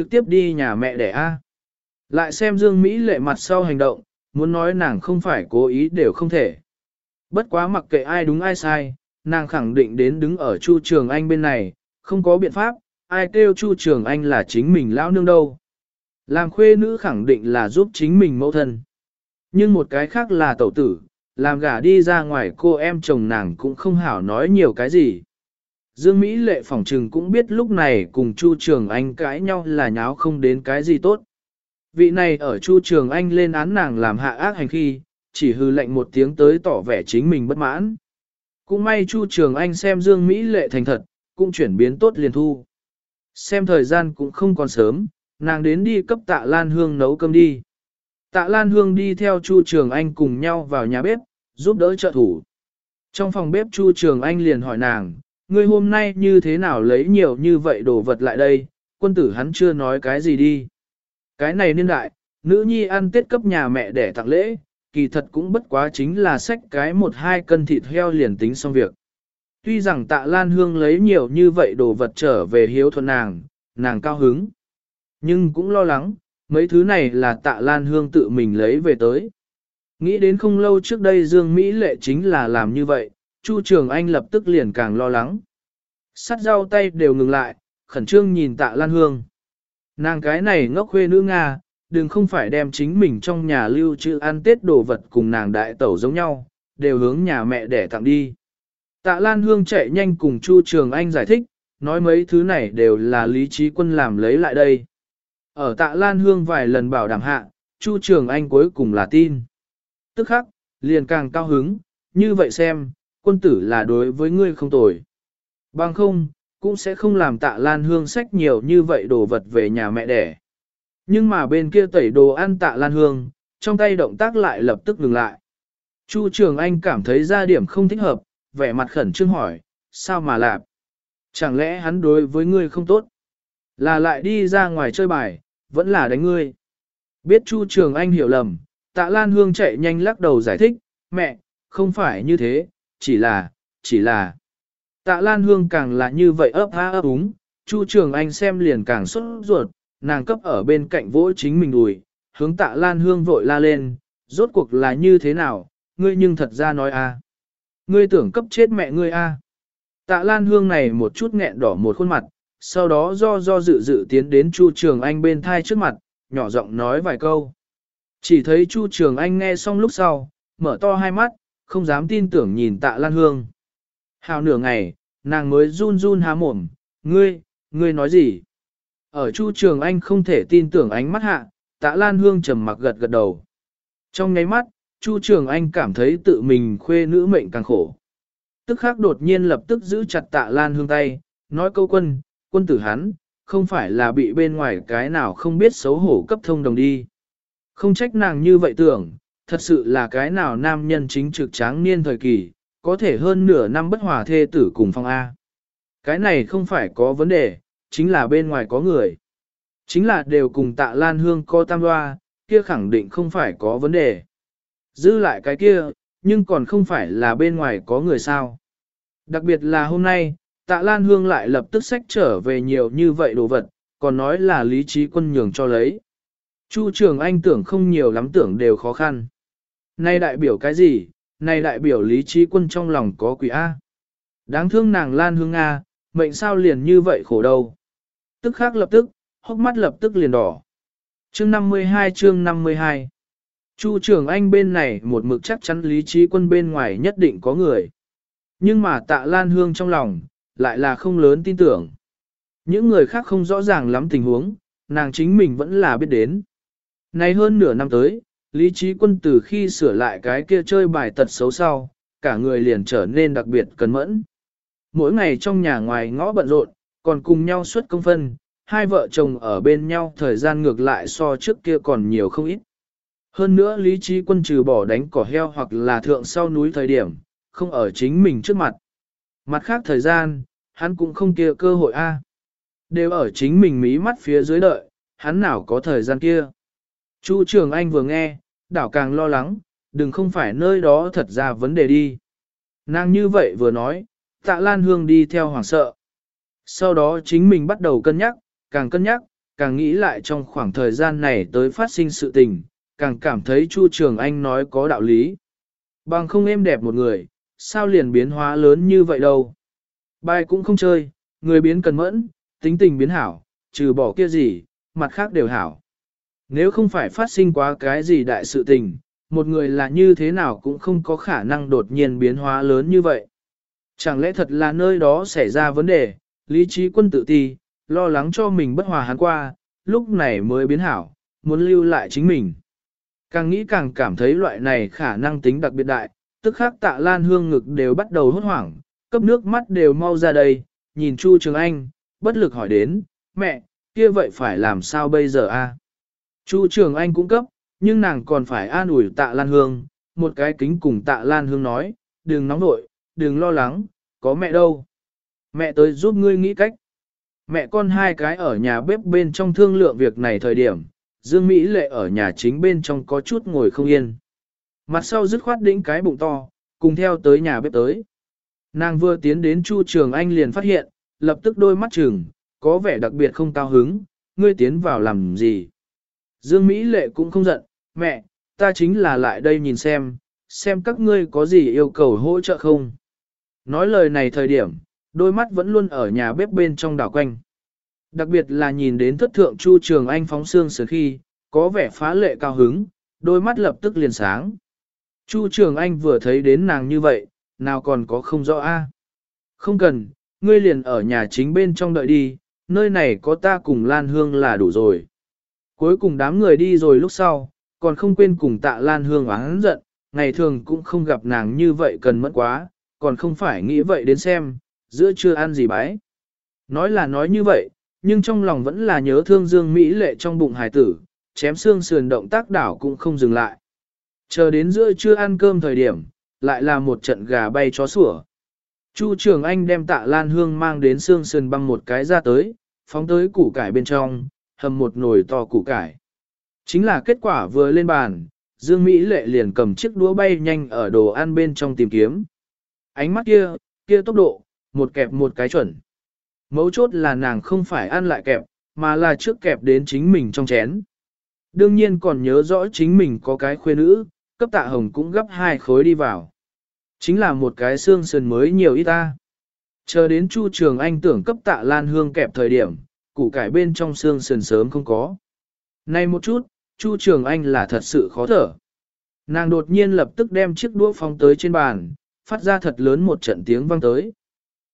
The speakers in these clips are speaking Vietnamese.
trực tiếp đi nhà mẹ đẻ A. Lại xem Dương Mỹ lệ mặt sau hành động, muốn nói nàng không phải cố ý đều không thể. Bất quá mặc kệ ai đúng ai sai, nàng khẳng định đến đứng ở Chu Trường Anh bên này, không có biện pháp, ai kêu Chu Trường Anh là chính mình lão nương đâu. Làm khuê nữ khẳng định là giúp chính mình mẫu thân. Nhưng một cái khác là tẩu tử, làm gả đi ra ngoài cô em chồng nàng cũng không hảo nói nhiều cái gì. Dương Mỹ lệ phỏng trừng cũng biết lúc này cùng Chu Trường Anh cãi nhau là nháo không đến cái gì tốt. Vị này ở Chu Trường Anh lên án nàng làm hạ ác hành khi, chỉ hư lệnh một tiếng tới tỏ vẻ chính mình bất mãn. Cũng may Chu Trường Anh xem Dương Mỹ lệ thành thật, cũng chuyển biến tốt liền thu. Xem thời gian cũng không còn sớm, nàng đến đi cấp tạ Lan Hương nấu cơm đi. Tạ Lan Hương đi theo Chu Trường Anh cùng nhau vào nhà bếp, giúp đỡ trợ thủ. Trong phòng bếp Chu Trường Anh liền hỏi nàng, ngươi hôm nay như thế nào lấy nhiều như vậy đồ vật lại đây, quân tử hắn chưa nói cái gì đi. Cái này niên đại, nữ nhi ăn tết cấp nhà mẹ để tặng lễ, kỳ thật cũng bất quá chính là xách cái một hai cân thịt heo liền tính xong việc. Tuy rằng tạ Lan Hương lấy nhiều như vậy đồ vật trở về hiếu thuận nàng, nàng cao hứng. Nhưng cũng lo lắng, mấy thứ này là tạ Lan Hương tự mình lấy về tới. Nghĩ đến không lâu trước đây Dương Mỹ lệ chính là làm như vậy, Chu Trường Anh lập tức liền càng lo lắng. Sắt rau tay đều ngừng lại, khẩn trương nhìn tạ Lan Hương. Nàng cái này ngốc khuê nữ Nga, đừng không phải đem chính mình trong nhà lưu trữ ăn tết đồ vật cùng nàng đại tẩu giống nhau, đều hướng nhà mẹ để tặng đi. Tạ Lan Hương chạy nhanh cùng Chu Trường Anh giải thích, nói mấy thứ này đều là lý trí quân làm lấy lại đây. Ở Tạ Lan Hương vài lần bảo đảm hạ, Chu Trường Anh cuối cùng là tin. Tức khắc, liền càng cao hứng, như vậy xem, quân tử là đối với ngươi không tồi. Bằng không, cũng sẽ không làm tạ lan hương sách nhiều như vậy đồ vật về nhà mẹ đẻ. Nhưng mà bên kia tẩy đồ ăn tạ lan hương, trong tay động tác lại lập tức ngừng lại. Chu Trường Anh cảm thấy ra điểm không thích hợp, vẻ mặt khẩn trương hỏi, sao mà lạp? Chẳng lẽ hắn đối với ngươi không tốt? Là lại đi ra ngoài chơi bài, vẫn là đánh ngươi. Biết Chu Trường Anh hiểu lầm, tạ Lan Hương chạy nhanh lắc đầu giải thích, mẹ, không phải như thế, chỉ là, chỉ là. Tạ Lan Hương càng là như vậy ấp há ấp úng, Chu Trường Anh xem liền càng sốt ruột, nàng cấp ở bên cạnh vỗ chính mình đùi, hướng Tạ Lan Hương vội la lên, rốt cuộc là như thế nào, ngươi nhưng thật ra nói a, Ngươi tưởng cấp chết mẹ ngươi a. Tạ Lan Hương này một chút nghẹn đỏ một khuôn mặt, sau đó do do dự dự tiến đến Chu Trường Anh bên thai trước mặt, nhỏ giọng nói vài câu. Chỉ thấy Chu Trường Anh nghe xong lúc sau, mở to hai mắt, không dám tin tưởng nhìn Tạ Lan Hương. Hào nửa ngày, nàng mới run run há mồm, ngươi, ngươi nói gì? Ở Chu Trường Anh không thể tin tưởng ánh mắt hạ, tạ Lan Hương trầm mặc gật gật đầu. Trong nháy mắt, Chu Trường Anh cảm thấy tự mình khuê nữ mệnh càng khổ. Tức khắc đột nhiên lập tức giữ chặt tạ Lan Hương tay, nói câu quân, quân tử hắn, không phải là bị bên ngoài cái nào không biết xấu hổ cấp thông đồng đi. Không trách nàng như vậy tưởng, thật sự là cái nào nam nhân chính trực tráng niên thời kỳ, có thể hơn nửa năm bất hòa thê tử cùng phong A. Cái này không phải có vấn đề, chính là bên ngoài có người. Chính là đều cùng tạ lan hương co tam loa, kia khẳng định không phải có vấn đề. Giữ lại cái kia, nhưng còn không phải là bên ngoài có người sao. Đặc biệt là hôm nay, tạ lan hương lại lập tức sách trở về nhiều như vậy đồ vật, còn nói là lý trí quân nhường cho lấy. Chu trường anh tưởng không nhiều lắm tưởng đều khó khăn. Nay đại biểu cái gì, này đại biểu lý trí quân trong lòng có quỷ A. Đáng thương nàng Lan Hương A, mệnh sao liền như vậy khổ đâu. Tức khắc lập tức, hốc mắt lập tức liền đỏ. Chương 52 chương 52 Chu trưởng anh bên này một mực chắc chắn lý trí quân bên ngoài nhất định có người. Nhưng mà tạ Lan Hương trong lòng, lại là không lớn tin tưởng. Những người khác không rõ ràng lắm tình huống, nàng chính mình vẫn là biết đến. Này hơn nửa năm tới, lý trí quân từ khi sửa lại cái kia chơi bài tật xấu sau, cả người liền trở nên đặc biệt cẩn mẫn. Mỗi ngày trong nhà ngoài ngõ bận rộn, còn cùng nhau suốt công phân, hai vợ chồng ở bên nhau thời gian ngược lại so trước kia còn nhiều không ít. Hơn nữa lý trí quân trừ bỏ đánh cỏ heo hoặc là thượng sau núi thời điểm, không ở chính mình trước mặt. Mặt khác thời gian, hắn cũng không kia cơ hội a Đều ở chính mình mí mắt phía dưới đợi, hắn nào có thời gian kia. Chu Trường Anh vừa nghe, đảo càng lo lắng, đừng không phải nơi đó thật ra vấn đề đi. Nàng như vậy vừa nói, tạ Lan Hương đi theo hoàng sợ. Sau đó chính mình bắt đầu cân nhắc, càng cân nhắc, càng nghĩ lại trong khoảng thời gian này tới phát sinh sự tình, càng cảm thấy Chu Trường Anh nói có đạo lý. Bằng không êm đẹp một người, sao liền biến hóa lớn như vậy đâu. Bài cũng không chơi, người biến cần mẫn, tính tình biến hảo, trừ bỏ kia gì, mặt khác đều hảo. Nếu không phải phát sinh quá cái gì đại sự tình, một người là như thế nào cũng không có khả năng đột nhiên biến hóa lớn như vậy. Chẳng lẽ thật là nơi đó xảy ra vấn đề, lý trí quân tự ti, lo lắng cho mình bất hòa hắn qua, lúc này mới biến hảo, muốn lưu lại chính mình. Càng nghĩ càng cảm thấy loại này khả năng tính đặc biệt đại, tức khắc tạ lan hương ngực đều bắt đầu hốt hoảng, cấp nước mắt đều mau ra đây, nhìn Chu Trường Anh, bất lực hỏi đến, mẹ, kia vậy phải làm sao bây giờ a? Chu Trường Anh cũng cấp, nhưng nàng còn phải an ủi tạ lan hương, một cái kính cùng tạ lan hương nói, đừng nóng nội, đừng lo lắng, có mẹ đâu. Mẹ tới giúp ngươi nghĩ cách. Mẹ con hai cái ở nhà bếp bên trong thương lượng việc này thời điểm, Dương Mỹ Lệ ở nhà chính bên trong có chút ngồi không yên. Mặt sau dứt khoát đĩnh cái bụng to, cùng theo tới nhà bếp tới. Nàng vừa tiến đến Chu Trường Anh liền phát hiện, lập tức đôi mắt trừng, có vẻ đặc biệt không cao hứng, ngươi tiến vào làm gì. Dương Mỹ Lệ cũng không giận, mẹ, ta chính là lại đây nhìn xem, xem các ngươi có gì yêu cầu hỗ trợ không. Nói lời này thời điểm, đôi mắt vẫn luôn ở nhà bếp bên trong đảo quanh. Đặc biệt là nhìn đến thất thượng Chu Trường Anh phóng xương sớm khi, có vẻ phá lệ cao hứng, đôi mắt lập tức liền sáng. Chu Trường Anh vừa thấy đến nàng như vậy, nào còn có không rõ a? Không cần, ngươi liền ở nhà chính bên trong đợi đi, nơi này có ta cùng Lan Hương là đủ rồi. Cuối cùng đám người đi rồi lúc sau, còn không quên cùng tạ Lan Hương oán giận, ngày thường cũng không gặp nàng như vậy cần mất quá, còn không phải nghĩ vậy đến xem, giữa chưa ăn gì bái. Nói là nói như vậy, nhưng trong lòng vẫn là nhớ thương Dương Mỹ lệ trong bụng hài tử, chém xương sườn động tác đảo cũng không dừng lại. Chờ đến giữa trưa ăn cơm thời điểm, lại là một trận gà bay chó sủa. Chu Trường Anh đem tạ lan hương mang đến xương sườn băng một cái ra tới, phóng tới củ cải bên trong, hầm một nồi to củ cải. Chính là kết quả vừa lên bàn, Dương Mỹ lệ liền cầm chiếc đũa bay nhanh ở đồ ăn bên trong tìm kiếm. Ánh mắt kia, kia tốc độ, một kẹp một cái chuẩn. Mấu chốt là nàng không phải ăn lại kẹp, mà là trước kẹp đến chính mình trong chén. Đương nhiên còn nhớ rõ chính mình có cái khuê nữ, cấp tạ hồng cũng gấp hai khối đi vào. Chính là một cái xương sườn mới nhiều ít ta. Chờ đến Chu Trường Anh tưởng cấp tạ lan hương kẹp thời điểm, củ cải bên trong xương sườn sớm không có. Này một chút, Chu Trường Anh là thật sự khó thở. Nàng đột nhiên lập tức đem chiếc đũa phóng tới trên bàn, phát ra thật lớn một trận tiếng vang tới.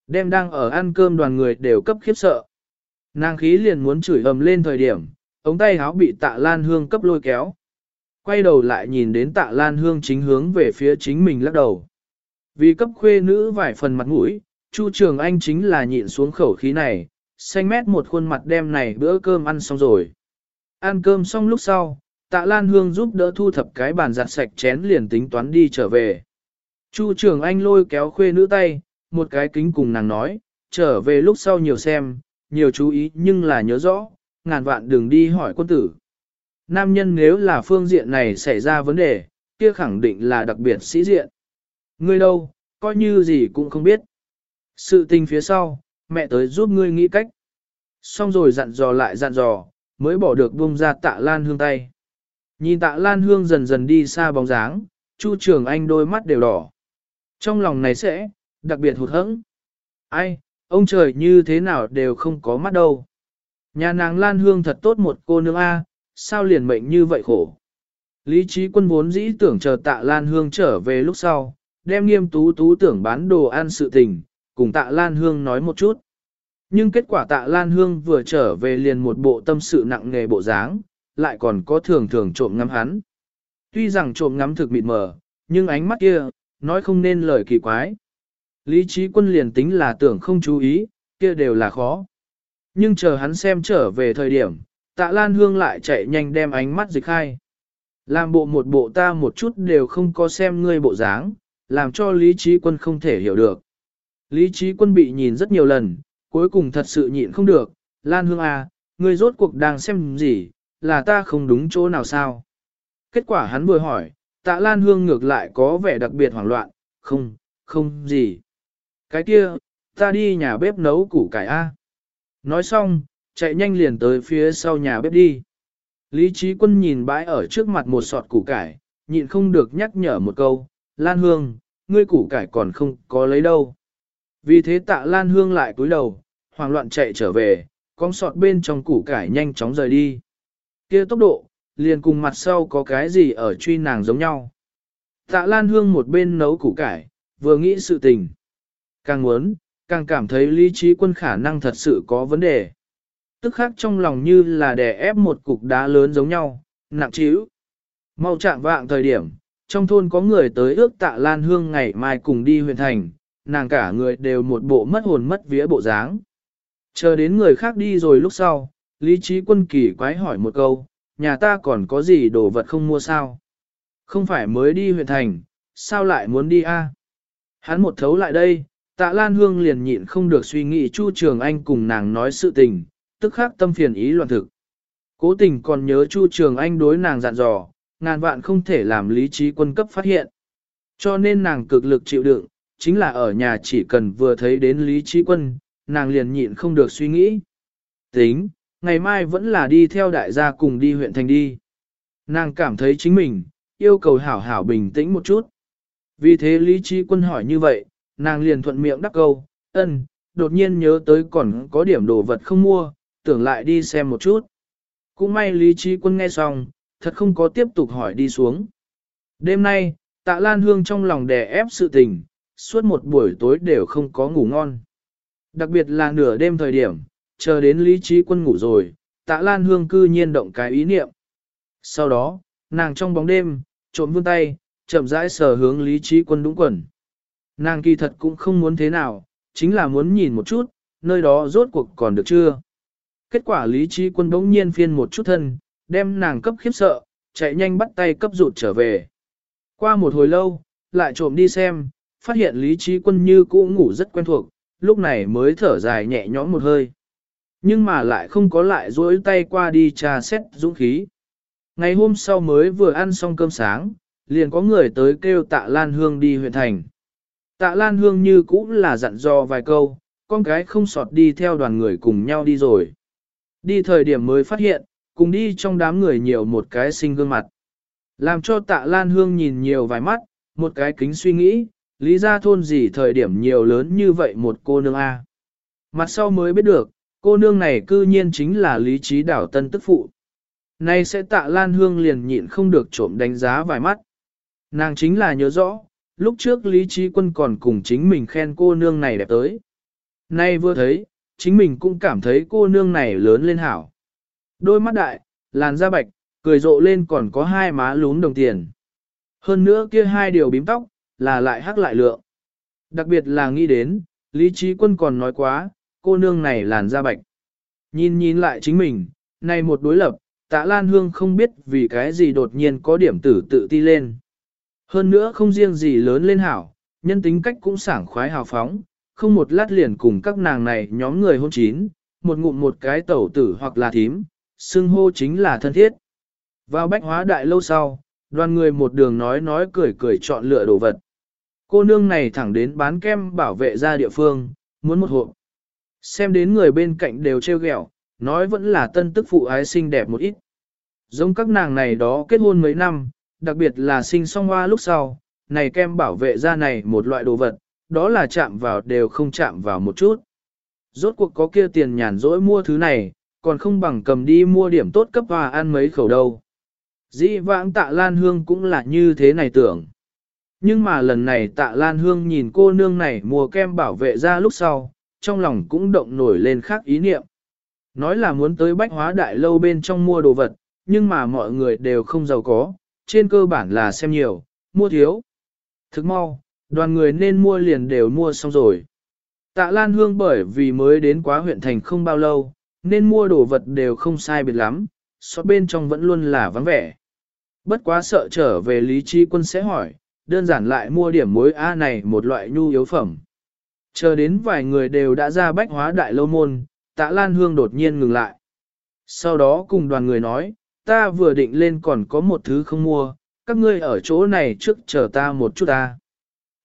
Đem đang ở ăn cơm đoàn người đều cấp khiếp sợ. Nàng khí liền muốn chửi ầm lên thời điểm, ống tay háo bị tạ lan hương cấp lôi kéo. Quay đầu lại nhìn đến tạ lan hương chính hướng về phía chính mình lắc đầu. Vì cấp khuê nữ vài phần mặt mũi, Chu Trường Anh chính là nhịn xuống khẩu khí này, xanh mét một khuôn mặt đem này bữa cơm ăn xong rồi. Ăn cơm xong lúc sau, tạ Lan Hương giúp đỡ thu thập cái bàn giặt sạch chén liền tính toán đi trở về. Chu Trường Anh lôi kéo khuê nữ tay, một cái kính cùng nàng nói, trở về lúc sau nhiều xem, nhiều chú ý nhưng là nhớ rõ, ngàn vạn đừng đi hỏi quân tử. Nam nhân nếu là phương diện này xảy ra vấn đề, kia khẳng định là đặc biệt sĩ diện. Ngươi đâu, coi như gì cũng không biết. Sự tình phía sau, mẹ tới giúp ngươi nghĩ cách. Xong rồi dặn dò lại dặn dò, mới bỏ được buông ra tạ lan hương tay. Nhìn tạ lan hương dần dần đi xa bóng dáng, Chu Trường Anh đôi mắt đều đỏ. Trong lòng này sẽ, đặc biệt hụt hẫng. Ai, ông trời như thế nào đều không có mắt đâu. Nhà nàng Lan Hương thật tốt một cô nương A, sao liền mệnh như vậy khổ. Lý trí quân vốn dĩ tưởng chờ tạ Lan Hương trở về lúc sau, đem nghiêm tú tú tưởng bán đồ ăn sự tình, cùng tạ Lan Hương nói một chút. Nhưng kết quả tạ Lan Hương vừa trở về liền một bộ tâm sự nặng nghề bộ dáng, lại còn có thường thường trộm ngắm hắn. Tuy rằng trộm ngắm thực mịt mờ, nhưng ánh mắt kia, nói không nên lời kỳ quái. Lý trí quân liền tính là tưởng không chú ý, kia đều là khó. Nhưng chờ hắn xem trở về thời điểm, tạ Lan Hương lại chạy nhanh đem ánh mắt dịch khai. Làm bộ một bộ ta một chút đều không có xem ngươi bộ dáng, làm cho lý trí quân không thể hiểu được. Lý trí quân bị nhìn rất nhiều lần, cuối cùng thật sự nhịn không được, Lan Hương à, ngươi rốt cuộc đang xem gì, là ta không đúng chỗ nào sao? Kết quả hắn vừa hỏi, tạ Lan Hương ngược lại có vẻ đặc biệt hoảng loạn, không, không gì. Cái kia, ta đi nhà bếp nấu củ cải A. Nói xong, chạy nhanh liền tới phía sau nhà bếp đi. Lý trí quân nhìn bãi ở trước mặt một sọt củ cải, nhịn không được nhắc nhở một câu, Lan Hương, ngươi củ cải còn không có lấy đâu. Vì thế tạ Lan Hương lại cúi đầu, hoảng loạn chạy trở về, con sọt bên trong củ cải nhanh chóng rời đi. kia tốc độ, liền cùng mặt sau có cái gì ở truy nàng giống nhau. Tạ Lan Hương một bên nấu củ cải, vừa nghĩ sự tình. Càng muốn, càng cảm thấy lý trí quân khả năng thật sự có vấn đề. Tức khác trong lòng như là đè ép một cục đá lớn giống nhau, nặng trĩu. Mau chạm vạng thời điểm, trong thôn có người tới ước tạ Lan Hương ngày mai cùng đi huyện thành, nàng cả người đều một bộ mất hồn mất vía bộ dáng. Chờ đến người khác đi rồi lúc sau, Lý Trí Quân kỳ quái hỏi một câu, nhà ta còn có gì đồ vật không mua sao? Không phải mới đi huyện thành, sao lại muốn đi a? Hắn một thấu lại đây, tạ Lan Hương liền nhịn không được suy nghĩ Chu Trường Anh cùng nàng nói sự tình, tức khắc tâm phiền ý loạn thực. Cố tình còn nhớ Chu Trường Anh đối nàng dặn dò, ngàn vạn không thể làm lý trí quân cấp phát hiện. Cho nên nàng cực lực chịu đựng, chính là ở nhà chỉ cần vừa thấy đến lý trí quân, nàng liền nhịn không được suy nghĩ. Tính, ngày mai vẫn là đi theo đại gia cùng đi huyện thành đi. Nàng cảm thấy chính mình, yêu cầu hảo hảo bình tĩnh một chút. Vì thế lý trí quân hỏi như vậy, nàng liền thuận miệng đắc câu, ân, đột nhiên nhớ tới còn có điểm đồ vật không mua, tưởng lại đi xem một chút. Cũng may lý trí quân nghe xong, thật không có tiếp tục hỏi đi xuống. Đêm nay, tạ Lan Hương trong lòng đè ép sự tình, suốt một buổi tối đều không có ngủ ngon. Đặc biệt là nửa đêm thời điểm, chờ đến lý trí quân ngủ rồi, tạ Lan Hương cư nhiên động cái ý niệm. Sau đó, nàng trong bóng đêm, trộm vươn tay, chậm rãi sờ hướng lý trí quân đúng quần. Nàng kỳ thật cũng không muốn thế nào, chính là muốn nhìn một chút, nơi đó rốt cuộc còn được chưa. Kết quả lý trí quân bỗng nhiên phiên một chút thân, đem nàng cấp khiếp sợ, chạy nhanh bắt tay cấp rụt trở về. Qua một hồi lâu, lại trộm đi xem, phát hiện lý trí quân như cũ ngủ rất quen thuộc, lúc này mới thở dài nhẹ nhõm một hơi. Nhưng mà lại không có lại duỗi tay qua đi trà xét dũng khí. Ngày hôm sau mới vừa ăn xong cơm sáng, liền có người tới kêu tạ Lan Hương đi huyện thành. Tạ Lan Hương như cũ là dặn dò vài câu, con cái không sọt đi theo đoàn người cùng nhau đi rồi. Đi thời điểm mới phát hiện, cùng đi trong đám người nhiều một cái sinh gương mặt. Làm cho tạ Lan Hương nhìn nhiều vài mắt, một cái kính suy nghĩ, lý ra thôn gì thời điểm nhiều lớn như vậy một cô nương A. Mặt sau mới biết được, cô nương này cư nhiên chính là lý trí đảo tân tức phụ. Nay sẽ tạ Lan Hương liền nhịn không được trộm đánh giá vài mắt. Nàng chính là nhớ rõ, lúc trước Lý Trí Quân còn cùng chính mình khen cô nương này đẹp tới. Nay vừa thấy, chính mình cũng cảm thấy cô nương này lớn lên hảo. Đôi mắt đại, làn da bạch, cười rộ lên còn có hai má lún đồng tiền. Hơn nữa kia hai điều bím tóc, là lại hắc lại lượng. Đặc biệt là nghĩ đến, Lý Trí Quân còn nói quá, cô nương này làn da bạch. Nhìn nhìn lại chính mình, này một đối lập, tạ Lan Hương không biết vì cái gì đột nhiên có điểm tử tự ti lên. Hơn nữa không riêng gì lớn lên hảo, nhân tính cách cũng sảng khoái hào phóng, không một lát liền cùng các nàng này nhóm người hôn chín, một ngụm một cái tẩu tử hoặc là thím, xưng hô chính là thân thiết. Vào bách hóa đại lâu sau, đoàn người một đường nói nói cười cười chọn lựa đồ vật. Cô nương này thẳng đến bán kem bảo vệ ra địa phương, muốn một hộp. Xem đến người bên cạnh đều trêu ghẹo, nói vẫn là tân tức phụ ái xinh đẹp một ít. Giống các nàng này đó kết hôn mấy năm, đặc biệt là sinh song hoa lúc sau, này kem bảo vệ ra này một loại đồ vật, đó là chạm vào đều không chạm vào một chút. Rốt cuộc có kia tiền nhàn rỗi mua thứ này, còn không bằng cầm đi mua điểm tốt cấp hòa ăn mấy khẩu đâu. Dĩ vãng tạ Lan Hương cũng là như thế này tưởng. Nhưng mà lần này tạ Lan Hương nhìn cô nương này mua kem bảo vệ ra lúc sau, trong lòng cũng động nổi lên khác ý niệm. Nói là muốn tới bách hóa đại lâu bên trong mua đồ vật, nhưng mà mọi người đều không giàu có, trên cơ bản là xem nhiều, mua thiếu. Thức mau, đoàn người nên mua liền đều mua xong rồi. Tạ Lan Hương bởi vì mới đến quá huyện thành không bao lâu, nên mua đồ vật đều không sai biệt lắm, so bên trong vẫn luôn là vắng vẻ. Bất quá sợ trở về lý trí quân sẽ hỏi, đơn giản lại mua điểm muối A này một loại nhu yếu phẩm. Chờ đến vài người đều đã ra bách hóa đại lâu môn, tạ Lan Hương đột nhiên ngừng lại. Sau đó cùng đoàn người nói, ta vừa định lên còn có một thứ không mua, các ngươi ở chỗ này trước chờ ta một chút ta.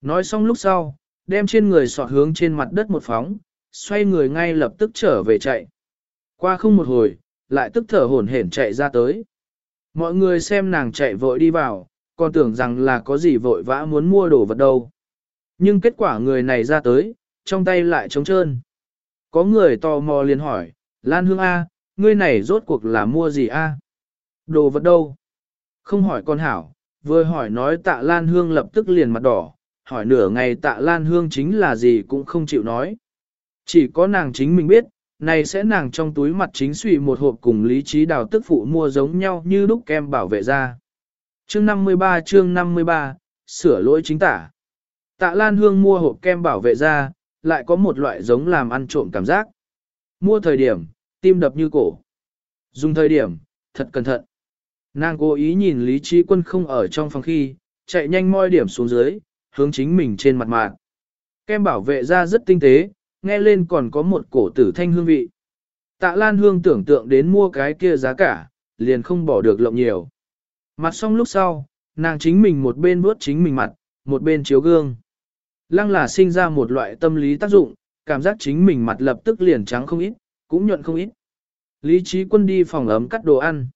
Nói xong lúc sau, đem trên người sọt hướng trên mặt đất một phóng, xoay người ngay lập tức trở về chạy. Qua không một hồi, lại tức thở hổn hển chạy ra tới. Mọi người xem nàng chạy vội đi vào, còn tưởng rằng là có gì vội vã muốn mua đồ vật đâu. Nhưng kết quả người này ra tới, trong tay lại trống trơn. Có người tò mò liền hỏi, Lan Hương A, ngươi này rốt cuộc là mua gì A? Đồ vật đâu? Không hỏi con hảo, vừa hỏi nói tạ Lan Hương lập tức liền mặt đỏ, hỏi nửa ngày tạ Lan Hương chính là gì cũng không chịu nói. Chỉ có nàng chính mình biết, này sẽ nàng trong túi mặt chính suy một hộp cùng lý trí đào tức phụ mua giống nhau như đúc kem bảo vệ ra. Chương 53 chương 53, sửa lỗi chính tả. Tạ Lan Hương mua hộp kem bảo vệ ra, lại có một loại giống làm ăn trộm cảm giác. Mua thời điểm, tim đập như cổ. Dùng thời điểm, thật cẩn thận. Nàng cố ý nhìn Lý Trí Quân không ở trong phòng khi, chạy nhanh moi điểm xuống dưới, hướng chính mình trên mặt mạng. Kem bảo vệ ra rất tinh tế, nghe lên còn có một cổ tử thanh hương vị. Tạ Lan Hương tưởng tượng đến mua cái kia giá cả, liền không bỏ được lộng nhiều. Mặt xong lúc sau, nàng chính mình một bên vuốt chính mình mặt, một bên chiếu gương. Lăng là sinh ra một loại tâm lý tác dụng, cảm giác chính mình mặt lập tức liền trắng không ít, cũng nhuận không ít. Lý trí quân đi phòng ấm cắt đồ ăn.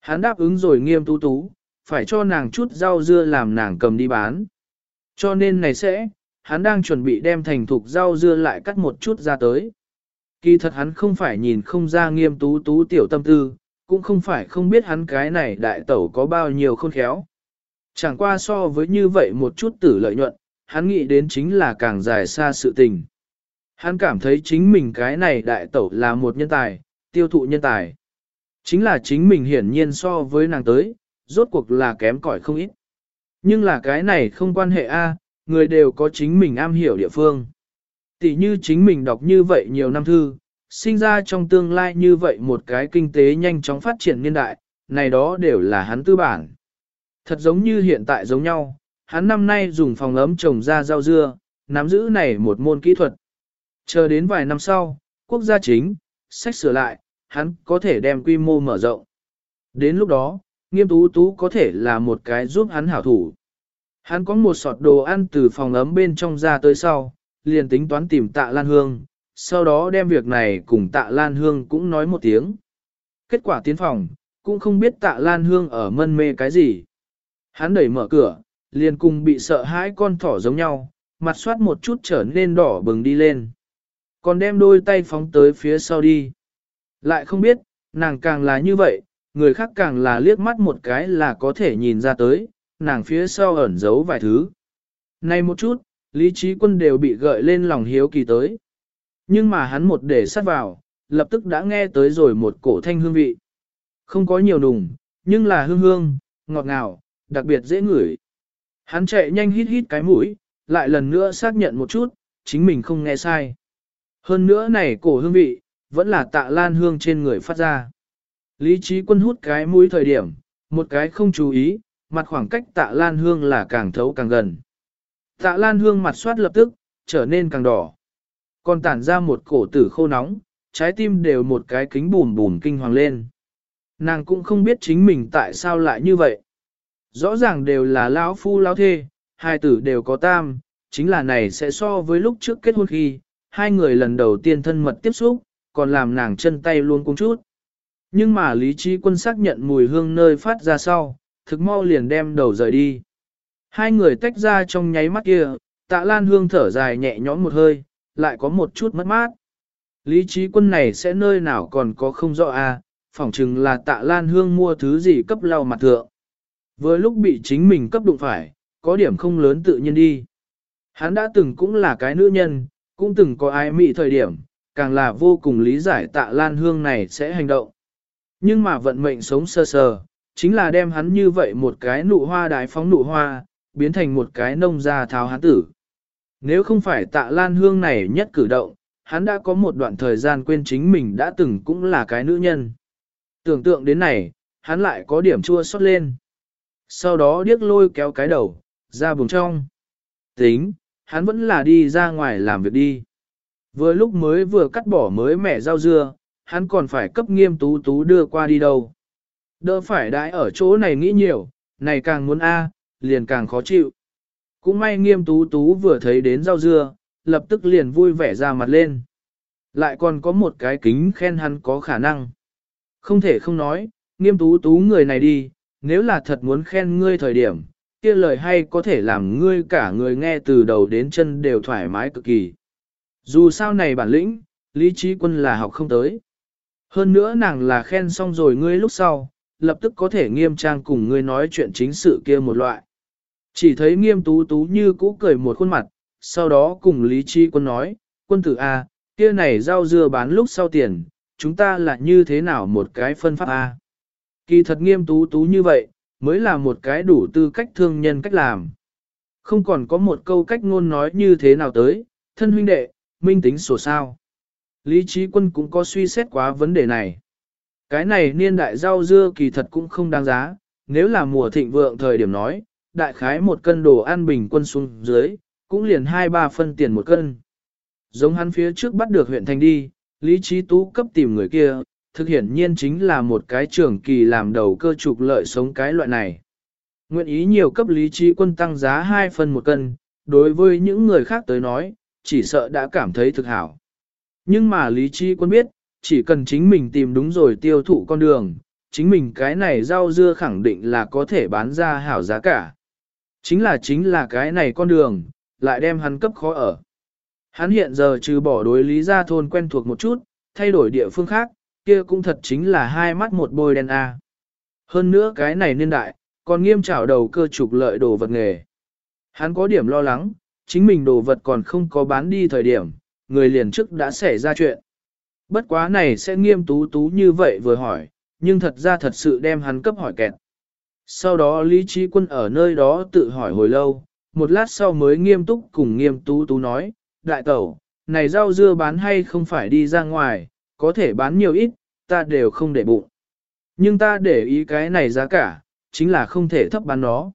Hắn đáp ứng rồi nghiêm tú tú, phải cho nàng chút rau dưa làm nàng cầm đi bán. Cho nên này sẽ, hắn đang chuẩn bị đem thành thục rau dưa lại cắt một chút ra tới. Kỳ thật hắn không phải nhìn không ra nghiêm tú tú tiểu tâm tư, cũng không phải không biết hắn cái này đại tẩu có bao nhiêu khôn khéo. Chẳng qua so với như vậy một chút tử lợi nhuận, hắn nghĩ đến chính là càng dài xa sự tình. Hắn cảm thấy chính mình cái này đại tẩu là một nhân tài, tiêu thụ nhân tài. Chính là chính mình hiển nhiên so với nàng tới, rốt cuộc là kém cỏi không ít. Nhưng là cái này không quan hệ a, người đều có chính mình am hiểu địa phương. Tỷ như chính mình đọc như vậy nhiều năm thư, sinh ra trong tương lai như vậy một cái kinh tế nhanh chóng phát triển niên đại, này đó đều là hắn tư bản. Thật giống như hiện tại giống nhau, hắn năm nay dùng phòng ấm trồng ra rau dưa, nắm giữ này một môn kỹ thuật. Chờ đến vài năm sau, quốc gia chính, sách sửa lại, hắn có thể đem quy mô mở rộng. Đến lúc đó, nghiêm tú tú có thể là một cái giúp hắn hảo thủ. Hắn có một sọt đồ ăn từ phòng ấm bên trong ra tới sau, liền tính toán tìm tạ Lan Hương, sau đó đem việc này cùng tạ Lan Hương cũng nói một tiếng. Kết quả tiến phòng, cũng không biết tạ Lan Hương ở mân mê cái gì. Hắn đẩy mở cửa, liền cùng bị sợ hãi con thỏ giống nhau, mặt soát một chút trở nên đỏ bừng đi lên. Còn đem đôi tay phóng tới phía sau đi. Lại không biết, nàng càng là như vậy, người khác càng là liếc mắt một cái là có thể nhìn ra tới, nàng phía sau ẩn giấu vài thứ. Này một chút, lý trí quân đều bị gợi lên lòng hiếu kỳ tới. Nhưng mà hắn một để sát vào, lập tức đã nghe tới rồi một cổ thanh hương vị. Không có nhiều nùng, nhưng là hương hương, ngọt ngào, đặc biệt dễ ngửi. Hắn chạy nhanh hít hít cái mũi, lại lần nữa xác nhận một chút, chính mình không nghe sai. Hơn nữa này cổ hương vị, vẫn là tạ lan hương trên người phát ra. Lý trí quân hút cái mũi thời điểm, một cái không chú ý, mặt khoảng cách tạ lan hương là càng thấu càng gần. Tạ lan hương mặt soát lập tức, trở nên càng đỏ. Còn tản ra một cổ tử khô nóng, trái tim đều một cái kính bùn bùn kinh hoàng lên. Nàng cũng không biết chính mình tại sao lại như vậy. Rõ ràng đều là lão phu lão thê, hai tử đều có tam, chính là này sẽ so với lúc trước kết hôn khi, hai người lần đầu tiên thân mật tiếp xúc, còn làm nàng chân tay luôn cung chút. Nhưng mà lý trí quân xác nhận mùi hương nơi phát ra sau, thực mau liền đem đầu rời đi. Hai người tách ra trong nháy mắt kia, tạ lan hương thở dài nhẹ nhõm một hơi, lại có một chút mất mát. Lý trí quân này sẽ nơi nào còn có không rõ à, phỏng chừng là tạ lan hương mua thứ gì cấp lau mặt thượng. Vừa lúc bị chính mình cấp đụng phải, có điểm không lớn tự nhiên đi. Hắn đã từng cũng là cái nữ nhân, cũng từng có ai mị thời điểm, càng là vô cùng lý giải tạ lan hương này sẽ hành động. Nhưng mà vận mệnh sống sơ sờ, chính là đem hắn như vậy một cái nụ hoa đái phóng nụ hoa, biến thành một cái nông gia tháo hắn tử. Nếu không phải tạ lan hương này nhất cử động, hắn đã có một đoạn thời gian quên chính mình đã từng cũng là cái nữ nhân. Tưởng tượng đến này, hắn lại có điểm chua xót lên. Sau đó điếc lôi kéo cái đầu, ra vùng trong. Tính, hắn vẫn là đi ra ngoài làm việc đi. Vừa lúc mới vừa cắt bỏ mới mẻ rau dưa, hắn còn phải cấp nghiêm tú tú đưa qua đi đâu. Đỡ phải đãi ở chỗ này nghĩ nhiều, này càng muốn A, liền càng khó chịu. Cũng may nghiêm tú tú vừa thấy đến rau dưa, lập tức liền vui vẻ ra mặt lên. Lại còn có một cái kính khen hắn có khả năng. Không thể không nói, nghiêm tú tú người này đi, nếu là thật muốn khen ngươi thời điểm, kia lời hay có thể làm ngươi cả người nghe từ đầu đến chân đều thoải mái cực kỳ. Dù sao này bản lĩnh, lý trí quân là học không tới. Hơn nữa nàng là khen xong rồi ngươi lúc sau, lập tức có thể nghiêm trang cùng ngươi nói chuyện chính sự kia một loại. Chỉ thấy nghiêm tú tú như cũ cười một khuôn mặt, sau đó cùng lý trí quân nói, quân tử A, kia này rau dưa bán lúc sau tiền, chúng ta là như thế nào một cái phân pháp A. Kỳ thật nghiêm tú tú như vậy, mới là một cái đủ tư cách thương nhân cách làm. Không còn có một câu cách ngôn nói như thế nào tới, thân huynh đệ, minh tính sổ sao. Lý trí quân cũng có suy xét quá vấn đề này. Cái này niên đại rau dưa kỳ thật cũng không đáng giá, nếu là mùa thịnh vượng thời điểm nói, đại khái một cân đồ ăn bình quân xuống dưới, cũng liền 2-3 phân tiền một cân. Giống hắn phía trước bắt được huyện thành đi, Lý Trí Tú cấp tìm người kia, thực hiện nhiên chính là một cái trưởng kỳ làm đầu cơ trục lợi sống cái loại này. Nguyện ý nhiều cấp Lý Trí quân tăng giá 2 phân một cân, đối với những người khác tới nói, chỉ sợ đã cảm thấy thực hảo. Nhưng mà Lý Trí quân biết, chỉ cần chính mình tìm đúng rồi tiêu thụ con đường, chính mình cái này rau dưa khẳng định là có thể bán ra hảo giá cả. Chính là chính là cái này con đường, lại đem hắn cấp khó ở. Hắn hiện giờ trừ bỏ đối lý ra thôn quen thuộc một chút, thay đổi địa phương khác, kia cũng thật chính là hai mắt một bôi đen A. Hơn nữa cái này niên đại, còn nghiêm trảo đầu cơ trục lợi đồ vật nghề. Hắn có điểm lo lắng, chính mình đồ vật còn không có bán đi thời điểm, người liền trước đã xảy ra chuyện. Bất quá này sẽ nghiêm tú tú như vậy vừa hỏi, nhưng thật ra thật sự đem hắn cấp hỏi kẹt. Sau đó Lý Trí Quân ở nơi đó tự hỏi hồi lâu, một lát sau mới nghiêm túc cùng nghiêm tú tú nói, đại tẩu, này rau dưa bán hay không phải đi ra ngoài, có thể bán nhiều ít, ta đều không để bụng. Nhưng ta để ý cái này giá cả, chính là không thể thấp bán nó.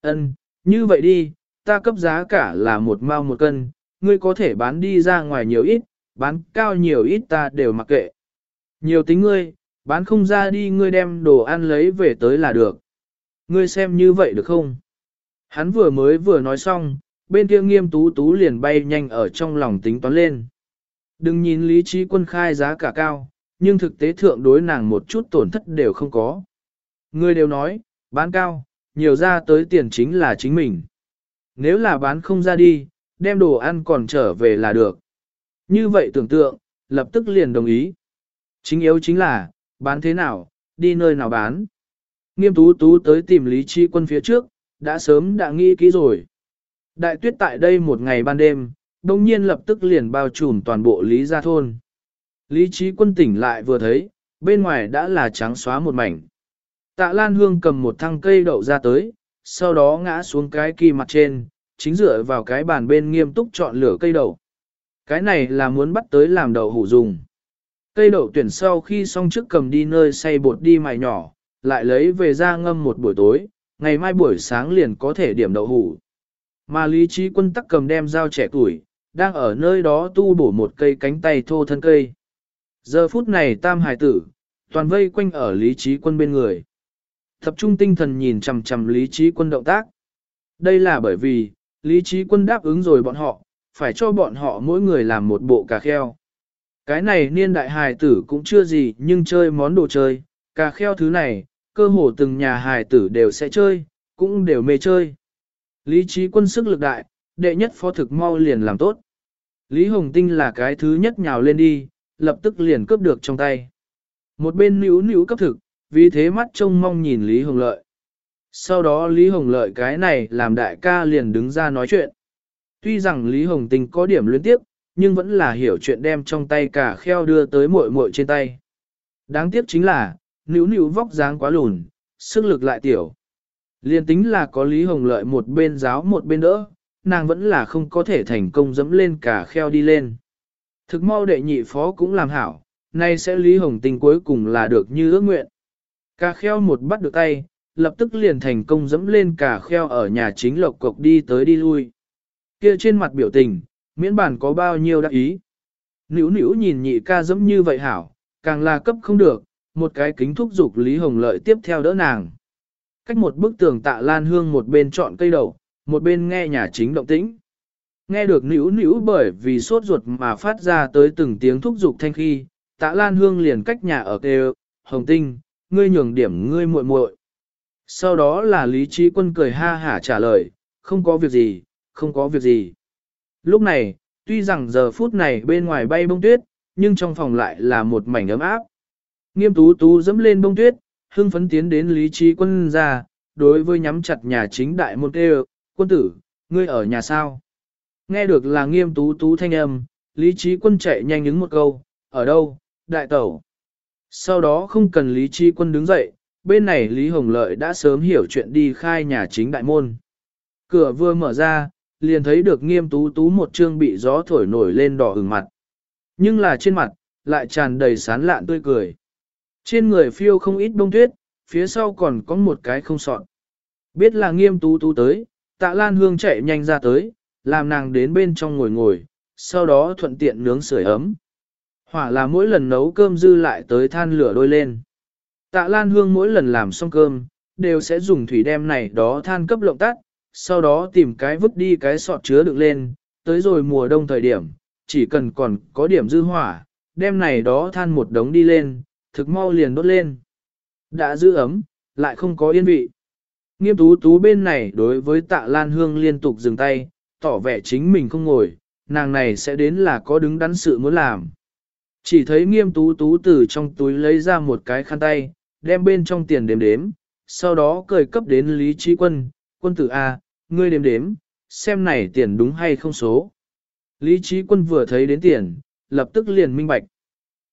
Ân, như vậy đi, ta cấp giá cả là một mao một cân, ngươi có thể bán đi ra ngoài nhiều ít, bán cao nhiều ít ta đều mặc kệ. Nhiều tính ngươi, bán không ra đi ngươi đem đồ ăn lấy về tới là được. Ngươi xem như vậy được không? Hắn vừa mới vừa nói xong, bên kia nghiêm tú tú liền bay nhanh ở trong lòng tính toán lên. Đừng nhìn lý trí quân khai giá cả cao, nhưng thực tế thượng đối nàng một chút tổn thất đều không có. Người đều nói, bán cao, nhiều ra tới tiền chính là chính mình. Nếu là bán không ra đi, đem đồ ăn còn trở về là được. Như vậy tưởng tượng, lập tức liền đồng ý. Chính yếu chính là, bán thế nào, đi nơi nào bán. Nghiêm tú tú tới tìm Lý Chi quân phía trước, đã sớm đã nghĩ kỹ rồi. Đại tuyết tại đây một ngày ban đêm, đồng nhiên lập tức liền bao trùm toàn bộ Lý Gia Thôn. Lý Chi quân tỉnh lại vừa thấy, bên ngoài đã là trắng xóa một mảnh. Tạ Lan Hương cầm một thăng cây đậu ra tới, sau đó ngã xuống cái kỳ mặt trên, chính dựa vào cái bàn bên nghiêm túc chọn lửa cây đậu. Cái này là muốn bắt tới làm đậu hủ dùng. Cây đậu tuyển sau khi xong trước cầm đi nơi xay bột đi mài nhỏ, lại lấy về ra ngâm một buổi tối, ngày mai buổi sáng liền có thể điểm đậu hủ. Mà Lý Trí Quân tắc cầm đem dao trẻ tuổi, đang ở nơi đó tu bổ một cây cánh tay thô thân cây. Giờ phút này tam hải tử, toàn vây quanh ở Lý Trí Quân bên người. Tập trung tinh thần nhìn chằm chằm Lý Trí Quân động tác. Đây là bởi vì, Lý Trí Quân đáp ứng rồi bọn họ, phải cho bọn họ mỗi người làm một bộ cà kheo. Cái này niên đại hài tử cũng chưa gì nhưng chơi món đồ chơi, cà kheo thứ này, cơ hồ từng nhà hài tử đều sẽ chơi, cũng đều mê chơi. Lý trí quân sức lực đại, đệ nhất phó thực mau liền làm tốt. Lý Hồng Tinh là cái thứ nhất nhào lên đi, lập tức liền cướp được trong tay. Một bên níu níu cấp thực, vì thế mắt trông mong nhìn Lý Hồng Lợi. Sau đó Lý Hồng Lợi cái này làm đại ca liền đứng ra nói chuyện. Tuy rằng Lý Hồng Tinh có điểm luyến tiếp, nhưng vẫn là hiểu chuyện đem trong tay cả kheo đưa tới muội muội trên tay. Đáng tiếc chính là, nữ nữ vóc dáng quá lùn, sức lực lại tiểu. Liên tính là có Lý Hồng Lợi một bên giáo một bên đỡ, nàng vẫn là không có thể thành công dẫm lên cả kheo đi lên. Thực mau đệ nhị phó cũng làm hảo, nay sẽ Lý Hồng Tinh cuối cùng là được như ước nguyện. Cả kheo một bắt được tay, lập tức liền thành công dẫm lên cả kheo ở nhà chính lộc cộc đi tới đi lui. Kia trên mặt biểu tình, miễn bản có bao nhiêu đắc ý. Nữ nữ nhìn nhị ca dẫm như vậy hảo, càng là cấp không được, một cái kính thúc dục Lý Hồng Lợi tiếp theo đỡ nàng. Cách một bức tường tạ lan hương một bên chọn cây đậu, một bên nghe nhà chính động tĩnh. Nghe được nữu nữu bởi vì sốt ruột mà phát ra tới từng tiếng thúc dục thanh khi, tạ lan hương liền cách nhà ở kêu, hồng tinh, ngươi nhường điểm ngươi muội muội. Sau đó là lý trí quân cười ha hả trả lời, không có việc gì, không có việc gì. Lúc này, tuy rằng giờ phút này bên ngoài bay bông tuyết, nhưng trong phòng lại là một mảnh ấm áp. Nghiêm tú tú dẫm lên bông tuyết, hưng phấn tiến đến lý trí quân ra, đối với nhắm chặt nhà chính đại môn kêu, quân tử, ngươi ở nhà sao? Nghe được là nghiêm tú tú thanh âm, lý trí quân chạy nhanh ứng một câu, ở đâu, đại tẩu. Sau đó không cần lý trí quân đứng dậy, bên này Lý Hồng Lợi đã sớm hiểu chuyện đi khai nhà chính đại môn. Cửa vừa mở ra, liền thấy được nghiêm tú tú một trương bị gió thổi nổi lên đỏ ửng mặt. Nhưng là trên mặt, lại tràn đầy sán lạn tươi cười. Trên người phiêu không ít bông tuyết, phía sau còn có một cái không sọn. Biết là nghiêm tú tú tới, tạ lan hương chạy nhanh ra tới, làm nàng đến bên trong ngồi ngồi, sau đó thuận tiện nướng sưởi ấm. Hỏa là mỗi lần nấu cơm dư lại tới than lửa đôi lên. Tạ lan hương mỗi lần làm xong cơm, đều sẽ dùng thủy đem này đó than cấp lộng tắt, sau đó tìm cái vứt đi cái sọt chứa đựng lên, tới rồi mùa đông thời điểm, chỉ cần còn có điểm dư hỏa, đem này đó than một đống đi lên, thực mau liền đốt lên. Đã giữ ấm, lại không có yên vị. Nghiêm tú tú bên này đối với tạ Lan Hương liên tục dừng tay, tỏ vẻ chính mình không ngồi, nàng này sẽ đến là có đứng đắn sự muốn làm. Chỉ thấy nghiêm tú tú từ trong túi lấy ra một cái khăn tay, đem bên trong tiền đếm đếm, sau đó cười cấp đến Lý Trí Quân, quân tử A, ngươi đếm đếm, xem này tiền đúng hay không số. Lý Trí Quân vừa thấy đến tiền, lập tức liền minh bạch.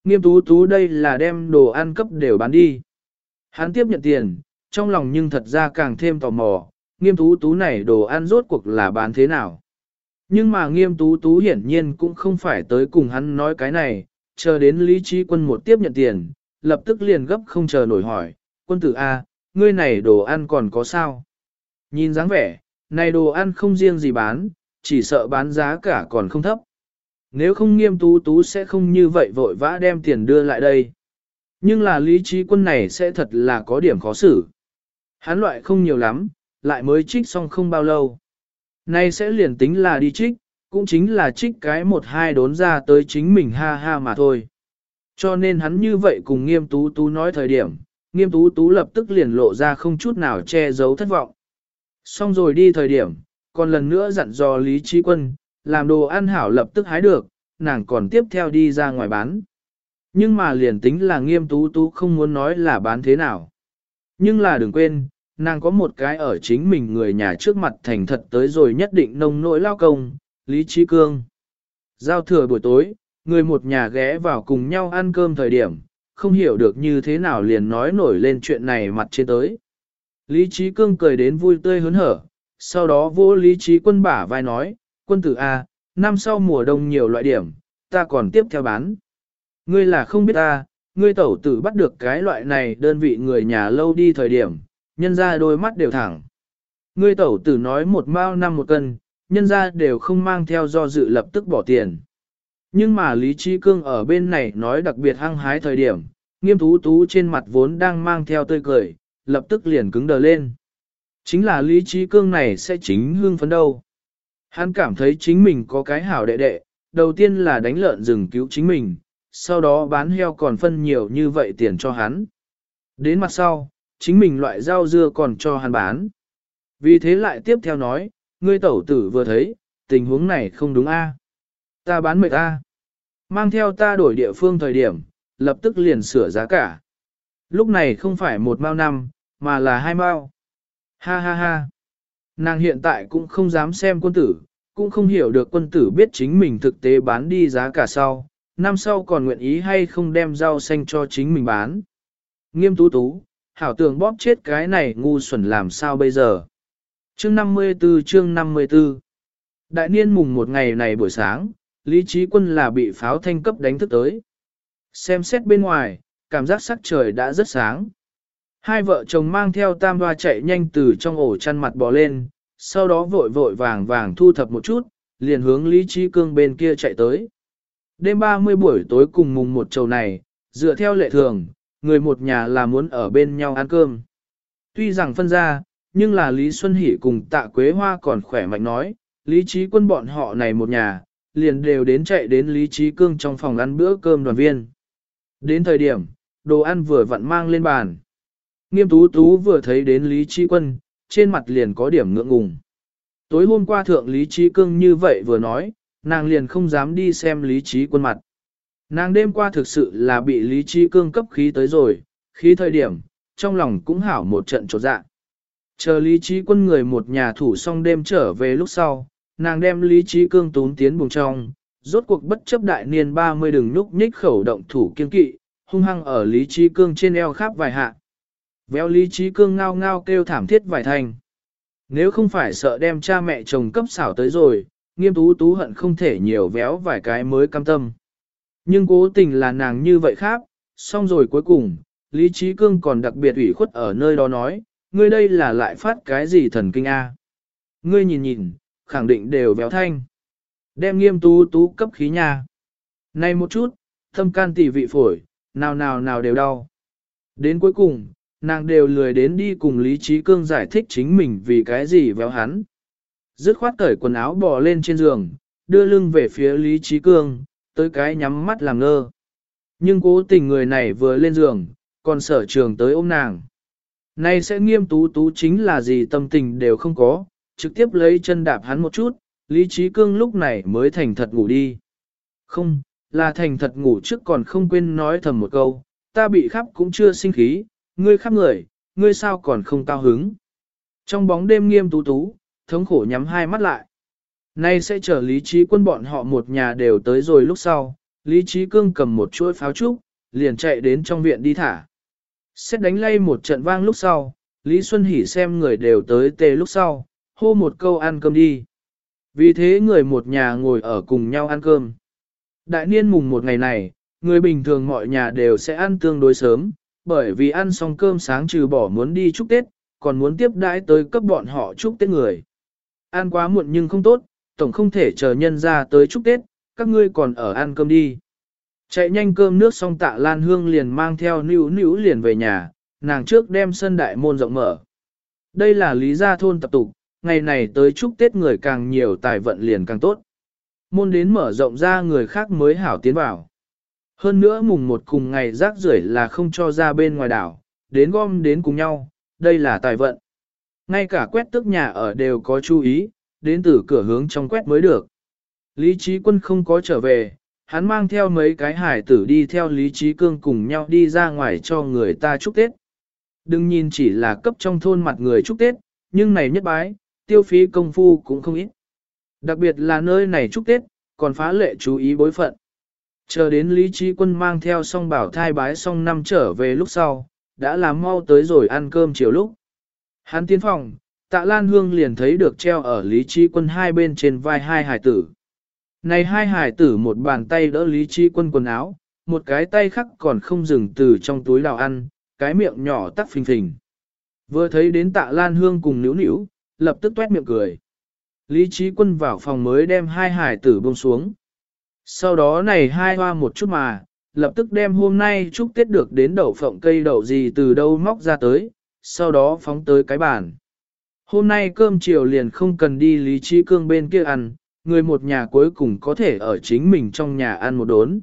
Nghiêm tú tú đây là đem đồ ăn cấp đều bán đi. Hắn tiếp nhận tiền, trong lòng nhưng thật ra càng thêm tò mò, nghiêm tú tú này đồ ăn rốt cuộc là bán thế nào. Nhưng mà nghiêm tú tú hiển nhiên cũng không phải tới cùng hắn nói cái này, chờ đến Lý Trí Quân một tiếp nhận tiền, lập tức liền gấp không chờ nổi hỏi, quân tử A, ngươi này đồ ăn còn có sao? Nhìn dáng vẻ, này đồ ăn không riêng gì bán, chỉ sợ bán giá cả còn không thấp. Nếu không nghiêm tú tú sẽ không như vậy vội vã đem tiền đưa lại đây. Nhưng là lý trí quân này sẽ thật là có điểm khó xử. Hắn loại không nhiều lắm, lại mới trích xong không bao lâu. Nay sẽ liền tính là đi trích, cũng chính là trích cái một hai đốn ra tới chính mình ha ha mà thôi. Cho nên hắn như vậy cùng nghiêm tú tú nói thời điểm, nghiêm tú tú lập tức liền lộ ra không chút nào che giấu thất vọng. Xong rồi đi thời điểm, còn lần nữa dặn dò Lý Trí Quân, làm đồ ăn hảo lập tức hái được, nàng còn tiếp theo đi ra ngoài bán. Nhưng mà liền tính là nghiêm tú tú không muốn nói là bán thế nào. Nhưng là đừng quên, nàng có một cái ở chính mình người nhà trước mặt thành thật tới rồi nhất định nông nỗi lao công, Lý Trí Cương. Giao thừa buổi tối, người một nhà ghé vào cùng nhau ăn cơm thời điểm, không hiểu được như thế nào liền nói nổi lên chuyện này mặt trên tới. Lý Trí Cương cười đến vui tươi hớn hở, sau đó vô Lý Trí quân bả vai nói, quân tử A, năm sau mùa đông nhiều loại điểm, ta còn tiếp theo bán. Ngươi là không biết ta, ngươi tẩu tử bắt được cái loại này đơn vị người nhà lâu đi thời điểm, nhân ra đôi mắt đều thẳng. Ngươi tẩu tử nói một mao năm một cân, nhân ra đều không mang theo do dự lập tức bỏ tiền. Nhưng mà Lý Trí Cương ở bên này nói đặc biệt hăng hái thời điểm, nghiêm tú tú trên mặt vốn đang mang theo tươi cười, lập tức liền cứng đờ lên. Chính là Lý Trí Cương này sẽ chính hương phấn đâu. Hắn cảm thấy chính mình có cái hảo đệ đệ, đầu tiên là đánh lợn rừng cứu chính mình, sau đó bán heo còn phân nhiều như vậy tiền cho hắn. Đến mặt sau, chính mình loại rau dưa còn cho hắn bán. Vì thế lại tiếp theo nói, ngươi tẩu tử vừa thấy, tình huống này không đúng a. Ta bán mệt ta. Mang theo ta đổi địa phương thời điểm, lập tức liền sửa giá cả. Lúc này không phải một mao năm, mà là hai mao. Ha ha ha. Nàng hiện tại cũng không dám xem quân tử, cũng không hiểu được quân tử biết chính mình thực tế bán đi giá cả sau, năm sau còn nguyện ý hay không đem rau xanh cho chính mình bán. Nghiêm tú tú, hảo tưởng bóp chết cái này ngu xuẩn làm sao bây giờ. Chương 54 chương 54 Đại niên mùng một ngày này buổi sáng, Lý Trí Quân là bị pháo thanh cấp đánh thức tới. Xem xét bên ngoài, cảm giác sắc trời đã rất sáng. Hai vợ chồng mang theo tam hoa chạy nhanh từ trong ổ chăn mặt bò lên, sau đó vội vội vàng vàng thu thập một chút, liền hướng Lý Trí Cương bên kia chạy tới. Đêm 30 buổi tối cùng mùng một trầu này, dựa theo lệ thường, người một nhà là muốn ở bên nhau ăn cơm. Tuy rằng phân ra, nhưng là Lý Xuân Hỷ cùng tạ Quế Hoa còn khỏe mạnh nói, Lý Trí Quân bọn họ này một nhà, liền đều đến chạy đến Lý Trí Cương trong phòng ăn bữa cơm đoàn viên. Đến thời điểm, đồ ăn vừa vặn mang lên bàn. Nghiêm tú tú vừa thấy đến Lý Trí Quân, trên mặt liền có điểm ngượng ngùng. Tối hôm qua thượng Lý Trí Cương như vậy vừa nói, nàng liền không dám đi xem Lý Trí Quân mặt. Nàng đêm qua thực sự là bị Lý Trí Cương cấp khí tới rồi, khí thời điểm, trong lòng cũng hảo một trận trột dạ. Chờ Lý Trí Quân người một nhà thủ xong đêm trở về lúc sau, nàng đem Lý Trí Cương tún tiến buồng trong, rốt cuộc bất chấp đại niên 30 đừng núp nhích khẩu động thủ kiên kỵ, hung hăng ở Lý Trí Cương trên eo khắp vài hạ. Véo Lý Trí Cương ngao ngao kêu thảm thiết vài thành. Nếu không phải sợ đem cha mẹ chồng cấp xảo tới rồi, nghiêm tú tú hận không thể nhiều véo vài cái mới cam tâm. Nhưng cố tình là nàng như vậy khác, xong rồi cuối cùng, Lý Trí Cương còn đặc biệt ủy khuất ở nơi đó nói, ngươi đây là lại phát cái gì thần kinh a? Ngươi nhìn nhìn, khẳng định đều véo thanh. Đem nghiêm tú tú cấp khí nha. Này một chút, thâm can tỷ vị phổi, nào nào nào đều đau. Đến cuối cùng, nàng đều lười đến đi cùng Lý Trí Cương giải thích chính mình vì cái gì véo hắn. Dứt khoát cởi quần áo bò lên trên giường, đưa lưng về phía Lý Trí Cương, tới cái nhắm mắt làm ngơ. Nhưng cố tình người này vừa lên giường, còn sở trường tới ôm nàng. Này sẽ nghiêm tú tú chính là gì tâm tình đều không có, trực tiếp lấy chân đạp hắn một chút, Lý Trí Cương lúc này mới thành thật ngủ đi. Không, là thành thật ngủ trước còn không quên nói thầm một câu, ta bị khắp cũng chưa sinh khí, ngươi khắp người, ngươi sao còn không cao hứng. Trong bóng đêm nghiêm tú tú, thống khổ nhắm hai mắt lại. Nay sẽ trở Lý Trí quân bọn họ một nhà đều tới rồi lúc sau, Lý Trí Cương cầm một chuỗi pháo trúc, liền chạy đến trong viện đi thả. Xét đánh lay một trận vang lúc sau, Lý Xuân Hỷ xem người đều tới Tề lúc sau, hô một câu ăn cơm đi. Vì thế người một nhà ngồi ở cùng nhau ăn cơm. Đại niên mùng một ngày này, người bình thường mọi nhà đều sẽ ăn tương đối sớm, bởi vì ăn xong cơm sáng trừ bỏ muốn đi chúc Tết, còn muốn tiếp đãi tới cấp bọn họ chúc Tết người. Ăn quá muộn nhưng không tốt, tổng không thể chờ nhân ra tới chúc Tết, các ngươi còn ở ăn cơm đi. Chạy nhanh cơm nước xong tạ Lan Hương liền mang theo níu níu liền về nhà, nàng trước đem sân đại môn rộng mở. Đây là lý gia thôn tập tục, ngày này tới chúc Tết người càng nhiều tài vận liền càng tốt. Môn đến mở rộng ra người khác mới hảo tiến vào. Hơn nữa mùng một cùng ngày rác rưởi là không cho ra bên ngoài đảo, đến gom đến cùng nhau, đây là tài vận. Ngay cả quét tước nhà ở đều có chú ý, đến từ cửa hướng trong quét mới được. Lý trí quân không có trở về, hắn mang theo mấy cái hải tử đi theo Lý Trí Cương cùng nhau đi ra ngoài cho người ta chúc Tết. Đừng nhìn chỉ là cấp trong thôn mặt người chúc Tết, nhưng này nhất bái, tiêu phí công phu cũng không ít. Đặc biệt là nơi này chúc Tết, còn phá lệ chú ý bối phận. Chờ đến Lý Trí Quân mang theo song bảo thai bái Song năm trở về lúc sau, đã làm mau tới rồi ăn cơm chiều lúc. Hắn tiến phòng, tạ Lan Hương liền thấy được treo ở Lý Trí Quân hai bên trên vai hai hải tử. Này hai hải tử một bàn tay đỡ Lý Trí Quân quần áo, một cái tay khác còn không dừng từ trong túi đào ăn, cái miệng nhỏ tắc phình phình. Vừa thấy đến tạ Lan Hương cùng níu níu, lập tức tuét miệng cười. Lý Trí Quân vào phòng mới đem hai hải tử buông xuống. Sau đó này hai hoa một chút mà, lập tức đem hôm nay chúc Tết được đến đậu phộng cây đậu gì từ đâu móc ra tới, sau đó phóng tới cái bàn. Hôm nay cơm chiều liền không cần đi Lý Trí Cương bên kia ăn, người một nhà cuối cùng có thể ở chính mình trong nhà ăn một đốn.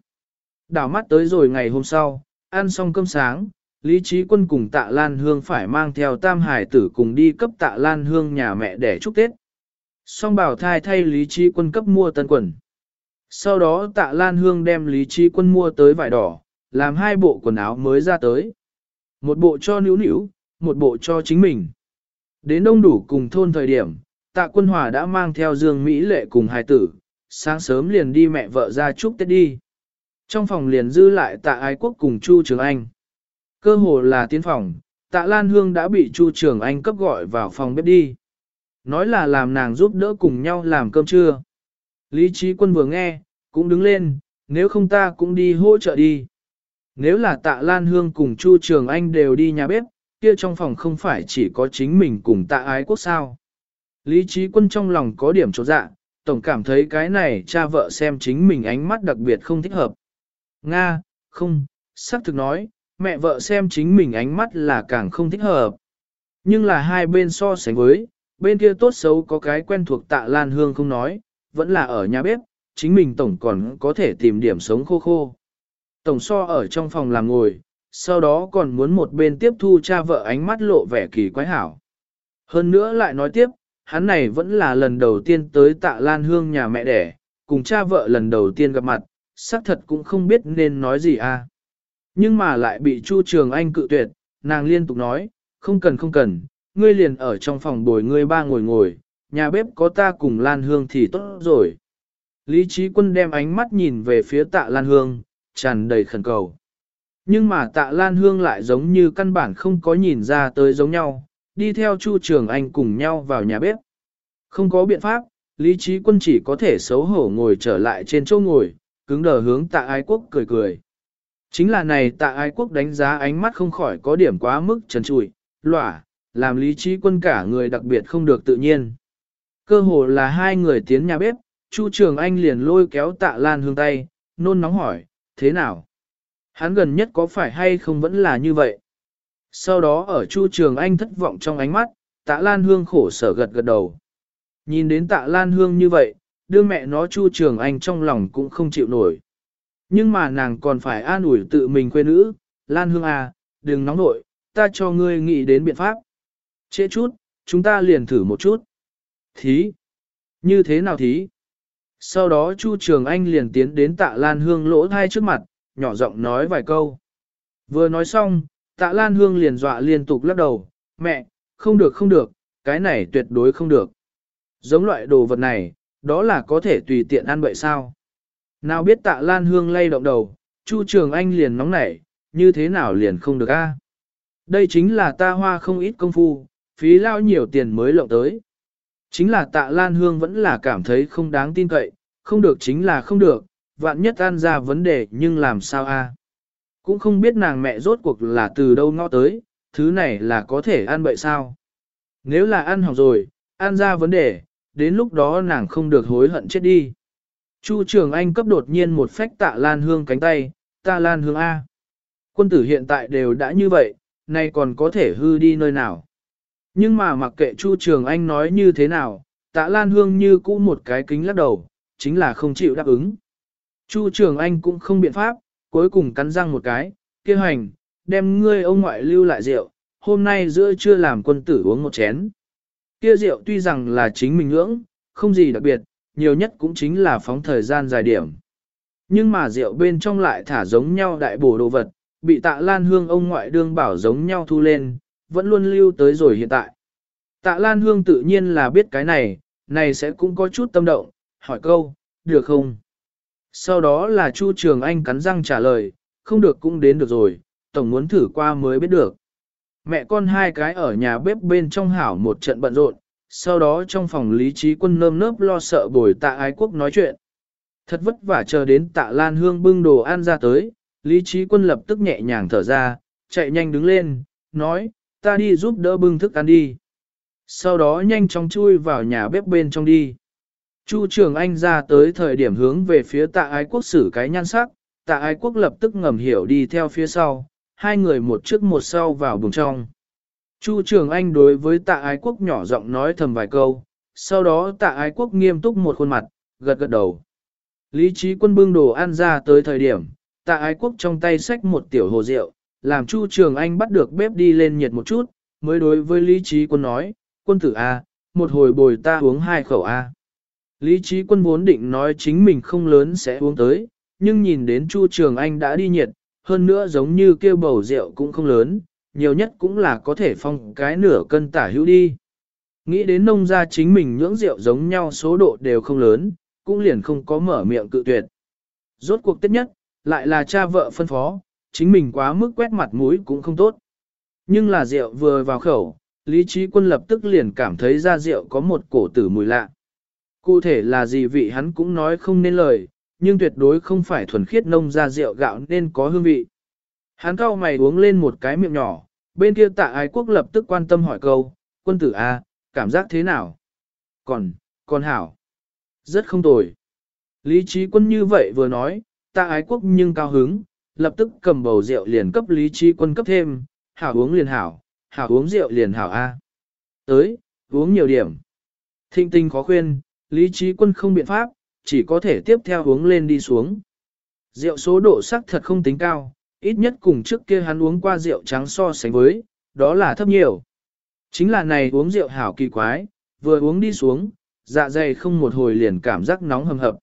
Đảo mắt tới rồi ngày hôm sau, ăn xong cơm sáng, Lý Trí Quân cùng Tạ Lan Hương phải mang theo Tam Hải tử cùng đi cấp Tạ Lan Hương nhà mẹ để chúc Tết. Song bảo thai thay Lý Trí Quân cấp mua tân quần. Sau đó Tạ Lan Hương đem Lý Trí Quân mua tới vải đỏ, làm hai bộ quần áo mới ra tới. Một bộ cho nữ nữ, một bộ cho chính mình. Đến đông đủ cùng thôn thời điểm, Tạ Quân Hòa đã mang theo Dương Mỹ Lệ cùng hai tử, sáng sớm liền đi mẹ vợ ra chúc Tết đi. Trong phòng liền dư lại Tạ Ái Quốc cùng Chu Trường Anh. Cơ hồ là tiến phòng, tạ Lan Hương đã bị Chu Trường Anh cấp gọi vào phòng bếp đi. Nói là làm nàng giúp đỡ cùng nhau làm cơm trưa. Lý Trí Quân vừa nghe, cũng đứng lên, nếu không ta cũng đi hỗ trợ đi. Nếu là tạ Lan Hương cùng Chu Trường Anh đều đi nhà bếp, kia trong phòng không phải chỉ có chính mình cùng tạ ái quốc sao. Lý Trí Quân trong lòng có điểm chỗ dạ, tổng cảm thấy cái này cha vợ xem chính mình ánh mắt đặc biệt không thích hợp. Nga, không, xác thực nói, mẹ vợ xem chính mình ánh mắt là càng không thích hợp. Nhưng là hai bên so sánh với, bên kia tốt xấu có cái quen thuộc tạ Lan Hương không nói, vẫn là ở nhà bếp, chính mình tổng còn có thể tìm điểm sống khô khô. Tổng so ở trong phòng làm ngồi, sau đó còn muốn một bên tiếp thu cha vợ ánh mắt lộ vẻ kỳ quái hảo. Hơn nữa lại nói tiếp, hắn này vẫn là lần đầu tiên tới tạ Lan Hương nhà mẹ đẻ, cùng cha vợ lần đầu tiên gặp mặt, xác thật cũng không biết nên nói gì à. Nhưng mà lại bị Chu Trường Anh cự tuyệt, nàng liên tục nói, không cần không cần, ngươi liền ở trong phòng bồi ngươi ba ngồi ngồi, nhà bếp có ta cùng Lan Hương thì tốt rồi. Lý trí quân đem ánh mắt nhìn về phía tạ Lan Hương, tràn đầy khẩn cầu. Nhưng mà tạ Lan Hương lại giống như căn bản không có nhìn ra tới giống nhau, đi theo Chu Trường Anh cùng nhau vào nhà bếp. Không có biện pháp, Lý trí quân chỉ có thể xấu hổ ngồi trở lại trên chỗ ngồi, cứng đờ hướng tạ ái quốc cười cười. Chính là này tạ ái quốc đánh giá ánh mắt không khỏi có điểm quá mức trần trụi, lỏa, làm lý trí quân cả người đặc biệt không được tự nhiên. Cơ hồ là hai người tiến nhà bếp, Chu Trường Anh liền lôi kéo tạ lan hương tay, nôn nóng hỏi, thế nào? Hắn gần nhất có phải hay không vẫn là như vậy? Sau đó ở Chu Trường Anh thất vọng trong ánh mắt, tạ lan hương khổ sở gật gật đầu. Nhìn đến tạ lan hương như vậy, đưa mẹ nó Chu Trường Anh trong lòng cũng không chịu nổi. Nhưng mà nàng còn phải an ủi tự mình quê nữ, Lan Hương à, đừng nóng nội, ta cho ngươi nghĩ đến biện pháp. Trễ chút, chúng ta liền thử một chút. Thí. Như thế nào thí? Sau đó Chu Trường Anh liền tiến đến tạ Lan Hương lỗ thai trước mặt, nhỏ giọng nói vài câu. Vừa nói xong, tạ Lan Hương liền dọa liên tục lắc đầu, mẹ, không được không được, cái này tuyệt đối không được. Giống loại đồ vật này, đó là có thể tùy tiện ăn vậy sao? Nào biết tạ Lan Hương lay động đầu, Chu Trường Anh liền nóng nảy, như thế nào liền không được a? Đây chính là ta hoa không ít công phu, phí lao nhiều tiền mới lộng tới. Chính là tạ Lan Hương vẫn là cảm thấy không đáng tin cậy, không được chính là không được, vạn nhất An ra vấn đề nhưng làm sao a? Cũng không biết nàng mẹ rốt cuộc là từ đâu ngõ tới, thứ này là có thể ăn bậy sao. Nếu là ăn hỏng rồi, ăn ra vấn đề, đến lúc đó nàng không được hối hận chết đi. Chu Trường Anh cấp đột nhiên một phách tạ Lan Hương cánh tay, ta Lan Hương A. Quân tử hiện tại đều đã như vậy, nay còn có thể hư đi nơi nào. Nhưng mà mặc kệ Chu Trường Anh nói như thế nào, tạ Lan Hương như cũ một cái kính lắc đầu, chính là không chịu đáp ứng. Chu Trường Anh cũng không biện pháp, cuối cùng cắn răng một cái, kêu hành, đem ngươi ông ngoại lưu lại rượu, hôm nay giữa trưa làm quân tử uống một chén. Kia rượu tuy rằng là chính mình ngưỡng, không gì đặc biệt, nhiều nhất cũng chính là phóng thời gian dài điểm. Nhưng mà rượu bên trong lại thả giống nhau đại bổ đồ vật, bị tạ lan hương ông ngoại đương bảo giống nhau thu lên, vẫn luôn lưu tới rồi hiện tại. Tạ lan hương tự nhiên là biết cái này, này sẽ cũng có chút tâm động, hỏi câu, được không? Sau đó là Chu Trường Anh cắn răng trả lời, không được cũng đến được rồi, tổng muốn thử qua mới biết được. Mẹ con hai cái ở nhà bếp bên trong hảo một trận bận rộn, sau đó trong phòng lý trí quân nơm nớp lo sợ bồi tạ ái quốc nói chuyện. Thật vất vả chờ đến tạ Lan Hương bưng đồ ăn ra tới, lý trí quân lập tức nhẹ nhàng thở ra, chạy nhanh đứng lên, nói, ta đi giúp đỡ bưng thức ăn đi. Sau đó nhanh chóng chui vào nhà bếp bên trong đi. Chu Trường Anh ra tới thời điểm hướng về phía tạ ái quốc xử cái nhan sắc, tạ ái quốc lập tức ngầm hiểu đi theo phía sau, hai người một trước một sau vào buồng trong. Chu Trường Anh đối với tạ ái quốc nhỏ giọng nói thầm vài câu, sau đó tạ ái quốc nghiêm túc một khuôn mặt, gật gật đầu. Lý trí quân bưng đồ ăn ra tới thời điểm, tạ ái quốc trong tay xách một tiểu hồ rượu, làm Chu Trường Anh bắt được bếp đi lên nhiệt một chút, mới đối với Lý trí quân nói, quân tử A, một hồi bồi ta uống hai khẩu A. Lý trí quân vốn định nói chính mình không lớn sẽ uống tới, nhưng nhìn đến Chu Trường Anh đã đi nhiệt, hơn nữa giống như kêu bầu rượu cũng không lớn, nhiều nhất cũng là có thể phong cái nửa cân tả hữu đi. Nghĩ đến nông gia chính mình nhưỡng rượu giống nhau số độ đều không lớn, cũng liền không có mở miệng cự tuyệt. Rốt cuộc tiết nhất, lại là cha vợ phân phó, chính mình quá mức quét mặt mũi cũng không tốt. Nhưng là rượu vừa vào khẩu, lý trí quân lập tức liền cảm thấy ra rượu có một cổ tử mùi lạ. Cụ thể là gì vị hắn cũng nói không nên lời, nhưng tuyệt đối không phải thuần khiết nông ra rượu gạo nên có hương vị. Hắn cao mày uống lên một cái miệng nhỏ, bên kia tạ ái quốc lập tức quan tâm hỏi câu, quân tử A, cảm giác thế nào? Còn, còn hảo. Rất không tồi. Lý trí quân như vậy vừa nói, tạ ái quốc nhưng cao hứng, lập tức cầm bầu rượu liền cấp lý trí quân cấp thêm, hảo uống liền hảo, hảo uống rượu liền hảo A. Tới, uống nhiều điểm. Thinh tinh khó khuyên, lý trí quân không biện pháp, chỉ có thể tiếp theo uống lên đi xuống. Rượu số độ sắc thật không tính cao, ít nhất cùng trước kia hắn uống qua rượu trắng so sánh với, đó là thấp nhiều. Chính là này uống rượu hảo kỳ quái, vừa uống đi xuống, dạ dày không một hồi liền cảm giác nóng hầm hập.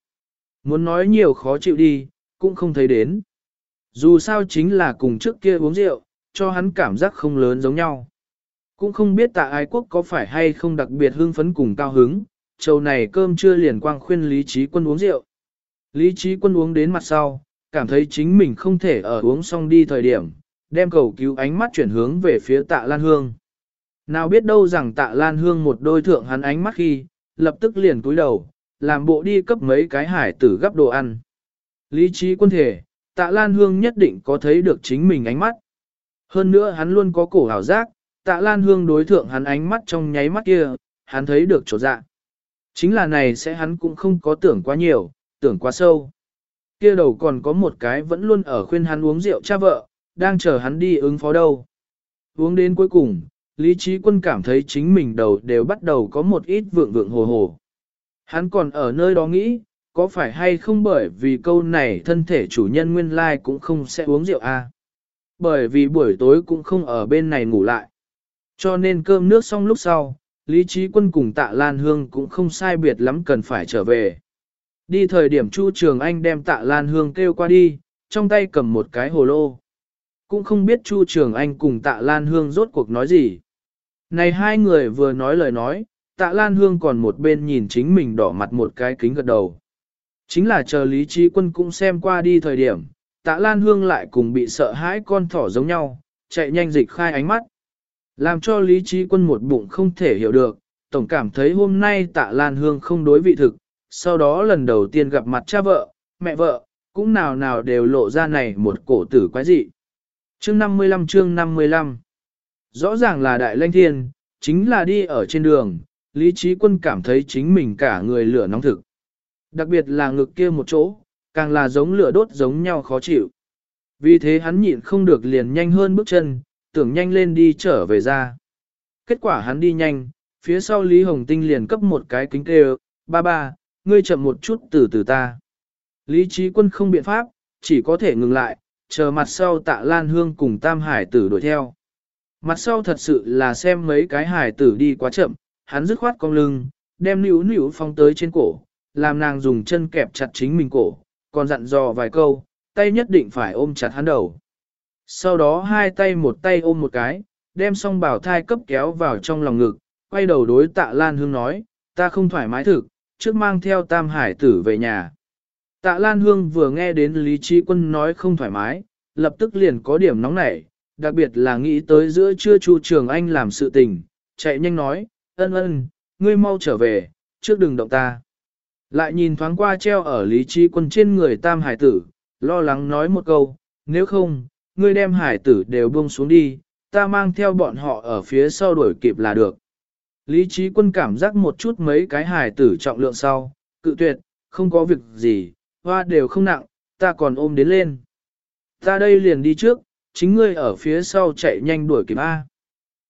Muốn nói nhiều khó chịu đi, cũng không thấy đến. Dù sao chính là cùng trước kia uống rượu, cho hắn cảm giác không lớn giống nhau. Cũng không biết tạ ái quốc có phải hay không đặc biệt hưng phấn cùng cao hứng, trầu này cơm chưa liền quang khuyên Lý Trí Quân uống rượu. Lý Trí Quân uống đến mặt sau, cảm thấy chính mình không thể ở uống xong đi thời điểm, đem cầu cứu ánh mắt chuyển hướng về phía tạ Lan Hương. Nào biết đâu rằng tạ Lan Hương một đôi thượng hắn ánh mắt khi, lập tức liền cúi đầu, làm bộ đi cấp mấy cái hải tử gấp đồ ăn. Lý trí quân thể, tạ Lan Hương nhất định có thấy được chính mình ánh mắt. Hơn nữa hắn luôn có cổ hảo giác, tạ Lan Hương đối thượng hắn ánh mắt trong nháy mắt kia, hắn thấy được chỗ dạ. Chính là này sẽ hắn cũng không có tưởng quá nhiều, tưởng quá sâu. Kia đầu còn có một cái vẫn luôn ở khuyên hắn uống rượu cha vợ, đang chờ hắn đi ứng phó đâu. Uống đến cuối cùng, Lý Trí Quân cảm thấy chính mình đầu đều bắt đầu có một ít vượng vượng hồ hồ. Hắn còn ở nơi đó nghĩ, có phải hay không bởi vì câu này thân thể chủ nhân nguyên lai cũng không sẽ uống rượu a à? Bởi vì buổi tối cũng không ở bên này ngủ lại. Cho nên cơm nước xong lúc sau, Lý Trí Quân cùng tạ Lan Hương cũng không sai biệt lắm cần phải trở về. Đi thời điểm Chu Trường Anh đem tạ Lan Hương kêu qua đi, trong tay cầm một cái hồ lô. Cũng không biết Chu Trường Anh cùng tạ Lan Hương rốt cuộc nói gì. Này hai người vừa nói lời nói, tạ Lan Hương còn một bên nhìn chính mình đỏ mặt một cái kính gật đầu. Chính là chờ Lý Trí Quân cũng xem qua đi thời điểm, tạ Lan Hương lại cùng bị sợ hãi con thỏ giống nhau, chạy nhanh dịch khai ánh mắt. Làm cho Lý Trí Quân một bụng không thể hiểu được, tổng cảm thấy hôm nay tạ Lan Hương không đối vị thực, sau đó lần đầu tiên gặp mặt cha vợ, mẹ vợ, cũng nào nào đều lộ ra này một cổ tử quái dị. Chương 55 chương 55 Rõ ràng là đại lanh thiên, chính là đi ở trên đường, Lý Trí Quân cảm thấy chính mình cả người lửa nóng thực. Đặc biệt là ngực kia một chỗ, càng là giống lửa đốt giống nhau khó chịu. Vì thế hắn nhịn không được liền nhanh hơn bước chân, tưởng nhanh lên đi trở về ra. Kết quả hắn đi nhanh, phía sau Lý Hồng Tinh liền cấp một cái kính kêu, ba ba, ngươi chậm một chút từ từ ta. Lý trí quân không biện pháp, chỉ có thể ngừng lại, chờ mặt sau tạ Lan Hương cùng Tam Hải tử đuổi theo. Mặt sau thật sự là xem mấy cái hải tử đi quá chậm, hắn dứt khoát cong lưng, đem níu níu phong tới trên cổ, làm nàng dùng chân kẹp chặt chính mình cổ, còn dặn dò vài câu, tay nhất định phải ôm chặt hắn đầu. Sau đó hai tay một tay ôm một cái, đem song bảo thai cấp kéo vào trong lòng ngực, quay đầu đối tạ Lan Hương nói, ta không thoải mái thực, trước mang theo tam hải tử về nhà. Tạ Lan Hương vừa nghe đến Lý Trí Quân nói không thoải mái, lập tức liền có điểm nóng nảy, đặc biệt là nghĩ tới giữa trưa Chu Trường Anh làm sự tình, chạy nhanh nói, ân ân, ngươi mau trở về, trước đừng động ta. Lại nhìn thoáng qua treo ở Lý Trí Quân trên người tam hải tử, lo lắng nói một câu, nếu không, ngươi đem hải tử đều buông xuống đi, ta mang theo bọn họ ở phía sau đuổi kịp là được. Lý trí quân cảm giác một chút mấy cái hải tử trọng lượng sau, cự tuyệt, không có việc gì, hoa đều không nặng, ta còn ôm đến lên. Ta đây liền đi trước, chính ngươi ở phía sau chạy nhanh đuổi kịp A.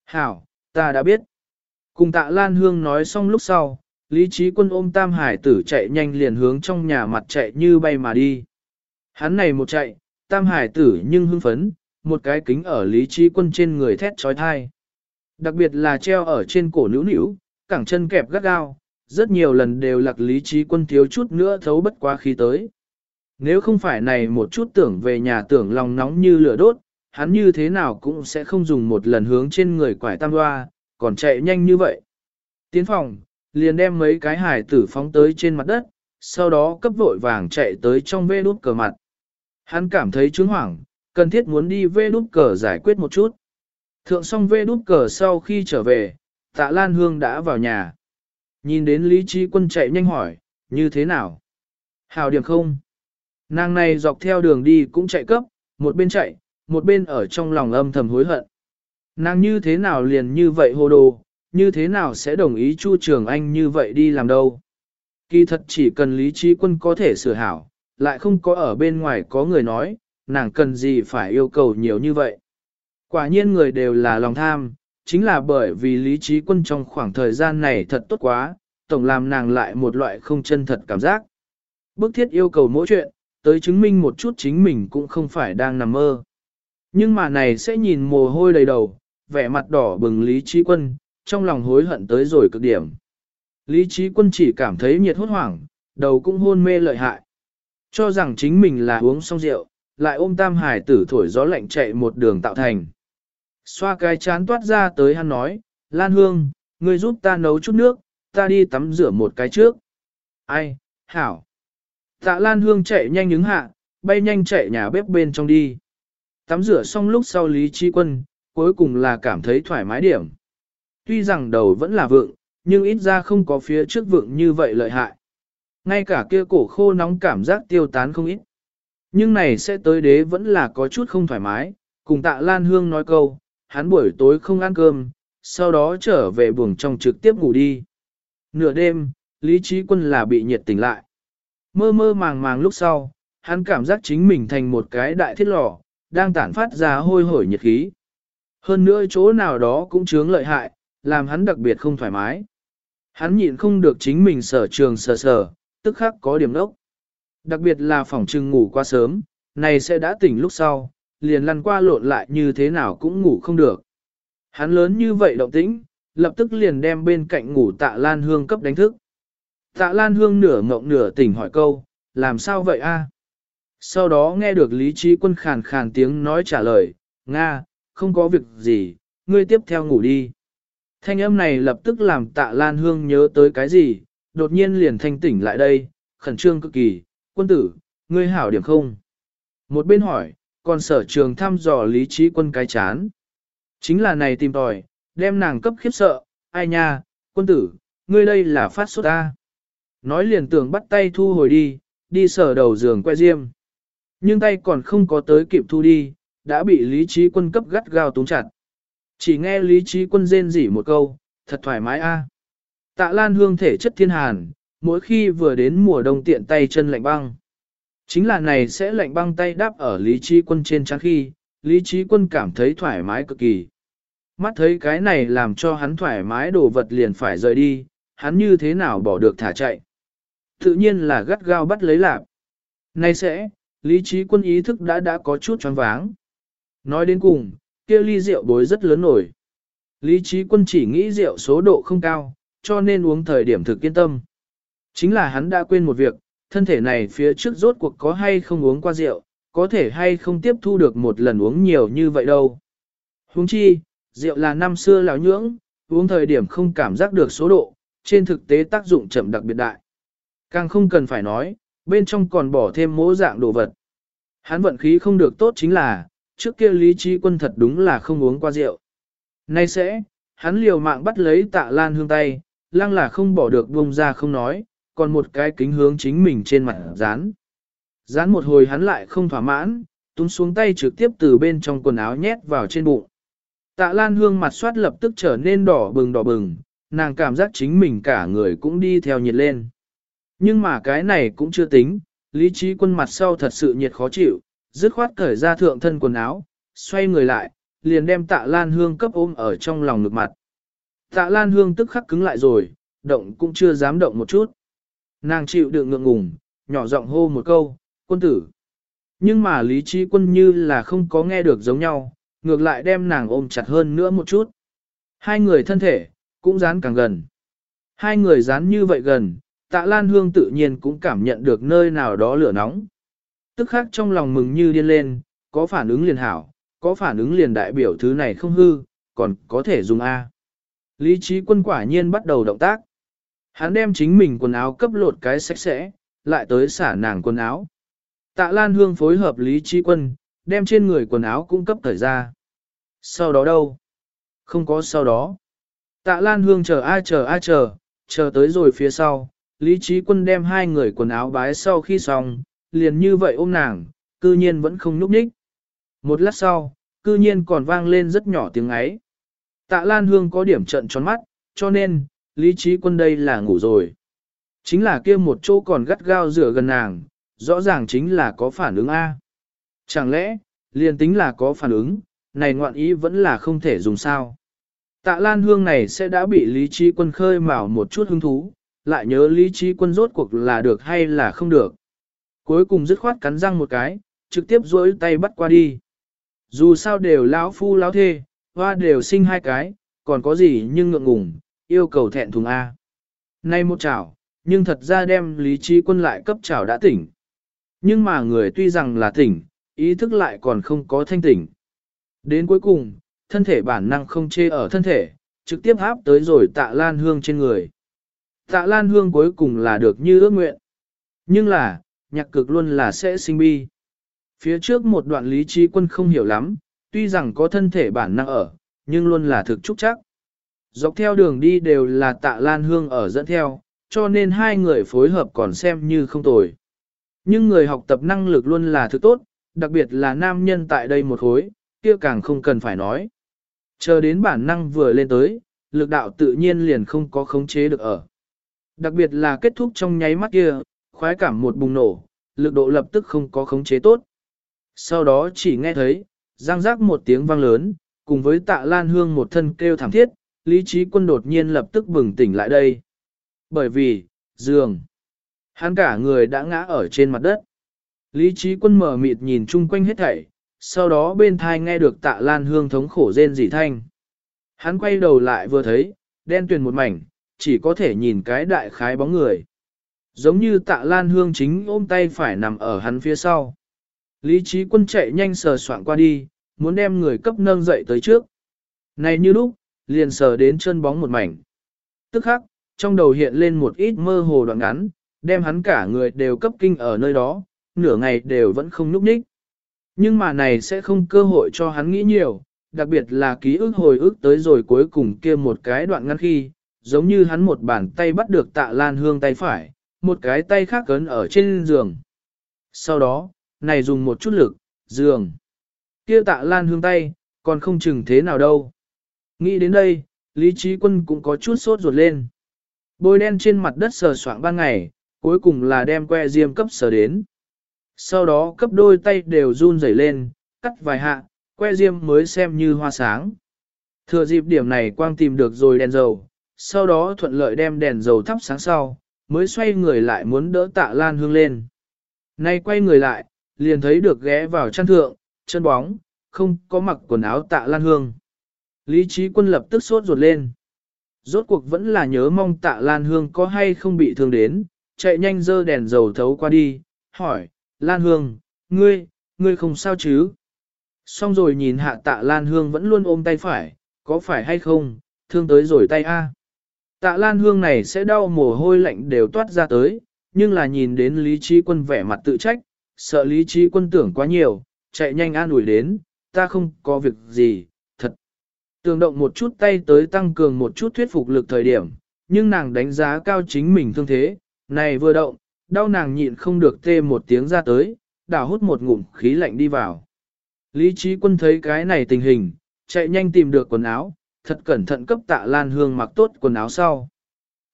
Hảo, ta đã biết. Cùng tạ Lan Hương nói xong lúc sau, Lý trí quân ôm tam hải tử chạy nhanh liền hướng trong nhà mặt chạy như bay mà đi. Hắn này một chạy, tam hải tử nhưng hưng phấn, một cái kính ở lý trí quân trên người thét trói thai. Đặc biệt là treo ở trên cổ nữ nữ, cẳng chân kẹp gắt gao, rất nhiều lần đều lạc lý trí quân thiếu chút nữa thấu bất quá khí tới. Nếu không phải này một chút tưởng về nhà tưởng lòng nóng như lửa đốt, hắn như thế nào cũng sẽ không dùng một lần hướng trên người quải tam hoa, còn chạy nhanh như vậy. Tiến phòng, liền đem mấy cái hải tử phóng tới trên mặt đất, sau đó cấp vội vàng chạy tới trong vê đút cờ mặt. Hắn cảm thấy chứng hoảng, cần thiết muốn đi vê đút cờ giải quyết một chút. Thượng xong vê đút cờ sau khi trở về, tạ Lan Hương đã vào nhà. Nhìn đến Lý Trí Quân chạy nhanh hỏi, như thế nào? Hào điểm không? Nàng này dọc theo đường đi cũng chạy cấp, một bên chạy, một bên ở trong lòng âm thầm hối hận. Nàng như thế nào liền như vậy hồ đồ, như thế nào sẽ đồng ý Chu Trường Anh như vậy đi làm đâu? Kỳ thật chỉ cần Lý Trí Quân có thể sửa hảo, lại không có ở bên ngoài có người nói, nàng cần gì phải yêu cầu nhiều như vậy. Quả nhiên người đều là lòng tham, chính là bởi vì lý trí quân trong khoảng thời gian này thật tốt quá, tổng làm nàng lại một loại không chân thật cảm giác. Bức thiết yêu cầu mỗi chuyện, tới chứng minh một chút chính mình cũng không phải đang nằm mơ. Nhưng mà này sẽ nhìn mồ hôi đầy đầu, vẻ mặt đỏ bừng Lý Trí Quân, trong lòng hối hận tới rồi cực điểm. Lý Trí Quân chỉ cảm thấy nhiệt hốt hoảng, đầu cũng hôn mê lợi hại. Cho rằng chính mình là uống xong rượu, lại ôm tam hải tử thổi gió lạnh chạy một đường tạo thành. Xoa cái chán toát ra tới hắn nói, Lan Hương, ngươi giúp ta nấu chút nước, ta đi tắm rửa một cái trước. Ai, hảo. Tạ Lan Hương chạy nhanh ứng hạ, bay nhanh chạy nhà bếp bên trong đi. Tắm rửa xong lúc sau Lý trí Quân, cuối cùng là cảm thấy thoải mái điểm. Tuy rằng đầu vẫn là vượng, nhưng ít ra không có phía trước vượng như vậy lợi hại. Ngay cả kia cổ khô nóng cảm giác tiêu tán không ít. Nhưng này sẽ tới đế vẫn là có chút không thoải mái, cùng tạ Lan Hương nói câu, hắn buổi tối không ăn cơm, sau đó trở về buồng trong trực tiếp ngủ đi. Nửa đêm, Lý Trí Quân là bị nhiệt tỉnh lại. Mơ mơ màng màng lúc sau, hắn cảm giác chính mình thành một cái đại thiết lò, đang tản phát ra hôi hổi nhiệt khí. Hơn nữa chỗ nào đó cũng chướng lợi hại, làm hắn đặc biệt không thoải mái. Hắn nhịn không được chính mình sở trường sờ sờ, tức khắc có điểm đốc. Đặc biệt là phòng trừng ngủ quá sớm, này sẽ đã tỉnh lúc sau, liền lăn qua lộn lại như thế nào cũng ngủ không được. Hắn lớn như vậy động tĩnh, lập tức liền đem bên cạnh ngủ tạ Lan Hương cấp đánh thức. Tạ Lan Hương nửa ngộng nửa tỉnh hỏi câu, làm sao vậy a? Sau đó nghe được Lý Trí Quân khàn khàn tiếng nói trả lời, Nga, không có việc gì, ngươi tiếp theo ngủ đi. Thanh âm này lập tức làm tạ Lan Hương nhớ tới cái gì, đột nhiên liền thanh tỉnh lại đây, khẩn trương cực kỳ, quân tử, ngươi hảo điểm không? Một bên hỏi, còn sở trường thăm dò lý trí quân cái chán. Chính là này tìm tòi, đem nàng cấp khiếp sợ, ai nha, quân tử, ngươi đây là phát sốt ta. Nói liền tưởng bắt tay thu hồi đi, đi sở đầu giường que diêm. Nhưng tay còn không có tới kịp thu đi, đã bị lý trí quân cấp gắt gao túng chặt. Chỉ nghe lý trí quân rên rỉ một câu, thật thoải mái a. Tạ lan hương thể chất thiên hàn, mỗi khi vừa đến mùa đông tiện tay chân lạnh băng. Chính là này sẽ lạnh băng tay đáp ở lý trí quân trên trang khi, lý trí quân cảm thấy thoải mái cực kỳ. Mắt thấy cái này làm cho hắn thoải mái đồ vật liền phải rời đi, hắn như thế nào bỏ được thả chạy. Tự nhiên là gắt gao bắt lấy lạc. Nay sẽ, lý trí quân ý thức đã đã có chút choáng váng. Nói đến cùng, kia ly rượu bối rất lớn nổi. Lý trí quân chỉ nghĩ rượu số độ không cao, cho nên uống thời điểm thực yên tâm. Chính là hắn đã quên một việc, thân thể này phía trước rốt cuộc có hay không uống qua rượu, có thể hay không tiếp thu được một lần uống nhiều như vậy đâu. Huống chi, rượu là năm xưa lão nhưỡng, uống thời điểm không cảm giác được số độ, trên thực tế tác dụng chậm đặc biệt đại. Càng không cần phải nói, bên trong còn bỏ thêm mỗi dạng đồ vật. Hắn vận khí không được tốt chính là, trước kia lý trí quân thật đúng là không uống qua rượu. Nay sẽ, hắn liều mạng bắt lấy tạ lan hương tay, lăng là không bỏ được buông ra không nói, còn một cái kính hướng chính mình trên mặt dán. Dán một hồi hắn lại không thỏa mãn, túm xuống tay trực tiếp từ bên trong quần áo nhét vào trên bụng. Tạ Lan Hương mặt soát lập tức trở nên đỏ bừng đỏ bừng, nàng cảm giác chính mình cả người cũng đi theo nhiệt lên. Nhưng mà cái này cũng chưa tính, lý trí quân mặt sau thật sự nhiệt khó chịu, dứt khoát cởi ra thượng thân quần áo, xoay người lại, liền đem tạ Lan Hương cấp ôm ở trong lòng ngực mặt. Tạ Lan Hương tức khắc cứng lại rồi, động cũng chưa dám động một chút. Nàng chịu đựng ngượng ngùng, nhỏ giọng hô một câu, quân tử. Nhưng mà lý trí quân như là không có nghe được giống nhau, ngược lại đem nàng ôm chặt hơn nữa một chút. Hai người thân thể, cũng dán càng gần. Hai người dán như vậy gần, tạ Lan Hương tự nhiên cũng cảm nhận được nơi nào đó lửa nóng. Tức khác trong lòng mừng như điên lên, có phản ứng liền hảo, có phản ứng liền đại biểu thứ này không hư, còn có thể dùng A. Lý trí quân quả nhiên bắt đầu động tác. Hắn đem chính mình quần áo cấp lột cái sạch sẽ, lại tới xả nàng quần áo. Tạ Lan Hương phối hợp Lý Trí Quân, đem trên người quần áo cung cấp thời ra. Sau đó đâu? Không có sau đó. Tạ Lan Hương chờ ai chờ ai chờ, chờ tới rồi phía sau, Lý Trí Quân đem hai người quần áo bái sau khi xong, liền như vậy ôm nàng, cư nhiên vẫn không núp nhích. Một lát sau, cư nhiên còn vang lên rất nhỏ tiếng ấy. Tạ Lan Hương có điểm trận tròn mắt, cho nên, Lý Trí Quân đây là ngủ rồi. Chính là kia một chỗ còn gắt gao rửa gần nàng, rõ ràng chính là có phản ứng A. Chẳng lẽ, liền tính là có phản ứng, này ngoạn ý vẫn là không thể dùng sao. Tạ Lan Hương này sẽ đã bị Lý Trí Quân khơi mào một chút hứng thú, lại nhớ Lý Trí Quân rốt cuộc là được hay là không được. Cuối cùng dứt khoát cắn răng một cái, trực tiếp duỗi tay bắt qua đi. Dù sao đều lão phu lão thê, hoa đều sinh hai cái, còn có gì nhưng ngượng ngùng, yêu cầu thẹn thùng A. Nay một chảo, nhưng thật ra đem Lý Trí Quân lại cấp chảo đã tỉnh. Nhưng mà người tuy rằng là tỉnh, ý thức lại còn không có thanh tỉnh. Đến cuối cùng, thân thể bản năng không chê ở thân thể, trực tiếp áp tới rồi tạ lan hương trên người. Tạ lan hương cuối cùng là được như ước nguyện. Nhưng là, nhạc cực luôn là sẽ sinh bi. Phía trước một đoạn lý trí quân không hiểu lắm, tuy rằng có thân thể bản năng ở, nhưng luôn là thực trúc chắc. Dọc theo đường đi đều là tạ lan hương ở dẫn theo, cho nên hai người phối hợp còn xem như không tồi. Nhưng người học tập năng lực luôn là thứ tốt, đặc biệt là nam nhân tại đây một hối, kia càng không cần phải nói. Chờ đến bản năng vừa lên tới, lực đạo tự nhiên liền không có khống chế được ở. Đặc biệt là kết thúc trong nháy mắt kia, khoái cảm một bùng nổ, lực độ lập tức không có khống chế tốt. Sau đó chỉ nghe thấy, giang giác một tiếng vang lớn, cùng với tạ lan hương một thân kêu thảm thiết, lý trí quân đột nhiên lập tức bừng tỉnh lại đây. Bởi vì, giường, hắn cả người đã ngã ở trên mặt đất. Lý trí quân mở mịt nhìn chung quanh hết thảy, sau đó bên thai nghe được tạ lan hương thống khổ rên rỉ thanh. Hắn quay đầu lại vừa thấy, đen tuyền một mảnh, chỉ có thể nhìn cái đại khái bóng người. Giống như tạ lan hương chính ôm tay phải nằm ở hắn phía sau. Lý trí quân chạy nhanh sờ soạn qua đi, muốn đem người cấp nâng dậy tới trước. Này như lúc, liền sờ đến chân bóng một mảnh. Tức khắc, trong đầu hiện lên một ít mơ hồ đoạn ngắn, đem hắn cả người đều cấp kinh ở nơi đó, nửa ngày đều vẫn không núp ních. Nhưng mà này sẽ không cơ hội cho hắn nghĩ nhiều, đặc biệt là ký ức hồi ức tới rồi cuối cùng kia một cái đoạn ngắn khi, giống như hắn một bàn tay bắt được tạ lan hương tay phải, một cái tay khác cấn ở trên giường. Sau đó, này dùng một chút lực, giường. Kia tạ lan hương tay, còn không chừng thế nào đâu. Nghĩ đến đây, Lý Trí Quân cũng có chút sốt ruột lên. Bôi đen trên mặt đất sờ soạng ban ngày, cuối cùng là đem que diêm cấp sờ đến. Sau đó cấp đôi tay đều run rẩy lên, cắt vài hạ, que diêm mới xem như hoa sáng. Thừa dịp điểm này quang tìm được rồi đèn dầu, sau đó thuận lợi đem đèn dầu thắp sáng sau, mới xoay người lại muốn đỡ tạ lan hương lên. Nay quay người lại, liền thấy được ghé vào chăn thượng, chân bóng, không có mặc quần áo tạ lan hương. Lý trí quân lập tức sốt ruột lên. Rốt cuộc vẫn là nhớ mong tạ lan hương có hay không bị thương đến, chạy nhanh dơ đèn dầu thấu qua đi, hỏi, Lan Hương, ngươi, ngươi không sao chứ? Xong rồi nhìn hạ tạ Lan Hương vẫn luôn ôm tay phải, có phải hay không, thương tới rồi tay a. Tạ Lan Hương này sẽ đau mồ hôi lạnh đều toát ra tới, nhưng là nhìn đến Lý Trí Quân vẻ mặt tự trách, sợ Lý Trí Quân tưởng quá nhiều, chạy nhanh an ủi đến, ta không có việc gì, thật. Tường động một chút tay tới tăng cường một chút thuyết phục lực thời điểm, nhưng nàng đánh giá cao chính mình thương thế, này vừa động, đau nàng nhịn không được tê một tiếng ra tới, đảo hút một ngụm khí lạnh đi vào. Lý trí quân thấy cái này tình hình, chạy nhanh tìm được quần áo, thật cẩn thận cấp tạ lan hương mặc tốt quần áo sau.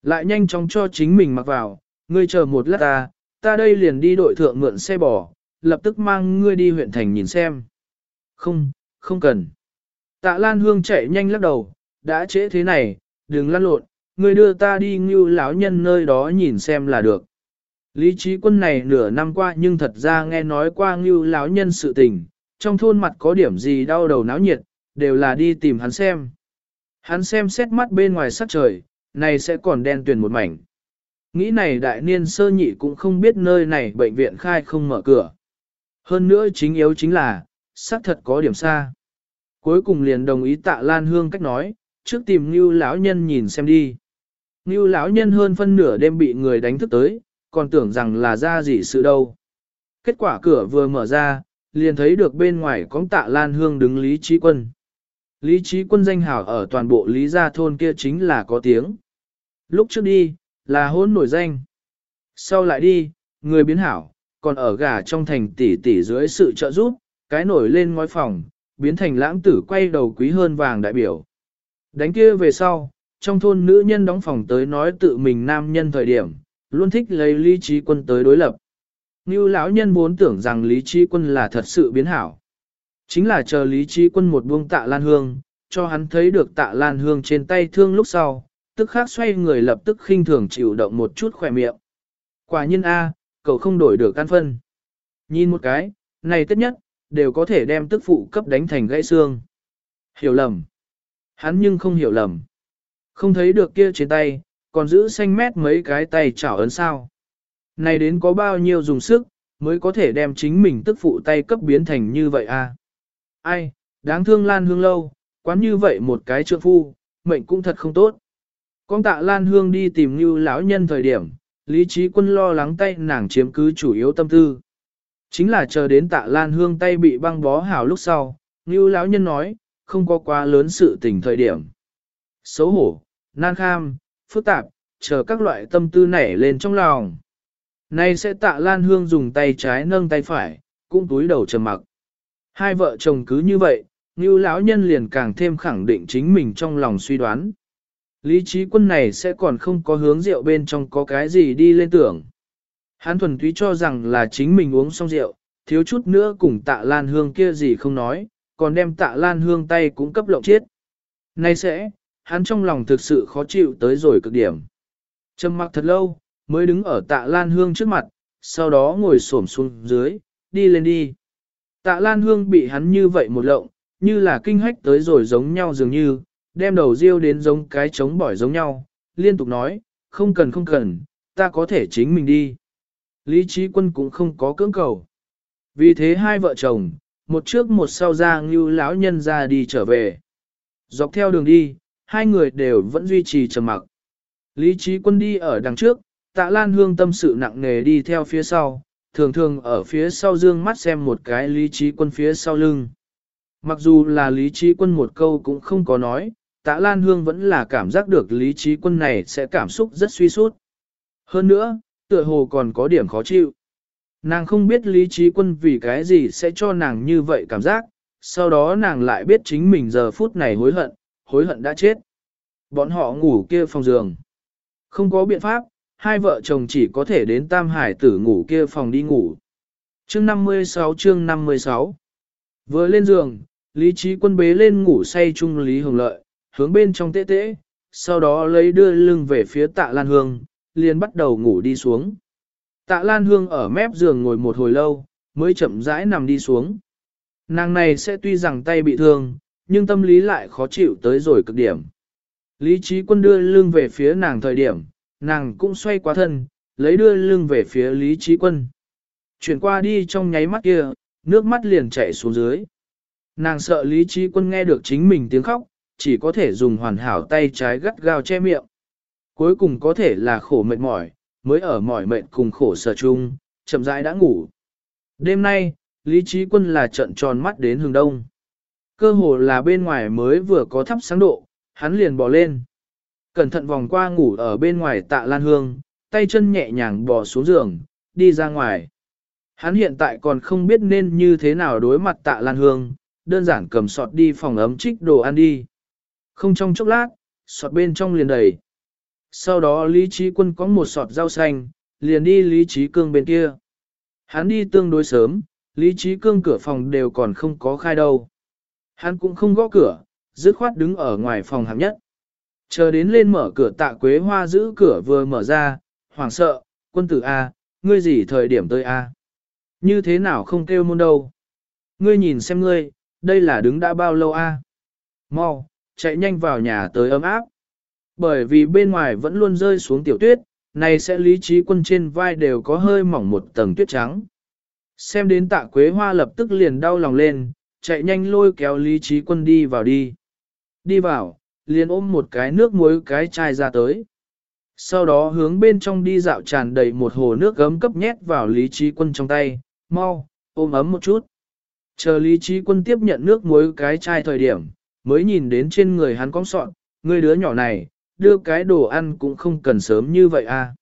Lại nhanh chóng cho chính mình mặc vào, ngươi chờ một lát ta, ta đây liền đi đội thượng mượn xe bò, lập tức mang ngươi đi huyện thành nhìn xem. Không, không cần. Tạ Lan Hương chạy nhanh lắc đầu, đã trễ thế này, đừng lăn lộn, ngươi đưa ta đi ngưu lão nhân nơi đó nhìn xem là được. Lý trí quân này nửa năm qua nhưng thật ra nghe nói qua ngưu lão nhân sự tình, trong thôn mặt có điểm gì đau đầu náo nhiệt, đều là đi tìm hắn xem. Hắn xem xét mắt bên ngoài sắc trời, này sẽ còn đen tuyền một mảnh. Nghĩ này đại niên sơ nhị cũng không biết nơi này bệnh viện khai không mở cửa. Hơn nữa chính yếu chính là, xác thật có điểm xa. Cuối cùng liền đồng ý tạ Lan Hương cách nói, trước tìm Ngưu lão nhân nhìn xem đi. Ngưu lão nhân hơn phân nửa đêm bị người đánh thức tới, còn tưởng rằng là ra gì sự đâu. Kết quả cửa vừa mở ra, liền thấy được bên ngoài có tạ Lan Hương đứng Lý Trí Quân. Lý Trí Quân danh hảo ở toàn bộ Lý Gia Thôn kia chính là có tiếng. Lúc trước đi, là hôn nổi danh. Sau lại đi, người biến hảo, còn ở gà trong thành tỷ tỷ dưới sự trợ giúp, cái nổi lên ngói phòng, biến thành lãng tử quay đầu quý hơn vàng đại biểu. Đánh kia về sau, trong thôn nữ nhân đóng phòng tới nói tự mình nam nhân thời điểm, luôn thích lấy lý trí quân tới đối lập. Như lão nhân muốn tưởng rằng lý trí quân là thật sự biến hảo. Chính là chờ lý trí quân một buông tạ lan hương, cho hắn thấy được tạ lan hương trên tay thương lúc sau, tức khắc xoay người lập tức khinh thường chịu động một chút khỏe miệng. Quả nhiên A, cậu không đổi được căn phân. Nhìn một cái, này tất nhất, đều có thể đem tức phụ cấp đánh thành gãy xương. Hiểu lầm. Hắn nhưng không hiểu lầm. Không thấy được kia trên tay, còn giữ xanh mét mấy cái tay chảo ấn sao. Này đến có bao nhiêu dùng sức, mới có thể đem chính mình tức phụ tay cấp biến thành như vậy a? Ai, đáng thương Lan Hương lâu, quán như vậy một cái trượng phu, mệnh cũng thật không tốt. Con tạ Lan Hương đi tìm như lão nhân thời điểm, lý trí quân lo lắng tay nàng chiếm cứ chủ yếu tâm tư. Chính là chờ đến tạ Lan Hương tay bị băng bó hảo lúc sau, như lão nhân nói, không có quá lớn sự tình thời điểm. Xấu hổ, nan kham, phức tạp, chờ các loại tâm tư nảy lên trong lòng. Nay sẽ tạ Lan Hương dùng tay trái nâng tay phải, cũng túi đầu trầm mặc. Hai vợ chồng cứ như vậy, như lão nhân liền càng thêm khẳng định chính mình trong lòng suy đoán. Lý trí quân này sẽ còn không có hướng rượu bên trong có cái gì đi lên tưởng. hán thuần túy cho rằng là chính mình uống xong rượu, thiếu chút nữa cùng tạ lan hương kia gì không nói, còn đem tạ lan hương tay cũng cấp lộng chết. Nay sẽ, hắn trong lòng thực sự khó chịu tới rồi cực điểm. Trầm mặc thật lâu, mới đứng ở tạ lan hương trước mặt, sau đó ngồi xổm xuống dưới, đi lên đi. Tạ lan hương bị hắn như vậy một lộng, như là kinh hách tới rồi giống nhau dường như, đem đầu riêu đến giống cái trống bỏi giống nhau, liên tục nói, không cần không cần, ta có thể chính mình đi. Lý trí quân cũng không có cưỡng cầu. Vì thế hai vợ chồng, một trước một sau ra như lão nhân ra đi trở về. Dọc theo đường đi, hai người đều vẫn duy trì trầm mặc. Lý trí quân đi ở đằng trước, tạ lan hương tâm sự nặng nề đi theo phía sau, thường thường ở phía sau dương mắt xem một cái lý trí quân phía sau lưng. Mặc dù là lý trí quân một câu cũng không có nói, tạ lan hương vẫn là cảm giác được lý trí quân này sẽ cảm xúc rất suy sút. Hơn nữa, tựa hồ còn có điểm khó chịu. Nàng không biết lý trí quân vì cái gì sẽ cho nàng như vậy cảm giác, sau đó nàng lại biết chính mình giờ phút này hối hận, hối hận đã chết. Bọn họ ngủ kia phòng giường. Không có biện pháp, hai vợ chồng chỉ có thể đến Tam Hải tử ngủ kia phòng đi ngủ. Chương 56 chương 56 Vừa lên giường, Lý Trí Quân bế lên ngủ say chung Lý Hồng Lợi, hướng bên trong tê tê, sau đó lấy đưa lưng về phía tạ Lan Hương, liền bắt đầu ngủ đi xuống. Tạ Lan Hương ở mép giường ngồi một hồi lâu, mới chậm rãi nằm đi xuống. Nàng này sẽ tuy rằng tay bị thương, nhưng tâm lý lại khó chịu tới rồi cực điểm. Lý trí quân đưa lưng về phía nàng thời điểm, nàng cũng xoay qua thân, lấy đưa lưng về phía lý trí quân. Chuyển qua đi trong nháy mắt kia, nước mắt liền chảy xuống dưới. Nàng sợ lý trí quân nghe được chính mình tiếng khóc, chỉ có thể dùng hoàn hảo tay trái gắt gao che miệng. Cuối cùng có thể là khổ mệt mỏi, mới ở mỏi mệt cùng khổ sở chung, chậm rãi đã ngủ. Đêm nay, Lý Trí Quân là trận tròn mắt đến hướng đông. Cơ hồ là bên ngoài mới vừa có thắp sáng độ, hắn liền bỏ lên. Cẩn thận vòng qua ngủ ở bên ngoài tạ lan hương, tay chân nhẹ nhàng bò xuống giường, đi ra ngoài. Hắn hiện tại còn không biết nên như thế nào đối mặt tạ lan hương, đơn giản cầm sọt đi phòng ấm trích đồ ăn đi. Không trong chốc lát, sọt bên trong liền đầy. Sau đó Lý Trí Quân có một sọt rau xanh, liền đi Lý Trí Cương bên kia. Hắn đi tương đối sớm, Lý Trí Cương cửa phòng đều còn không có khai đâu. Hắn cũng không gõ cửa, dứt khoát đứng ở ngoài phòng hạng nhất. Chờ đến lên mở cửa tạ quế hoa giữ cửa vừa mở ra, hoảng sợ, quân tử A, ngươi gì thời điểm tới A. Như thế nào không kêu môn đâu. Ngươi nhìn xem ngươi, đây là đứng đã bao lâu A. Mau, chạy nhanh vào nhà tới ấm áp. Bởi vì bên ngoài vẫn luôn rơi xuống tiểu tuyết, này sẽ lý trí quân trên vai đều có hơi mỏng một tầng tuyết trắng. Xem đến tạ quế hoa lập tức liền đau lòng lên, chạy nhanh lôi kéo lý trí quân đi vào đi. Đi vào, liền ôm một cái nước muối cái chai ra tới. Sau đó hướng bên trong đi dạo tràn đầy một hồ nước gấm cấp nhét vào lý trí quân trong tay, mau, ôm ấm một chút. Chờ lý trí quân tiếp nhận nước muối cái chai thời điểm, mới nhìn đến trên người hắn cong sọn, người đứa nhỏ này, đưa cái đồ ăn cũng không cần sớm như vậy à.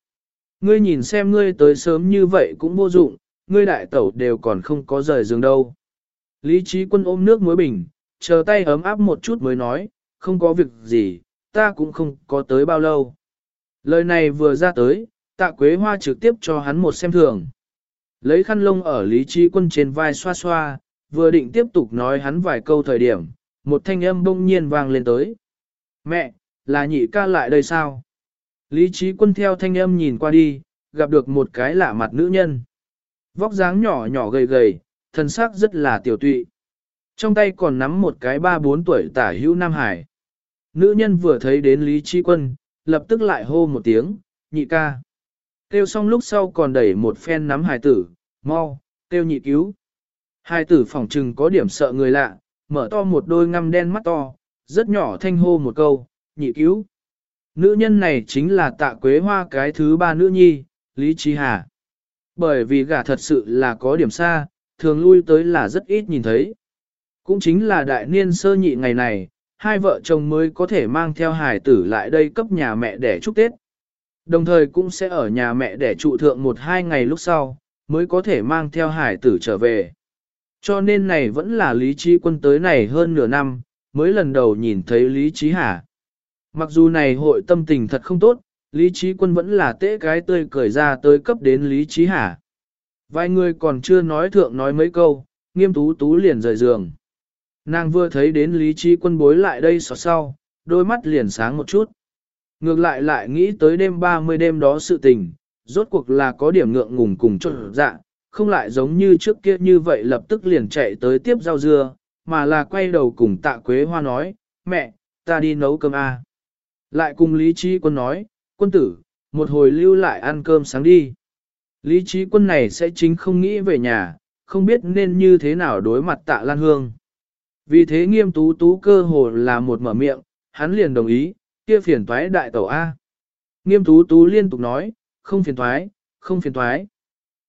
Ngươi nhìn xem ngươi tới sớm như vậy cũng vô dụng, ngươi đại tẩu đều còn không có rời giường đâu. Lý trí quân ôm nước muối bình, chờ tay ấm áp một chút mới nói, không có việc gì, ta cũng không có tới bao lâu. Lời này vừa ra tới, tạ quế hoa trực tiếp cho hắn một xem thường. Lấy khăn lông ở lý trí quân trên vai xoa xoa, vừa định tiếp tục nói hắn vài câu thời điểm, một thanh âm bỗng nhiên vang lên tới. Mẹ, là nhị ca lại đây sao? Lý trí quân theo thanh âm nhìn qua đi, gặp được một cái lạ mặt nữ nhân. Vóc dáng nhỏ nhỏ gầy gầy, thân xác rất là tiểu tụy. Trong tay còn nắm một cái ba bốn tuổi tả hữu Nam Hải. Nữ nhân vừa thấy đến Lý Trí Quân, lập tức lại hô một tiếng, nhị ca. Kêu xong lúc sau còn đẩy một phen nắm hài tử, mau, kêu nhị cứu. hài tử phỏng trừng có điểm sợ người lạ, mở to một đôi ngăm đen mắt to, rất nhỏ thanh hô một câu, nhị cứu. Nữ nhân này chính là tạ quế hoa cái thứ ba nữ nhi, Lý Trí Hà. Bởi vì gả thật sự là có điểm xa, thường lui tới là rất ít nhìn thấy. Cũng chính là đại niên sơ nhị ngày này, hai vợ chồng mới có thể mang theo hài tử lại đây cấp nhà mẹ để chúc Tết. Đồng thời cũng sẽ ở nhà mẹ để trụ thượng một hai ngày lúc sau, mới có thể mang theo hải tử trở về. Cho nên này vẫn là Lý Trí Quân tới này hơn nửa năm, mới lần đầu nhìn thấy Lý Trí Hà. Mặc dù này hội tâm tình thật không tốt, Lý Trí Quân vẫn là tế cái tươi cười ra tới cấp đến Lý Trí Hà. Vài người còn chưa nói thượng nói mấy câu, nghiêm tú tú liền rời giường. Nàng vừa thấy đến Lý Trí Quân bối lại đây xót sau, đôi mắt liền sáng một chút. Ngược lại lại nghĩ tới đêm 30 đêm đó sự tình, rốt cuộc là có điểm ngượng ngùng cùng trộn dạ, không lại giống như trước kia như vậy lập tức liền chạy tới tiếp rau dưa, mà là quay đầu cùng tạ quế hoa nói, mẹ, ta đi nấu cơm a. Lại cùng Lý Trí Quân nói, quân tử, một hồi lưu lại ăn cơm sáng đi. Lý trí quân này sẽ chính không nghĩ về nhà, không biết nên như thế nào đối mặt tạ Lan Hương. Vì thế nghiêm tú tú cơ hồ là một mở miệng, hắn liền đồng ý, kia phiền toái đại tẩu A. Nghiêm tú tú liên tục nói, không phiền toái, không phiền toái.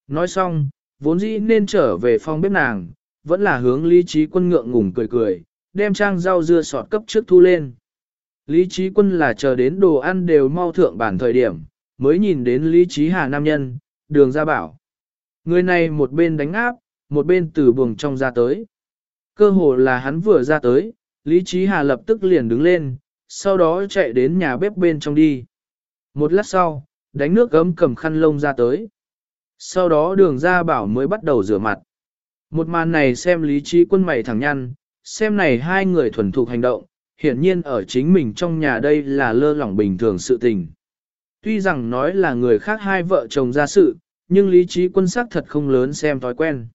Nói xong, vốn dĩ nên trở về phòng bếp nàng, vẫn là hướng lý trí quân ngượng ngùng cười cười, đem trang rau dưa sọt cấp trước thu lên. Lý trí quân là chờ đến đồ ăn đều mau thượng bản thời điểm, mới nhìn đến lý trí hà nam nhân, đường ra bảo. Người này một bên đánh áp, một bên từ buồng trong ra tới. Cơ hồ là hắn vừa ra tới, Lý Trí Hà lập tức liền đứng lên, sau đó chạy đến nhà bếp bên trong đi. Một lát sau, đánh nước gấm cầm khăn lông ra tới. Sau đó đường ra bảo mới bắt đầu rửa mặt. Một màn này xem lý trí quân mày thẳng nhăn, xem này hai người thuần thục hành động, hiển nhiên ở chính mình trong nhà đây là lơ lỏng bình thường sự tình. Tuy rằng nói là người khác hai vợ chồng ra sự, nhưng lý trí quân sắc thật không lớn xem thói quen.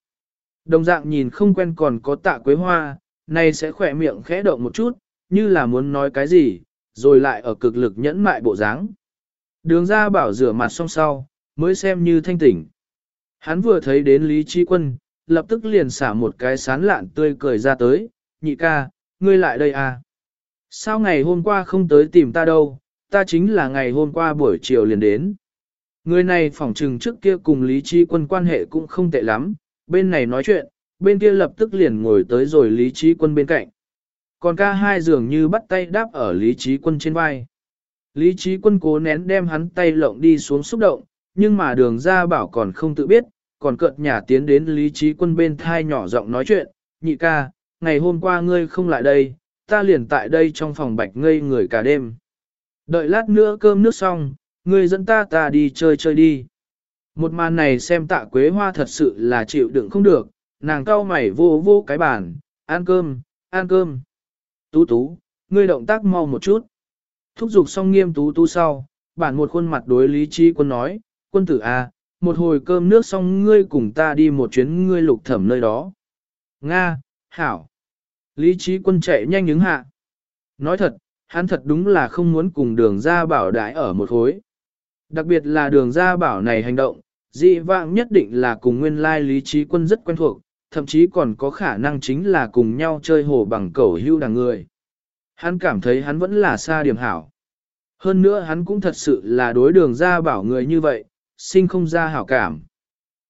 Đồng dạng nhìn không quen còn có tạ quế hoa, này sẽ khỏe miệng khẽ động một chút, như là muốn nói cái gì, rồi lại ở cực lực nhẫn mại bộ dáng. Đường ra bảo rửa mặt xong sau, mới xem như thanh tỉnh. Hắn vừa thấy đến Lý Trí Quân, lập tức liền xả một cái sán lạn tươi cười ra tới, nhị ca, ngươi lại đây à? Sao ngày hôm qua không tới tìm ta đâu, ta chính là ngày hôm qua buổi chiều liền đến. Người này phỏng trừng trước kia cùng Lý Trí Quân quan hệ cũng không tệ lắm, bên này nói chuyện, bên kia lập tức liền ngồi tới rồi Lý Trí Quân bên cạnh. Còn ca hai dường như bắt tay đáp ở Lý Trí Quân trên vai. Lý Trí Quân cố nén đem hắn tay lộng đi xuống xúc động, nhưng mà đường ra bảo còn không tự biết, còn cợt nhà tiến đến Lý Trí Quân bên thai nhỏ giọng nói chuyện, nhị ca, ngày hôm qua ngươi không lại đây, ta liền tại đây trong phòng bạch ngây người cả đêm. Đợi lát nữa cơm nước xong, ngươi dẫn ta ta đi chơi chơi đi. Một màn này xem tạ quế hoa thật sự là chịu đựng không được, nàng cau mày vô vô cái bàn, ăn cơm, ăn cơm. Tú tú, ngươi động tác mau một chút. Thúc giục xong nghiêm tú tú sau, bản một khuôn mặt đối lý trí quân nói, quân tử à, một hồi cơm nước xong ngươi cùng ta đi một chuyến ngươi lục thẩm nơi đó. Nga, Hảo. Lý trí quân chạy nhanh những hạ. Nói thật, hắn thật đúng là không muốn cùng đường ra bảo đại ở một hối. Đặc biệt là đường ra bảo này hành động, dị vãng nhất định là cùng nguyên lai lý trí quân rất quen thuộc, thậm chí còn có khả năng chính là cùng nhau chơi hồ bằng cẩu hưu đằng người. Hắn cảm thấy hắn vẫn là xa điểm hảo. Hơn nữa hắn cũng thật sự là đối đường ra bảo người như vậy, sinh không ra hảo cảm.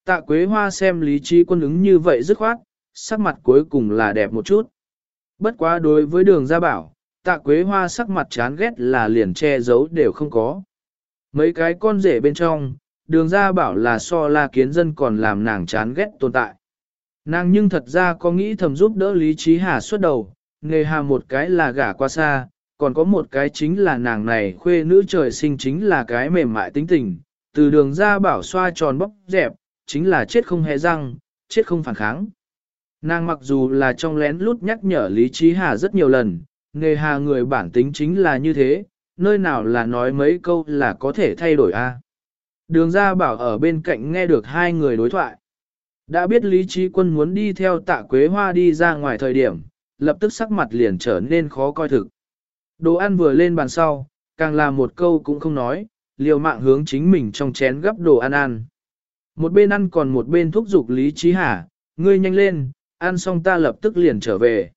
Tạ Quế Hoa xem lý trí quân ứng như vậy dứt khoát, sắc mặt cuối cùng là đẹp một chút. Bất quá đối với đường ra bảo, tạ Quế Hoa sắc mặt chán ghét là liền che giấu đều không có. Mấy cái con rể bên trong, đường ra bảo là so la kiến dân còn làm nàng chán ghét tồn tại. Nàng nhưng thật ra có nghĩ thầm giúp đỡ Lý Trí Hà xuất đầu, nghề hà một cái là gả qua xa, còn có một cái chính là nàng này khuê nữ trời sinh chính là cái mềm mại tính tình, từ đường ra bảo xoa tròn bóc dẹp, chính là chết không hề răng, chết không phản kháng. Nàng mặc dù là trong lén lút nhắc nhở Lý Trí Hà rất nhiều lần, nghề hà người bản tính chính là như thế, nơi nào là nói mấy câu là có thể thay đổi a. Đường ra bảo ở bên cạnh nghe được hai người đối thoại. Đã biết Lý Trí Quân muốn đi theo tạ Quế Hoa đi ra ngoài thời điểm, lập tức sắc mặt liền trở nên khó coi thực. Đồ ăn vừa lên bàn sau, càng là một câu cũng không nói, liều mạng hướng chính mình trong chén gấp đồ ăn ăn. Một bên ăn còn một bên thúc giục Lý Trí Hà, ngươi nhanh lên, ăn xong ta lập tức liền trở về.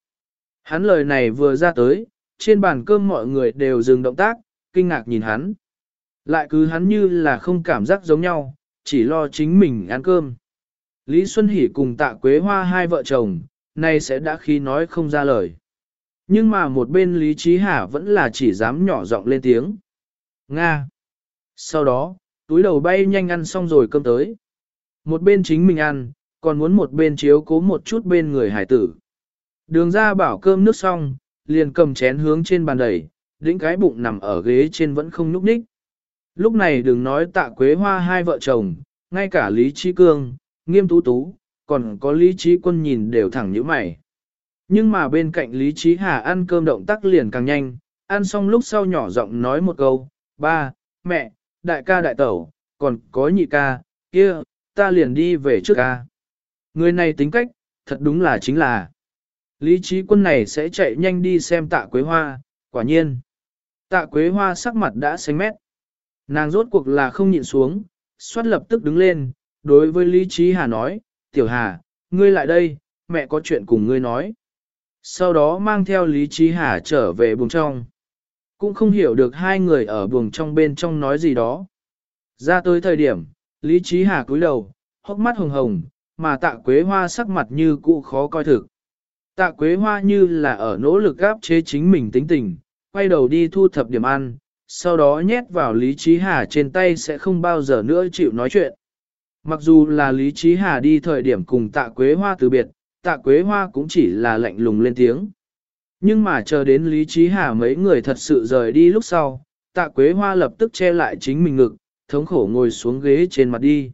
Hắn lời này vừa ra tới, trên bàn cơm mọi người đều dừng động tác, kinh ngạc nhìn hắn. Lại cứ hắn như là không cảm giác giống nhau, chỉ lo chính mình ăn cơm. Lý Xuân Hỷ cùng tạ Quế Hoa hai vợ chồng, nay sẽ đã khi nói không ra lời. Nhưng mà một bên Lý Trí Hà vẫn là chỉ dám nhỏ giọng lên tiếng. Nga. Sau đó, túi đầu bay nhanh ăn xong rồi cơm tới. Một bên chính mình ăn, còn muốn một bên chiếu cố một chút bên người hải tử. Đường ra bảo cơm nước xong, liền cầm chén hướng trên bàn đẩy, đĩnh cái bụng nằm ở ghế trên vẫn không nhúc ních. Lúc này đừng nói tạ quế hoa hai vợ chồng, ngay cả Lý Trí Cương, nghiêm tú tú, còn có Lý Trí Quân nhìn đều thẳng như mày. Nhưng mà bên cạnh Lý Trí Hà ăn cơm động tác liền càng nhanh, ăn xong lúc sau nhỏ giọng nói một câu, ba, mẹ, đại ca đại tẩu, còn có nhị ca, kia, ta liền đi về trước ca. Người này tính cách, thật đúng là chính là. Lý trí quân này sẽ chạy nhanh đi xem tạ quế hoa, quả nhiên. Tạ quế hoa sắc mặt đã xanh mét. Nàng rốt cuộc là không nhịn xuống, xoát lập tức đứng lên, đối với Lý trí hà nói, tiểu hà, ngươi lại đây, mẹ có chuyện cùng ngươi nói. Sau đó mang theo Lý trí hà trở về buồng trong. Cũng không hiểu được hai người ở buồng trong bên trong nói gì đó. Ra tới thời điểm, Lý trí hà cúi đầu, hốc mắt hồng hồng, mà tạ quế hoa sắc mặt như cũ khó coi thực. Tạ quế hoa như là ở nỗ lực gáp chế chính mình tính tình, quay đầu đi thu thập điểm ăn, sau đó nhét vào Lý Trí Hà trên tay sẽ không bao giờ nữa chịu nói chuyện. Mặc dù là Lý Trí Hà đi thời điểm cùng tạ quế hoa từ biệt, tạ quế hoa cũng chỉ là lạnh lùng lên tiếng. Nhưng mà chờ đến Lý Trí Hà mấy người thật sự rời đi lúc sau, tạ quế hoa lập tức che lại chính mình ngực, thống khổ ngồi xuống ghế trên mặt đi.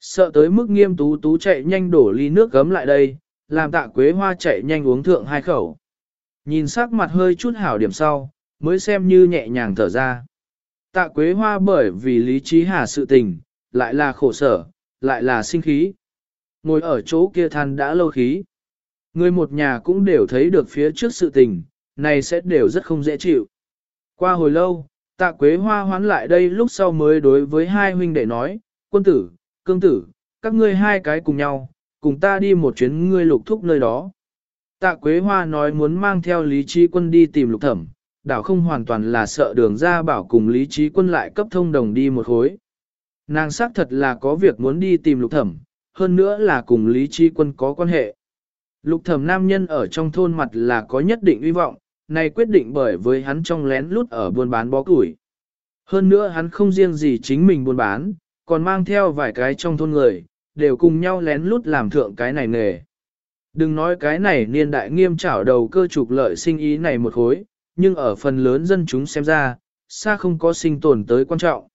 Sợ tới mức nghiêm tú tú chạy nhanh đổ ly nước gấm lại đây, làm tạ quế hoa chạy nhanh uống thượng hai khẩu. Nhìn sắc mặt hơi chút hảo điểm sau, mới xem như nhẹ nhàng thở ra. Tạ quế hoa bởi vì lý trí hà sự tình, lại là khổ sở, lại là sinh khí. Ngồi ở chỗ kia than đã lâu khí. Người một nhà cũng đều thấy được phía trước sự tình, này sẽ đều rất không dễ chịu. Qua hồi lâu, tạ quế hoa hoán lại đây lúc sau mới đối với hai huynh đệ nói, quân tử, cương tử, các ngươi hai cái cùng nhau, cùng ta đi một chuyến ngươi lục thúc nơi đó. Tạ Quế Hoa nói muốn mang theo Lý Trí Quân đi tìm lục thẩm, đảo không hoàn toàn là sợ đường ra bảo cùng Lý Trí Quân lại cấp thông đồng đi một khối. Nàng xác thật là có việc muốn đi tìm lục thẩm, hơn nữa là cùng Lý Trí Quân có quan hệ. Lục thẩm nam nhân ở trong thôn mặt là có nhất định uy vọng, này quyết định bởi với hắn trong lén lút ở buôn bán bó củi. Hơn nữa hắn không riêng gì chính mình buôn bán, còn mang theo vài cái trong thôn người, đều cùng nhau lén lút làm thượng cái này nghề. Đừng nói cái này niên đại nghiêm trảo đầu cơ trục lợi sinh ý này một khối, nhưng ở phần lớn dân chúng xem ra, xa không có sinh tồn tới quan trọng.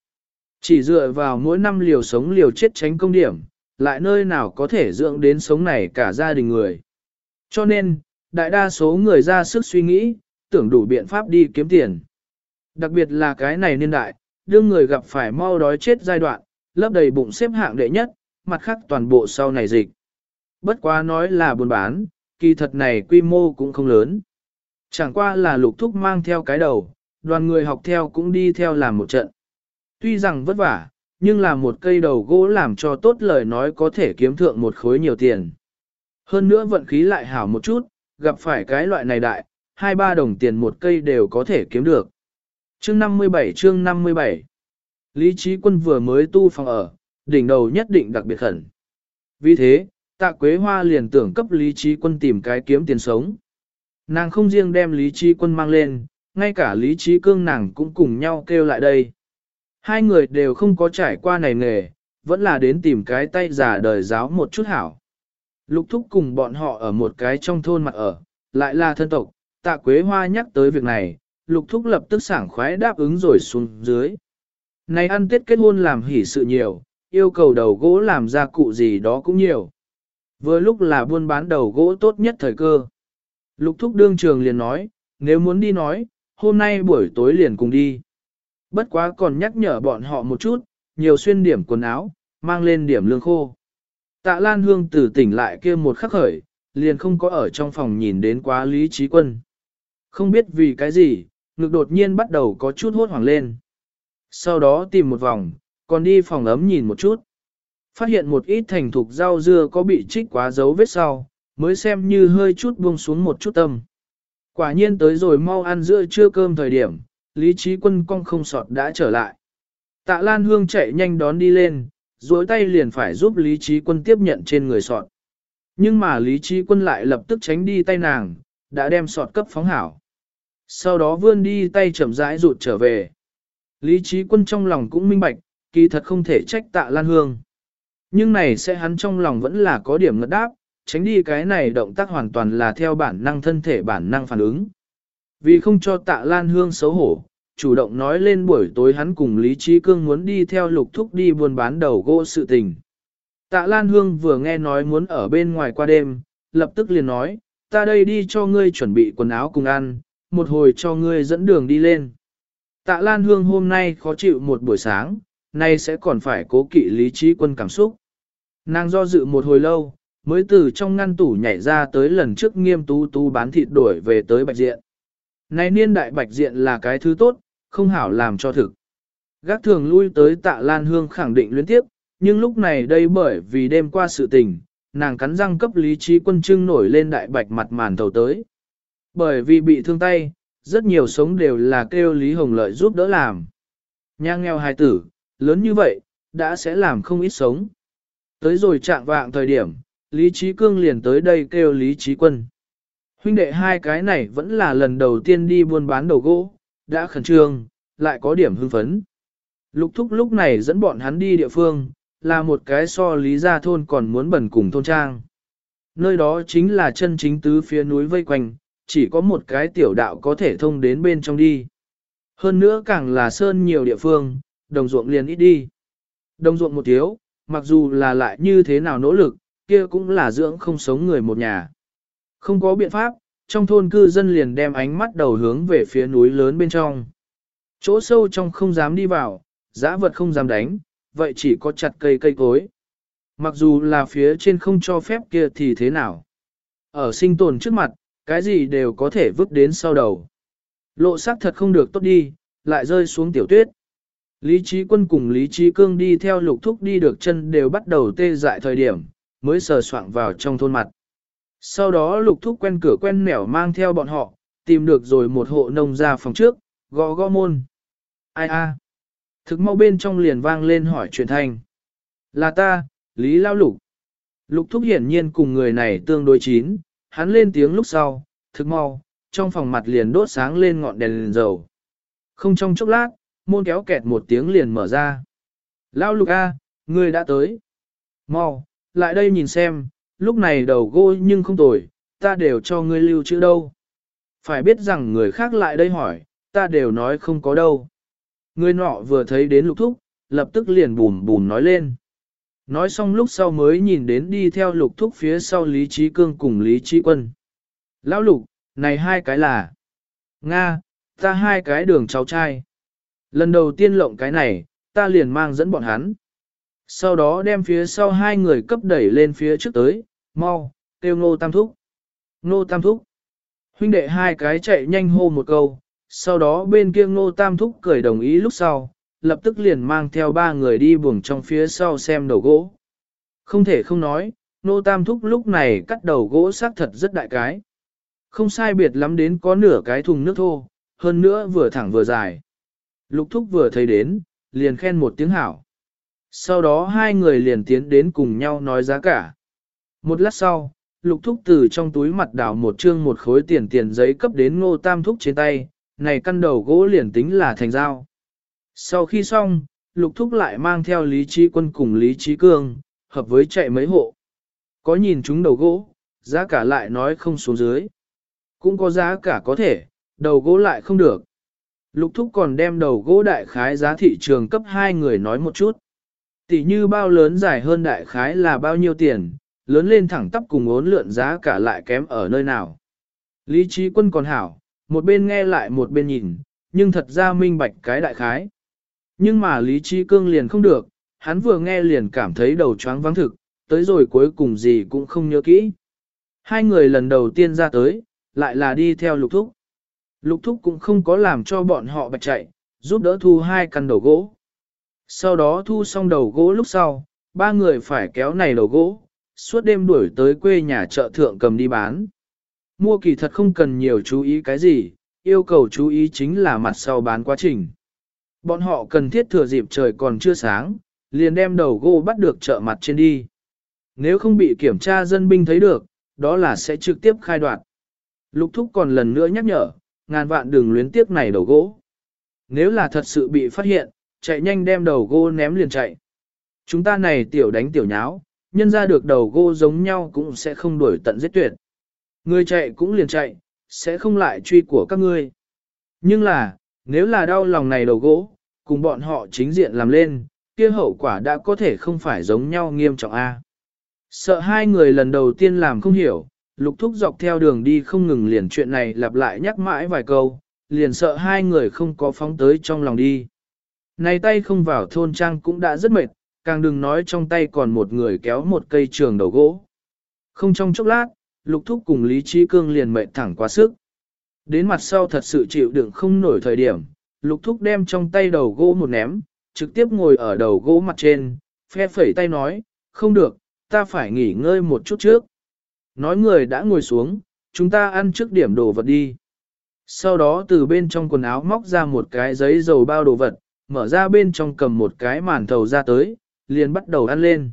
Chỉ dựa vào mỗi năm liều sống liều chết tránh công điểm, lại nơi nào có thể dưỡng đến sống này cả gia đình người. Cho nên, đại đa số người ra sức suy nghĩ, tưởng đủ biện pháp đi kiếm tiền. Đặc biệt là cái này niên đại, đương người gặp phải mau đói chết giai đoạn, lấp đầy bụng xếp hạng đệ nhất, mặt khác toàn bộ sau này dịch. Bất quá nói là buôn bán, kỳ thật này quy mô cũng không lớn. Chẳng qua là lục thúc mang theo cái đầu, đoàn người học theo cũng đi theo làm một trận. Tuy rằng vất vả, nhưng là một cây đầu gỗ làm cho tốt lời nói có thể kiếm thượng một khối nhiều tiền. Hơn nữa vận khí lại hảo một chút, gặp phải cái loại này đại, hai ba đồng tiền một cây đều có thể kiếm được. Chương 57 chương 57 Lý Trí Quân vừa mới tu phòng ở, đỉnh đầu nhất định đặc biệt khẩn. Vì thế, tạ quế hoa liền tưởng cấp Lý Trí Quân tìm cái kiếm tiền sống. Nàng không riêng đem Lý Trí Quân mang lên, ngay cả Lý Trí Cương nàng cũng cùng nhau kêu lại đây. Hai người đều không có trải qua này nghề, vẫn là đến tìm cái tay giả đời giáo một chút hảo. Lục thúc cùng bọn họ ở một cái trong thôn mặt ở, lại là thân tộc, tạ quế hoa nhắc tới việc này, lục thúc lập tức sảng khoái đáp ứng rồi xuống dưới. Này ăn tết kết hôn làm hỉ sự nhiều, yêu cầu đầu gỗ làm ra cụ gì đó cũng nhiều. Vừa lúc là buôn bán đầu gỗ tốt nhất thời cơ. Lục thúc đương trường liền nói, nếu muốn đi nói, hôm nay buổi tối liền cùng đi. Bất quá còn nhắc nhở bọn họ một chút, nhiều xuyên điểm quần áo, mang lên điểm lương khô. Tạ Lan Hương từ tỉnh lại kia một khắc khởi, liền không có ở trong phòng nhìn đến quá Lý Trí Quân. Không biết vì cái gì, ngực đột nhiên bắt đầu có chút hốt hoảng lên. Sau đó tìm một vòng, còn đi phòng ấm nhìn một chút. Phát hiện một ít thành thục rau dưa có bị trích quá dấu vết sau, mới xem như hơi chút buông xuống một chút tâm. Quả nhiên tới rồi mau ăn giữa trưa cơm thời điểm, Lý Trí Quân cong không sọt đã trở lại. Tạ Lan Hương chạy nhanh đón đi lên, duỗi tay liền phải giúp Lý Trí Quân tiếp nhận trên người sọt. Nhưng mà Lý Trí Quân lại lập tức tránh đi tay nàng, đã đem sọt cấp phóng hảo. Sau đó vươn đi tay chậm rãi rụt trở về. Lý Trí Quân trong lòng cũng minh bạch, kỳ thật không thể trách tạ Lan Hương. Nhưng này sẽ hắn trong lòng vẫn là có điểm ngất đáp, tránh đi cái này động tác hoàn toàn là theo bản năng thân thể bản năng phản ứng. Vì không cho tạ Lan Hương xấu hổ, chủ động nói lên buổi tối hắn cùng Lý Trí Cương muốn đi theo lục thúc đi buôn bán đầu gỗ sự tình. Tạ Lan Hương vừa nghe nói muốn ở bên ngoài qua đêm, lập tức liền nói, ta đây đi cho ngươi chuẩn bị quần áo cùng ăn, một hồi cho ngươi dẫn đường đi lên. Tạ Lan Hương hôm nay khó chịu một buổi sáng, nay sẽ còn phải cố kỵ lý trí quân cảm xúc. Nàng do dự một hồi lâu, mới từ trong ngăn tủ nhảy ra tới lần trước nghiêm tú tú bán thịt đổi về tới bạch diện. Này niên đại bạch diện là cái thứ tốt, không hảo làm cho thực. Gác thường lui tới tạ Lan Hương khẳng định liên tiếp, nhưng lúc này đây bởi vì đêm qua sự tình, nàng cắn răng cấp lý trí quân trưng nổi lên đại bạch mặt màn thầu tới. Bởi vì bị thương tay, rất nhiều sống đều là kêu Lý Hồng Lợi giúp đỡ làm. Nha nghèo hài tử, lớn như vậy, đã sẽ làm không ít sống. Tới rồi trạng vạng thời điểm, Lý Trí Cương liền tới đây kêu Lý Trí Quân. Huynh đệ hai cái này vẫn là lần đầu tiên đi buôn bán đầu gỗ, đã khẩn trương, lại có điểm hưng phấn. Lục thúc lúc này dẫn bọn hắn đi địa phương, là một cái so lý gia thôn còn muốn bẩn cùng thôn trang. Nơi đó chính là chân chính tứ phía núi vây quanh, chỉ có một cái tiểu đạo có thể thông đến bên trong đi. Hơn nữa càng là sơn nhiều địa phương, đồng ruộng liền ít đi. Đồng ruộng một thiếu, mặc dù là lại như thế nào nỗ lực, kia cũng là dưỡng không sống người một nhà. Không có biện pháp, trong thôn cư dân liền đem ánh mắt đầu hướng về phía núi lớn bên trong. Chỗ sâu trong không dám đi vào, giã vật không dám đánh, vậy chỉ có chặt cây cây cối. Mặc dù là phía trên không cho phép kia thì thế nào. Ở sinh tồn trước mặt, cái gì đều có thể vứt đến sau đầu. Lộ sắc thật không được tốt đi, lại rơi xuống tiểu tuyết. Lý trí quân cùng Lý trí cương đi theo lục thúc đi được chân đều bắt đầu tê dại thời điểm, mới sờ soạng vào trong thôn mặt. Sau đó lục thúc quen cửa quen nẻo mang theo bọn họ, tìm được rồi một hộ nông ra phòng trước, gõ gõ môn. Ai a? Thực mau bên trong liền vang lên hỏi chuyện thành, Là ta, Lý Lao Lục. Lục thúc hiển nhiên cùng người này tương đối chín, hắn lên tiếng lúc sau, thực mau, trong phòng mặt liền đốt sáng lên ngọn đèn liền dầu. Không trong chốc lát, môn kéo kẹt một tiếng liền mở ra. Lao Lục A, ngươi đã tới. Mau, lại đây nhìn xem, lúc này đầu gỗ nhưng không tồi, ta đều cho ngươi lưu chữ đâu. Phải biết rằng người khác lại đây hỏi, ta đều nói không có đâu. Người nọ vừa thấy đến lục thúc, lập tức liền bùm bùm nói lên. Nói xong lúc sau mới nhìn đến đi theo lục thúc phía sau Lý Trí Cương cùng Lý Trí Quân. Lão lục, này hai cái là... Nga, ta hai cái đường cháu trai. Lần đầu tiên lộng cái này, ta liền mang dẫn bọn hắn. Sau đó đem phía sau hai người cấp đẩy lên phía trước tới, mau, kêu ngô tam thúc. Ngô tam thúc. Huynh đệ hai cái chạy nhanh hô một câu, sau đó bên kia ngô tam thúc cười đồng ý lúc sau, lập tức liền mang theo ba người đi buồng trong phía sau xem đầu gỗ. Không thể không nói, ngô tam thúc lúc này cắt đầu gỗ xác thật rất đại cái. Không sai biệt lắm đến có nửa cái thùng nước thô, hơn nữa vừa thẳng vừa dài. Lục thúc vừa thấy đến, liền khen một tiếng hảo. Sau đó hai người liền tiến đến cùng nhau nói giá cả. Một lát sau, lục thúc từ trong túi mặt đảo một trương một khối tiền tiền giấy cấp đến ngô tam thúc trên tay, này căn đầu gỗ liền tính là thành dao. Sau khi xong, lục thúc lại mang theo Lý Trí Quân cùng Lý Trí Cương, hợp với chạy mấy hộ. Có nhìn chúng đầu gỗ, giá cả lại nói không xuống dưới. Cũng có giá cả có thể, đầu gỗ lại không được. Lục thúc còn đem đầu gỗ đại khái giá thị trường cấp hai người nói một chút. Tỷ như bao lớn dài hơn đại khái là bao nhiêu tiền, lớn lên thẳng tắp cùng ốn lượn giá cả lại kém ở nơi nào. Lý trí quân còn hảo, một bên nghe lại một bên nhìn, nhưng thật ra minh bạch cái đại khái. Nhưng mà Lý Trí Cương liền không được, hắn vừa nghe liền cảm thấy đầu choáng vắng thực, tới rồi cuối cùng gì cũng không nhớ kỹ. Hai người lần đầu tiên ra tới, lại là đi theo lục thúc. Lục thúc cũng không có làm cho bọn họ bạch chạy, giúp đỡ thu hai căn đầu gỗ. Sau đó thu xong đầu gỗ lúc sau, ba người phải kéo này đầu gỗ, suốt đêm đuổi tới quê nhà chợ thượng cầm đi bán. Mua kỳ thật không cần nhiều chú ý cái gì, yêu cầu chú ý chính là mặt sau bán quá trình. Bọn họ cần thiết thừa dịp trời còn chưa sáng, liền đem đầu gỗ bắt được chợ mặt trên đi. Nếu không bị kiểm tra dân binh thấy được, đó là sẽ trực tiếp khai đoạt. Lục thúc còn lần nữa nhắc nhở, ngàn vạn đừng luyến tiếc này đầu gỗ. Nếu là thật sự bị phát hiện, chạy nhanh đem đầu gỗ ném liền chạy. Chúng ta này tiểu đánh tiểu nháo, nhân ra được đầu gỗ giống nhau cũng sẽ không đuổi tận giết tuyệt. Người chạy cũng liền chạy, sẽ không lại truy của các ngươi. Nhưng là, nếu là đau lòng này đầu gỗ, cùng bọn họ chính diện làm lên, kia hậu quả đã có thể không phải giống nhau nghiêm trọng a. Sợ hai người lần đầu tiên làm không hiểu, lục thúc dọc theo đường đi không ngừng liền chuyện này lặp lại nhắc mãi vài câu, liền sợ hai người không có phóng tới trong lòng đi. Này tay không vào thôn trang cũng đã rất mệt, càng đừng nói trong tay còn một người kéo một cây trường đầu gỗ. Không trong chốc lát, lục thúc cùng Lý Trí Cương liền mệt thẳng quá sức. Đến mặt sau thật sự chịu đựng không nổi thời điểm, lục thúc đem trong tay đầu gỗ một ném, trực tiếp ngồi ở đầu gỗ mặt trên, phe phẩy tay nói, không được, ta phải nghỉ ngơi một chút trước. Nói người đã ngồi xuống, chúng ta ăn trước điểm đồ vật đi. Sau đó từ bên trong quần áo móc ra một cái giấy dầu bao đồ vật, mở ra bên trong cầm một cái màn thầu ra tới, liền bắt đầu ăn lên.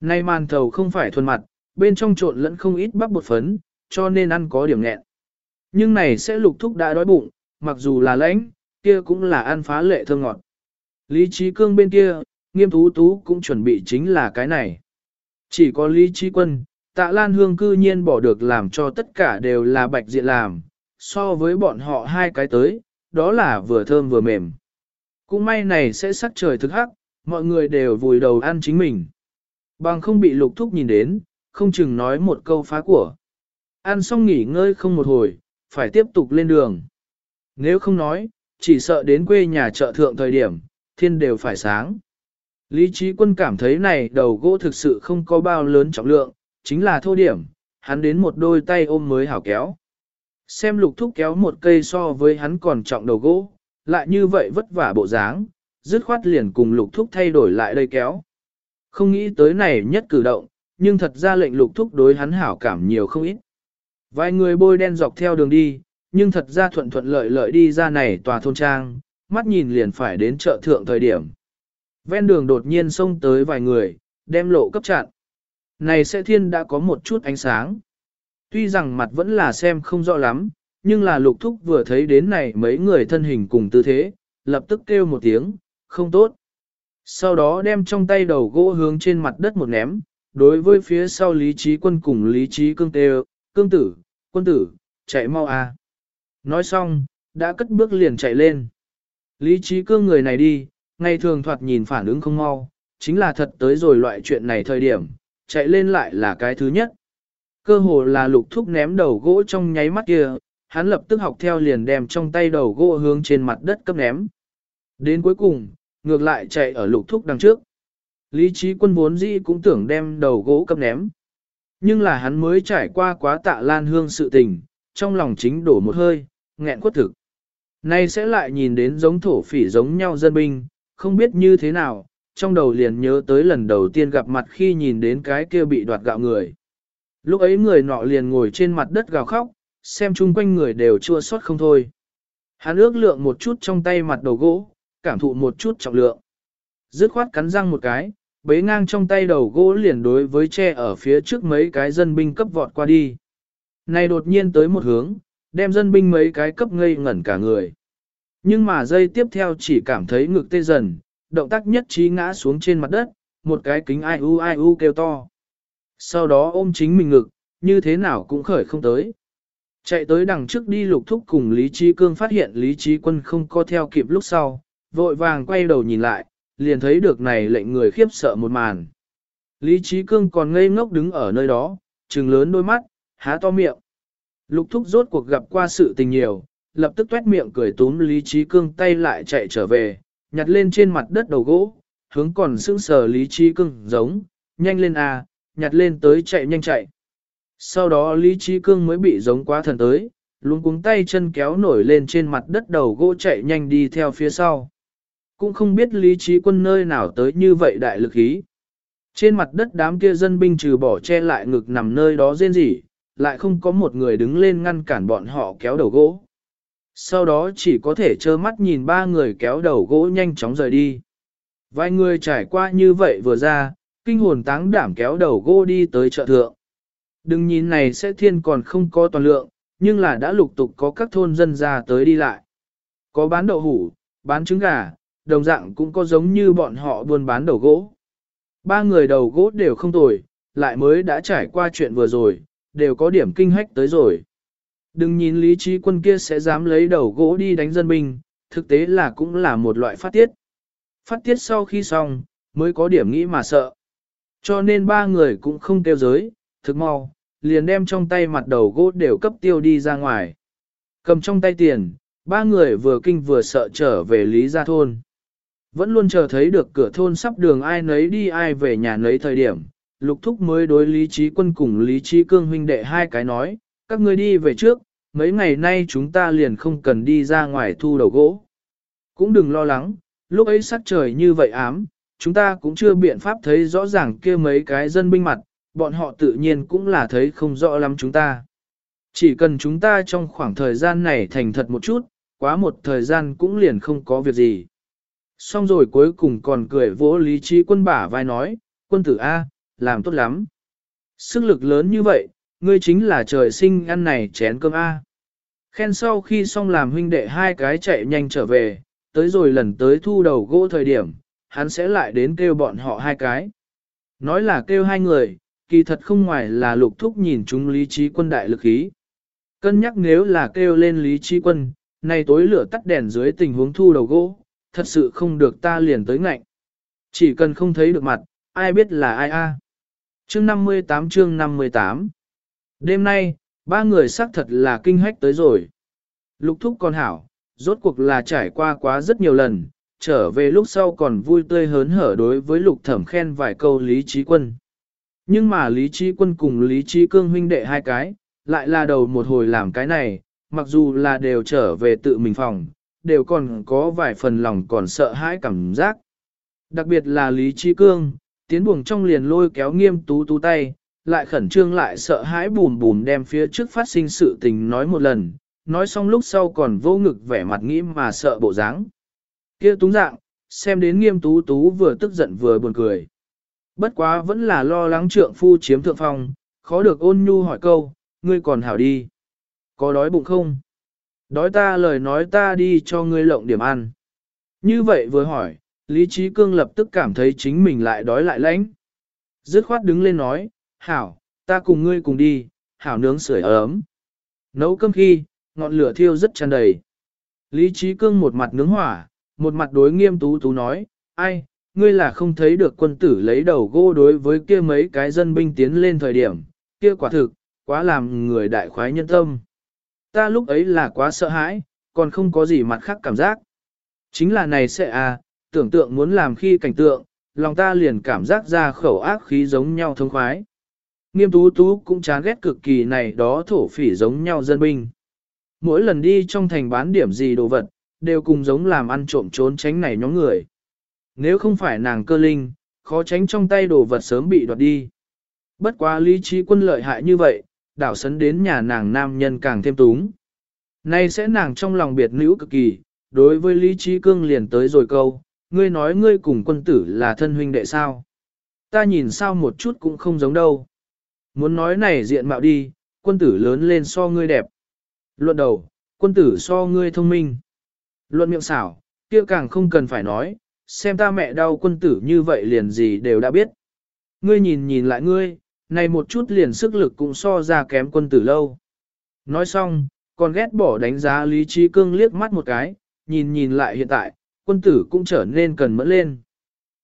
Nay màn thầu không phải thuần mặt, bên trong trộn lẫn không ít bắp bột phấn, cho nên ăn có điểm nghẹn. Nhưng này sẽ lục thúc đã đói bụng, mặc dù là lãnh, kia cũng là ăn phá lệ thơm ngọt. Lý trí cương bên kia, nghiêm thú tú cũng chuẩn bị chính là cái này. Chỉ có lý trí quân, tạ lan hương cư nhiên bỏ được làm cho tất cả đều là bạch diện làm, so với bọn họ hai cái tới, đó là vừa thơm vừa mềm. Cũng may này sẽ sắc trời thực hắc, mọi người đều vùi đầu ăn chính mình. Bằng không bị lục thúc nhìn đến, không chừng nói một câu phá của. Ăn xong nghỉ ngơi không một hồi, phải tiếp tục lên đường. Nếu không nói, chỉ sợ đến quê nhà chợ thượng thời điểm, thiên đều phải sáng. Lý trí quân cảm thấy này đầu gỗ thực sự không có bao lớn trọng lượng, chính là thô điểm, hắn đến một đôi tay ôm mới hảo kéo. Xem lục thúc kéo một cây so với hắn còn trọng đầu gỗ, lại như vậy vất vả bộ dáng, dứt khoát liền cùng lục thúc thay đổi lại đây kéo. Không nghĩ tới này nhất cử động, nhưng thật ra lệnh lục thúc đối hắn hảo cảm nhiều không ít. Vài người bôi đen dọc theo đường đi, nhưng thật ra thuận thuận lợi lợi đi ra này tòa thôn trang, mắt nhìn liền phải đến chợ thượng thời điểm. Ven đường đột nhiên xông tới vài người, đem lộ cấp chặn. Này sẽ thiên đã có một chút ánh sáng. Tuy rằng mặt vẫn là xem không rõ lắm, nhưng là lục thúc vừa thấy đến này mấy người thân hình cùng tư thế, lập tức kêu một tiếng, không tốt. Sau đó đem trong tay đầu gỗ hướng trên mặt đất một ném, đối với phía sau lý trí quân cùng lý trí cương tê cương tử, quân tử, chạy mau à. Nói xong, đã cất bước liền chạy lên. Lý trí cương người này đi, ngày thường thoạt nhìn phản ứng không mau, chính là thật tới rồi loại chuyện này thời điểm, chạy lên lại là cái thứ nhất. Cơ hồ là lục thúc ném đầu gỗ trong nháy mắt kia, hắn lập tức học theo liền đem trong tay đầu gỗ hướng trên mặt đất cấp ném. Đến cuối cùng, ngược lại chạy ở lục thúc đằng trước. Lý trí quân vốn dĩ cũng tưởng đem đầu gỗ cấp ném. Nhưng là hắn mới trải qua quá tạ lan hương sự tình, trong lòng chính đổ một hơi, nghẹn quất thực. Nay sẽ lại nhìn đến giống thổ phỉ giống nhau dân binh, không biết như thế nào, trong đầu liền nhớ tới lần đầu tiên gặp mặt khi nhìn đến cái kia bị đoạt gạo người. Lúc ấy người nọ liền ngồi trên mặt đất gào khóc, xem chung quanh người đều chua xót không thôi. Hắn ước lượng một chút trong tay mặt đầu gỗ, cảm thụ một chút trọng lượng. Dứt khoát cắn răng một cái, bế ngang trong tay đầu gỗ liền đối với tre ở phía trước mấy cái dân binh cấp vọt qua đi. Này đột nhiên tới một hướng, đem dân binh mấy cái cấp ngây ngẩn cả người. Nhưng mà giây tiếp theo chỉ cảm thấy ngực tê dần, động tác nhất trí ngã xuống trên mặt đất, một cái kính ai u ai u kêu to. Sau đó ôm chính mình ngực, như thế nào cũng khởi không tới. Chạy tới đằng trước đi lục thúc cùng Lý Trí Cương phát hiện Lý Trí Quân không có theo kịp lúc sau, vội vàng quay đầu nhìn lại, liền thấy được này lệnh người khiếp sợ một màn. Lý Trí Cương còn ngây ngốc đứng ở nơi đó, trừng lớn đôi mắt, há to miệng. Lục thúc rốt cuộc gặp qua sự tình nhiều, lập tức tuét miệng cười túm Lý Trí Cương tay lại chạy trở về, nhặt lên trên mặt đất đầu gỗ, hướng còn sững sờ Lý Trí Cương giống, nhanh lên à, nhặt lên tới chạy nhanh chạy. Sau đó Lý Trí Cương mới bị giống quá thần tới, luôn cuống tay chân kéo nổi lên trên mặt đất đầu gỗ chạy nhanh đi theo phía sau. Cũng không biết Lý Trí Quân nơi nào tới như vậy đại lực ý. Trên mặt đất đám kia dân binh trừ bỏ che lại ngực nằm nơi đó rên rỉ, lại không có một người đứng lên ngăn cản bọn họ kéo đầu gỗ. Sau đó chỉ có thể trơ mắt nhìn ba người kéo đầu gỗ nhanh chóng rời đi. Vài người trải qua như vậy vừa ra, kinh hồn táng đảm kéo đầu gỗ đi tới chợ thượng. Đừng nhìn này sẽ thiên còn không có toàn lượng, nhưng là đã lục tục có các thôn dân ra tới đi lại. Có bán đậu hủ, bán trứng gà, đồng dạng cũng có giống như bọn họ buôn bán đầu gỗ. Ba người đầu gỗ đều không tồi, lại mới đã trải qua chuyện vừa rồi, đều có điểm kinh hách tới rồi. Đừng nhìn lý trí quân kia sẽ dám lấy đầu gỗ đi đánh dân binh, thực tế là cũng là một loại phát tiết. Phát tiết sau khi xong, mới có điểm nghĩ mà sợ. Cho nên ba người cũng không tiêu giới, thực mau, liền đem trong tay mặt đầu gỗ đều cấp tiêu đi ra ngoài. Cầm trong tay tiền, ba người vừa kinh vừa sợ trở về Lý Gia Thôn. Vẫn luôn chờ thấy được cửa thôn sắp đường ai nấy đi ai về nhà nấy thời điểm, lục thúc mới đối Lý Trí Quân cùng Lý Trí Cương huynh đệ hai cái nói, các ngươi đi về trước, mấy ngày nay chúng ta liền không cần đi ra ngoài thu đầu gỗ. Cũng đừng lo lắng, lúc ấy sắc trời như vậy ám, chúng ta cũng chưa biện pháp thấy rõ ràng kia mấy cái dân binh mặt, bọn họ tự nhiên cũng là thấy không rõ lắm chúng ta. Chỉ cần chúng ta trong khoảng thời gian này thành thật một chút, quá một thời gian cũng liền không có việc gì. Xong rồi cuối cùng còn cười vỗ lý trí quân bả vai nói, quân tử A, làm tốt lắm. Sức lực lớn như vậy, ngươi chính là trời sinh ăn này chén cơm A. Khen sau khi xong làm huynh đệ hai cái chạy nhanh trở về, tới rồi lần tới thu đầu gỗ thời điểm, hắn sẽ lại đến kêu bọn họ hai cái. Nói là kêu hai người, kỳ thật không ngoài là lục thúc nhìn chúng lý trí quân đại lực ý. Cân nhắc nếu là kêu lên lý trí quân, này tối lửa tắt đèn dưới tình huống thu đầu gỗ, thật sự không được ta liền tới ngạnh. Chỉ cần không thấy được mặt, ai biết là ai a. Chương 58 chương 58 Đêm nay, ba người xác thật là kinh hách tới rồi. Lục thúc con hảo, rốt cuộc là trải qua quá rất nhiều lần, trở về lúc sau còn vui tươi hớn hở đối với lục thẩm khen vài câu lý trí quân. Nhưng mà lý trí quân cùng lý trí cương huynh đệ hai cái, lại là đầu một hồi làm cái này, mặc dù là đều trở về tự mình phòng, đều còn có vài phần lòng còn sợ hãi cảm giác. Đặc biệt là lý trí cương, tiến buồng trong liền lôi kéo nghiêm tú tú tay, lại khẩn trương lại sợ hãi bùn bùn đem phía trước phát sinh sự tình nói một lần, nói xong lúc sau còn vô ngực vẻ mặt nghĩ mà sợ bộ dáng. kia túng dạng, xem đến nghiêm tú tú vừa tức giận vừa buồn cười. Bất quá vẫn là lo lắng trượng phu chiếm thượng phong, khó được ôn nhu hỏi câu, ngươi còn hảo đi. Có đói bụng không? Đói ta lời nói ta đi cho ngươi lộng điểm ăn. Như vậy vừa hỏi, Lý Trí Cương lập tức cảm thấy chính mình lại đói lại lãnh. Dứt khoát đứng lên nói, hảo, ta cùng ngươi cùng đi, hảo nướng sưởi ấm. Nấu cơm khi, ngọn lửa thiêu rất tràn đầy. Lý Trí Cương một mặt nướng hỏa, một mặt đối nghiêm tú tú nói, ai, ngươi là không thấy được quân tử lấy đầu gô đối với kia mấy cái dân binh tiến lên thời điểm, kia quả thực, quá làm người đại khoái nhân tâm. Ta lúc ấy là quá sợ hãi, còn không có gì mặt khác cảm giác. Chính là này sẽ à, tưởng tượng muốn làm khi cảnh tượng, lòng ta liền cảm giác ra khẩu ác khí giống nhau thông khoái. Nghiêm tú tú cũng chán ghét cực kỳ này đó thổ phỉ giống nhau dân binh. Mỗi lần đi trong thành bán điểm gì đồ vật, đều cùng giống làm ăn trộm trốn tránh này nhóm người. Nếu không phải nàng cơ linh, khó tránh trong tay đồ vật sớm bị đoạt đi. Bất quá lý trí quân lợi hại như vậy, đảo sấn đến nhà nàng nam nhân càng thêm túng. Nay sẽ nàng trong lòng biệt nữ cực kỳ, đối với lý trí cương liền tới rồi câu, ngươi nói ngươi cùng quân tử là thân huynh đệ sao. Ta nhìn sao một chút cũng không giống đâu. Muốn nói này diện mạo đi, quân tử lớn lên so ngươi đẹp. Luận đầu, quân tử so ngươi thông minh. Luận miệng xảo, kia càng không cần phải nói, xem ta mẹ đau quân tử như vậy liền gì đều đã biết. Ngươi nhìn nhìn lại ngươi, này một chút liền sức lực cũng so ra kém quân tử lâu. Nói xong, còn ghét bỏ đánh giá Lý Trí Cương liếc mắt một cái, nhìn nhìn lại hiện tại, quân tử cũng trở nên cần mẫn lên.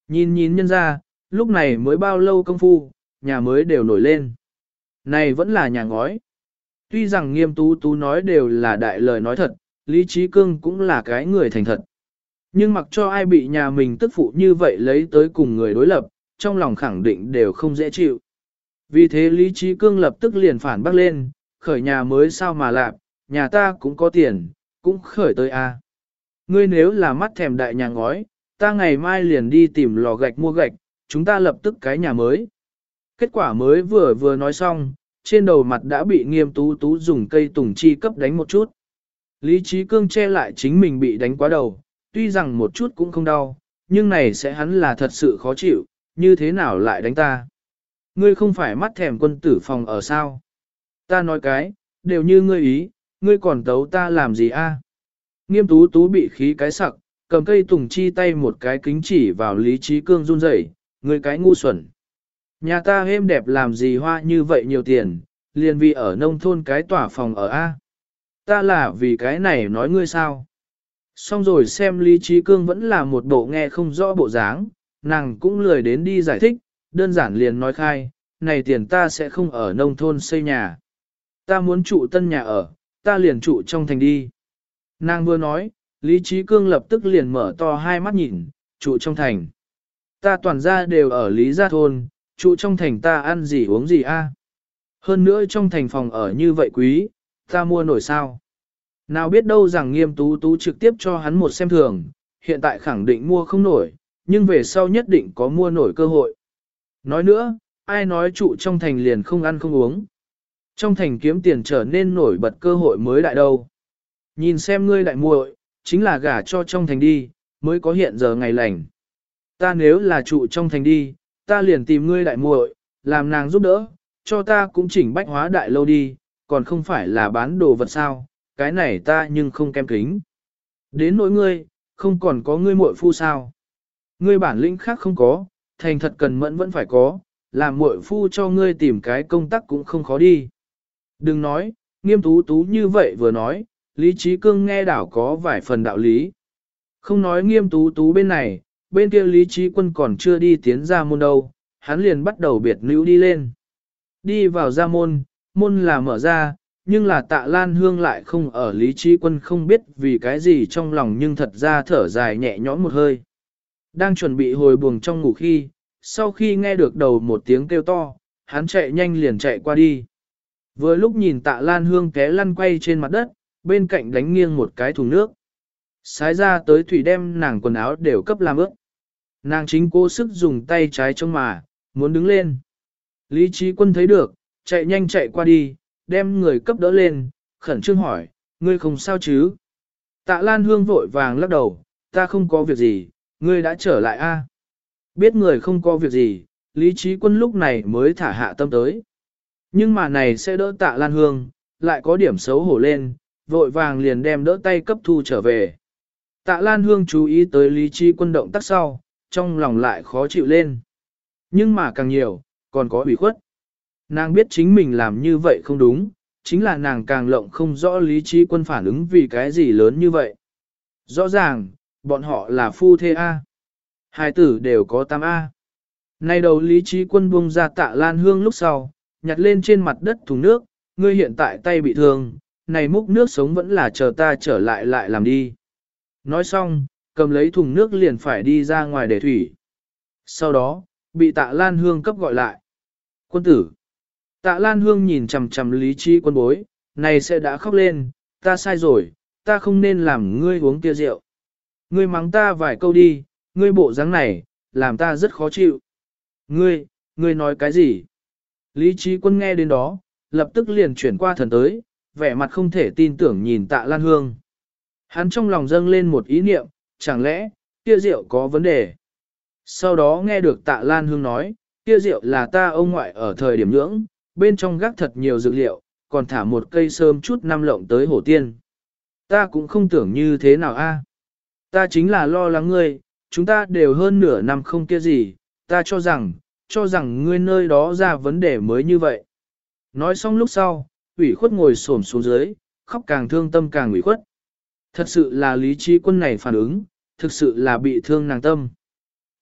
Nhìn nhìn nhân ra, lúc này mới bao lâu công phu, nhà mới đều nổi lên. Này vẫn là nhà ngói. Tuy rằng nghiêm tú tú nói đều là đại lời nói thật, Lý Trí Cương cũng là cái người thành thật. Nhưng mặc cho ai bị nhà mình tức phụ như vậy lấy tới cùng người đối lập, trong lòng khẳng định đều không dễ chịu. Vì thế Lý Trí Cương lập tức liền phản bác lên, khởi nhà mới sao mà lạp, nhà ta cũng có tiền, cũng khởi tới a. Ngươi nếu là mắt thèm đại nhà ngói, ta ngày mai liền đi tìm lò gạch mua gạch, chúng ta lập tức cái nhà mới. Kết quả mới vừa vừa nói xong, trên đầu mặt đã bị nghiêm tú tú dùng cây tùng chi cấp đánh một chút. Lý trí cương che lại chính mình bị đánh quá đầu, tuy rằng một chút cũng không đau, nhưng này sẽ hắn là thật sự khó chịu, như thế nào lại đánh ta. Ngươi không phải mắt thèm quân tử phòng ở sao. Ta nói cái, đều như ngươi ý, ngươi còn tấu ta làm gì a? Nghiêm tú tú bị khí cái sặc, cầm cây tùng chi tay một cái kính chỉ vào lý trí cương run rẩy, ngươi cái ngu xuẩn. Nhà ta êm đẹp làm gì hoa như vậy nhiều tiền, liền vì ở nông thôn cái tỏa phòng ở A. Ta là vì cái này nói ngươi sao. Xong rồi xem Lý Trí Cương vẫn là một bộ nghe không rõ bộ dáng, nàng cũng lười đến đi giải thích, đơn giản liền nói khai, này tiền ta sẽ không ở nông thôn xây nhà. Ta muốn trụ tân nhà ở, ta liền trụ trong thành đi. Nàng vừa nói, Lý Trí Cương lập tức liền mở to hai mắt nhìn, trụ trong thành. Ta toàn ra đều ở Lý Gia Thôn, trụ trong thành ta ăn gì uống gì a? Hơn nữa trong thành phòng ở như vậy quý, ta mua nổi sao? Nào biết đâu rằng nghiêm tú tú trực tiếp cho hắn một xem thường, hiện tại khẳng định mua không nổi, nhưng về sau nhất định có mua nổi cơ hội. Nói nữa, ai nói trụ trong thành liền không ăn không uống. Trong thành kiếm tiền trở nên nổi bật cơ hội mới đại đâu. Nhìn xem ngươi đại muội, chính là gả cho trong thành đi, mới có hiện giờ ngày lành. Ta nếu là trụ trong thành đi, ta liền tìm ngươi đại muội, làm nàng giúp đỡ, cho ta cũng chỉnh bách hóa đại lâu đi, còn không phải là bán đồ vật sao, cái này ta nhưng không kem kính. Đến nỗi ngươi, không còn có ngươi muội phu sao. Ngươi bản lĩnh khác không có, thành thật cần mẫn vẫn phải có, làm muội phu cho ngươi tìm cái công tác cũng không khó đi. Đừng nói, nghiêm tú tú như vậy vừa nói, Lý Trí Cương nghe đảo có vài phần đạo lý. Không nói nghiêm tú tú bên này, bên kia Lý Trí Quân còn chưa đi tiến ra môn đâu, hắn liền bắt đầu biệt nữ đi lên. Đi vào ra môn, môn là mở ra, nhưng là tạ lan hương lại không ở Lý Trí Quân không biết vì cái gì trong lòng nhưng thật ra thở dài nhẹ nhõm một hơi. Đang chuẩn bị hồi buồng trong ngủ khi, sau khi nghe được đầu một tiếng kêu to, hắn chạy nhanh liền chạy qua đi. Vừa lúc nhìn tạ lan hương té lăn quay trên mặt đất, bên cạnh đánh nghiêng một cái thùng nước. Sái ra tới thủy đem nàng quần áo đều cấp làm ướt. Nàng chính cố sức dùng tay trái trong mà, muốn đứng lên. Lý trí quân thấy được, chạy nhanh chạy qua đi, đem người cấp đỡ lên, khẩn trương hỏi, ngươi không sao chứ? Tạ Lan Hương vội vàng lắc đầu, ta không có việc gì, ngươi đã trở lại a? Biết người không có việc gì, Lý trí quân lúc này mới thả hạ tâm tới. Nhưng mà này sẽ đỡ tạ Lan Hương, lại có điểm xấu hổ lên, vội vàng liền đem đỡ tay cấp thu trở về. Tạ Lan Hương chú ý tới lý trí quân động tác sau, trong lòng lại khó chịu lên. Nhưng mà càng nhiều, còn có ủy khuất. Nàng biết chính mình làm như vậy không đúng, chính là nàng càng lộng không rõ lý trí quân phản ứng vì cái gì lớn như vậy. Rõ ràng, bọn họ là phu thê A. Hai tử đều có tam A. Nay đầu lý trí quân buông ra tạ lan hương lúc sau, nhặt lên trên mặt đất thùng nước, ngươi hiện tại tay bị thương, này múc nước sống vẫn là chờ ta trở lại lại làm đi. Nói xong, cầm lấy thùng nước liền phải đi ra ngoài để thủy. Sau đó, bị tạ Lan Hương cấp gọi lại. Quân tử. Tạ Lan Hương nhìn chằm chằm lý trí quân bối, này sẽ đã khóc lên, ta sai rồi, ta không nên làm ngươi uống tia rượu. Ngươi mắng ta vài câu đi, ngươi bộ dáng này, làm ta rất khó chịu. Ngươi, ngươi nói cái gì? Lý trí quân nghe đến đó, lập tức liền chuyển qua thần tới, vẻ mặt không thể tin tưởng nhìn tạ Lan Hương. Hắn trong lòng dâng lên một ý niệm, chẳng lẽ, kia rượu có vấn đề. Sau đó nghe được tạ Lan Hương nói, kia rượu là ta ông ngoại ở thời điểm nhưỡng, bên trong gác thật nhiều dược liệu, còn thả một cây sơm chút năm lộng tới hổ tiên. Ta cũng không tưởng như thế nào a. Ta chính là lo lắng ngươi, chúng ta đều hơn nửa năm không kia gì, ta cho rằng, cho rằng ngươi nơi đó ra vấn đề mới như vậy. Nói xong lúc sau, ủy khuất ngồi xổm xuống dưới, khóc càng thương tâm càng ủy khuất. Thật sự là lý trí quân này phản ứng, thực sự là bị thương nàng tâm.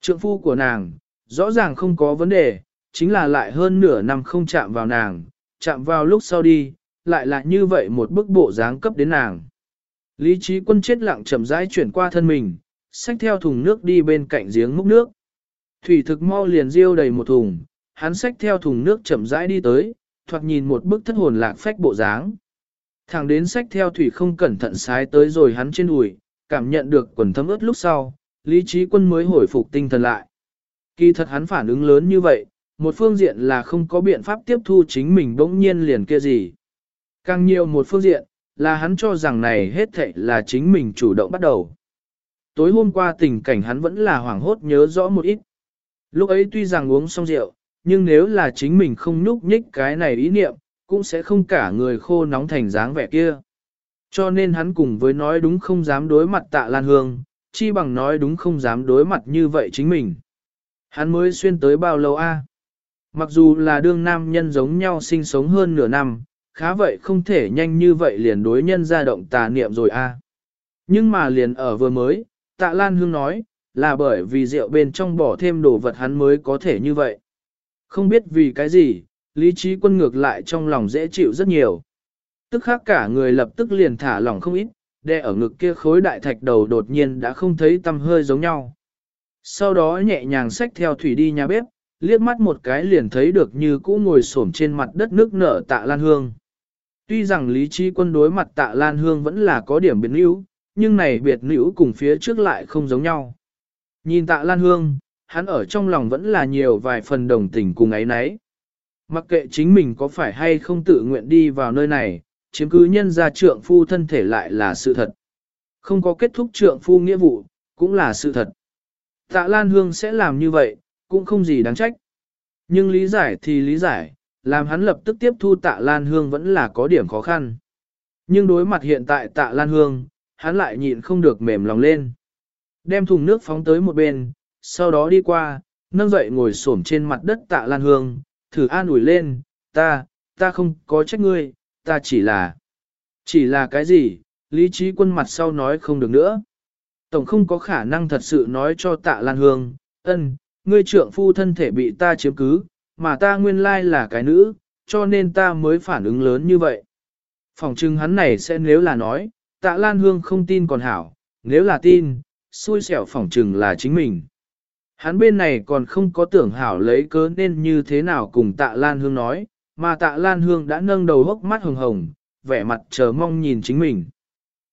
Trượng phu của nàng, rõ ràng không có vấn đề, chính là lại hơn nửa năm không chạm vào nàng, chạm vào lúc sau đi, lại là như vậy một bức bộ dáng cấp đến nàng. Lý trí quân chết lặng chậm rãi chuyển qua thân mình, xách theo thùng nước đi bên cạnh giếng múc nước. Thủy thực mau liền riêu đầy một thùng, hắn xách theo thùng nước chậm rãi đi tới, thoạt nhìn một bức thất hồn lạc phách bộ dáng. Thằng đến xách theo thủy không cẩn thận sái tới rồi hắn trên đùi, cảm nhận được quần thấm ướt lúc sau, lý trí quân mới hồi phục tinh thần lại. Kỳ thật hắn phản ứng lớn như vậy, một phương diện là không có biện pháp tiếp thu chính mình bỗng nhiên liền kia gì. Càng nhiều một phương diện, là hắn cho rằng này hết thệ là chính mình chủ động bắt đầu. Tối hôm qua tình cảnh hắn vẫn là hoảng hốt nhớ rõ một ít. Lúc ấy tuy rằng uống xong rượu, nhưng nếu là chính mình không nhúc nhích cái này ý niệm, cũng sẽ không cả người khô nóng thành dáng vẻ kia. Cho nên hắn cùng với nói đúng không dám đối mặt tạ Lan Hương, chi bằng nói đúng không dám đối mặt như vậy chính mình. Hắn mới xuyên tới bao lâu a? Mặc dù là đương nam nhân giống nhau sinh sống hơn nửa năm, khá vậy không thể nhanh như vậy liền đối nhân ra động tà niệm rồi a. Nhưng mà liền ở vừa mới, tạ Lan Hương nói, là bởi vì rượu bên trong bỏ thêm đồ vật hắn mới có thể như vậy. Không biết vì cái gì, lý trí quân ngược lại trong lòng dễ chịu rất nhiều. Tức khác cả người lập tức liền thả lỏng không ít, đè ở ngực kia khối đại thạch đầu đột nhiên đã không thấy tâm hơi giống nhau. Sau đó nhẹ nhàng xách theo thủy đi nhà bếp, liếc mắt một cái liền thấy được như cũ ngồi xổm trên mặt đất nước nở tạ lan hương. Tuy rằng lý trí quân đối mặt tạ lan hương vẫn là có điểm biệt níu, nhưng này biệt níu cùng phía trước lại không giống nhau. Nhìn tạ lan hương, hắn ở trong lòng vẫn là nhiều vài phần đồng tình cùng ấy nấy. Mặc kệ chính mình có phải hay không tự nguyện đi vào nơi này, chiếm cứ nhân ra trượng phu thân thể lại là sự thật. Không có kết thúc trượng phu nghĩa vụ, cũng là sự thật. Tạ Lan Hương sẽ làm như vậy, cũng không gì đáng trách. Nhưng lý giải thì lý giải, làm hắn lập tức tiếp thu tạ Lan Hương vẫn là có điểm khó khăn. Nhưng đối mặt hiện tại tạ Lan Hương, hắn lại nhịn không được mềm lòng lên. Đem thùng nước phóng tới một bên, sau đó đi qua, nâng dậy ngồi xổm trên mặt đất tạ Lan Hương, thử an ủi lên, ta, ta không có trách ngươi, ta chỉ là, chỉ là cái gì, lý trí quân mặt sau nói không được nữa. Tổng không có khả năng thật sự nói cho tạ Lan Hương, ân, ngươi trượng phu thân thể bị ta chiếm cứ, mà ta nguyên lai là cái nữ, cho nên ta mới phản ứng lớn như vậy. Phòng trưng hắn này sẽ nếu là nói, tạ Lan Hương không tin còn hảo, nếu là tin, xui xẻo phỏng trừng là chính mình. Hắn bên này còn không có tưởng hảo lấy cớ nên như thế nào cùng tạ Lan Hương nói, mà tạ Lan Hương đã nâng đầu hốc mắt hồng hồng, vẻ mặt chờ mong nhìn chính mình.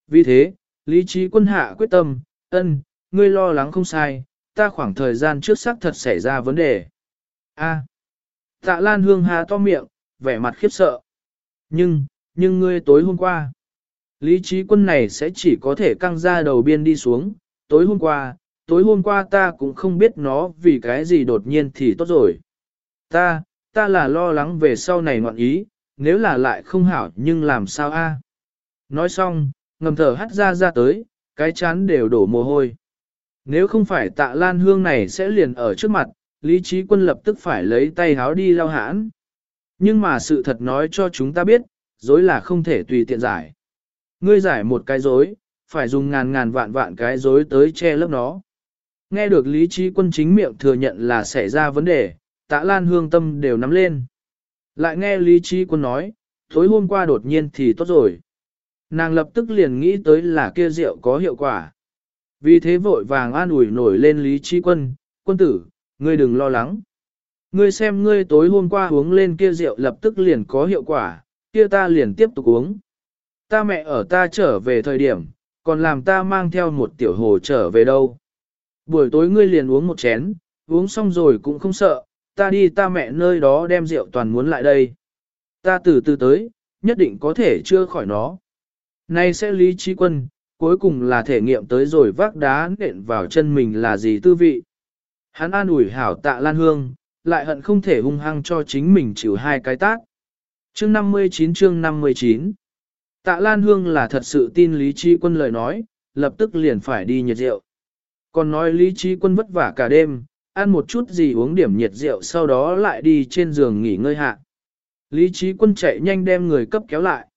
Vì thế, lý trí quân hạ quyết tâm, ân, ngươi lo lắng không sai, ta khoảng thời gian trước xác thật xảy ra vấn đề. A. tạ Lan Hương hà to miệng, vẻ mặt khiếp sợ. Nhưng, nhưng ngươi tối hôm qua, lý trí quân này sẽ chỉ có thể căng ra đầu biên đi xuống, tối hôm qua, tối hôm qua ta cũng không biết nó vì cái gì đột nhiên thì tốt rồi. Ta, ta là lo lắng về sau này ngoạn ý, nếu là lại không hảo nhưng làm sao a? Nói xong, ngầm thở hắt ra ra tới, cái chán đều đổ mồ hôi. Nếu không phải tạ lan hương này sẽ liền ở trước mặt, lý trí quân lập tức phải lấy tay háo đi lao hãn. Nhưng mà sự thật nói cho chúng ta biết, dối là không thể tùy tiện giải. Ngươi giải một cái dối, phải dùng ngàn ngàn vạn vạn cái dối tới che lớp nó. Nghe được lý trí quân chính miệng thừa nhận là xảy ra vấn đề, tạ lan hương tâm đều nắm lên. Lại nghe lý trí quân nói, tối hôm qua đột nhiên thì tốt rồi. Nàng lập tức liền nghĩ tới là kia rượu có hiệu quả. Vì thế vội vàng an ủi nổi lên lý trí quân, quân tử, ngươi đừng lo lắng. Ngươi xem ngươi tối hôm qua uống lên kia rượu lập tức liền có hiệu quả, kia ta liền tiếp tục uống. Ta mẹ ở ta trở về thời điểm, còn làm ta mang theo một tiểu hồ trở về đâu. Buổi tối ngươi liền uống một chén, uống xong rồi cũng không sợ, ta đi ta mẹ nơi đó đem rượu toàn muốn lại đây. Ta từ từ tới, nhất định có thể chưa khỏi nó. Nay sẽ lý trí quân, cuối cùng là thể nghiệm tới rồi vác đá nện vào chân mình là gì tư vị. Hắn an ủi hảo tạ lan hương, lại hận không thể hung hăng cho chính mình chịu hai cái tác. Chương 59 chương 59 Tạ Lan Hương là thật sự tin Lý Trí Quân lời nói, lập tức liền phải đi nhiệt rượu. Còn nói Lý Trí Quân vất vả cả đêm, ăn một chút gì uống điểm nhiệt rượu sau đó lại đi trên giường nghỉ ngơi hạ. Lý Trí Quân chạy nhanh đem người cấp kéo lại.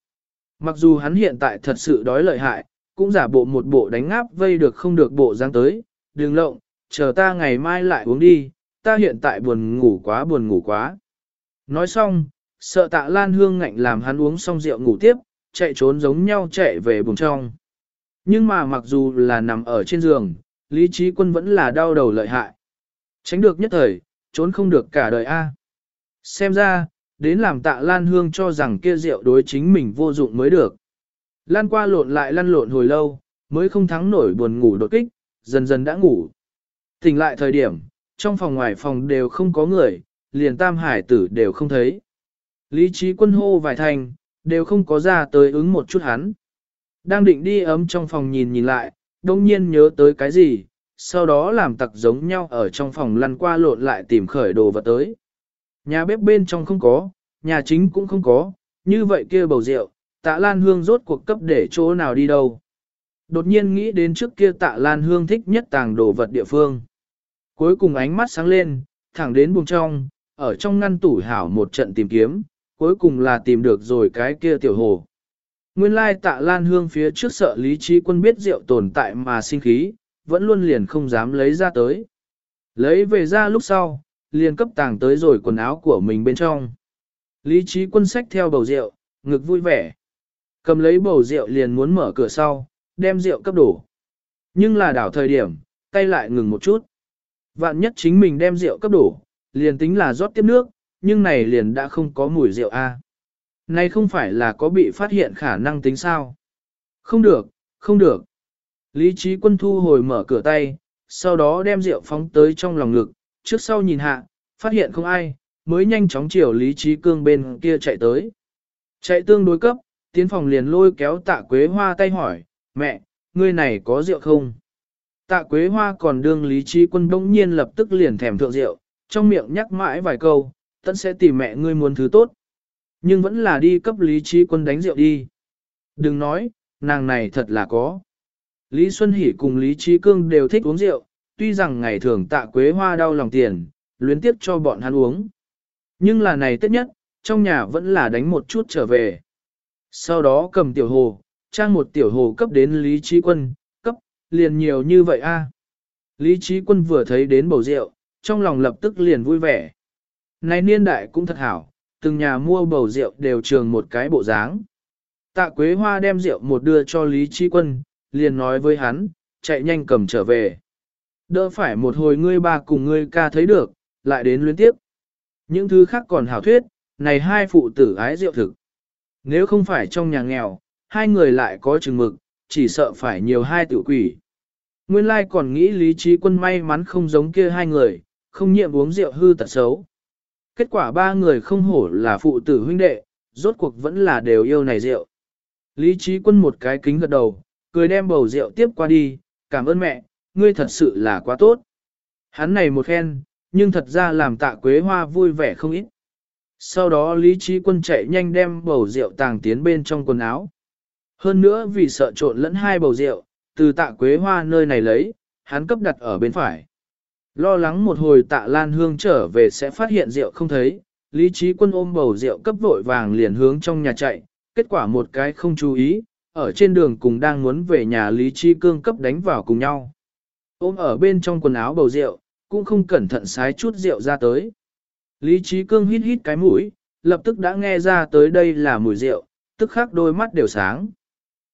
Mặc dù hắn hiện tại thật sự đói lợi hại, cũng giả bộ một bộ đánh áp vây được không được bộ dáng tới, đừng lộng, chờ ta ngày mai lại uống đi, ta hiện tại buồn ngủ quá buồn ngủ quá. Nói xong, sợ tạ lan hương ngạnh làm hắn uống xong rượu ngủ tiếp, chạy trốn giống nhau chạy về buồng trong. Nhưng mà mặc dù là nằm ở trên giường, lý trí quân vẫn là đau đầu lợi hại. Tránh được nhất thời, trốn không được cả đời A. Xem ra, đến làm tạ lan hương cho rằng kia rượu đối chính mình vô dụng mới được. Lan qua lộn lại lăn lộn hồi lâu, mới không thắng nổi buồn ngủ đột kích, dần dần đã ngủ. Tỉnh lại thời điểm, trong phòng ngoài phòng đều không có người, liền tam hải tử đều không thấy. Lý trí quân hô vài thành, đều không có ra tới ứng một chút hắn. Đang định đi ấm trong phòng nhìn nhìn lại, đông nhiên nhớ tới cái gì, sau đó làm tặc giống nhau ở trong phòng lăn qua lộn lại tìm khởi đồ vật tới. Nhà bếp bên trong không có, nhà chính cũng không có, như vậy kia bầu rượu, tạ lan hương rốt cuộc cấp để chỗ nào đi đâu. Đột nhiên nghĩ đến trước kia tạ lan hương thích nhất tàng đồ vật địa phương. Cuối cùng ánh mắt sáng lên, thẳng đến buồng trong, ở trong ngăn tủ hảo một trận tìm kiếm, cuối cùng là tìm được rồi cái kia tiểu hồ. Nguyên lai tạ lan hương phía trước sợ lý trí quân biết rượu tồn tại mà sinh khí, vẫn luôn liền không dám lấy ra tới. Lấy về ra lúc sau, liền cấp tàng tới rồi quần áo của mình bên trong. Lý trí quân sách theo bầu rượu, ngực vui vẻ. Cầm lấy bầu rượu liền muốn mở cửa sau, đem rượu cấp đổ. Nhưng là đảo thời điểm, tay lại ngừng một chút. Vạn nhất chính mình đem rượu cấp đổ, liền tính là rót tiếp nước, nhưng này liền đã không có mùi rượu a. Này không phải là có bị phát hiện khả năng tính sao? Không được, không được. Lý trí quân thu hồi mở cửa tay, sau đó đem rượu phóng tới trong lòng ngực, trước sau nhìn hạ, phát hiện không ai, mới nhanh chóng chiều lý trí cương bên kia chạy tới. Chạy tương đối cấp, tiến phòng liền lôi kéo tạ quế hoa tay hỏi, mẹ, ngươi này có rượu không? Tạ quế hoa còn đương lý trí quân đông nhiên lập tức liền thèm thượng rượu, trong miệng nhắc mãi vài câu, tận sẽ tìm mẹ ngươi muốn thứ tốt. Nhưng vẫn là đi cấp lý trí quân đánh rượu đi. Đừng nói, nàng này thật là có. Lý Xuân Hỷ cùng Lý Trí Cương đều thích uống rượu, tuy rằng ngày thường tạ quế hoa đau lòng tiền, luyến tiếp cho bọn hắn uống. Nhưng là này tất nhất, trong nhà vẫn là đánh một chút trở về. Sau đó cầm tiểu hồ, trang một tiểu hồ cấp đến Lý Trí Quân, cấp, liền nhiều như vậy a. Lý Trí Quân vừa thấy đến bầu rượu, trong lòng lập tức liền vui vẻ. Này niên đại cũng thật hảo, từng nhà mua bầu rượu đều trường một cái bộ dáng. Tạ Quế Hoa đem rượu một đưa cho Lý Trí Quân, liền nói với hắn, chạy nhanh cầm trở về. Đỡ phải một hồi ngươi ba cùng ngươi ca thấy được, lại đến luyến tiếp. Những thứ khác còn hảo thuyết, này hai phụ tử ái rượu thực. Nếu không phải trong nhà nghèo, hai người lại có chừng mực, chỉ sợ phải nhiều hai tiểu quỷ. Nguyên lai còn nghĩ lý trí quân may mắn không giống kia hai người, không nhiệm uống rượu hư tật xấu. Kết quả ba người không hổ là phụ tử huynh đệ, rốt cuộc vẫn là đều yêu này rượu. Lý trí quân một cái kính gật đầu, cười đem bầu rượu tiếp qua đi, cảm ơn mẹ, ngươi thật sự là quá tốt. Hắn này một khen, nhưng thật ra làm tạ quế hoa vui vẻ không ít. Sau đó Lý Trí Quân chạy nhanh đem bầu rượu tàng tiến bên trong quần áo. Hơn nữa vì sợ trộn lẫn hai bầu rượu, từ tạ quế hoa nơi này lấy, hắn cấp đặt ở bên phải. Lo lắng một hồi tạ lan hương trở về sẽ phát hiện rượu không thấy, Lý Trí Quân ôm bầu rượu cấp vội vàng liền hướng trong nhà chạy, kết quả một cái không chú ý, ở trên đường cùng đang muốn về nhà Lý Chi Cương cấp đánh vào cùng nhau. Ôm ở bên trong quần áo bầu rượu, cũng không cẩn thận sái chút rượu ra tới. Lý Trí Cương hít hít cái mũi, lập tức đã nghe ra tới đây là mùi rượu, tức khắc đôi mắt đều sáng.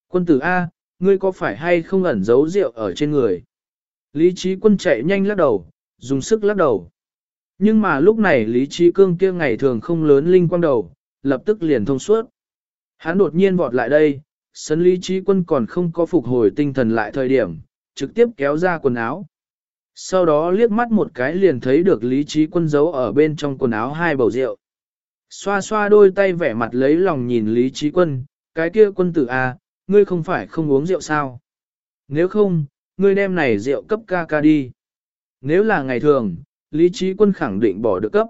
Quân tử A, ngươi có phải hay không ẩn giấu rượu ở trên người? Lý Trí Quân chạy nhanh lắc đầu, dùng sức lắc đầu. Nhưng mà lúc này Lý Trí Cương kia ngày thường không lớn linh quang đầu, lập tức liền thông suốt. Hắn đột nhiên vọt lại đây, sân lý trí quân còn không có phục hồi tinh thần lại thời điểm, trực tiếp kéo ra quần áo. Sau đó liếc mắt một cái liền thấy được lý trí quân giấu ở bên trong quần áo hai bầu rượu. Xoa xoa đôi tay vẻ mặt lấy lòng nhìn lý trí quân, cái kia quân tử à, ngươi không phải không uống rượu sao? Nếu không, ngươi đem này rượu cấp ca ca đi. Nếu là ngày thường, lý trí quân khẳng định bỏ được cấp.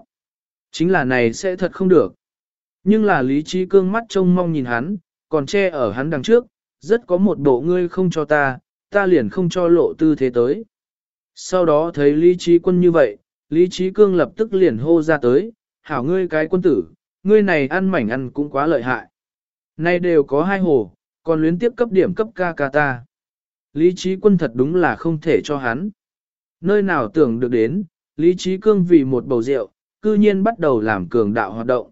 Chính là này sẽ thật không được. Nhưng là lý trí cương mắt trông mong nhìn hắn, còn che ở hắn đằng trước, rất có một bộ ngươi không cho ta, ta liền không cho lộ tư thế tới. Sau đó thấy Lý Trí Quân như vậy, Lý Trí Cương lập tức liền hô ra tới, hảo ngươi cái quân tử, ngươi này ăn mảnh ăn cũng quá lợi hại. Nay đều có hai hồ, còn luyến tiếp cấp điểm cấp ca ca ta. Lý Trí Quân thật đúng là không thể cho hắn. Nơi nào tưởng được đến, Lý Trí Cương vì một bầu rượu, cư nhiên bắt đầu làm cường đạo hoạt động.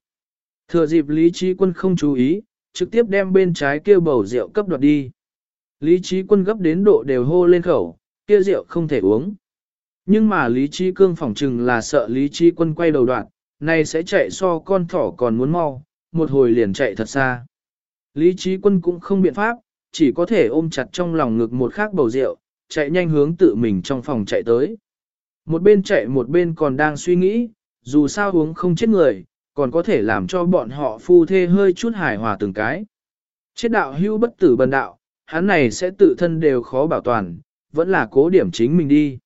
Thừa dịp Lý Trí Quân không chú ý, trực tiếp đem bên trái kia bầu rượu cấp đoạt đi. Lý Trí Quân gấp đến độ đều hô lên khẩu, kia rượu không thể uống. Nhưng mà Lý Trí Cương phỏng chừng là sợ Lý Trí Quân quay đầu đoạn, này sẽ chạy so con thỏ còn muốn mau, một hồi liền chạy thật xa. Lý Trí Quân cũng không biện pháp, chỉ có thể ôm chặt trong lòng ngực một khác bầu rượu, chạy nhanh hướng tự mình trong phòng chạy tới. Một bên chạy một bên còn đang suy nghĩ, dù sao uống không chết người, còn có thể làm cho bọn họ phu thê hơi chút hài hòa từng cái. Chết đạo hưu bất tử bần đạo, hắn này sẽ tự thân đều khó bảo toàn, vẫn là cố điểm chính mình đi.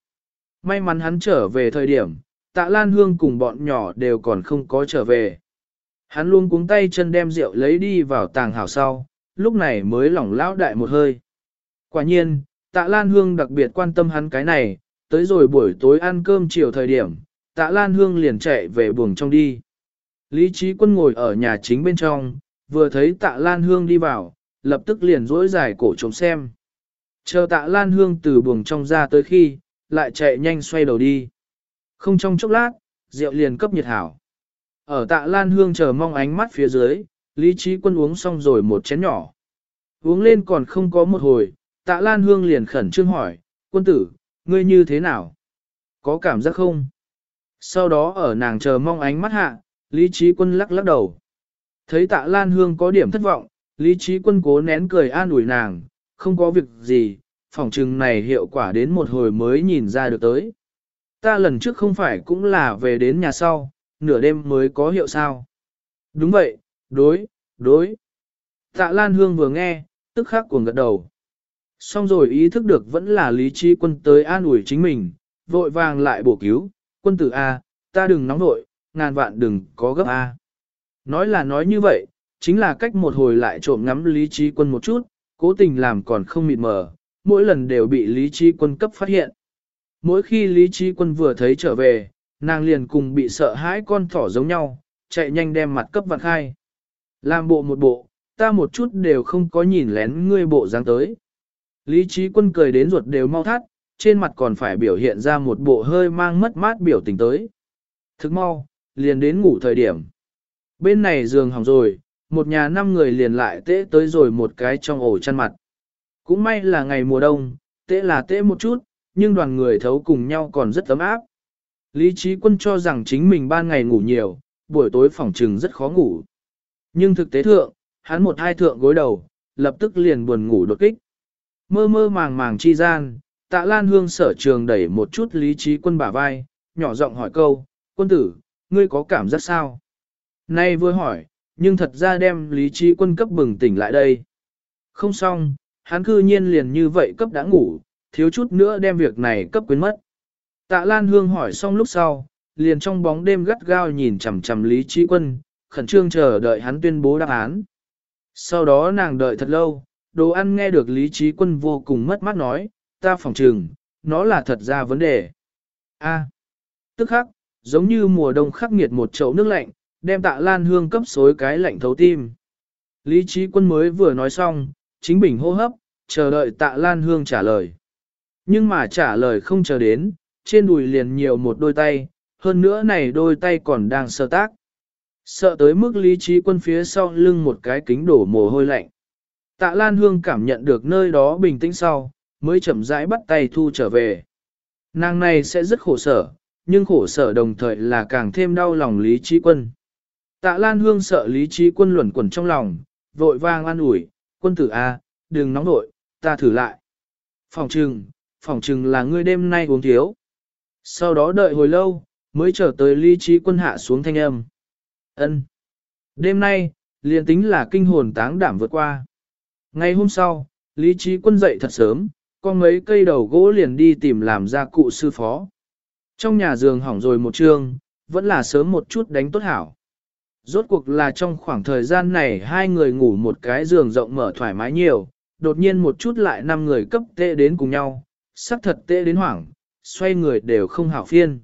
May mắn hắn trở về thời điểm, tạ Lan Hương cùng bọn nhỏ đều còn không có trở về. Hắn luôn cuống tay chân đem rượu lấy đi vào tàng hảo sau, lúc này mới lỏng lão đại một hơi. Quả nhiên, tạ Lan Hương đặc biệt quan tâm hắn cái này, tới rồi buổi tối ăn cơm chiều thời điểm, tạ Lan Hương liền chạy về buồng trong đi. Lý trí quân ngồi ở nhà chính bên trong, vừa thấy tạ Lan Hương đi vào, lập tức liền dỗi dài cổ trống xem. Chờ tạ Lan Hương từ buồng trong ra tới khi, lại chạy nhanh xoay đầu đi. Không trong chốc lát, rượu liền cấp nhiệt hảo. Ở tạ Lan Hương chờ mong ánh mắt phía dưới, Lý Trí Quân uống xong rồi một chén nhỏ. Uống lên còn không có một hồi, tạ Lan Hương liền khẩn trương hỏi, quân tử, ngươi như thế nào? Có cảm giác không? Sau đó ở nàng chờ mong ánh mắt hạ, Lý Trí Quân lắc lắc đầu. Thấy tạ Lan Hương có điểm thất vọng, Lý Trí Quân cố nén cười an ủi nàng, không có việc gì, phòng trừng này hiệu quả đến một hồi mới nhìn ra được tới. Ta lần trước không phải cũng là về đến nhà sau, nửa đêm mới có hiệu sao. Đúng vậy, đối, đối. Tạ Lan Hương vừa nghe, tức khắc cuồng gật đầu. Xong rồi ý thức được vẫn là lý trí quân tới an ủi chính mình, vội vàng lại bổ cứu, quân tử A, ta đừng nóng nội, ngàn vạn đừng có gấp A. Nói là nói như vậy, chính là cách một hồi lại trộm ngắm lý trí quân một chút, cố tình làm còn không mịt mờ, mỗi lần đều bị lý trí quân cấp phát hiện. Mỗi khi lý trí quân vừa thấy trở về, nàng liền cùng bị sợ hãi con thỏ giống nhau, chạy nhanh đem mặt cấp vặt khai. Làm bộ một bộ, ta một chút đều không có nhìn lén ngươi bộ dáng tới. Lý trí quân cười đến ruột đều mau thắt, trên mặt còn phải biểu hiện ra một bộ hơi mang mất mát biểu tình tới. Thức mau, liền đến ngủ thời điểm. Bên này giường hỏng rồi, một nhà năm người liền lại tễ tới rồi một cái trong ổ chăn mặt. Cũng may là ngày mùa đông, tễ là tễ một chút, nhưng đoàn người thấu cùng nhau còn rất ấm áp. Lý trí quân cho rằng chính mình ban ngày ngủ nhiều, buổi tối phòng trừng rất khó ngủ. Nhưng thực tế thượng, hắn một hai thượng gối đầu, lập tức liền buồn ngủ đột kích. Mơ mơ màng màng chi gian, tạ lan hương sở trường đẩy một chút lý trí quân bả vai, nhỏ giọng hỏi câu, quân tử, ngươi có cảm giác sao? Nay vừa hỏi, nhưng thật ra đem lý trí quân cấp bừng tỉnh lại đây. Không xong, hắn cư nhiên liền như vậy cấp đã ngủ, thiếu chút nữa đem việc này cấp quên mất. Tạ Lan Hương hỏi xong lúc sau, liền trong bóng đêm gắt gao nhìn chằm chằm Lý Trí Quân, khẩn trương chờ đợi hắn tuyên bố đáp án. Sau đó nàng đợi thật lâu, đồ ăn nghe được Lý Trí Quân vô cùng mất mát nói, ta phòng trừng, nó là thật ra vấn đề. A. tức khắc, giống như mùa đông khắc nghiệt một chậu nước lạnh, đem tạ lan hương cấp xối cái lạnh thấu tim. Lý trí quân mới vừa nói xong, chính bình hô hấp, chờ đợi tạ lan hương trả lời. Nhưng mà trả lời không chờ đến, trên đùi liền nhiều một đôi tay, hơn nữa này đôi tay còn đang sơ tác. Sợ tới mức lý trí quân phía sau lưng một cái kính đổ mồ hôi lạnh. Tạ Lan Hương cảm nhận được nơi đó bình tĩnh sau, mới chậm rãi bắt tay thu trở về. Nàng này sẽ rất khổ sở, nhưng khổ sở đồng thời là càng thêm đau lòng Lý Trí Quân. Tạ Lan Hương sợ Lý Trí Quân luẩn quẩn trong lòng, vội vang an ủi, quân tử A, đừng nóng nội, ta thử lại. Phòng trừng, phòng trừng là ngươi đêm nay uống thiếu. Sau đó đợi hồi lâu, mới trở tới Lý Trí Quân hạ xuống thanh âm. ân Đêm nay, liền tính là kinh hồn táng đảm vượt qua. Ngày hôm sau, Lý Trí Quân dậy thật sớm, con mấy cây đầu gỗ liền đi tìm làm ra cụ sư phó. Trong nhà giường hỏng rồi một trường, vẫn là sớm một chút đánh tốt hảo. Rốt cuộc là trong khoảng thời gian này hai người ngủ một cái giường rộng mở thoải mái nhiều, đột nhiên một chút lại năm người cấp tệ đến cùng nhau, sắc thật tệ đến hoảng, xoay người đều không hảo phiên.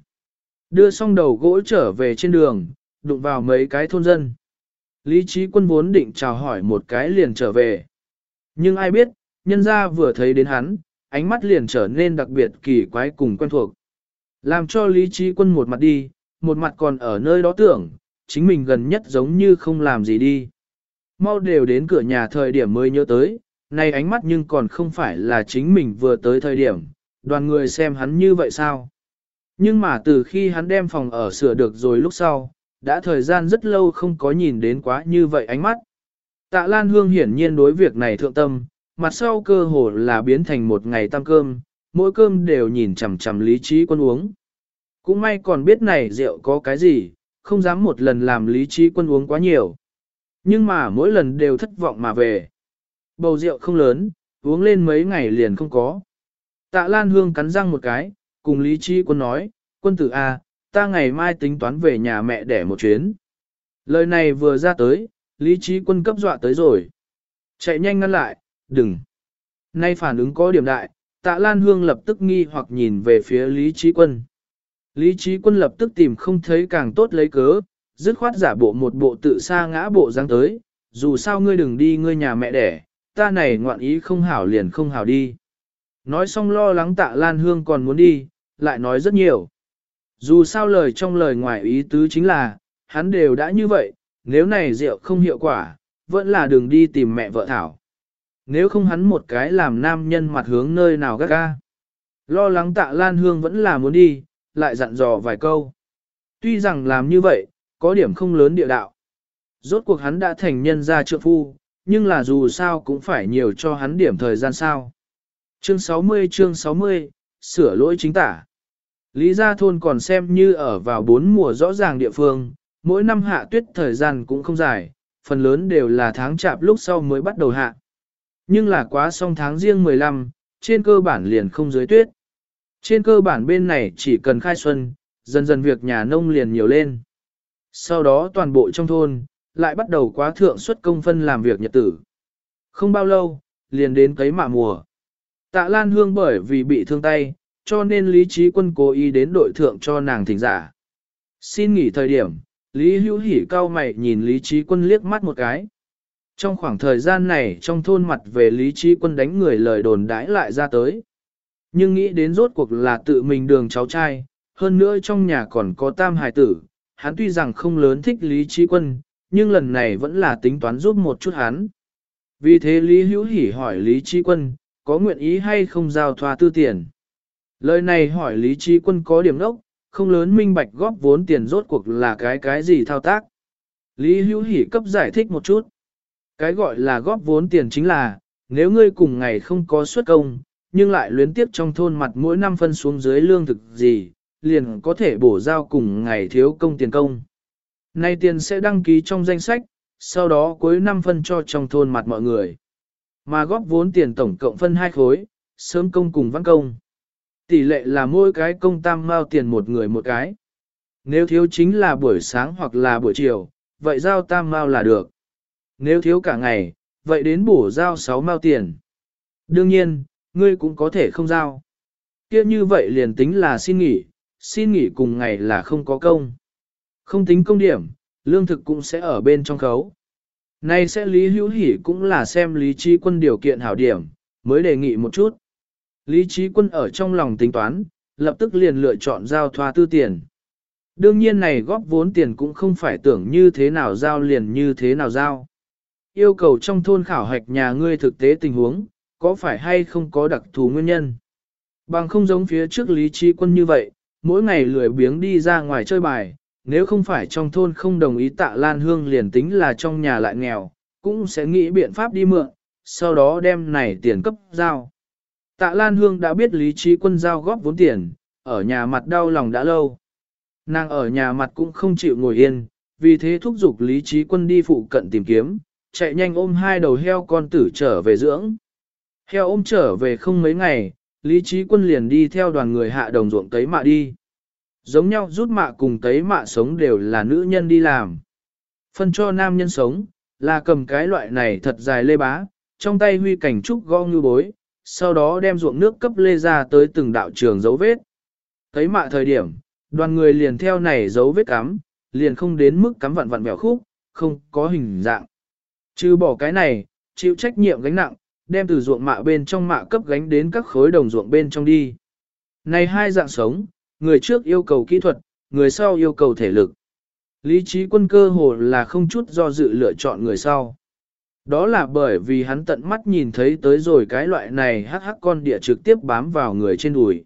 Đưa xong đầu gỗ trở về trên đường, đụng vào mấy cái thôn dân. Lý trí quân vốn định chào hỏi một cái liền trở về. Nhưng ai biết, nhân ra vừa thấy đến hắn, ánh mắt liền trở nên đặc biệt kỳ quái cùng quen thuộc. Làm cho Lý Trí Quân một mặt đi, một mặt còn ở nơi đó tưởng, chính mình gần nhất giống như không làm gì đi. Mau đều đến cửa nhà thời điểm mới nhớ tới, nay ánh mắt nhưng còn không phải là chính mình vừa tới thời điểm, đoàn người xem hắn như vậy sao. Nhưng mà từ khi hắn đem phòng ở sửa được rồi lúc sau, đã thời gian rất lâu không có nhìn đến quá như vậy ánh mắt. Tạ Lan Hương hiển nhiên đối việc này thượng tâm, mặt sau cơ hồ là biến thành một ngày tăng cơm, mỗi cơm đều nhìn chằm chằm lý trí quân uống. Cũng may còn biết này rượu có cái gì, không dám một lần làm lý trí quân uống quá nhiều. Nhưng mà mỗi lần đều thất vọng mà về. Bầu rượu không lớn, uống lên mấy ngày liền không có. Tạ Lan Hương cắn răng một cái, cùng lý trí quân nói, quân tử A, ta ngày mai tính toán về nhà mẹ để một chuyến. Lời này vừa ra tới, lý trí quân cấp dọa tới rồi. Chạy nhanh ngăn lại, đừng. Nay phản ứng có điểm đại, tạ Lan Hương lập tức nghi hoặc nhìn về phía lý trí quân. Lý trí quân lập tức tìm không thấy càng tốt lấy cớ, dứt khoát giả bộ một bộ tự xa ngã bộ dáng tới, dù sao ngươi đừng đi ngươi nhà mẹ đẻ, ta này ngoạn ý không hảo liền không hảo đi. Nói xong lo lắng tạ Lan Hương còn muốn đi, lại nói rất nhiều. Dù sao lời trong lời ngoài ý tứ chính là, hắn đều đã như vậy, nếu này rượu không hiệu quả, vẫn là đường đi tìm mẹ vợ Thảo. Nếu không hắn một cái làm nam nhân mặt hướng nơi nào gắt ga. Lo lắng tạ Lan Hương vẫn là muốn đi, lại dặn dò vài câu. Tuy rằng làm như vậy, có điểm không lớn địa đạo. Rốt cuộc hắn đã thành nhân gia trượng phu, nhưng là dù sao cũng phải nhiều cho hắn điểm thời gian sao. Chương 60 chương 60, sửa lỗi chính tả. Lý Gia Thôn còn xem như ở vào bốn mùa rõ ràng địa phương, mỗi năm hạ tuyết thời gian cũng không dài, phần lớn đều là tháng chạp lúc sau mới bắt đầu hạ. Nhưng là quá xong tháng riêng 15, trên cơ bản liền không dưới tuyết. Trên cơ bản bên này chỉ cần khai xuân, dần dần việc nhà nông liền nhiều lên. Sau đó toàn bộ trong thôn, lại bắt đầu quá thượng xuất công phân làm việc nhật tử. Không bao lâu, liền đến cấy mạ mùa. Tạ Lan Hương bởi vì bị thương tay, cho nên Lý Trí Quân cố ý đến đội thượng cho nàng thỉnh giả. Xin nghỉ thời điểm, Lý Hữu Hỉ cao mày nhìn Lý Trí Quân liếc mắt một cái. Trong khoảng thời gian này trong thôn mặt về Lý Trí Quân đánh người lời đồn đãi lại ra tới. Nhưng nghĩ đến rốt cuộc là tự mình đường cháu trai, hơn nữa trong nhà còn có tam hài tử, hắn tuy rằng không lớn thích Lý Trí Quân, nhưng lần này vẫn là tính toán giúp một chút hắn. Vì thế Lý Hữu Hỷ hỏi Lý Trí Quân, có nguyện ý hay không giao thoa tư tiền. Lời này hỏi Lý Trí Quân có điểm nốc, không lớn minh bạch góp vốn tiền rốt cuộc là cái cái gì thao tác. Lý Hữu Hỷ cấp giải thích một chút. Cái gọi là góp vốn tiền chính là, nếu ngươi cùng ngày không có xuất công, nhưng lại luyến tiếp trong thôn mặt mỗi năm phân xuống dưới lương thực gì, liền có thể bổ giao cùng ngày thiếu công tiền công. Nay tiền sẽ đăng ký trong danh sách, sau đó cuối năm phân cho trong thôn mặt mọi người. Mà góp vốn tiền tổng cộng phân hai khối, sớm công cùng văn công. Tỷ lệ là mỗi cái công tam mao tiền một người một cái. Nếu thiếu chính là buổi sáng hoặc là buổi chiều, vậy giao tam mao là được. Nếu thiếu cả ngày, vậy đến bổ giao sáu mao tiền. Đương nhiên, ngươi cũng có thể không giao. Kia như vậy liền tính là xin nghỉ, xin nghỉ cùng ngày là không có công. Không tính công điểm, lương thực cũng sẽ ở bên trong khấu. Nay sẽ Lý Hữu Hỷ cũng là xem Lý Trí Quân điều kiện hảo điểm, mới đề nghị một chút. Lý Trí Quân ở trong lòng tính toán, lập tức liền lựa chọn giao thoa tư tiền. Đương nhiên này góp vốn tiền cũng không phải tưởng như thế nào giao liền như thế nào giao. Yêu cầu trong thôn khảo hạch nhà ngươi thực tế tình huống, có phải hay không có đặc thù nguyên nhân. Bằng không giống phía trước Lý Trí Quân như vậy, mỗi ngày lười biếng đi ra ngoài chơi bài, nếu không phải trong thôn không đồng ý tạ Lan Hương liền tính là trong nhà lại nghèo, cũng sẽ nghĩ biện pháp đi mượn, sau đó đem này tiền cấp giao. Tạ Lan Hương đã biết Lý Trí Quân giao góp vốn tiền, ở nhà mặt đau lòng đã lâu. Nàng ở nhà mặt cũng không chịu ngồi yên, vì thế thúc giục Lý Trí Quân đi phụ cận tìm kiếm, chạy nhanh ôm hai đầu heo con tử trở về dưỡng. Heo ôm trở về không mấy ngày, Lý Trí Quân liền đi theo đoàn người hạ đồng ruộng tấy mạ đi. Giống nhau rút mạ cùng tấy mạ sống đều là nữ nhân đi làm. Phân cho nam nhân sống, là cầm cái loại này thật dài lê bá, trong tay huy cảnh trúc gõ như bối, sau đó đem ruộng nước cấp lê ra tới từng đạo trường dấu vết. Thấy mạ thời điểm, đoàn người liền theo này dấu vết cắm, liền không đến mức cắm vặn vặn bèo khúc, không có hình dạng. Chứ bỏ cái này, chịu trách nhiệm gánh nặng, đem từ ruộng mạ bên trong mạ cấp gánh đến các khối đồng ruộng bên trong đi. Này hai dạng sống, người trước yêu cầu kỹ thuật, người sau yêu cầu thể lực. Lý trí quân cơ hồ là không chút do dự lựa chọn người sau. Đó là bởi vì hắn tận mắt nhìn thấy tới rồi cái loại này hắc hắc con địa trực tiếp bám vào người trên đùi.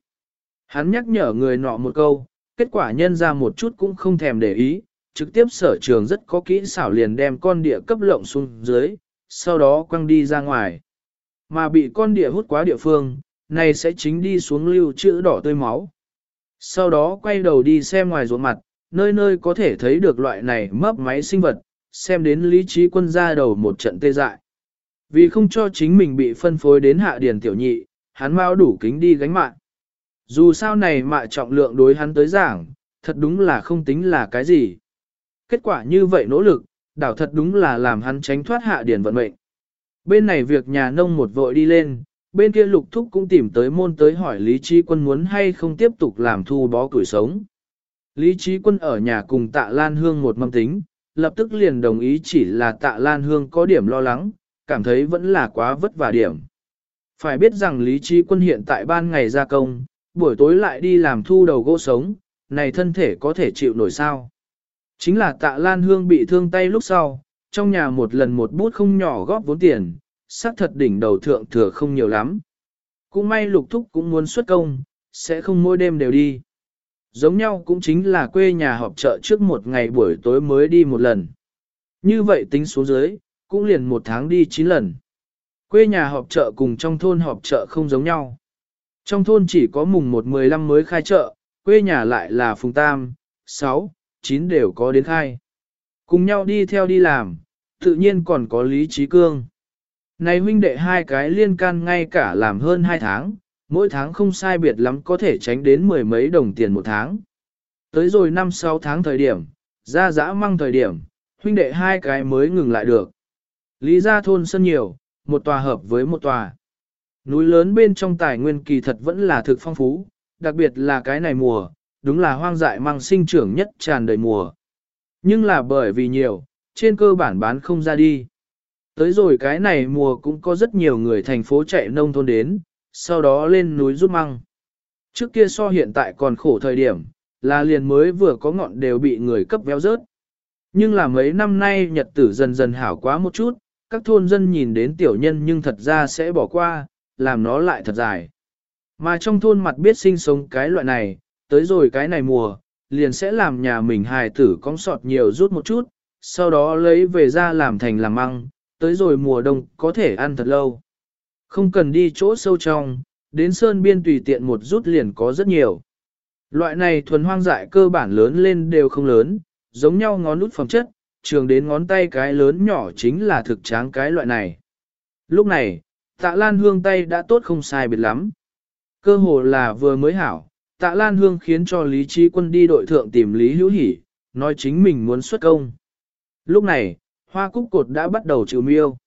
Hắn nhắc nhở người nọ một câu, kết quả nhân ra một chút cũng không thèm để ý, trực tiếp sở trường rất có kỹ xảo liền đem con địa cấp lộng xuống dưới, sau đó quăng đi ra ngoài. Mà bị con địa hút quá địa phương, này sẽ chính đi xuống lưu chữ đỏ tươi máu. Sau đó quay đầu đi xem ngoài ruộng mặt, nơi nơi có thể thấy được loại này mấp máy sinh vật, xem đến lý trí quân ra đầu một trận tê dại. Vì không cho chính mình bị phân phối đến hạ điền tiểu nhị, hắn mau đủ kính đi gánh mạng. Dù sao này mạ trọng lượng đối hắn tới giảng, thật đúng là không tính là cái gì. Kết quả như vậy nỗ lực, đảo thật đúng là làm hắn tránh thoát hạ điền vận mệnh. Bên này việc nhà nông một vội đi lên, bên kia lục thúc cũng tìm tới môn tới hỏi Lý Trí Quân muốn hay không tiếp tục làm thu bó củi sống. Lý Trí Quân ở nhà cùng tạ Lan Hương một mâm tính, lập tức liền đồng ý chỉ là tạ Lan Hương có điểm lo lắng, cảm thấy vẫn là quá vất vả điểm. Phải biết rằng Lý Trí Quân hiện tại ban ngày ra công, buổi tối lại đi làm thu đầu gỗ sống, này thân thể có thể chịu nổi sao. Chính là tạ Lan Hương bị thương tay lúc sau, trong nhà một lần một bút không nhỏ góp vốn tiền, xác thật đỉnh đầu thượng thừa không nhiều lắm. Cũng may lục thúc cũng muốn xuất công, sẽ không mỗi đêm đều đi. Giống nhau cũng chính là quê nhà họp chợ trước một ngày buổi tối mới đi một lần. Như vậy tính xuống dưới, cũng liền một tháng đi 9 lần. Quê nhà họp chợ cùng trong thôn họp chợ không giống nhau. Trong thôn chỉ có mùng 1-15 mới khai chợ, quê nhà lại là phùng tam, 6, 9 đều có đến khai. Cùng nhau đi theo đi làm, tự nhiên còn có Lý Trí Cương. Này huynh đệ hai cái liên can ngay cả làm hơn hai tháng, mỗi tháng không sai biệt lắm có thể tránh đến mười mấy đồng tiền một tháng. Tới rồi năm sáu tháng thời điểm, ra dã măng thời điểm, huynh đệ hai cái mới ngừng lại được. Lý ra thôn sân nhiều, một tòa hợp với một tòa. Núi lớn bên trong tài nguyên kỳ thật vẫn là thực phong phú, đặc biệt là cái này mùa, đúng là hoang dại măng sinh trưởng nhất tràn đầy mùa. Nhưng là bởi vì nhiều, trên cơ bản bán không ra đi. Tới rồi cái này mùa cũng có rất nhiều người thành phố chạy nông thôn đến, sau đó lên núi rút măng. Trước kia so hiện tại còn khổ thời điểm, là liền mới vừa có ngọn đều bị người cấp véo rớt. Nhưng là mấy năm nay nhật tử dần dần hảo quá một chút, các thôn dân nhìn đến tiểu nhân nhưng thật ra sẽ bỏ qua, làm nó lại thật dài. Mà trong thôn mặt biết sinh sống cái loại này, tới rồi cái này mùa, liền sẽ làm nhà mình hài tử cong sọt nhiều rút một chút, sau đó lấy về ra làm thành làm măng, tới rồi mùa đông có thể ăn thật lâu. Không cần đi chỗ sâu trong, đến sơn biên tùy tiện một rút liền có rất nhiều. Loại này thuần hoang dại cơ bản lớn lên đều không lớn, giống nhau ngón nút phẩm chất, trường đến ngón tay cái lớn nhỏ chính là thực tráng cái loại này. Lúc này, tạ lan hương tay đã tốt không sai biệt lắm. Cơ hồ là vừa mới hảo, tạ lan hương khiến cho Lý Trí Quân đi đội thượng tìm Lý Hữu Hỷ, nói chính mình muốn xuất công. Lúc này, hoa cúc cột đã bắt đầu chịu miêu.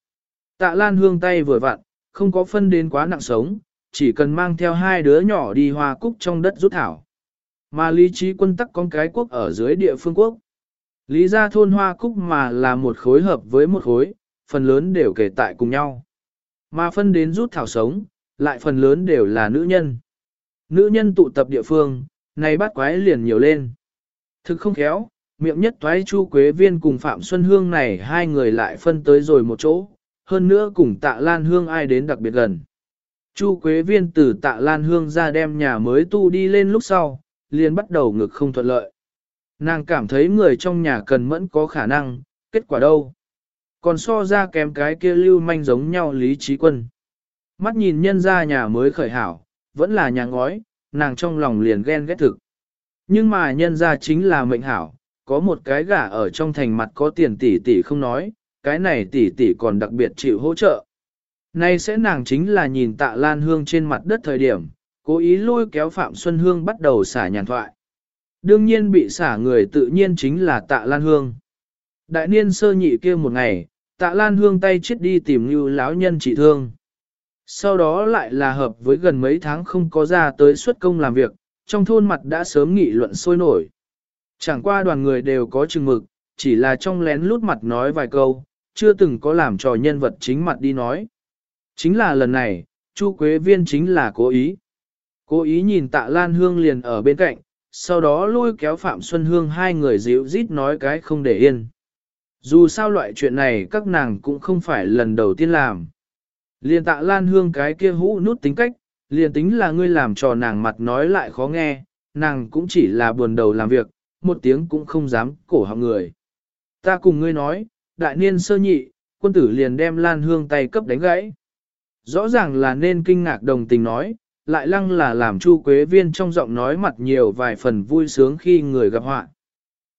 Tạ lan hương tay vừa vặn, không có phân đến quá nặng sống, chỉ cần mang theo hai đứa nhỏ đi hoa cúc trong đất rút thảo. Mà lý trí quân tắc con cái quốc ở dưới địa phương quốc. Lý ra thôn hoa cúc mà là một khối hợp với một khối, phần lớn đều kể tại cùng nhau. Mà phân đến rút thảo sống, lại phần lớn đều là nữ nhân. Nữ nhân tụ tập địa phương, này bắt quái liền nhiều lên. Thực không khéo, miệng nhất toái chu quế viên cùng Phạm Xuân Hương này hai người lại phân tới rồi một chỗ, hơn nữa cùng tạ lan hương ai đến đặc biệt gần. Chu Quế Viên từ tạ lan hương ra đem nhà mới tu đi lên lúc sau, liền bắt đầu ngực không thuận lợi. Nàng cảm thấy người trong nhà cần mẫn có khả năng, kết quả đâu. Còn so ra kém cái kia lưu manh giống nhau lý trí quân. Mắt nhìn nhân ra nhà mới khởi hảo, vẫn là nhà ngói, nàng trong lòng liền ghen ghét thực. Nhưng mà nhân ra chính là mệnh hảo, có một cái gả ở trong thành mặt có tiền tỷ tỷ không nói, cái này tỷ tỷ còn đặc biệt chịu hỗ trợ. Nay sẽ nàng chính là nhìn tạ Lan Hương trên mặt đất thời điểm, cố ý lôi kéo Phạm Xuân Hương bắt đầu xả nhàn thoại. Đương nhiên bị xả người tự nhiên chính là tạ Lan Hương. Đại niên sơ nhị kia một ngày, tạ Lan Hương tay chết đi tìm như lão nhân trị thương. Sau đó lại là hợp với gần mấy tháng không có ra tới xuất công làm việc, trong thôn mặt đã sớm nghị luận sôi nổi. Chẳng qua đoàn người đều có chừng mực, chỉ là trong lén lút mặt nói vài câu, chưa từng có làm trò nhân vật chính mặt đi nói. Chính là lần này, Chu Quế Viên chính là cố ý. Cố ý nhìn tạ Lan Hương liền ở bên cạnh, sau đó lôi kéo Phạm Xuân Hương hai người dịu rít nói cái không để yên. Dù sao loại chuyện này các nàng cũng không phải lần đầu tiên làm. liền tạ Lan Hương cái kia hũ nút tính cách, liền tính là ngươi làm trò nàng mặt nói lại khó nghe, nàng cũng chỉ là buồn đầu làm việc, một tiếng cũng không dám cổ họng người. Ta cùng ngươi nói, đại niên sơ nhị, quân tử liền đem Lan Hương tay cấp đánh gãy. Rõ ràng là nên kinh ngạc đồng tình nói, lại lăng là làm Chu Quế Viên trong giọng nói mặt nhiều vài phần vui sướng khi người gặp họa.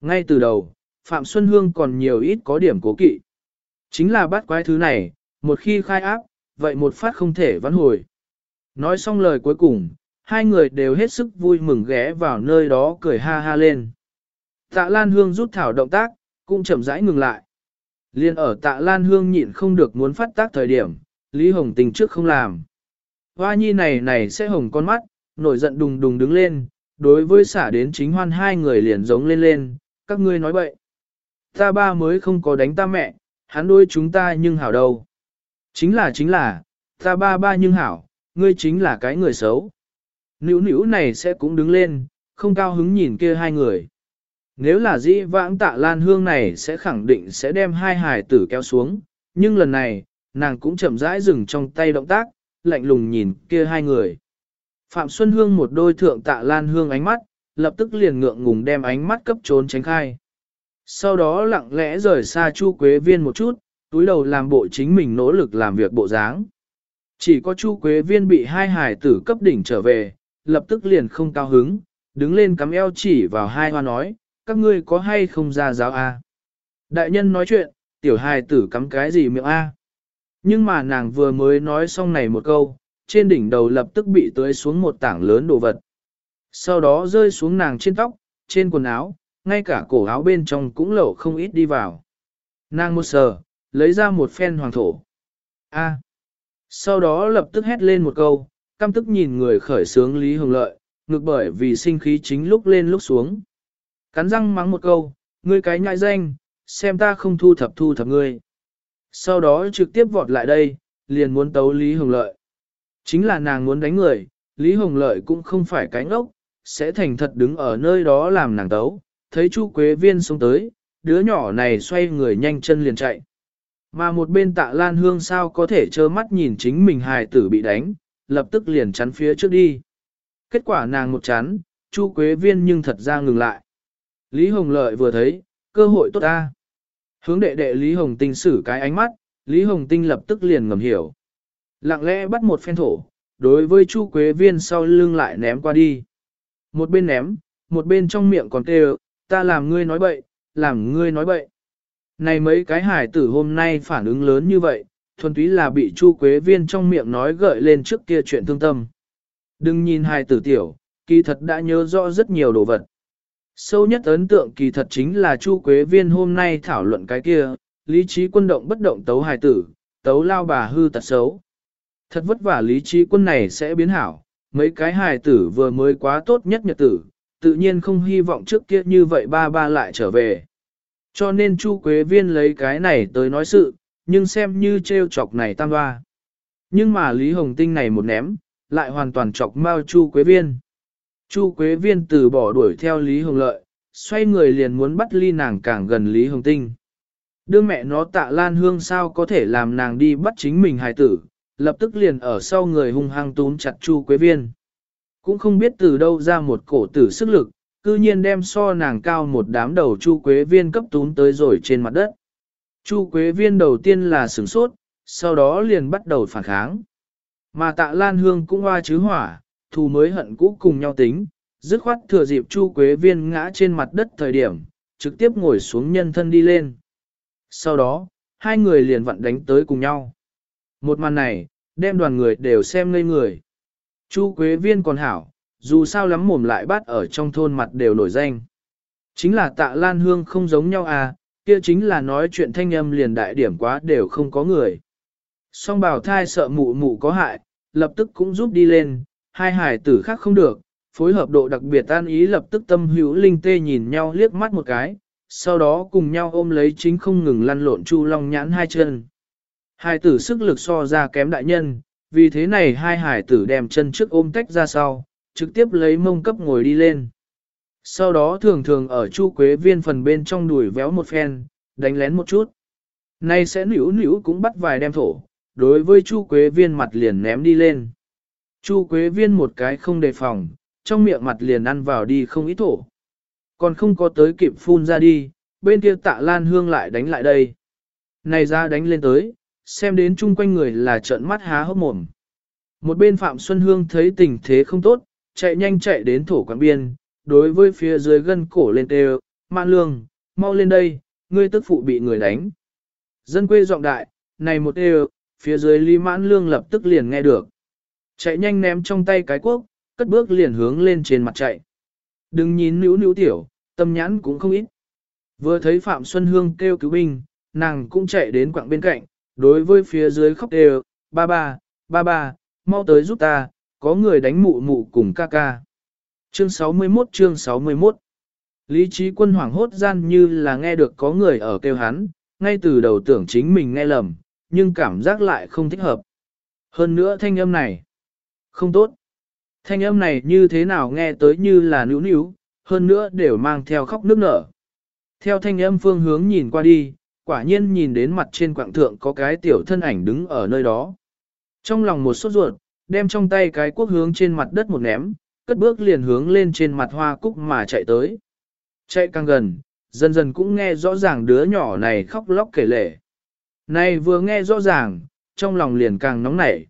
Ngay từ đầu, Phạm Xuân Hương còn nhiều ít có điểm cố kỵ. Chính là bắt quái thứ này, một khi khai áp, vậy một phát không thể vãn hồi. Nói xong lời cuối cùng, hai người đều hết sức vui mừng ghé vào nơi đó cười ha ha lên. Tạ Lan Hương rút thảo động tác, cũng chậm rãi ngừng lại. Liên ở tạ Lan Hương nhịn không được muốn phát tác thời điểm, Lý Hồng tình trước không làm. Hoa nhi này này sẽ hồng con mắt, nổi giận đùng đùng đứng lên, đối với xả đến chính hoan hai người liền giống lên lên, các ngươi nói bậy. Ta ba mới không có đánh ta mẹ, hắn đôi chúng ta nhưng hảo đâu. Chính là chính là, ta ba ba nhưng hảo, ngươi chính là cái người xấu. Nữ nữ này sẽ cũng đứng lên, không cao hứng nhìn kia hai người. Nếu là dĩ vãng tạ lan hương này sẽ khẳng định sẽ đem hai hài tử kéo xuống, nhưng lần này, nàng cũng chậm rãi dừng trong tay động tác, lạnh lùng nhìn kia hai người. Phạm Xuân Hương một đôi thượng tạ lan hương ánh mắt, lập tức liền ngượng ngùng đem ánh mắt cấp trốn tránh khai. Sau đó lặng lẽ rời xa Chu Quế Viên một chút, túi đầu làm bộ chính mình nỗ lực làm việc bộ dáng. Chỉ có Chu Quế Viên bị hai hải tử cấp đỉnh trở về, lập tức liền không cao hứng, đứng lên cắm eo chỉ vào hai hoa nói, các ngươi có hay không ra giáo A. Đại nhân nói chuyện, tiểu hài tử cắm cái gì miệng A. Nhưng mà nàng vừa mới nói xong này một câu, trên đỉnh đầu lập tức bị tưới xuống một tảng lớn đồ vật. Sau đó rơi xuống nàng trên tóc, trên quần áo, ngay cả cổ áo bên trong cũng lẩu không ít đi vào. Nàng một sờ, lấy ra một phen hoàng thổ. A. Sau đó lập tức hét lên một câu, căm tức nhìn người khởi sướng Lý Hồng Lợi, ngược bởi vì sinh khí chính lúc lên lúc xuống. Cắn răng mắng một câu, ngươi cái nhại danh, xem ta không thu thập thu thập ngươi. Sau đó trực tiếp vọt lại đây, liền muốn tấu Lý Hồng Lợi. Chính là nàng muốn đánh người, Lý Hồng Lợi cũng không phải cái ngốc, sẽ thành thật đứng ở nơi đó làm nàng tấu, thấy Chu Quế Viên xuống tới, đứa nhỏ này xoay người nhanh chân liền chạy. Mà một bên tạ Lan Hương sao có thể trơ mắt nhìn chính mình hài tử bị đánh, lập tức liền chắn phía trước đi. Kết quả nàng một chắn, Chu Quế Viên nhưng thật ra ngừng lại. Lý Hồng Lợi vừa thấy, cơ hội tốt ta. Hướng đệ đệ Lý Hồng Tinh xử cái ánh mắt, Lý Hồng Tinh lập tức liền ngầm hiểu. Lặng lẽ bắt một phen thổ, đối với Chu Quế Viên sau lưng lại ném qua đi. Một bên ném, một bên trong miệng còn kêu, ta làm ngươi nói bậy, làm ngươi nói bậy. Này mấy cái hải tử hôm nay phản ứng lớn như vậy, thuần túy là bị Chu Quế Viên trong miệng nói gợi lên trước kia chuyện thương tâm. Đừng nhìn hải tử tiểu, kỳ thật đã nhớ rõ rất nhiều đồ vật. Sâu nhất ấn tượng kỳ thật chính là Chu Quế Viên hôm nay thảo luận cái kia, lý trí quân động bất động tấu hài tử, tấu lao bà hư tật xấu. Thật vất vả lý trí quân này sẽ biến hảo, mấy cái hài tử vừa mới quá tốt nhất nhật tử, tự nhiên không hy vọng trước kia như vậy ba ba lại trở về. Cho nên Chu Quế Viên lấy cái này tới nói sự, nhưng xem như trêu chọc này tam ba. Nhưng mà Lý Hồng Tinh này một ném, lại hoàn toàn chọc mau Chu Quế Viên. Chu Quế Viên từ bỏ đuổi theo Lý Hồng Lợi, xoay người liền muốn bắt ly nàng càng gần Lý Hồng Tinh. Đưa mẹ nó tạ lan hương sao có thể làm nàng đi bắt chính mình hài tử, lập tức liền ở sau người hung hăng túm chặt Chu Quế Viên. Cũng không biết từ đâu ra một cổ tử sức lực, cư nhiên đem so nàng cao một đám đầu Chu Quế Viên cấp túm tới rồi trên mặt đất. Chu Quế Viên đầu tiên là sửng sốt, sau đó liền bắt đầu phản kháng. Mà tạ Lan Hương cũng hoa chứ hỏa, thù mới hận cũ cùng nhau tính, dứt khoát thừa dịp Chu Quế Viên ngã trên mặt đất thời điểm, trực tiếp ngồi xuống nhân thân đi lên. Sau đó, hai người liền vặn đánh tới cùng nhau. Một màn này, đem đoàn người đều xem ngây người. Chu Quế Viên còn hảo, dù sao lắm mồm lại bắt ở trong thôn mặt đều nổi danh. Chính là tạ Lan Hương không giống nhau à, kia chính là nói chuyện thanh âm liền đại điểm quá đều không có người. Song bảo thai sợ mụ mụ có hại, lập tức cũng giúp đi lên, hai hải tử khác không được, phối hợp độ đặc biệt an ý lập tức tâm hữu linh tê nhìn nhau liếc mắt một cái, sau đó cùng nhau ôm lấy chính không ngừng lăn lộn chu long nhãn hai chân. Hải tử sức lực so ra kém đại nhân, vì thế này hai hải tử đem chân trước ôm tách ra sau, trực tiếp lấy mông cấp ngồi đi lên. Sau đó thường thường ở Chu Quế Viên phần bên trong đuổi véo một phen, đánh lén một chút. Nay sẽ nữu nữu cũng bắt vài đem thổ, đối với Chu Quế Viên mặt liền ném đi lên. Chu Quế Viên một cái không đề phòng, trong miệng mặt liền ăn vào đi không ít thổ. Còn không có tới kịp phun ra đi, bên kia tạ lan hương lại đánh lại đây. Này ra đánh lên tới, xem đến chung quanh người là trợn mắt há hốc mồm. Một bên Phạm Xuân Hương thấy tình thế không tốt, chạy nhanh chạy đến thổ quán biên, đối với phía dưới gân cổ lên tê mạn lương, mau lên đây, ngươi tức phụ bị người đánh. Dân quê giọng đại, này một tê phía dưới Lý Mãn Lương lập tức liền nghe được. Chạy nhanh ném trong tay cái quốc, cất bước liền hướng lên trên mặt chạy. Đừng nhìn nữ nữ tiểu, tâm nhãn cũng không ít. Vừa thấy Phạm Xuân Hương kêu cứu binh, nàng cũng chạy đến quặng bên cạnh, đối với phía dưới khóc đều, ba ba, ba ba, mau tới giúp ta, có người đánh mụ mụ cùng ca ca. Chương 61 chương 61 Lý trí quân hoảng hốt gian như là nghe được có người ở kêu hắn, ngay từ đầu tưởng chính mình nghe lầm, nhưng cảm giác lại không thích hợp. Hơn nữa thanh âm này, không tốt. Thanh âm này như thế nào nghe tới như là níu níu, hơn nữa đều mang theo khóc nước nở. Theo thanh âm phương hướng nhìn qua đi, quả nhiên nhìn đến mặt trên quảng thượng có cái tiểu thân ảnh đứng ở nơi đó. Trong lòng một sốt ruột, đem trong tay cái quốc hướng trên mặt đất một ném, cất bước liền hướng lên trên mặt hoa cúc mà chạy tới. Chạy càng gần, dần dần cũng nghe rõ ràng đứa nhỏ này khóc lóc kể lể. Này vừa nghe rõ ràng, trong lòng liền càng nóng nảy.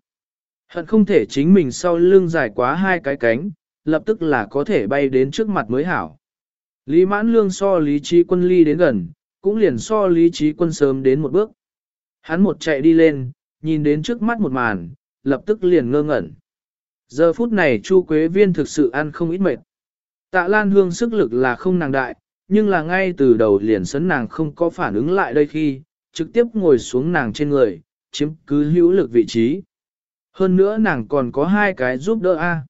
Hận không thể chính mình sau lưng dài quá hai cái cánh, lập tức là có thể bay đến trước mặt mới hảo. Lý mãn lương so lý trí quân ly đến gần, cũng liền so lý trí quân sớm đến một bước. Hắn một chạy đi lên, nhìn đến trước mắt một màn, lập tức liền ngơ ngẩn. Giờ phút này Chu Quế Viên thực sự ăn không ít mệt. Tạ Lan Hương sức lực là không nàng đại, nhưng là ngay từ đầu liền sấn nàng không có phản ứng lại đây khi, trực tiếp ngồi xuống nàng trên người, chiếm cứ hữu lực vị trí. Hơn nữa nàng còn có hai cái giúp đỡ A.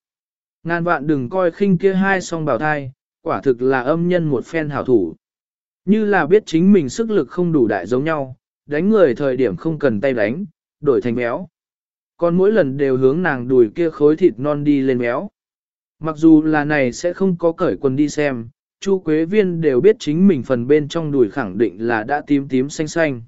Ngàn vạn đừng coi khinh kia hai song bảo thai, quả thực là âm nhân một phen hảo thủ. Như là biết chính mình sức lực không đủ đại giống nhau, đánh người thời điểm không cần tay đánh, đổi thành béo. Còn mỗi lần đều hướng nàng đùi kia khối thịt non đi lên béo. Mặc dù là này sẽ không có cởi quần đi xem, Chu Quế Viên đều biết chính mình phần bên trong đùi khẳng định là đã tím tím xanh xanh.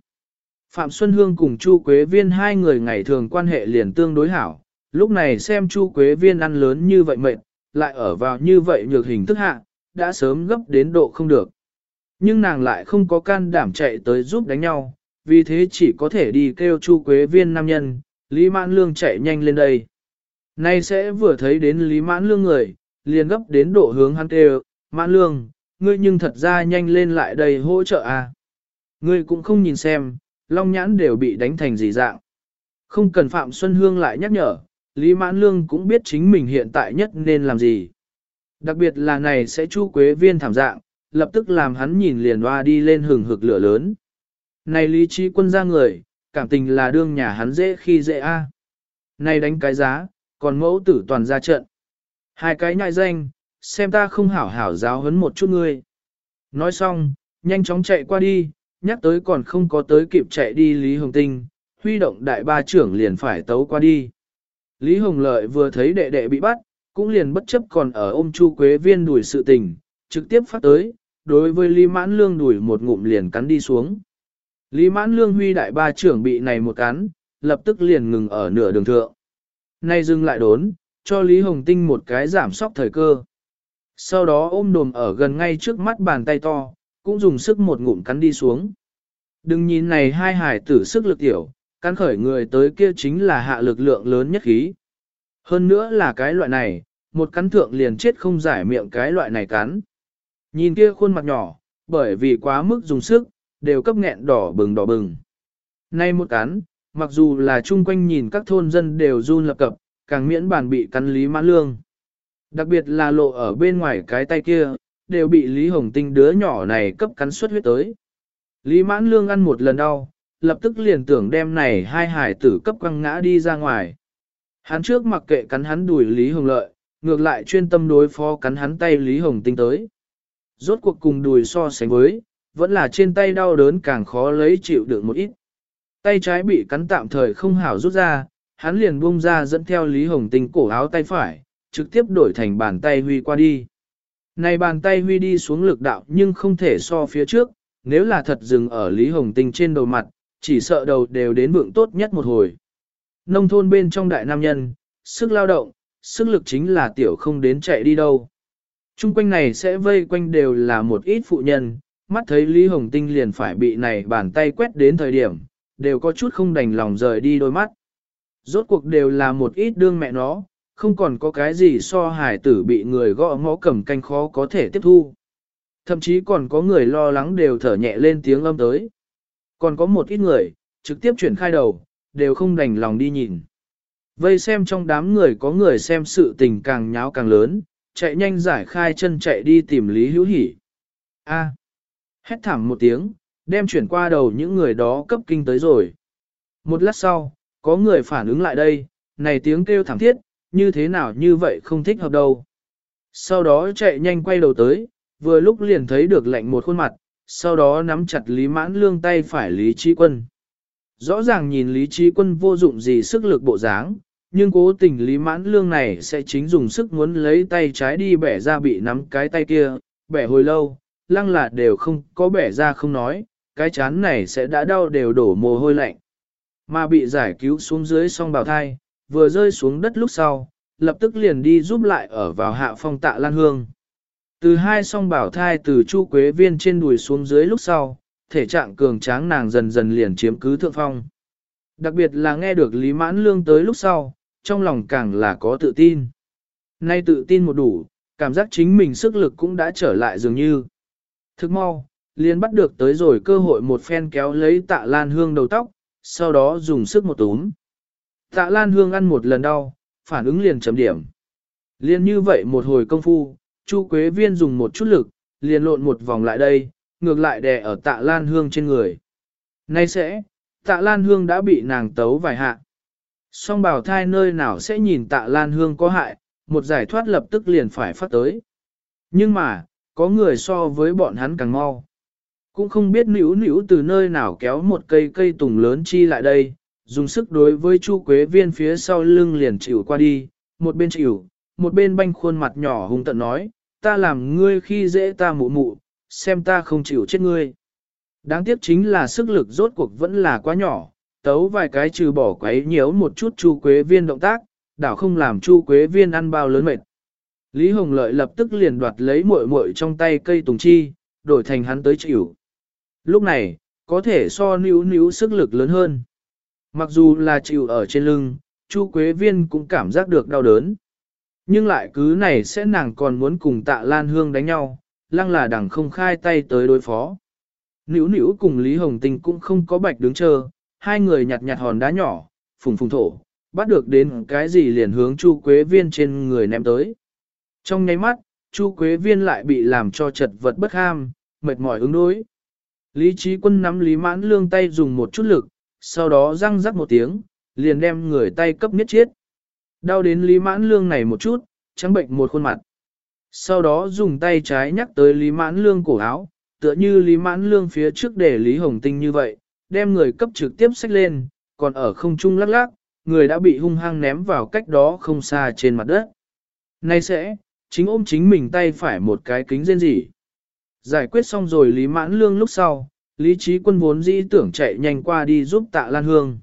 Phạm Xuân Hương cùng Chu Quế Viên hai người ngày thường quan hệ liền tương đối hảo, lúc này xem Chu Quế Viên ăn lớn như vậy mệt, lại ở vào như vậy nhược hình thức hạ, đã sớm gấp đến độ không được. Nhưng nàng lại không có can đảm chạy tới giúp đánh nhau, vì thế chỉ có thể đi kêu Chu Quế Viên nam nhân, Lý Mãn Lương chạy nhanh lên đây. Nay sẽ vừa thấy đến Lý Mãn Lương người, liền gấp đến độ hướng hắn kêu, Mãn Lương, ngươi nhưng thật ra nhanh lên lại đây hỗ trợ à. Ngươi cũng không nhìn xem, long nhãn đều bị đánh thành gì dạng. Không cần Phạm Xuân Hương lại nhắc nhở, Lý Mãn Lương cũng biết chính mình hiện tại nhất nên làm gì. Đặc biệt là này sẽ chu quế viên thảm dạng, lập tức làm hắn nhìn liền hoa đi lên hừng hực lửa lớn. Này lý trí quân ra người, cảm tình là đương nhà hắn dễ khi dễ a. Này đánh cái giá, còn mẫu tử toàn ra trận. Hai cái nhại danh, xem ta không hảo hảo giáo hấn một chút ngươi. Nói xong, nhanh chóng chạy qua đi, nhắc tới còn không có tới kịp chạy đi Lý Hồng Tinh, huy động đại ba trưởng liền phải tấu qua đi. Lý Hồng Lợi vừa thấy đệ đệ bị bắt, cũng liền bất chấp còn ở ôm Chu Quế Viên đuổi sự tình, trực tiếp phát tới, đối với Lý Mãn Lương đuổi một ngụm liền cắn đi xuống. Lý Mãn Lương huy đại ba trưởng bị này một cắn, lập tức liền ngừng ở nửa đường thượng. Nay dừng lại đốn, cho Lý Hồng Tinh một cái giảm sóc thời cơ. Sau đó ôm đồm ở gần ngay trước mắt bàn tay to, cũng dùng sức một ngụm cắn đi xuống. Đừng nhìn này hai hải tử sức lực tiểu, cắn khởi người tới kia chính là hạ lực lượng lớn nhất khí. Hơn nữa là cái loại này, một cắn thượng liền chết không giải miệng cái loại này cắn. Nhìn kia khuôn mặt nhỏ, bởi vì quá mức dùng sức, đều cấp nghẹn đỏ bừng đỏ bừng. Nay một cắn, mặc dù là chung quanh nhìn các thôn dân đều run lập cập, càng miễn bàn bị cắn Lý Mãn Lương. Đặc biệt là lộ ở bên ngoài cái tay kia, đều bị Lý Hồng Tinh đứa nhỏ này cấp cắn suất huyết tới. Lý Mãn Lương ăn một lần đau, lập tức liền tưởng đem này hai hải tử cấp quăng ngã đi ra ngoài. Hắn trước mặc kệ cắn hắn đuổi Lý Hồng Lợi, ngược lại chuyên tâm đối phó cắn hắn tay Lý Hồng Tinh tới. Rốt cuộc cùng đùi so sánh với, vẫn là trên tay đau đớn càng khó lấy chịu được một ít. Tay trái bị cắn tạm thời không hảo rút ra, hắn liền buông ra dẫn theo Lý Hồng Tinh cổ áo tay phải, trực tiếp đổi thành bàn tay huy qua đi. Này bàn tay huy đi xuống lực đạo nhưng không thể so phía trước, nếu là thật dừng ở Lý Hồng Tinh trên đầu mặt, chỉ sợ đầu đều đến vượng tốt nhất một hồi. Nông thôn bên trong đại nam nhân, sức lao động, sức lực chính là tiểu không đến chạy đi đâu. Trung quanh này sẽ vây quanh đều là một ít phụ nhân, mắt thấy Lý Hồng Tinh liền phải bị này bàn tay quét đến thời điểm, đều có chút không đành lòng rời đi đôi mắt. Rốt cuộc đều là một ít đương mẹ nó, không còn có cái gì so hài tử bị người gõ ngõ cầm canh khó có thể tiếp thu. Thậm chí còn có người lo lắng đều thở nhẹ lên tiếng âm tới. Còn có một ít người, trực tiếp chuyển khai đầu, đều không đành lòng đi nhìn. Vây xem trong đám người có người xem sự tình càng nháo càng lớn, chạy nhanh giải khai chân chạy đi tìm Lý Hữu Hỷ. A. Hét thảm một tiếng, đem chuyển qua đầu những người đó cấp kinh tới rồi. Một lát sau, có người phản ứng lại đây, này tiếng kêu thảm thiết, như thế nào như vậy không thích hợp đâu. Sau đó chạy nhanh quay đầu tới, vừa lúc liền thấy được lạnh một khuôn mặt, sau đó nắm chặt Lý Mãn Lương tay phải Lý Trí Quân. Rõ ràng nhìn Lý Trí Quân vô dụng gì sức lực bộ dáng, nhưng cố tình Lý Mãn Lương này sẽ chính dùng sức muốn lấy tay trái đi bẻ ra bị nắm cái tay kia, bẻ hồi lâu, lăng là đều không có bẻ ra không nói, cái chán này sẽ đã đau đều đổ mồ hôi lạnh. Mà bị giải cứu xuống dưới song bào thai, vừa rơi xuống đất lúc sau, lập tức liền đi giúp lại ở vào hạ phong tạ lan hương. Từ hai song bảo thai từ chu quế viên trên đùi xuống dưới lúc sau, thể trạng cường tráng nàng dần dần liền chiếm cứ thượng phong. Đặc biệt là nghe được Lý Mãn Lương tới lúc sau, trong lòng càng là có tự tin. Nay tự tin một đủ, cảm giác chính mình sức lực cũng đã trở lại dường như. Thức mau, liền bắt được tới rồi cơ hội một phen kéo lấy tạ lan hương đầu tóc, sau đó dùng sức một túm. Tạ lan hương ăn một lần đau, phản ứng liền chấm điểm. Liên như vậy một hồi công phu, Chu Quế Viên dùng một chút lực, liền lộn một vòng lại đây, ngược lại đè ở tạ lan hương trên người. Nay sẽ, tạ lan hương đã bị nàng tấu vài hạ. Song bảo thai nơi nào sẽ nhìn tạ lan hương có hại, một giải thoát lập tức liền phải phát tới. Nhưng mà, có người so với bọn hắn càng mau. Cũng không biết nữ nữ từ nơi nào kéo một cây cây tùng lớn chi lại đây, dùng sức đối với Chu Quế Viên phía sau lưng liền chịu qua đi, một bên chịu, một bên banh khuôn mặt nhỏ hung tận nói, ta làm ngươi khi dễ ta mụ mụ, xem ta không chịu chết ngươi. Đáng tiếc chính là sức lực rốt cuộc vẫn là quá nhỏ, tấu vài cái trừ bỏ quấy nhiễu một chút Chu Quế Viên động tác, đảo không làm Chu Quế Viên ăn bao lớn mệt. Lý Hồng Lợi lập tức liền đoạt lấy muội muội trong tay cây tùng chi, đổi thành hắn tới chịu. Lúc này, có thể so níu níu sức lực lớn hơn. Mặc dù là chịu ở trên lưng, Chu Quế Viên cũng cảm giác được đau đớn. Nhưng lại cứ này sẽ nàng còn muốn cùng tạ Lan Hương đánh nhau, lăng là đằng không khai tay tới đối phó. Nữu nữu cùng Lý Hồng Tinh cũng không có bạch đứng chờ, hai người nhặt nhặt hòn đá nhỏ, phùng phùng thổ, bắt được đến cái gì liền hướng Chu Quế Viên trên người ném tới. Trong nháy mắt, Chu Quế Viên lại bị làm cho chật vật bất ham, mệt mỏi ứng đối. Lý Trí Quân nắm Lý Mãn Lương tay dùng một chút lực, sau đó răng rắc một tiếng, liền đem người tay cấp miết chết. Đau đến Lý Mãn Lương này một chút, trắng bệnh một khuôn mặt. Sau đó dùng tay trái nhắc tới Lý Mãn Lương cổ áo, tựa như Lý Mãn Lương phía trước để Lý Hồng Tinh như vậy, đem người cấp trực tiếp xách lên, còn ở không trung lắc lắc, người đã bị hung hăng ném vào cách đó không xa trên mặt đất. Nay sẽ, chính ôm chính mình tay phải một cái kính rên rỉ. Giải quyết xong rồi Lý Mãn Lương lúc sau, Lý Trí Quân vốn dĩ tưởng chạy nhanh qua đi giúp tạ Lan Hương.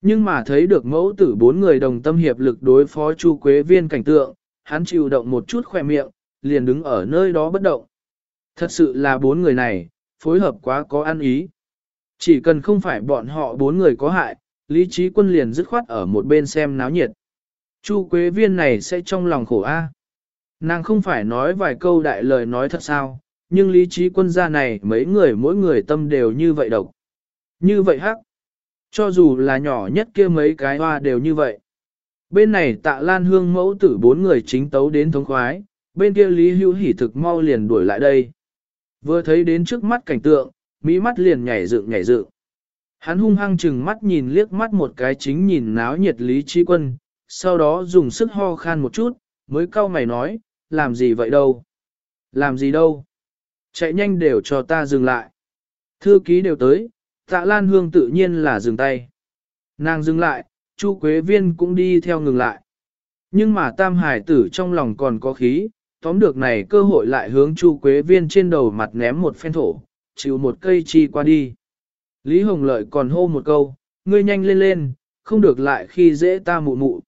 Nhưng mà thấy được mẫu tử bốn người đồng tâm hiệp lực đối phó Chu Quế Viên cảnh tượng, hắn chịu động một chút khỏe miệng, liền đứng ở nơi đó bất động. Thật sự là bốn người này, phối hợp quá có ăn ý. Chỉ cần không phải bọn họ bốn người có hại, Lý Trí Quân liền dứt khoát ở một bên xem náo nhiệt. Chu Quế Viên này sẽ trong lòng khổ a. Nàng không phải nói vài câu đại lời nói thật sao, nhưng Lý Trí Quân gia này mấy người mỗi người tâm đều như vậy độc. Như vậy hắc. Cho dù là nhỏ nhất kia mấy cái hoa đều như vậy. Bên này tạ lan hương mẫu tử bốn người chính tấu đến thống khoái, bên kia Lý Hữu hỉ thực mau liền đuổi lại đây. Vừa thấy đến trước mắt cảnh tượng, mỹ mắt liền nhảy dựng nhảy dựng. Hắn hung hăng chừng mắt nhìn liếc mắt một cái chính nhìn náo nhiệt Lý Trí Quân, sau đó dùng sức ho khan một chút, mới cau mày nói, làm gì vậy đâu? Làm gì đâu? Chạy nhanh đều cho ta dừng lại. Thư ký đều tới, tạ Lan Hương tự nhiên là dừng tay. Nàng dừng lại, Chu Quế Viên cũng đi theo ngừng lại. Nhưng mà tam hải tử trong lòng còn có khí, tóm được này cơ hội lại hướng Chu Quế Viên trên đầu mặt ném một phen thổ, chịu một cây chi qua đi. Lý Hồng Lợi còn hô một câu, ngươi nhanh lên lên, không được lại khi dễ ta mụ mụ.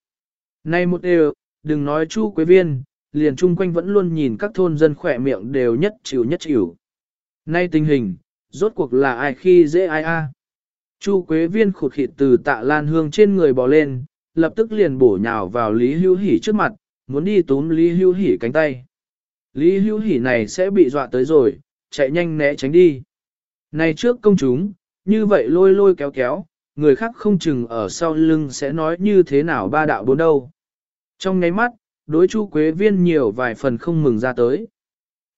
Này một đều, đừng nói Chu Quế Viên, liền chung quanh vẫn luôn nhìn các thôn dân khỏe miệng đều nhất chịu nhất chịu. Nay tình hình, rốt cuộc là ai khi dễ ai a? Chu Quế Viên khụt khịt từ tạ lan hương trên người bò lên, lập tức liền bổ nhào vào Lý Hữu Hỷ trước mặt, muốn đi túm Lý Hữu Hỷ cánh tay. Lý Hữu Hỷ này sẽ bị dọa tới rồi, chạy nhanh né tránh đi. Này trước công chúng, như vậy lôi lôi kéo kéo, người khác không chừng ở sau lưng sẽ nói như thế nào ba đạo bốn đâu. Trong nháy mắt, đối Chu Quế Viên nhiều vài phần không mừng ra tới.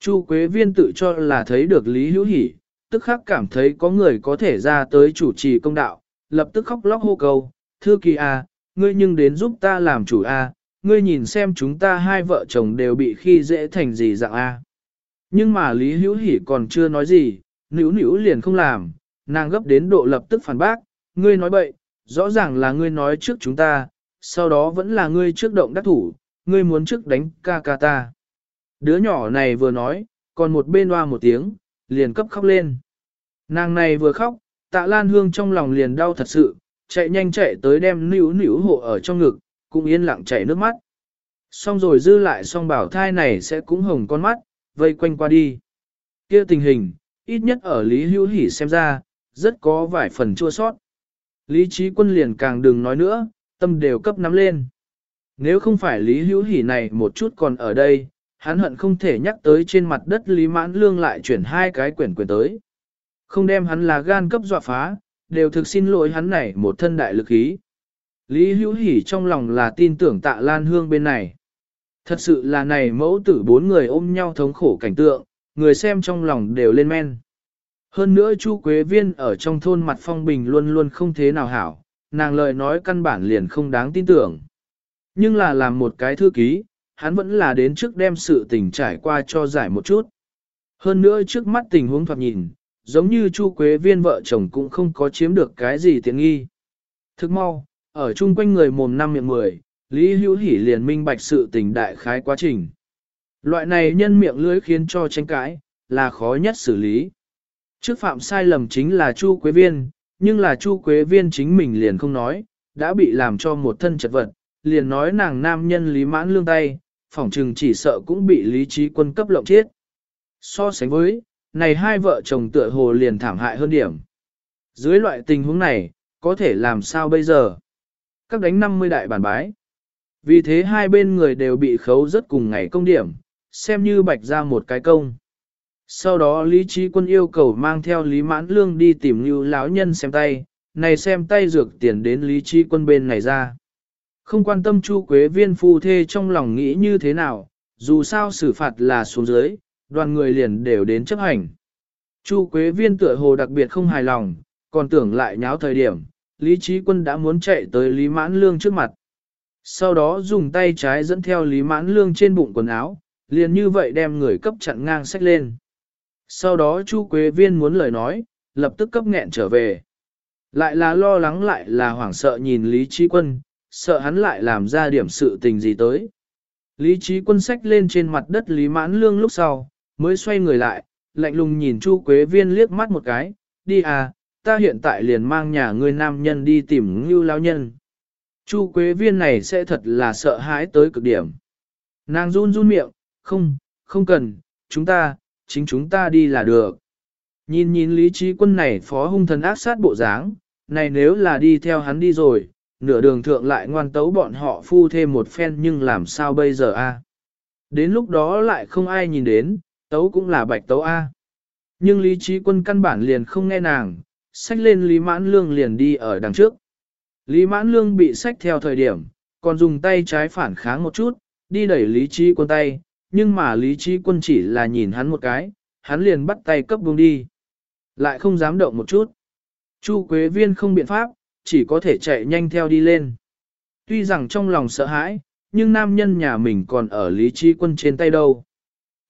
Chu Quế Viên tự cho là thấy được Lý Hữu Hỷ, tức khắc cảm thấy có người có thể ra tới chủ trì công đạo, lập tức khóc lóc hô cầu, thưa kỳ a, ngươi nhưng đến giúp ta làm chủ a, ngươi nhìn xem chúng ta hai vợ chồng đều bị khi dễ thành gì dạng a. Nhưng mà Lý Hữu Hỷ còn chưa nói gì, nữ nữ liền không làm, nàng gấp đến độ lập tức phản bác, ngươi nói bậy, rõ ràng là ngươi nói trước chúng ta, sau đó vẫn là ngươi trước động đắc thủ, ngươi muốn trước đánh ca ca ta. Đứa nhỏ này vừa nói, còn một bên hoa một tiếng, liền cấp khóc lên. Nàng này vừa khóc, tạ lan hương trong lòng liền đau thật sự, chạy nhanh chạy tới đem níu níu hộ ở trong ngực, cũng yên lặng chảy nước mắt. Xong rồi dư lại xong bảo thai này sẽ cũng hồng con mắt, vây quanh qua đi. kia tình hình, ít nhất ở Lý Hữu Hỷ xem ra, rất có vài phần chua sót. Lý trí quân liền càng đừng nói nữa, tâm đều cấp nắm lên. Nếu không phải Lý Hữu Hỷ này một chút còn ở đây, hắn hận không thể nhắc tới trên mặt đất Lý Mãn Lương lại chuyển hai cái quyển quyển tới. Không đem hắn là gan cấp dọa phá, đều thực xin lỗi hắn này một thân đại lực ý. Lý Hữu Hỷ trong lòng là tin tưởng tạ Lan Hương bên này. Thật sự là này mẫu tử bốn người ôm nhau thống khổ cảnh tượng, người xem trong lòng đều lên men. Hơn nữa Chu Quế Viên ở trong thôn mặt phong bình luôn luôn không thế nào hảo, nàng lời nói căn bản liền không đáng tin tưởng. Nhưng là làm một cái thư ký, hắn vẫn là đến trước đem sự tình trải qua cho giải một chút. Hơn nữa trước mắt tình huống thoạt nhìn, giống như Chu Quế Viên vợ chồng cũng không có chiếm được cái gì tiện nghi. Thức mau, ở chung quanh người mồm năm miệng mười, Lý Hữu Hỷ liền minh bạch sự tình đại khái quá trình. Loại này nhân miệng lưới khiến cho tranh cãi, là khó nhất xử lý. Trước phạm sai lầm chính là Chu Quế Viên, nhưng là Chu Quế Viên chính mình liền không nói, đã bị làm cho một thân chật vật, liền nói nàng nam nhân lý mãn lương tay, phỏng trừng chỉ sợ cũng bị lý trí quân cấp lộng chết. So sánh với, này hai vợ chồng tựa hồ liền thảm hại hơn điểm. Dưới loại tình huống này, có thể làm sao bây giờ? Các đánh 50 đại bản bái. Vì thế hai bên người đều bị khấu rất cùng ngày công điểm, xem như bạch ra một cái công. Sau đó Lý Trí Quân yêu cầu mang theo Lý Mãn Lương đi tìm như lão nhân xem tay, này xem tay dược tiền đến Lý Trí Quân bên này ra. Không quan tâm Chu Quế Viên phu thê trong lòng nghĩ như thế nào, dù sao xử phạt là xuống dưới, đoàn người liền đều đến chấp hành. Chu Quế Viên tựa hồ đặc biệt không hài lòng, còn tưởng lại nháo thời điểm, Lý Trí Quân đã muốn chạy tới Lý Mãn Lương trước mặt. Sau đó dùng tay trái dẫn theo Lý Mãn Lương trên bụng quần áo, liền như vậy đem người cấp chặn ngang sách lên. Sau đó Chu Quế Viên muốn lời nói, lập tức cấp nghẹn trở về. Lại là lo lắng lại là hoảng sợ nhìn Lý Trí Quân, sợ hắn lại làm ra điểm sự tình gì tới. Lý trí quân sách lên trên mặt đất Lý Mãn Lương lúc sau, mới xoay người lại, lạnh lùng nhìn Chu Quế Viên liếc mắt một cái, đi à, ta hiện tại liền mang nhà ngươi nam nhân đi tìm ngưu lao nhân. Chu Quế Viên này sẽ thật là sợ hãi tới cực điểm. Nàng run run miệng, không, không cần, chúng ta, chính chúng ta đi là được. Nhìn nhìn lý trí quân này phó hung thần ác sát bộ dáng, này nếu là đi theo hắn đi rồi, nửa đường thượng lại ngoan tấu bọn họ phu thêm một phen nhưng làm sao bây giờ a? Đến lúc đó lại không ai nhìn đến, tấu cũng là bạch tấu a. Nhưng lý trí quân căn bản liền không nghe nàng, xách lên Lý Mãn Lương liền đi ở đằng trước. Lý Mãn Lương bị xách theo thời điểm, còn dùng tay trái phản kháng một chút, đi đẩy Lý Trí Quân tay, nhưng mà Lý Trí Quân chỉ là nhìn hắn một cái, hắn liền bắt tay cấp buông đi. Lại không dám động một chút. Chu Quế Viên không biện pháp, chỉ có thể chạy nhanh theo đi lên. Tuy rằng trong lòng sợ hãi, nhưng nam nhân nhà mình còn ở lý trí quân trên tay đâu.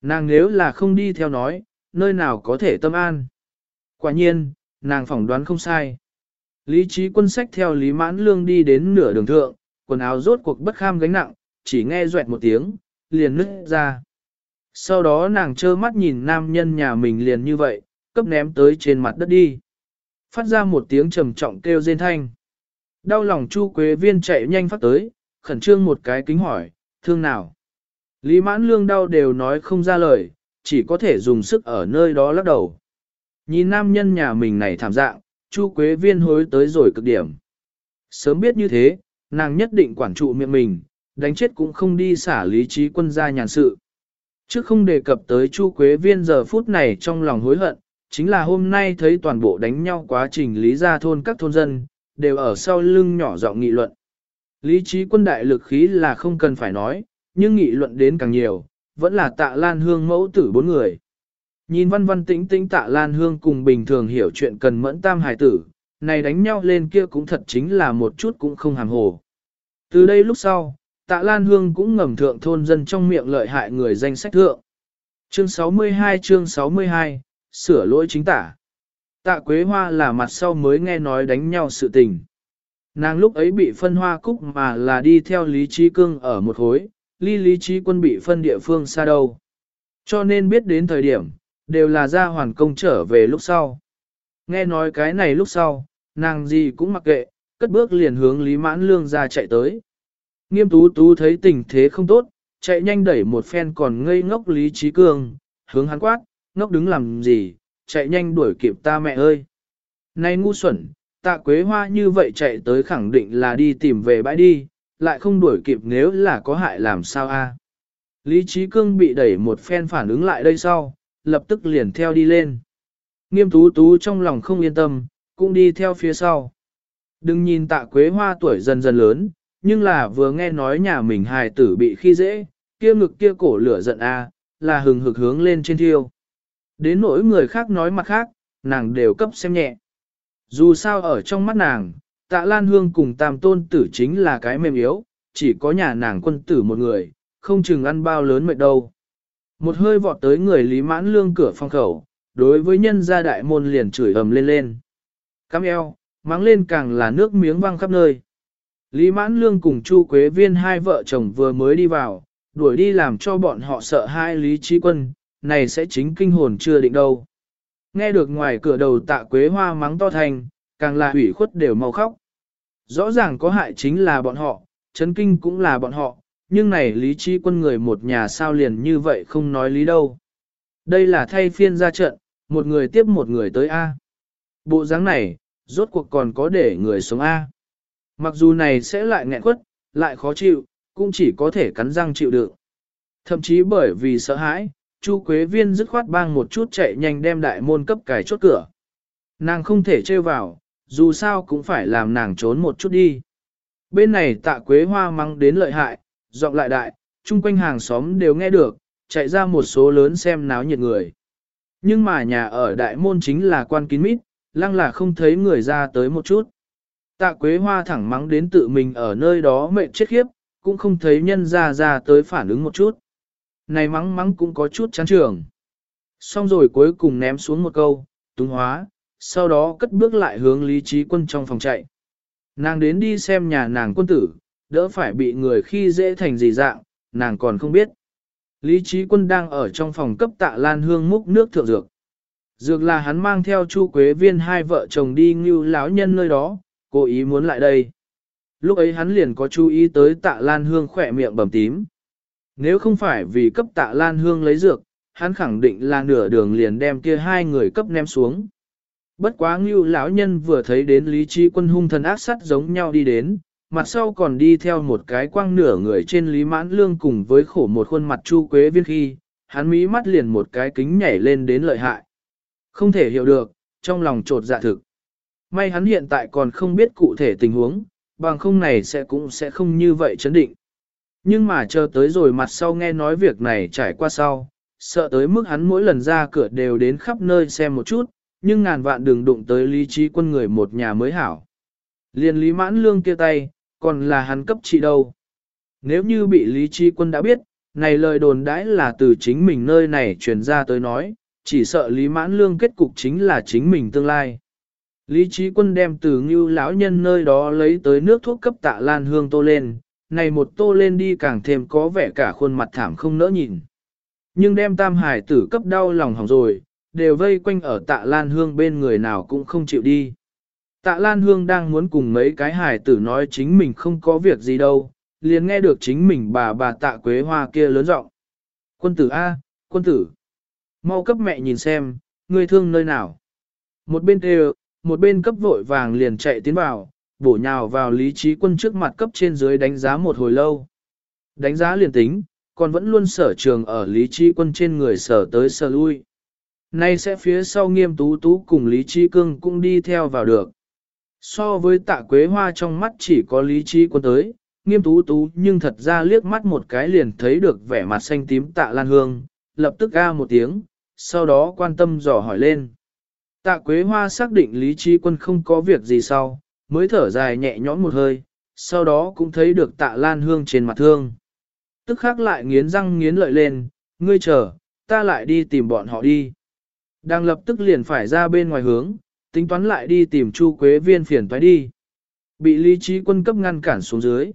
Nàng nếu là không đi theo nói, nơi nào có thể tâm an. Quả nhiên, nàng phỏng đoán không sai. Lý trí quân sách theo Lý Mãn Lương đi đến nửa đường thượng, quần áo rốt cuộc bất kham gánh nặng, chỉ nghe doẹt một tiếng, liền nứt ra. Sau đó nàng trơ mắt nhìn nam nhân nhà mình liền như vậy, cấp ném tới trên mặt đất đi. Phát ra một tiếng trầm trọng kêu rên thanh. Đau lòng Chu Quế Viên chạy nhanh phát tới, khẩn trương một cái kính hỏi, thương nào. Lý mãn lương đau đều nói không ra lời, chỉ có thể dùng sức ở nơi đó lắc đầu. Nhìn nam nhân nhà mình này thảm dạng, Chu Quế Viên hối tới rồi cực điểm. Sớm biết như thế, nàng nhất định quản trụ miệng mình, đánh chết cũng không đi xả lý trí quân gia nhàn sự. Chứ không đề cập tới Chu Quế Viên giờ phút này trong lòng hối hận, chính là hôm nay thấy toàn bộ đánh nhau quá trình lý gia thôn các thôn dân, đều ở sau lưng nhỏ giọng nghị luận. Lý trí quân đại lực khí là không cần phải nói, nhưng nghị luận đến càng nhiều, vẫn là tạ lan hương mẫu tử bốn người. Nhìn văn văn tĩnh tĩnh tạ lan hương cùng bình thường hiểu chuyện cần mẫn tam hài tử, này đánh nhau lên kia cũng thật chính là một chút cũng không hàm hồ. Từ đây lúc sau, tạ lan hương cũng ngầm thượng thôn dân trong miệng lợi hại người danh sách thượng. Chương 62 chương 62, sửa lỗi chính tả. Tạ Quế Hoa là mặt sau mới nghe nói đánh nhau sự tình. Nàng lúc ấy bị phân hoa cúc mà là đi theo Lý Trí Cương ở một hối, ly Lý Trí Quân bị phân địa phương xa đâu. Cho nên biết đến thời điểm, đều là ra hoàn công trở về lúc sau. Nghe nói cái này lúc sau, nàng gì cũng mặc kệ, cất bước liền hướng Lý Mãn Lương ra chạy tới. Nghiêm tú tú thấy tình thế không tốt, chạy nhanh đẩy một phen còn ngây ngốc Lý Trí Cương, hướng hắn quát, ngốc đứng làm gì, chạy nhanh đuổi kịp ta mẹ ơi. Này ngu xuẩn, tạ quế hoa như vậy chạy tới khẳng định là đi tìm về bãi đi, lại không đuổi kịp nếu là có hại làm sao a? Lý Trí Cương bị đẩy một phen phản ứng lại đây sau, lập tức liền theo đi lên. Nghiêm tú tú trong lòng không yên tâm, cũng đi theo phía sau. Đừng nhìn tạ quế hoa tuổi dần dần lớn, nhưng là vừa nghe nói nhà mình hài tử bị khi dễ, kia ngực kia cổ lửa giận a, là hừng hực hướng lên trên thiêu. Đến nỗi người khác nói mặt khác, nàng đều cấp xem nhẹ. Dù sao ở trong mắt nàng, tạ lan hương cùng tam tôn tử chính là cái mềm yếu, chỉ có nhà nàng quân tử một người, không chừng ăn bao lớn mệt đâu. Một hơi vọt tới người lý mãn lương cửa phòng khẩu, đối với nhân gia đại môn liền chửi ầm lên lên. Cắm eo, mắng lên càng là nước miếng văng khắp nơi. Lý mãn lương cùng Chu Quế Viên hai vợ chồng vừa mới đi vào, đuổi đi làm cho bọn họ sợ hai Lý Trí Quân, này sẽ chính kinh hồn chưa định đâu. Nghe được ngoài cửa đầu tạ Quế Hoa mắng to thành, càng là ủy khuất đều mau khóc. Rõ ràng có hại chính là bọn họ, chấn kinh cũng là bọn họ, nhưng này lý trí quân người một nhà sao liền như vậy không nói lý đâu. Đây là thay phiên ra trận, một người tiếp một người tới A. Bộ dáng này, rốt cuộc còn có để người sống A. Mặc dù này sẽ lại nghẹn quất, lại khó chịu, cũng chỉ có thể cắn răng chịu đựng. Thậm chí bởi vì sợ hãi, Chu Quế Viên dứt khoát bang một chút chạy nhanh đem đại môn cấp cài chốt cửa. Nàng không thể trêu vào, dù sao cũng phải làm nàng trốn một chút đi. Bên này tạ Quế Hoa mắng đến lợi hại, giọng lại đại, chung quanh hàng xóm đều nghe được, chạy ra một số lớn xem náo nhiệt người. Nhưng mà nhà ở đại môn chính là quan kín mít, lăng là không thấy người ra tới một chút. Tạ Quế Hoa thẳng mắng đến tự mình ở nơi đó mệt chết khiếp, cũng không thấy nhân ra ra tới phản ứng một chút. Này mắng mắng cũng có chút chán trường. Xong rồi cuối cùng ném xuống một câu, túng hóa, sau đó cất bước lại hướng lý trí quân trong phòng chạy. Nàng đến đi xem nhà nàng quân tử, đỡ phải bị người khi dễ thành gì dạng, nàng còn không biết. Lý trí quân đang ở trong phòng cấp tạ lan hương múc nước thượng dược. Dược là hắn mang theo chu quế viên hai vợ chồng đi ngưu lão nhân nơi đó, cố ý muốn lại đây. Lúc ấy hắn liền có chú ý tới tạ lan hương khỏe miệng bầm tím. Nếu không phải vì cấp tạ lan hương lấy dược, hắn khẳng định là nửa đường liền đem kia hai người cấp ném xuống. Bất quá ngưu lão nhân vừa thấy đến lý trí quân hung thần ác sắt giống nhau đi đến, mặt sau còn đi theo một cái quang nửa người trên lý mãn lương cùng với khổ một khuôn mặt chu quế viên khi, hắn mí mắt liền một cái kính nhảy lên đến lợi hại. Không thể hiểu được, trong lòng trột dạ thực. May hắn hiện tại còn không biết cụ thể tình huống, bằng không này sẽ cũng sẽ không như vậy chấn định. Nhưng mà chờ tới rồi mặt sau nghe nói việc này trải qua sau, sợ tới mức hắn mỗi lần ra cửa đều đến khắp nơi xem một chút, nhưng ngàn vạn đừng đụng tới lý trí quân người một nhà mới hảo. Liên lý mãn lương kia tay, còn là hắn cấp trị đâu. Nếu như bị lý trí quân đã biết, này lời đồn đãi là từ chính mình nơi này truyền ra tới nói, chỉ sợ lý mãn lương kết cục chính là chính mình tương lai. Lý trí quân đem từ ngưu lão nhân nơi đó lấy tới nước thuốc cấp tạ lan hương tô lên, này một tô lên đi càng thêm có vẻ cả khuôn mặt thảm không nỡ nhìn. Nhưng đem tam hải tử cấp đau lòng hỏng rồi, đều vây quanh ở tạ Lan Hương bên người nào cũng không chịu đi. Tạ Lan Hương đang muốn cùng mấy cái hải tử nói chính mình không có việc gì đâu, liền nghe được chính mình bà bà tạ quế hoa kia lớn giọng Quân tử A, quân tử, mau cấp mẹ nhìn xem, ngươi thương nơi nào. Một bên đều một bên cấp vội vàng liền chạy tiến vào, bổ nhào vào lý trí quân trước mặt cấp trên dưới đánh giá một hồi lâu. Đánh giá liền tính, còn vẫn luôn sở trường ở lý trí quân trên người sở tới sở lui. Nay sẽ phía sau nghiêm tú tú cùng lý trí cương cũng đi theo vào được. So với tạ quế hoa trong mắt chỉ có lý trí quân tới, nghiêm tú tú nhưng thật ra liếc mắt một cái liền thấy được vẻ mặt xanh tím tạ lan hương, lập tức ga một tiếng, sau đó quan tâm dò hỏi lên. Tạ Quế Hoa xác định Lý Trí Quân không có việc gì sau, mới thở dài nhẹ nhõm một hơi, sau đó cũng thấy được tạ lan hương trên mặt thương. Tức khắc lại nghiến răng nghiến lợi lên, ngươi chờ, ta lại đi tìm bọn họ đi. Đang lập tức liền phải ra bên ngoài hướng, tính toán lại đi tìm Chu Quế Viên phiền toái đi. Bị Lý Trí Quân cấp ngăn cản xuống dưới.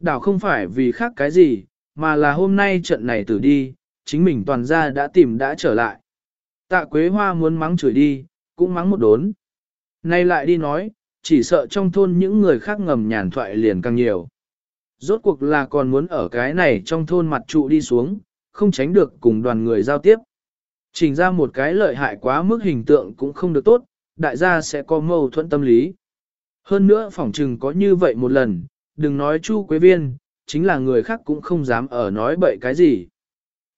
Đảo không phải vì khác cái gì, mà là hôm nay trận này tử đi, chính mình toàn ra đã tìm đã trở lại. Tạ Quế Hoa muốn mắng chửi đi, cũng mắng một đốn. Nay lại đi nói, chỉ sợ trong thôn những người khác ngầm nhàn thoại liền càng nhiều. Rốt cuộc là còn muốn ở cái này trong thôn mặt trụ đi xuống, không tránh được cùng đoàn người giao tiếp. Trình ra một cái lợi hại quá mức hình tượng cũng không được tốt, đại gia sẽ có mâu thuẫn tâm lý. Hơn nữa phỏng trừng có như vậy một lần, đừng nói chu quế viên, chính là người khác cũng không dám ở nói bậy cái gì.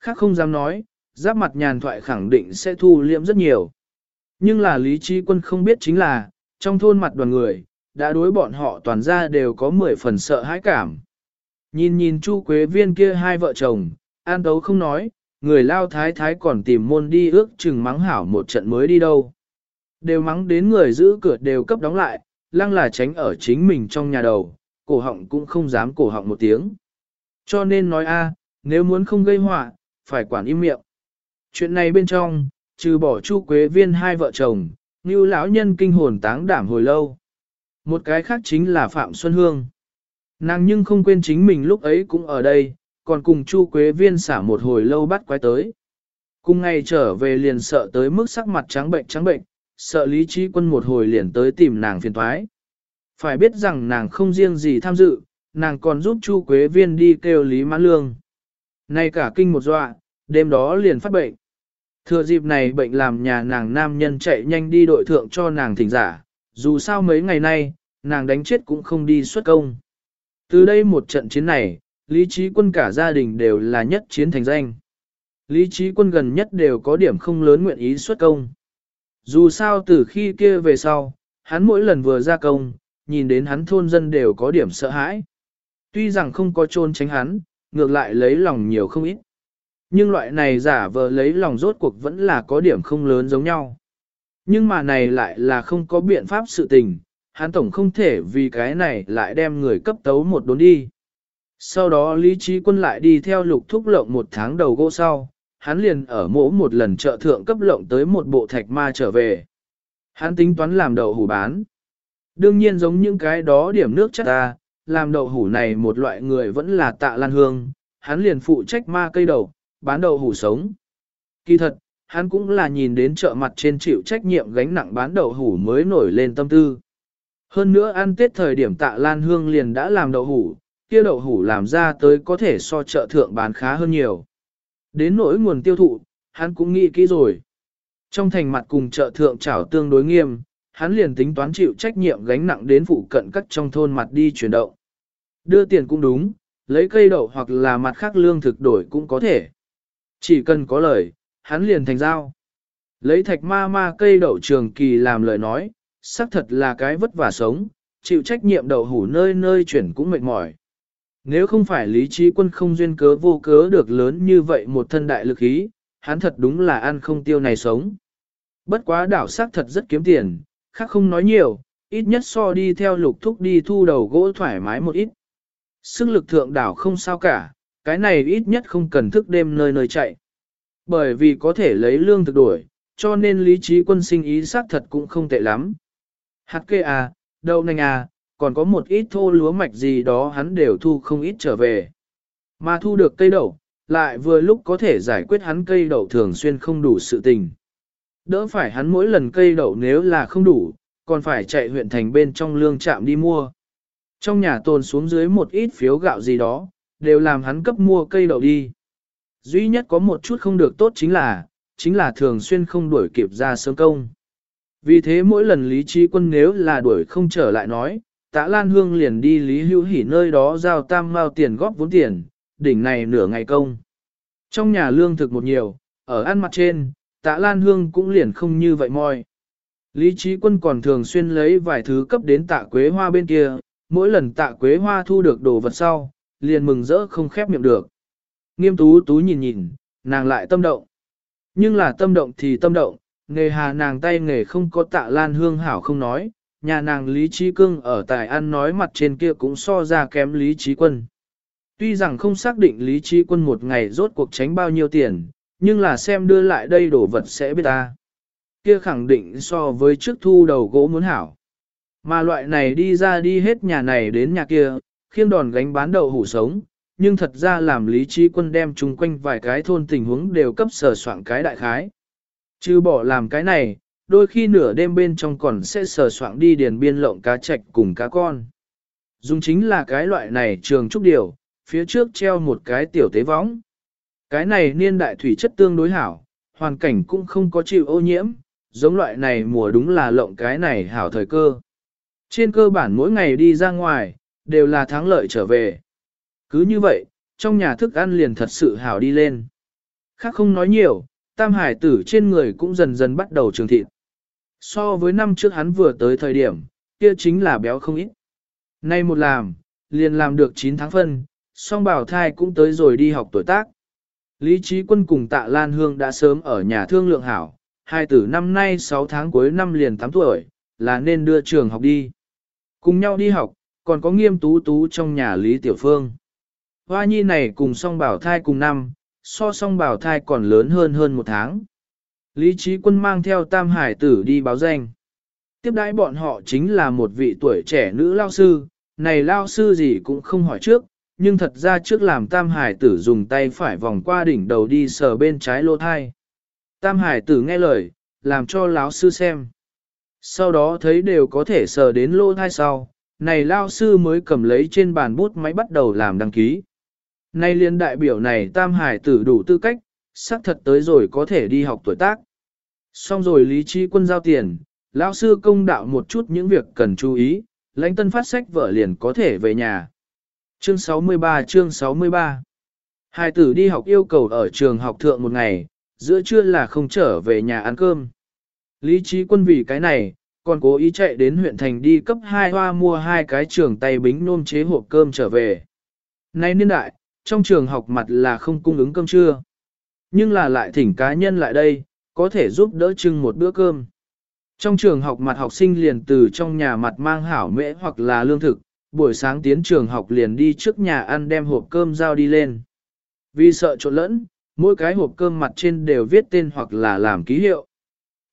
Khác không dám nói, giáp mặt nhàn thoại khẳng định sẽ thu liễm rất nhiều. Nhưng là lý trí quân không biết chính là, trong thôn mặt đoàn người, đã đối bọn họ toàn ra đều có 10 phần sợ hãi cảm. Nhìn nhìn Chu Quế Viên kia hai vợ chồng, an tấu không nói, người lao thái thái còn tìm môn đi ước chừng mắng hảo một trận mới đi đâu. Đều mắng đến người giữ cửa đều cấp đóng lại, lăng là tránh ở chính mình trong nhà đầu, cổ họng cũng không dám cổ họng một tiếng. Cho nên nói a, nếu muốn không gây họa, phải quản im miệng. Chuyện này bên trong, trừ bỏ Chu Quế Viên hai vợ chồng, như lão nhân kinh hồn táng đảm hồi lâu. Một cái khác chính là Phạm Xuân Hương. Nàng nhưng không quên chính mình lúc ấy cũng ở đây, còn cùng Chu Quế Viên xả một hồi lâu bắt quái tới. Cùng ngày trở về liền sợ tới mức sắc mặt trắng bệnh trắng bệnh, sợ lý trí quân một hồi liền tới tìm nàng phiền thoái. Phải biết rằng nàng không riêng gì tham dự, nàng còn giúp Chu Quế Viên đi kêu Lý Mãn Lương. Nay cả kinh một dọa, đêm đó liền phát bệnh. Thừa dịp này bệnh làm nhà nàng nam nhân chạy nhanh đi đội thượng cho nàng thỉnh giả, dù sao mấy ngày nay, nàng đánh chết cũng không đi xuất công. Từ đây một trận chiến này, lý trí quân cả gia đình đều là nhất chiến thành danh. Lý trí quân gần nhất đều có điểm không lớn nguyện ý xuất công. Dù sao từ khi kia về sau, hắn mỗi lần vừa ra công, nhìn đến hắn thôn dân đều có điểm sợ hãi. Tuy rằng không có trôn tránh hắn, ngược lại lấy lòng nhiều không ít. Nhưng loại này giả vờ lấy lòng rốt cuộc vẫn là có điểm không lớn giống nhau. Nhưng mà này lại là không có biện pháp sự tình, hắn tổng không thể vì cái này lại đem người cấp tấu một đốn đi. Sau đó Lý Trí Quân lại đi theo lục thúc lộng một tháng đầu gỗ sau, hắn liền ở mỗ một lần trợ thượng cấp lộng tới một bộ thạch ma trở về. Hắn tính toán làm đậu hủ bán. Đương nhiên giống những cái đó điểm nước chất ta, làm đậu hủ này một loại người vẫn là tạ lan hương, hắn liền phụ trách ma cây đậu, bán đậu hủ sống. Kỳ thật, hắn cũng là nhìn đến chợ mặt trên chịu trách nhiệm gánh nặng bán đậu hủ mới nổi lên tâm tư. Hơn nữa ăn tết thời điểm tạ Lan Hương liền đã làm đậu hủ, kia đậu hủ làm ra tới có thể so chợ thượng bán khá hơn nhiều. Đến nỗi nguồn tiêu thụ, hắn cũng nghĩ kỹ rồi. Trong thành mặt cùng chợ thượng trảo tương đối nghiêm, hắn liền tính toán chịu trách nhiệm gánh nặng đến phụ cận các trong thôn mặt đi chuyển động. Đưa tiền cũng đúng, lấy cây đậu hoặc là mặt khác lương thực đổi cũng có thể. Chỉ cần có lời, hắn liền thành giao. Lấy thạch ma ma cây đậu trường kỳ làm lời nói, xác thật là cái vất vả sống, chịu trách nhiệm đậu hủ nơi nơi chuyển cũng mệt mỏi. Nếu không phải lý trí quân không duyên cớ vô cớ được lớn như vậy một thân đại lực ý, hắn thật đúng là ăn không tiêu này sống. Bất quá đảo xác thật rất kiếm tiền, khác không nói nhiều, ít nhất so đi theo lục thúc đi thu đầu gỗ thoải mái một ít. Sức lực thượng đảo không sao cả, cái này ít nhất không cần thức đêm nơi nơi chạy. Bởi vì có thể lấy lương thực đổi, cho nên lý trí quân sinh ý xác thật cũng không tệ lắm. Hạt kê à, đậu nành à, còn có một ít thô lúa mạch gì đó hắn đều thu không ít trở về. Mà thu được cây đậu, lại vừa lúc có thể giải quyết hắn cây đậu thường xuyên không đủ sự tình. Đỡ phải hắn mỗi lần cây đậu nếu là không đủ, còn phải chạy huyện thành bên trong lương trạm đi mua. Trong nhà tồn xuống dưới một ít phiếu gạo gì đó, đều làm hắn cấp mua cây đậu đi. Duy nhất có một chút không được tốt chính là, chính là thường xuyên không đuổi kịp ra sớm công. Vì thế mỗi lần Lý Trí Quân nếu là đuổi không trở lại nói, tạ Lan Hương liền đi Lý Hữu Hỉ nơi đó giao tam mao tiền góp vốn tiền, đỉnh này nửa ngày công. Trong nhà lương thực một nhiều, ở ăn mặt trên, tạ Lan Hương cũng liền không như vậy moi. Lý Trí Quân còn thường xuyên lấy vài thứ cấp đến tạ Quế Hoa bên kia, mỗi lần tạ Quế Hoa thu được đồ vật sau, liền mừng rỡ không khép miệng được. Nghiêm tú tú nhìn nhìn, nàng lại tâm động. Nhưng là tâm động thì tâm động, nghề hà nàng tay nghề không có tạ lan hương hảo không nói, nhà nàng Lý Trí Cương ở tài ăn nói mặt trên kia cũng so ra kém Lý Trí Quân. Tuy rằng không xác định Lý Trí Quân một ngày rốt cuộc tránh bao nhiêu tiền, nhưng là xem đưa lại đây đồ vật sẽ biết ta. Kia khẳng định so với trước thu đầu gỗ muốn hảo. Mà loại này đi ra đi hết nhà này đến nhà kia, khiêng đòn gánh bán đậu hủ sống, nhưng thật ra làm Lý Trí Quân đem chung quanh vài cái thôn tình huống đều cấp sở soạn cái đại khái. Chứ bỏ làm cái này, đôi khi nửa đêm bên trong còn sẽ sờ soạn đi điền biên lộng cá chạch cùng cá con. Dùng chính là cái loại này trường trúc điều, phía trước treo một cái tiểu tế võng. Cái này niên đại thủy chất tương đối hảo, hoàn cảnh cũng không có chịu ô nhiễm, giống loại này mùa đúng là lộng cái này hảo thời cơ. Trên cơ bản mỗi ngày đi ra ngoài, đều là thắng lợi trở về. Cứ như vậy, trong nhà thức ăn liền thật sự hảo đi lên. Khác không nói nhiều, tam hải tử trên người cũng dần dần bắt đầu trường thịt. So với năm trước hắn vừa tới thời điểm, kia chính là béo không ít. Nay một làm, liền làm được 9 tháng phân, song bảo thai cũng tới rồi đi học tuổi tác. Lý trí quân cùng tạ Lan Hương đã sớm ở nhà thương lượng hảo, hai tử năm nay 6 tháng cuối năm liền 8 tuổi, là nên đưa trường học đi. Cùng nhau đi học, còn có nghiêm tú tú trong nhà Lý Tiểu Phương. Hoa nhi này cùng song bảo thai cùng năm, so song bảo thai còn lớn hơn hơn một tháng. Lý trí quân mang theo tam hải tử đi báo danh. Tiếp đãi bọn họ chính là một vị tuổi trẻ nữ lao sư, này lao sư gì cũng không hỏi trước, nhưng thật ra trước làm tam hải tử dùng tay phải vòng qua đỉnh đầu đi sờ bên trái lô thai. Tam hải tử nghe lời, làm cho lão sư xem. Sau đó thấy đều có thể sờ đến lô thai sau, này lao sư mới cầm lấy trên bàn bút máy bắt đầu làm đăng ký. Nay liên đại biểu này tam hải tử đủ tư cách, xác thật tới rồi có thể đi học tuổi tác. Xong rồi lý trí quân giao tiền, lão sư công đạo một chút những việc cần chú ý, lãnh tân phát sách vợ liền có thể về nhà. Chương 63 chương 63 Hai tử đi học yêu cầu ở trường học thượng một ngày, giữa trưa là không trở về nhà ăn cơm. Lý trí quân vì cái này, còn cố ý chạy đến huyện thành đi cấp hai hoa mua hai cái trường tay bính nôm chế hộp cơm trở về. Nay niên đại, trong trường học mặt là không cung ứng cơm trưa. Nhưng là lại thỉnh cá nhân lại đây, có thể giúp đỡ trưng một bữa cơm. Trong trường học mặt học sinh liền từ trong nhà mặt mang hảo mễ hoặc là lương thực, buổi sáng tiến trường học liền đi trước nhà ăn đem hộp cơm giao đi lên. Vì sợ trộn lẫn, mỗi cái hộp cơm mặt trên đều viết tên hoặc là làm ký hiệu.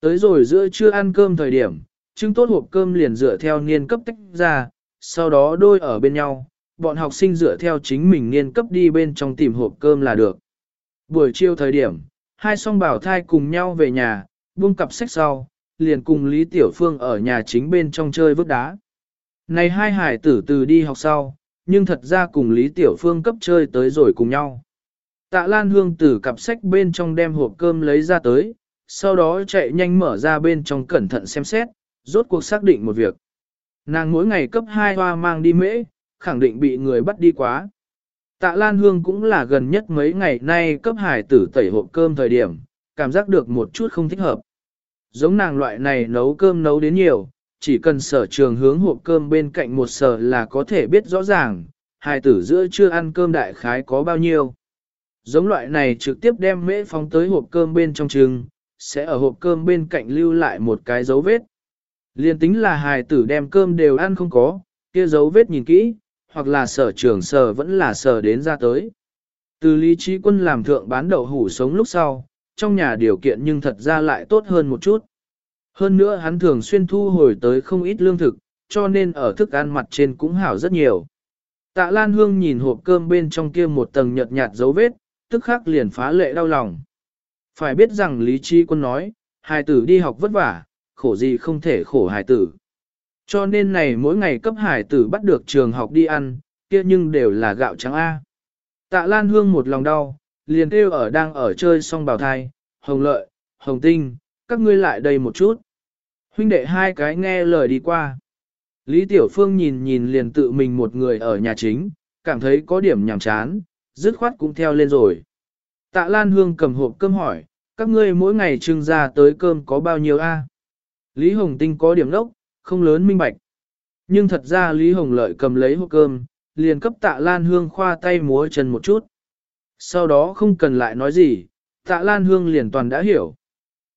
Tới rồi giữa trưa ăn cơm thời điểm, trưng tốt hộp cơm liền dựa theo niên cấp tách ra, sau đó đôi ở bên nhau, bọn học sinh dựa theo chính mình niên cấp đi bên trong tìm hộp cơm là được. Buổi chiều thời điểm, hai song bảo thai cùng nhau về nhà, buông cặp sách sau, liền cùng Lý Tiểu Phương ở nhà chính bên trong chơi vứt đá. Này hai hải tử từ đi học sau, nhưng thật ra cùng Lý Tiểu Phương cấp chơi tới rồi cùng nhau. Tạ Lan Hương từ cặp sách bên trong đem hộp cơm lấy ra tới, sau đó chạy nhanh mở ra bên trong cẩn thận xem xét, rốt cuộc xác định một việc. Nàng mỗi ngày cấp 2 hoa mang đi mễ, khẳng định bị người bắt đi quá. Tạ Lan Hương cũng là gần nhất mấy ngày nay cấp hải tử tẩy hộp cơm thời điểm, cảm giác được một chút không thích hợp. Giống nàng loại này nấu cơm nấu đến nhiều, chỉ cần sở trường hướng hộp cơm bên cạnh một sở là có thể biết rõ ràng, hải tử giữa chưa ăn cơm đại khái có bao nhiêu. Giống loại này trực tiếp đem mễ phóng tới hộp cơm bên trong trường, sẽ ở hộp cơm bên cạnh lưu lại một cái dấu vết. Liên tính là hài tử đem cơm đều ăn không có, kia dấu vết nhìn kỹ, hoặc là sở trưởng sở vẫn là sở đến ra tới. Từ lý trí quân làm thượng bán đậu hủ sống lúc sau, trong nhà điều kiện nhưng thật ra lại tốt hơn một chút. Hơn nữa hắn thường xuyên thu hồi tới không ít lương thực, cho nên ở thức ăn mặt trên cũng hảo rất nhiều. Tạ Lan Hương nhìn hộp cơm bên trong kia một tầng nhợt nhạt dấu vết, tức khắc liền phá lệ đau lòng. Phải biết rằng Lý Trí Quân nói, hài tử đi học vất vả, khổ gì không thể khổ hải tử. Cho nên này mỗi ngày cấp hải tử bắt được trường học đi ăn, kia nhưng đều là gạo trắng A. Tạ Lan Hương một lòng đau, liền kêu ở đang ở chơi xong bào thai, hồng lợi, hồng tinh, các ngươi lại đây một chút. Huynh đệ hai cái nghe lời đi qua. Lý Tiểu Phương nhìn nhìn liền tự mình một người ở nhà chính, cảm thấy có điểm nhàm chán, dứt khoát cũng theo lên rồi. Tạ Lan Hương cầm hộp cơm hỏi, các ngươi mỗi ngày trưng ra tới cơm có bao nhiêu a? Lý Hồng Tinh có điểm lốc, không lớn minh bạch. Nhưng thật ra Lý Hồng Lợi cầm lấy hộp cơm, liền cấp tạ Lan Hương khoa tay múa chân một chút. Sau đó không cần lại nói gì, tạ Lan Hương liền toàn đã hiểu.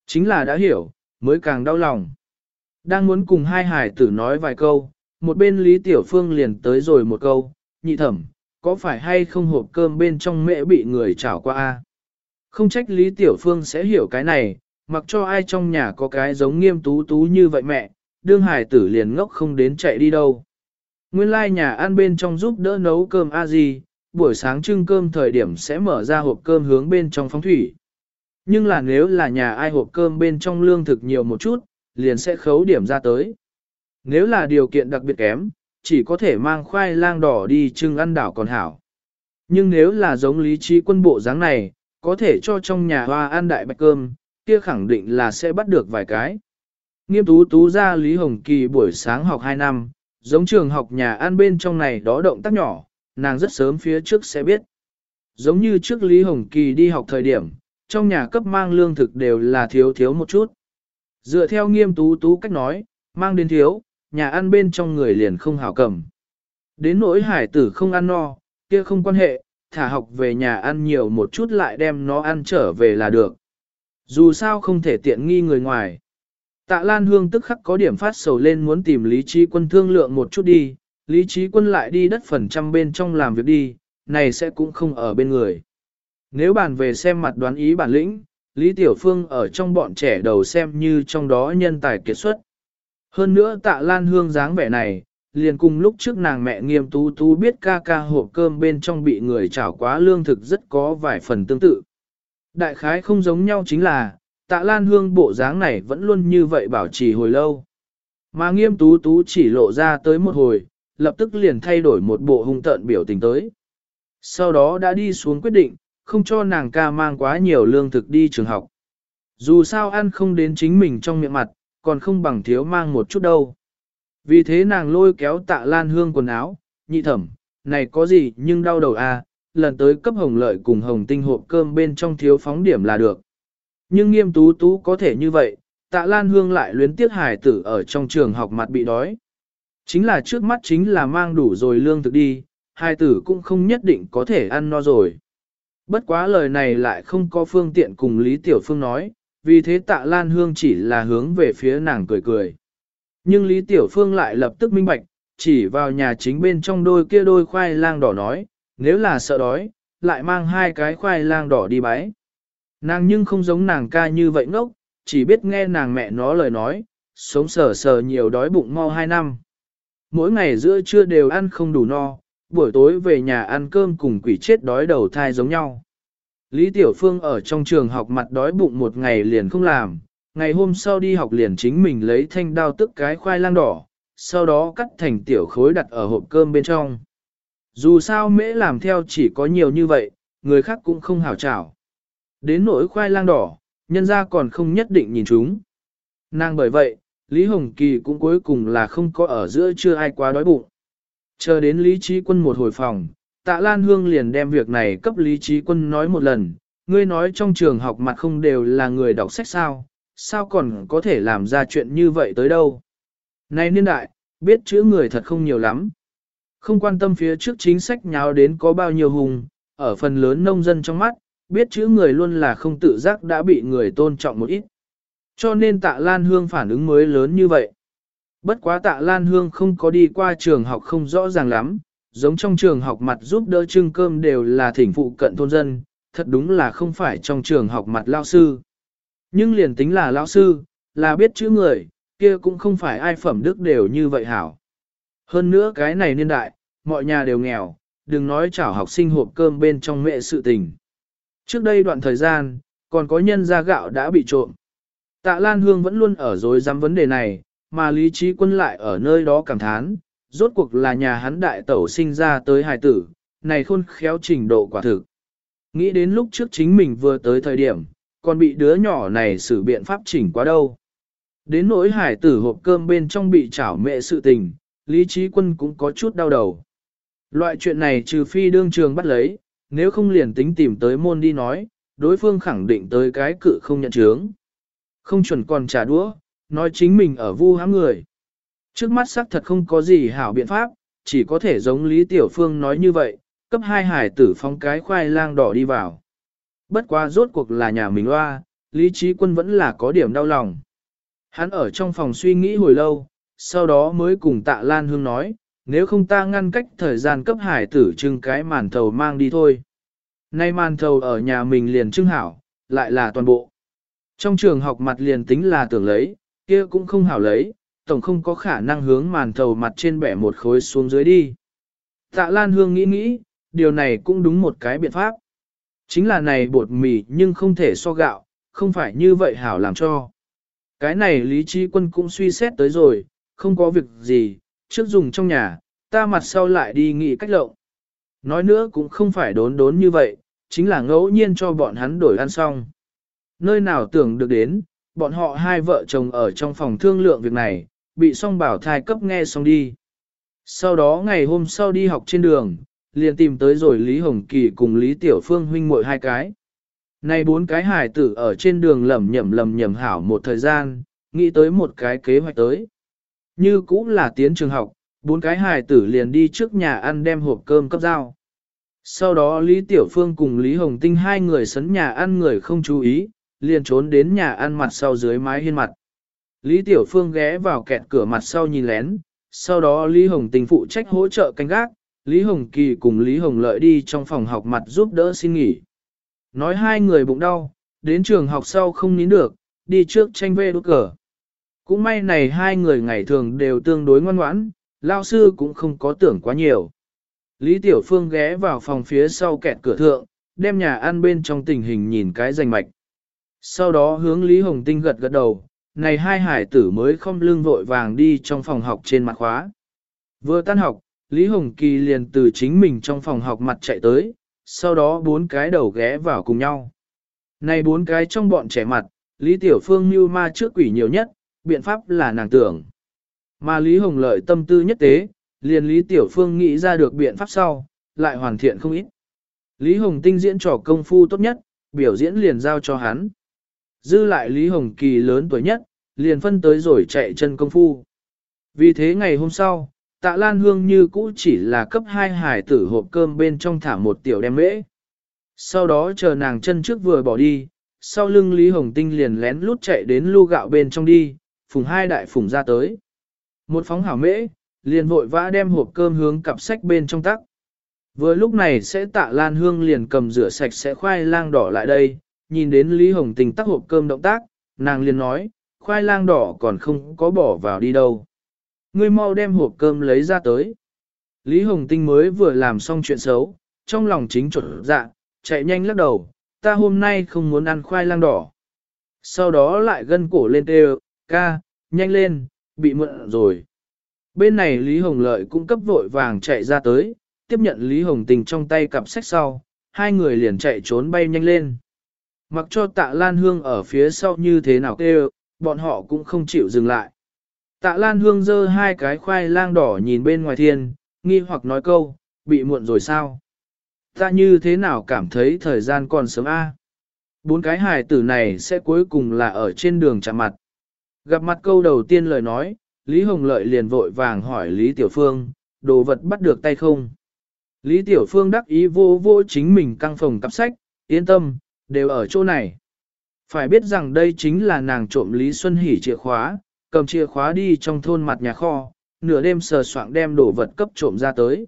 Chính là đã hiểu, mới càng đau lòng. Đang muốn cùng hai hải tử nói vài câu, một bên Lý Tiểu Phương liền tới rồi một câu, nhị thẩm, có phải hay không hộp cơm bên trong mẹ bị người chảo qua a? Không trách Lý Tiểu Phương sẽ hiểu cái này, mặc cho ai trong nhà có cái giống nghiêm tú tú như vậy mẹ, đương hải tử liền ngốc không đến chạy đi đâu. Nguyên lai like nhà ăn bên trong giúp đỡ nấu cơm a gì, buổi sáng trưng cơm thời điểm sẽ mở ra hộp cơm hướng bên trong phóng thủy. Nhưng là nếu là nhà ai hộp cơm bên trong lương thực nhiều một chút, liền sẽ khấu điểm ra tới. Nếu là điều kiện đặc biệt kém, chỉ có thể mang khoai lang đỏ đi trưng ăn đảo còn hảo. Nhưng nếu là giống lý trí quân bộ dáng này, có thể cho trong nhà hoa ăn đại bạch cơm, kia khẳng định là sẽ bắt được vài cái. Nghiêm tú tú ra Lý Hồng Kỳ buổi sáng học 2 năm, giống trường học nhà ăn bên trong này đó động tác nhỏ, nàng rất sớm phía trước sẽ biết. Giống như trước Lý Hồng Kỳ đi học thời điểm, trong nhà cấp mang lương thực đều là thiếu thiếu một chút. Dựa theo nghiêm tú tú cách nói, mang đến thiếu, nhà ăn bên trong người liền không hảo cầm. Đến nỗi hải tử không ăn no, kia không quan hệ, thả học về nhà ăn nhiều một chút lại đem nó ăn trở về là được. Dù sao không thể tiện nghi người ngoài. Tạ Lan Hương tức khắc có điểm phát sầu lên muốn tìm Lý Trí Quân thương lượng một chút đi, Lý Trí Quân lại đi đất phần trăm bên trong làm việc đi, này sẽ cũng không ở bên người. Nếu bàn về xem mặt đoán ý bản lĩnh, Lý Tiểu Phương ở trong bọn trẻ đầu xem như trong đó nhân tài kiệt xuất. Hơn nữa tạ Lan Hương dáng vẻ này, liền cùng lúc trước nàng mẹ nghiêm tú tú biết ca ca hộp cơm bên trong bị người chảo quá lương thực rất có vài phần tương tự. Đại khái không giống nhau chính là, tạ Lan Hương bộ dáng này vẫn luôn như vậy bảo trì hồi lâu. Mà nghiêm tú tú chỉ lộ ra tới một hồi, lập tức liền thay đổi một bộ hung tợn biểu tình tới. Sau đó đã đi xuống quyết định, không cho nàng ca mang quá nhiều lương thực đi trường học. Dù sao ăn không đến chính mình trong miệng mặt, còn không bằng thiếu mang một chút đâu. Vì thế nàng lôi kéo tạ lan hương quần áo, nhị thẩm, này có gì nhưng đau đầu à, lần tới cấp hồng lợi cùng hồng tinh hộp cơm bên trong thiếu phóng điểm là được. Nhưng nghiêm tú tú có thể như vậy, tạ lan hương lại luyến tiếc hải tử ở trong trường học mặt bị đói. Chính là trước mắt chính là mang đủ rồi lương thực đi, hai tử cũng không nhất định có thể ăn no rồi. Bất quá lời này lại không có phương tiện cùng Lý Tiểu Phương nói, vì thế tạ Lan Hương chỉ là hướng về phía nàng cười cười. Nhưng Lý Tiểu Phương lại lập tức minh bạch, chỉ vào nhà chính bên trong đôi kia đôi khoai lang đỏ nói, nếu là sợ đói, lại mang hai cái khoai lang đỏ đi bái. Nàng nhưng không giống nàng ca như vậy ngốc, chỉ biết nghe nàng mẹ nó lời nói, sống sờ sờ nhiều đói bụng mau hai năm. Mỗi ngày giữa trưa đều ăn không đủ no, buổi tối về nhà ăn cơm cùng quỷ chết đói đầu thai giống nhau. Lý Tiểu Phương ở trong trường học mặt đói bụng một ngày liền không làm, ngày hôm sau đi học liền chính mình lấy thanh đao tức cái khoai lang đỏ, sau đó cắt thành tiểu khối đặt ở hộp cơm bên trong. Dù sao mễ làm theo chỉ có nhiều như vậy, người khác cũng không hảo trảo. Đến nỗi khoai lang đỏ, nhân ra còn không nhất định nhìn chúng. Nàng bởi vậy, Lý Hồng Kỳ cũng cuối cùng là không có ở giữa chưa ai quá đói bụng. Chờ đến Lý Trí Quân một hồi phòng, tạ Lan Hương liền đem việc này cấp Lý Trí Quân nói một lần, ngươi nói trong trường học mặt không đều là người đọc sách sao, sao còn có thể làm ra chuyện như vậy tới đâu. Này niên đại, biết chữ người thật không nhiều lắm. Không quan tâm phía trước chính sách nháo đến có bao nhiêu hùng, ở phần lớn nông dân trong mắt, biết chữ người luôn là không tự giác đã bị người tôn trọng một ít. Cho nên tạ Lan Hương phản ứng mới lớn như vậy. Bất quá tạ Lan Hương không có đi qua trường học không rõ ràng lắm, giống trong trường học mặt giúp đỡ trưng cơm đều là thỉnh phụ cận thôn dân, thật đúng là không phải trong trường học mặt lao sư. Nhưng liền tính là lao sư, là biết chữ người, kia cũng không phải ai phẩm đức đều như vậy hảo. Hơn nữa cái này niên đại, mọi nhà đều nghèo, đừng nói chảo học sinh hộp cơm bên trong mẹ sự tình. Trước đây đoạn thời gian, còn có nhân gia gạo đã bị trộm. Tạ Lan Hương vẫn luôn ở dối dám vấn đề này, mà Lý Trí Quân lại ở nơi đó cảm thán, rốt cuộc là nhà hắn đại tẩu sinh ra tới hài tử, này khôn khéo trình độ quả thực. Nghĩ đến lúc trước chính mình vừa tới thời điểm, còn bị đứa nhỏ này xử biện pháp chỉnh quá đâu. Đến nỗi hải tử hộp cơm bên trong bị chảo mẹ sự tình, Lý Trí Quân cũng có chút đau đầu. Loại chuyện này trừ phi đương trường bắt lấy, nếu không liền tính tìm tới môn đi nói, đối phương khẳng định tới cái cự không nhận chướng. Không chuẩn còn trả đũa, nói chính mình ở vu hãm người. Trước mắt xác thật không có gì hảo biện pháp, chỉ có thể giống Lý Tiểu Phương nói như vậy, cấp hai hải tử phóng cái khoai lang đỏ đi vào. Bất quá rốt cuộc là nhà mình loa, Lý Trí Quân vẫn là có điểm đau lòng. Hắn ở trong phòng suy nghĩ hồi lâu, sau đó mới cùng tạ Lan Hương nói, nếu không ta ngăn cách thời gian cấp hải tử trưng cái màn thầu mang đi thôi. Nay màn thầu ở nhà mình liền trưng hảo, lại là toàn bộ. Trong trường học mặt liền tính là tưởng lấy, kia cũng không hảo lấy, tổng không có khả năng hướng màn thầu mặt trên bẻ một khối xuống dưới đi. Tạ Lan Hương nghĩ nghĩ, điều này cũng đúng một cái biện pháp. Chính là này bột mì nhưng không thể so gạo, không phải như vậy hảo làm cho. Cái này Lý Trí Quân cũng suy xét tới rồi, không có việc gì, trước dùng trong nhà, ta mặt sau lại đi nghị cách lộng. Nói nữa cũng không phải đốn đốn như vậy, chính là ngẫu nhiên cho bọn hắn đổi ăn xong. Nơi nào tưởng được đến, bọn họ hai vợ chồng ở trong phòng thương lượng việc này, bị song bảo thai cấp nghe xong đi. Sau đó ngày hôm sau đi học trên đường, liền tìm tới rồi Lý Hồng Kỳ cùng Lý Tiểu Phương huynh muội hai cái. Này bốn cái hải tử ở trên đường lầm nhầm lầm nhầm hảo một thời gian, nghĩ tới một cái kế hoạch tới. Như cũng là tiến trường học, bốn cái hải tử liền đi trước nhà ăn đem hộp cơm cấp dao Sau đó Lý Tiểu Phương cùng Lý Hồng Tinh hai người sấn nhà ăn người không chú ý, liền trốn đến nhà ăn mặt sau dưới mái hiên mặt. Lý Tiểu Phương ghé vào kẹt cửa mặt sau nhìn lén, sau đó Lý Hồng Tinh phụ trách hỗ trợ canh gác, Lý Hồng Kỳ cùng Lý Hồng Lợi đi trong phòng học mặt giúp đỡ xin nghỉ. Nói hai người bụng đau, đến trường học sau không nín được, đi trước tranh vê đốt cờ. Cũng may này hai người ngày thường đều tương đối ngoan ngoãn, lao sư cũng không có tưởng quá nhiều. Lý Tiểu Phương ghé vào phòng phía sau kẹt cửa thượng, đem nhà ăn bên trong tình hình nhìn cái rành mạch. Sau đó hướng Lý Hồng Tinh gật gật đầu, này hai hải tử mới không lưng vội vàng đi trong phòng học trên mặt khóa. Vừa tan học, Lý Hồng Kỳ liền từ chính mình trong phòng học mặt chạy tới, sau đó bốn cái đầu ghé vào cùng nhau. Này bốn cái trong bọn trẻ mặt, Lý Tiểu Phương mưu ma trước quỷ nhiều nhất, biện pháp là nàng tưởng. Mà Lý Hồng Lợi tâm tư nhất tế, liền Lý Tiểu Phương nghĩ ra được biện pháp sau, lại hoàn thiện không ít. Lý Hồng Tinh diễn trò công phu tốt nhất, biểu diễn liền giao cho hắn. Dư lại Lý Hồng Kỳ lớn tuổi nhất, liền phân tới rồi chạy chân công phu. Vì thế ngày hôm sau, tạ Lan Hương như cũ chỉ là cấp hai hải tử hộp cơm bên trong thả một tiểu đem mễ. Sau đó chờ nàng chân trước vừa bỏ đi, sau lưng Lý Hồng Tinh liền lén lút chạy đến lu gạo bên trong đi, phùng hai đại phùng ra tới. Một phóng hảo mễ, liền vội vã đem hộp cơm hướng cặp sách bên trong tắc. Vừa lúc này sẽ tạ Lan Hương liền cầm rửa sạch sẽ khoai lang đỏ lại đây, nhìn đến Lý Hồng Tình tắc hộp cơm động tác, nàng liền nói, khoai lang đỏ còn không có bỏ vào đi đâu. Ngươi mau đem hộp cơm lấy ra tới. Lý Hồng Tinh mới vừa làm xong chuyện xấu, trong lòng chính chuẩn dạ, chạy nhanh lắc đầu, ta hôm nay không muốn ăn khoai lang đỏ. Sau đó lại gân cổ lên tê ca, nhanh lên, bị mượn rồi. Bên này Lý Hồng Lợi cũng cấp vội vàng chạy ra tới, tiếp nhận Lý Hồng Tình trong tay cặp sách sau, hai người liền chạy trốn bay nhanh lên. Mặc cho tạ Lan Hương ở phía sau như thế nào kêu, bọn họ cũng không chịu dừng lại. Tạ Lan Hương giơ hai cái khoai lang đỏ nhìn bên ngoài thiên, nghi hoặc nói câu, bị muộn rồi sao? Ta như thế nào cảm thấy thời gian còn sớm a? Bốn cái hài tử này sẽ cuối cùng là ở trên đường chạm mặt. Gặp mặt câu đầu tiên lời nói, Lý Hồng Lợi liền vội vàng hỏi Lý Tiểu Phương, đồ vật bắt được tay không? Lý Tiểu Phương đắc ý vô vô chính mình căng phòng cặp sách, yên tâm, đều ở chỗ này. Phải biết rằng đây chính là nàng trộm Lý Xuân Hỷ chìa khóa, cầm chìa khóa đi trong thôn mặt nhà kho, nửa đêm sờ soạng đem đồ vật cấp trộm ra tới.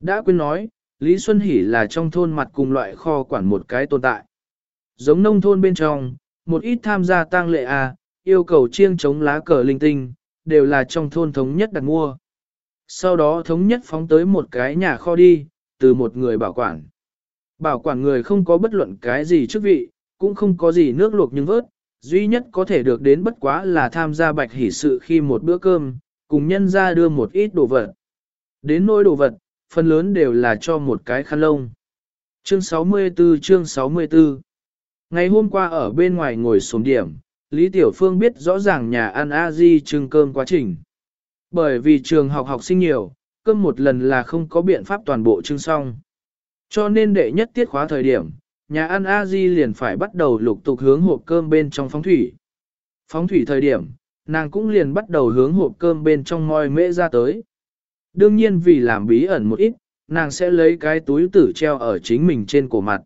Đã quên nói, Lý Xuân Hỷ là trong thôn mặt cùng loại kho quản một cái tồn tại. Giống nông thôn bên trong, một ít tham gia tang lệ à, yêu cầu chiêng chống lá cờ linh tinh, đều là trong thôn thống nhất đặt mua. Sau đó thống nhất phóng tới một cái nhà kho đi, từ một người bảo quản. Bảo quản người không có bất luận cái gì chức vị, cũng không có gì nước luộc nhưng vớt, duy nhất có thể được đến bất quá là tham gia bạch hỷ sự khi một bữa cơm, cùng nhân ra đưa một ít đồ vật. Đến nỗi đồ vật, phần lớn đều là cho một cái khăn lông. Chương 64 chương 64 Ngày hôm qua ở bên ngoài ngồi xuống điểm, Lý Tiểu Phương biết rõ ràng nhà ăn A-di trưng cơm quá trình. Bởi vì trường học học sinh nhiều, cơm một lần là không có biện pháp toàn bộ trưng xong. Cho nên đệ nhất tiết khóa thời điểm, nhà ăn A-di liền phải bắt đầu lục tục hướng hộp cơm bên trong phóng thủy. Phóng thủy thời điểm, nàng cũng liền bắt đầu hướng hộp cơm bên trong ngôi mễ ra tới. Đương nhiên vì làm bí ẩn một ít, nàng sẽ lấy cái túi tử treo ở chính mình trên cổ mặt.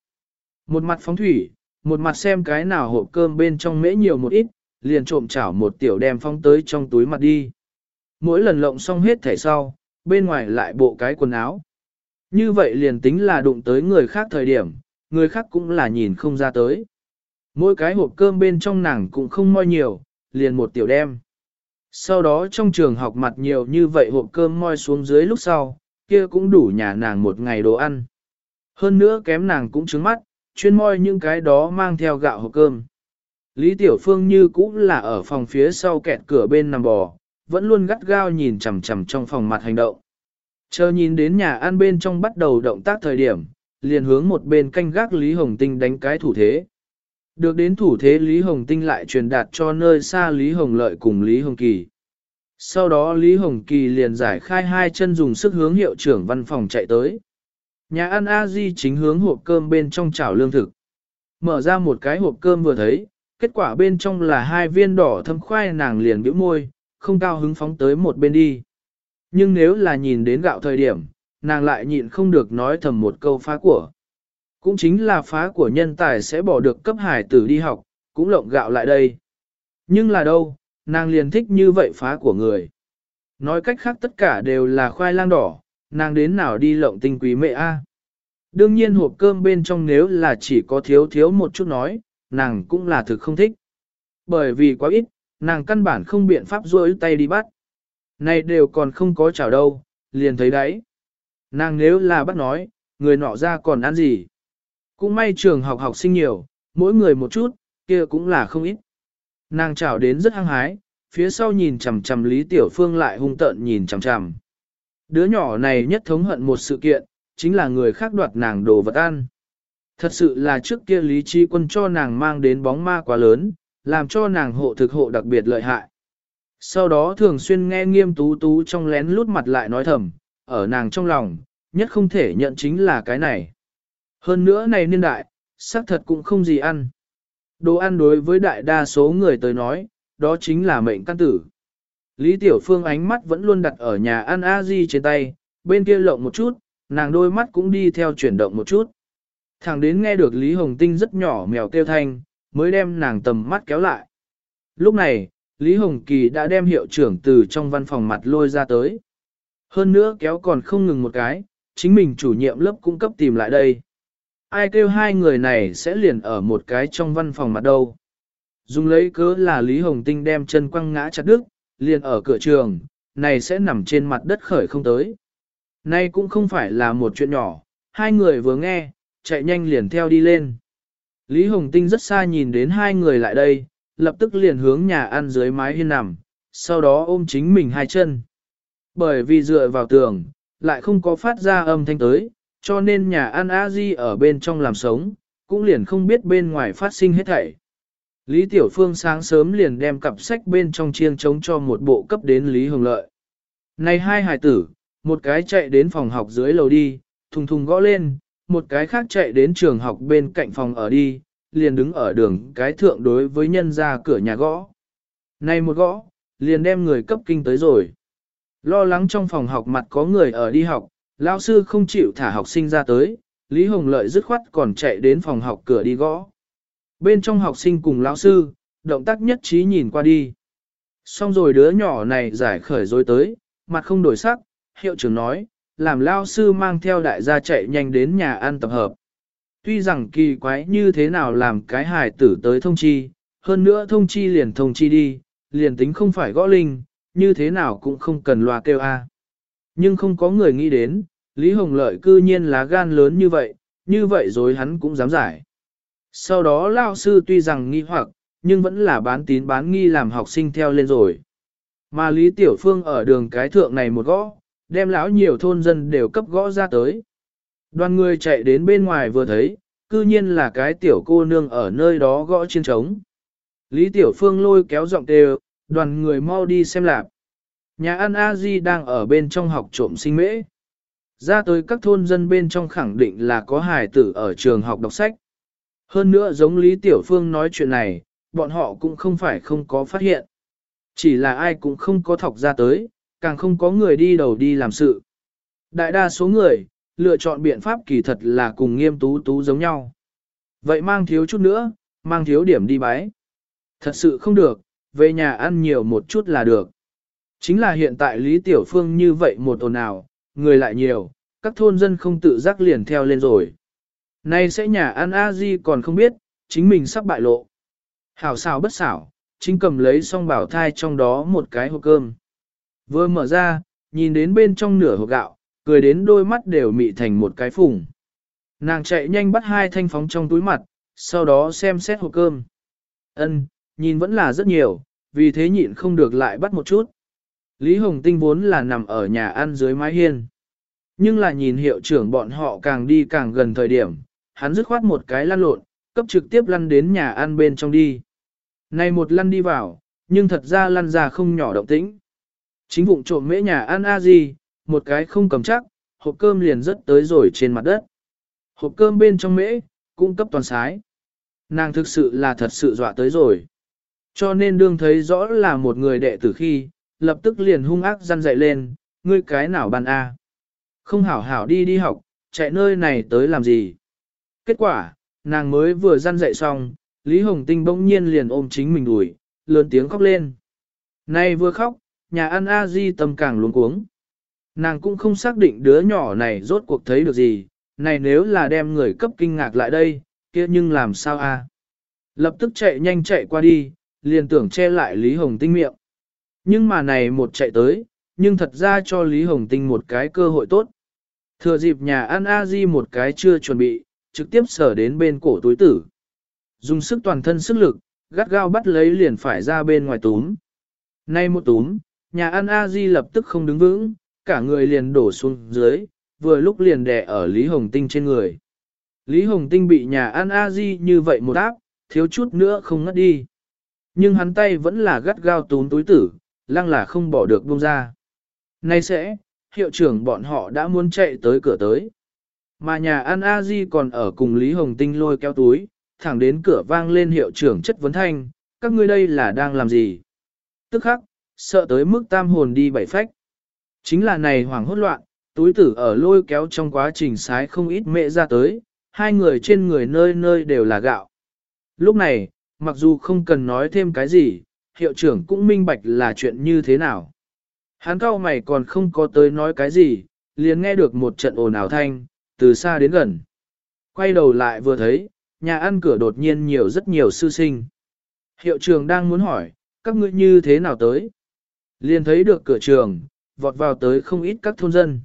Một mặt phóng thủy, một mặt xem cái nào hộp cơm bên trong mễ nhiều một ít, liền trộm chảo một tiểu đem phong tới trong túi mặt đi. Mỗi lần lộng xong hết thẻ sau, bên ngoài lại bộ cái quần áo. Như vậy liền tính là đụng tới người khác thời điểm, người khác cũng là nhìn không ra tới. Mỗi cái hộp cơm bên trong nàng cũng không moi nhiều, liền một tiểu đem. Sau đó trong trường học mặt nhiều như vậy hộp cơm moi xuống dưới lúc sau, kia cũng đủ nhà nàng một ngày đồ ăn. Hơn nữa kém nàng cũng trứng mắt, chuyên moi những cái đó mang theo gạo hộp cơm. Lý Tiểu Phương như cũng là ở phòng phía sau kẹt cửa bên nằm bò, vẫn luôn gắt gao nhìn chằm chằm trong phòng mặt hành động. Chờ nhìn đến nhà ăn bên trong bắt đầu động tác thời điểm, liền hướng một bên canh gác Lý Hồng Tinh đánh cái thủ thế. Được đến thủ thế Lý Hồng Tinh lại truyền đạt cho nơi xa Lý Hồng Lợi cùng Lý Hồng Kỳ. Sau đó Lý Hồng Kỳ liền giải khai hai chân dùng sức hướng hiệu trưởng văn phòng chạy tới. Nhà ăn a di chính hướng hộp cơm bên trong chảo lương thực. Mở ra một cái hộp cơm vừa thấy, kết quả bên trong là hai viên đỏ thâm khoai nàng liền bĩu môi, không cao hứng phóng tới một bên đi. Nhưng nếu là nhìn đến gạo thời điểm, nàng lại nhịn không được nói thầm một câu phá của. Cũng chính là phá của nhân tài sẽ bỏ được cấp hải tử đi học, cũng lộng gạo lại đây. Nhưng là đâu, nàng liền thích như vậy phá của người. Nói cách khác tất cả đều là khoai lang đỏ, nàng đến nào đi lộng tinh quý mẹ a. Đương nhiên hộp cơm bên trong nếu là chỉ có thiếu thiếu một chút nói, nàng cũng là thực không thích. Bởi vì quá ít, nàng căn bản không biện pháp rối tay đi bắt. Này đều còn không có chảo đâu, liền thấy đấy. Nàng nếu là bắt nói, người nọ ra còn ăn gì. Cũng may trường học học sinh nhiều, mỗi người một chút, kia cũng là không ít. Nàng chảo đến rất hăng hái, phía sau nhìn chằm chằm Lý Tiểu Phương lại hung tợn nhìn chằm chằm. Đứa nhỏ này nhất thống hận một sự kiện, chính là người khác đoạt nàng đồ vật ăn. Thật sự là trước kia Lý Chi Quân cho nàng mang đến bóng ma quá lớn, làm cho nàng hộ thực hộ đặc biệt lợi hại. Sau đó thường xuyên nghe nghiêm tú tú trong lén lút mặt lại nói thầm, ở nàng trong lòng, nhất không thể nhận chính là cái này. Hơn nữa này niên đại, xác thật cũng không gì ăn. Đồ ăn đối với đại đa số người tới nói, đó chính là mệnh căn tử. Lý Tiểu Phương ánh mắt vẫn luôn đặt ở nhà ăn a di trên tay, bên kia lộng một chút, nàng đôi mắt cũng đi theo chuyển động một chút. Thẳng đến nghe được Lý Hồng Tinh rất nhỏ mèo kêu thanh, mới đem nàng tầm mắt kéo lại. Lúc này, Lý Hồng Kỳ đã đem hiệu trưởng từ trong văn phòng mặt lôi ra tới. Hơn nữa kéo còn không ngừng một cái, chính mình chủ nhiệm lớp cung cấp tìm lại đây. Ai kêu hai người này sẽ liền ở một cái trong văn phòng mặt đâu. Dùng lấy cớ là Lý Hồng Tinh đem chân quăng ngã chặt đứt, liền ở cửa trường, này sẽ nằm trên mặt đất khởi không tới. Nay cũng không phải là một chuyện nhỏ, hai người vừa nghe, chạy nhanh liền theo đi lên. Lý Hồng Tinh rất xa nhìn đến hai người lại đây, lập tức liền hướng nhà ăn dưới mái hiên nằm, sau đó ôm chính mình hai chân. Bởi vì dựa vào tường, lại không có phát ra âm thanh tới, cho nên nhà ăn A-di ở bên trong làm sống, cũng liền không biết bên ngoài phát sinh hết thảy. Lý Tiểu Phương sáng sớm liền đem cặp sách bên trong chiêng chống cho một bộ cấp đến Lý Hồng Lợi. Này hai hài tử, một cái chạy đến phòng học dưới lầu đi, thùng thùng gõ lên, một cái khác chạy đến trường học bên cạnh phòng ở đi, liền đứng ở đường cái thượng đối với nhân ra cửa nhà gõ. Này một gõ, liền đem người cấp kinh tới rồi. Lo lắng trong phòng học mặt có người ở đi học, lao sư không chịu thả học sinh ra tới, Lý Hồng Lợi dứt khoát còn chạy đến phòng học cửa đi gõ. Bên trong học sinh cùng lão sư, động tác nhất trí nhìn qua đi. Xong rồi đứa nhỏ này giải khởi dối tới, mặt không đổi sắc, hiệu trưởng nói, làm lao sư mang theo đại gia chạy nhanh đến nhà ăn tập hợp. Tuy rằng kỳ quái như thế nào làm cái hài tử tới thông chi, hơn nữa thông chi liền thông chi đi, liền tính không phải gõ linh, như thế nào cũng không cần loa kêu a. Nhưng không có người nghĩ đến, Lý Hồng Lợi cư nhiên lá gan lớn như vậy, như vậy rồi hắn cũng dám giải. Sau đó lao sư tuy rằng nghi hoặc, nhưng vẫn là bán tín bán nghi làm học sinh theo lên rồi. Mà Lý Tiểu Phương ở đường cái thượng này một gõ, đem lão nhiều thôn dân đều cấp gõ ra tới. Đoàn người chạy đến bên ngoài vừa thấy, cư nhiên là cái tiểu cô nương ở nơi đó gõ chiên trống. Lý Tiểu Phương lôi kéo giọng đều, đoàn người mau đi xem lạp. Nhà ăn A-di đang ở bên trong học trộm sinh mễ. Ra tới các thôn dân bên trong khẳng định là có hài tử ở trường học đọc sách. Hơn nữa giống Lý Tiểu Phương nói chuyện này, bọn họ cũng không phải không có phát hiện. Chỉ là ai cũng không có thọc ra tới, càng không có người đi đầu đi làm sự. Đại đa số người, lựa chọn biện pháp kỳ thật là cùng nghiêm tú tú giống nhau. Vậy mang thiếu chút nữa, mang thiếu điểm đi bái. Thật sự không được, về nhà ăn nhiều một chút là được. Chính là hiện tại Lý Tiểu Phương như vậy một ồn ào, người lại nhiều, các thôn dân không tự giác liền theo lên rồi. Nay sẽ nhà ăn a di còn không biết, chính mình sắp bại lộ. Hảo xảo bất xảo, chính cầm lấy xong bảo thai trong đó một cái hộp cơm. Vừa mở ra, nhìn đến bên trong nửa hộp gạo, cười đến đôi mắt đều mị thành một cái phùng. Nàng chạy nhanh bắt hai thanh phóng trong túi mặt, sau đó xem xét hộp cơm. Ân, nhìn vẫn là rất nhiều, vì thế nhịn không được lại bắt một chút. Lý Hồng Tinh vốn là nằm ở nhà ăn dưới mái hiên. Nhưng là nhìn hiệu trưởng bọn họ càng đi càng gần thời điểm, hắn dứt khoát một cái lăn lộn, cấp trực tiếp lăn đến nhà ăn bên trong đi. Này một lăn đi vào, nhưng thật ra lăn ra không nhỏ động tĩnh. Chính vụng trộm mễ nhà ăn a gì, một cái không cầm chắc, hộp cơm liền rớt tới rồi trên mặt đất. Hộp cơm bên trong mễ, cung cấp toàn sái. Nàng thực sự là thật sự dọa tới rồi. Cho nên đương thấy rõ là một người đệ tử khi, lập tức liền hung ác răn dậy lên, ngươi cái nào ban A. Không hảo hảo đi đi học, chạy nơi này tới làm gì. Kết quả, nàng mới vừa răn dậy xong, Lý Hồng Tinh bỗng nhiên liền ôm chính mình đuổi, lớn tiếng khóc lên. Này vừa khóc, nhà ăn A Di tâm càng luống cuống. Nàng cũng không xác định đứa nhỏ này rốt cuộc thấy được gì, này nếu là đem người cấp kinh ngạc lại đây, kia nhưng làm sao a? Lập tức chạy nhanh chạy qua đi, liền tưởng che lại Lý Hồng Tinh miệng. Nhưng mà này một chạy tới, nhưng thật ra cho Lý Hồng Tinh một cái cơ hội tốt. Thừa dịp nhà ăn A Di một cái chưa chuẩn bị, trực tiếp sờ đến bên cổ túi tử. Dùng sức toàn thân sức lực, gắt gao bắt lấy liền phải ra bên ngoài túm. Nay một túm, nhà ăn A Di lập tức không đứng vững, cả người liền đổ xuống dưới, vừa lúc liền đè ở Lý Hồng Tinh trên người. Lý Hồng Tinh bị nhà ăn A Di như vậy một áp, thiếu chút nữa không ngất đi. Nhưng hắn tay vẫn là gắt gao túm túi tử, lăng là không bỏ được buông ra. Nay sẽ, hiệu trưởng bọn họ đã muốn chạy tới cửa tới. Mà nhà ăn A Di còn ở cùng Lý Hồng Tinh lôi kéo túi, thẳng đến cửa vang lên hiệu trưởng chất vấn thanh, các ngươi đây là đang làm gì? Tức khắc, sợ tới mức tam hồn đi bảy phách. Chính là này hoảng hốt loạn, túi tử ở lôi kéo trong quá trình sái không ít mẹ ra tới, hai người trên người nơi nơi đều là gạo. Lúc này, mặc dù không cần nói thêm cái gì, hiệu trưởng cũng minh bạch là chuyện như thế nào. Hắn cao mày còn không có tới nói cái gì, liền nghe được một trận ồn ào thanh, từ xa đến gần. Quay đầu lại vừa thấy, nhà ăn cửa đột nhiên nhiều rất nhiều sư sinh. Hiệu trưởng đang muốn hỏi, các ngươi như thế nào tới? Liền thấy được cửa trường, vọt vào tới không ít các thôn dân.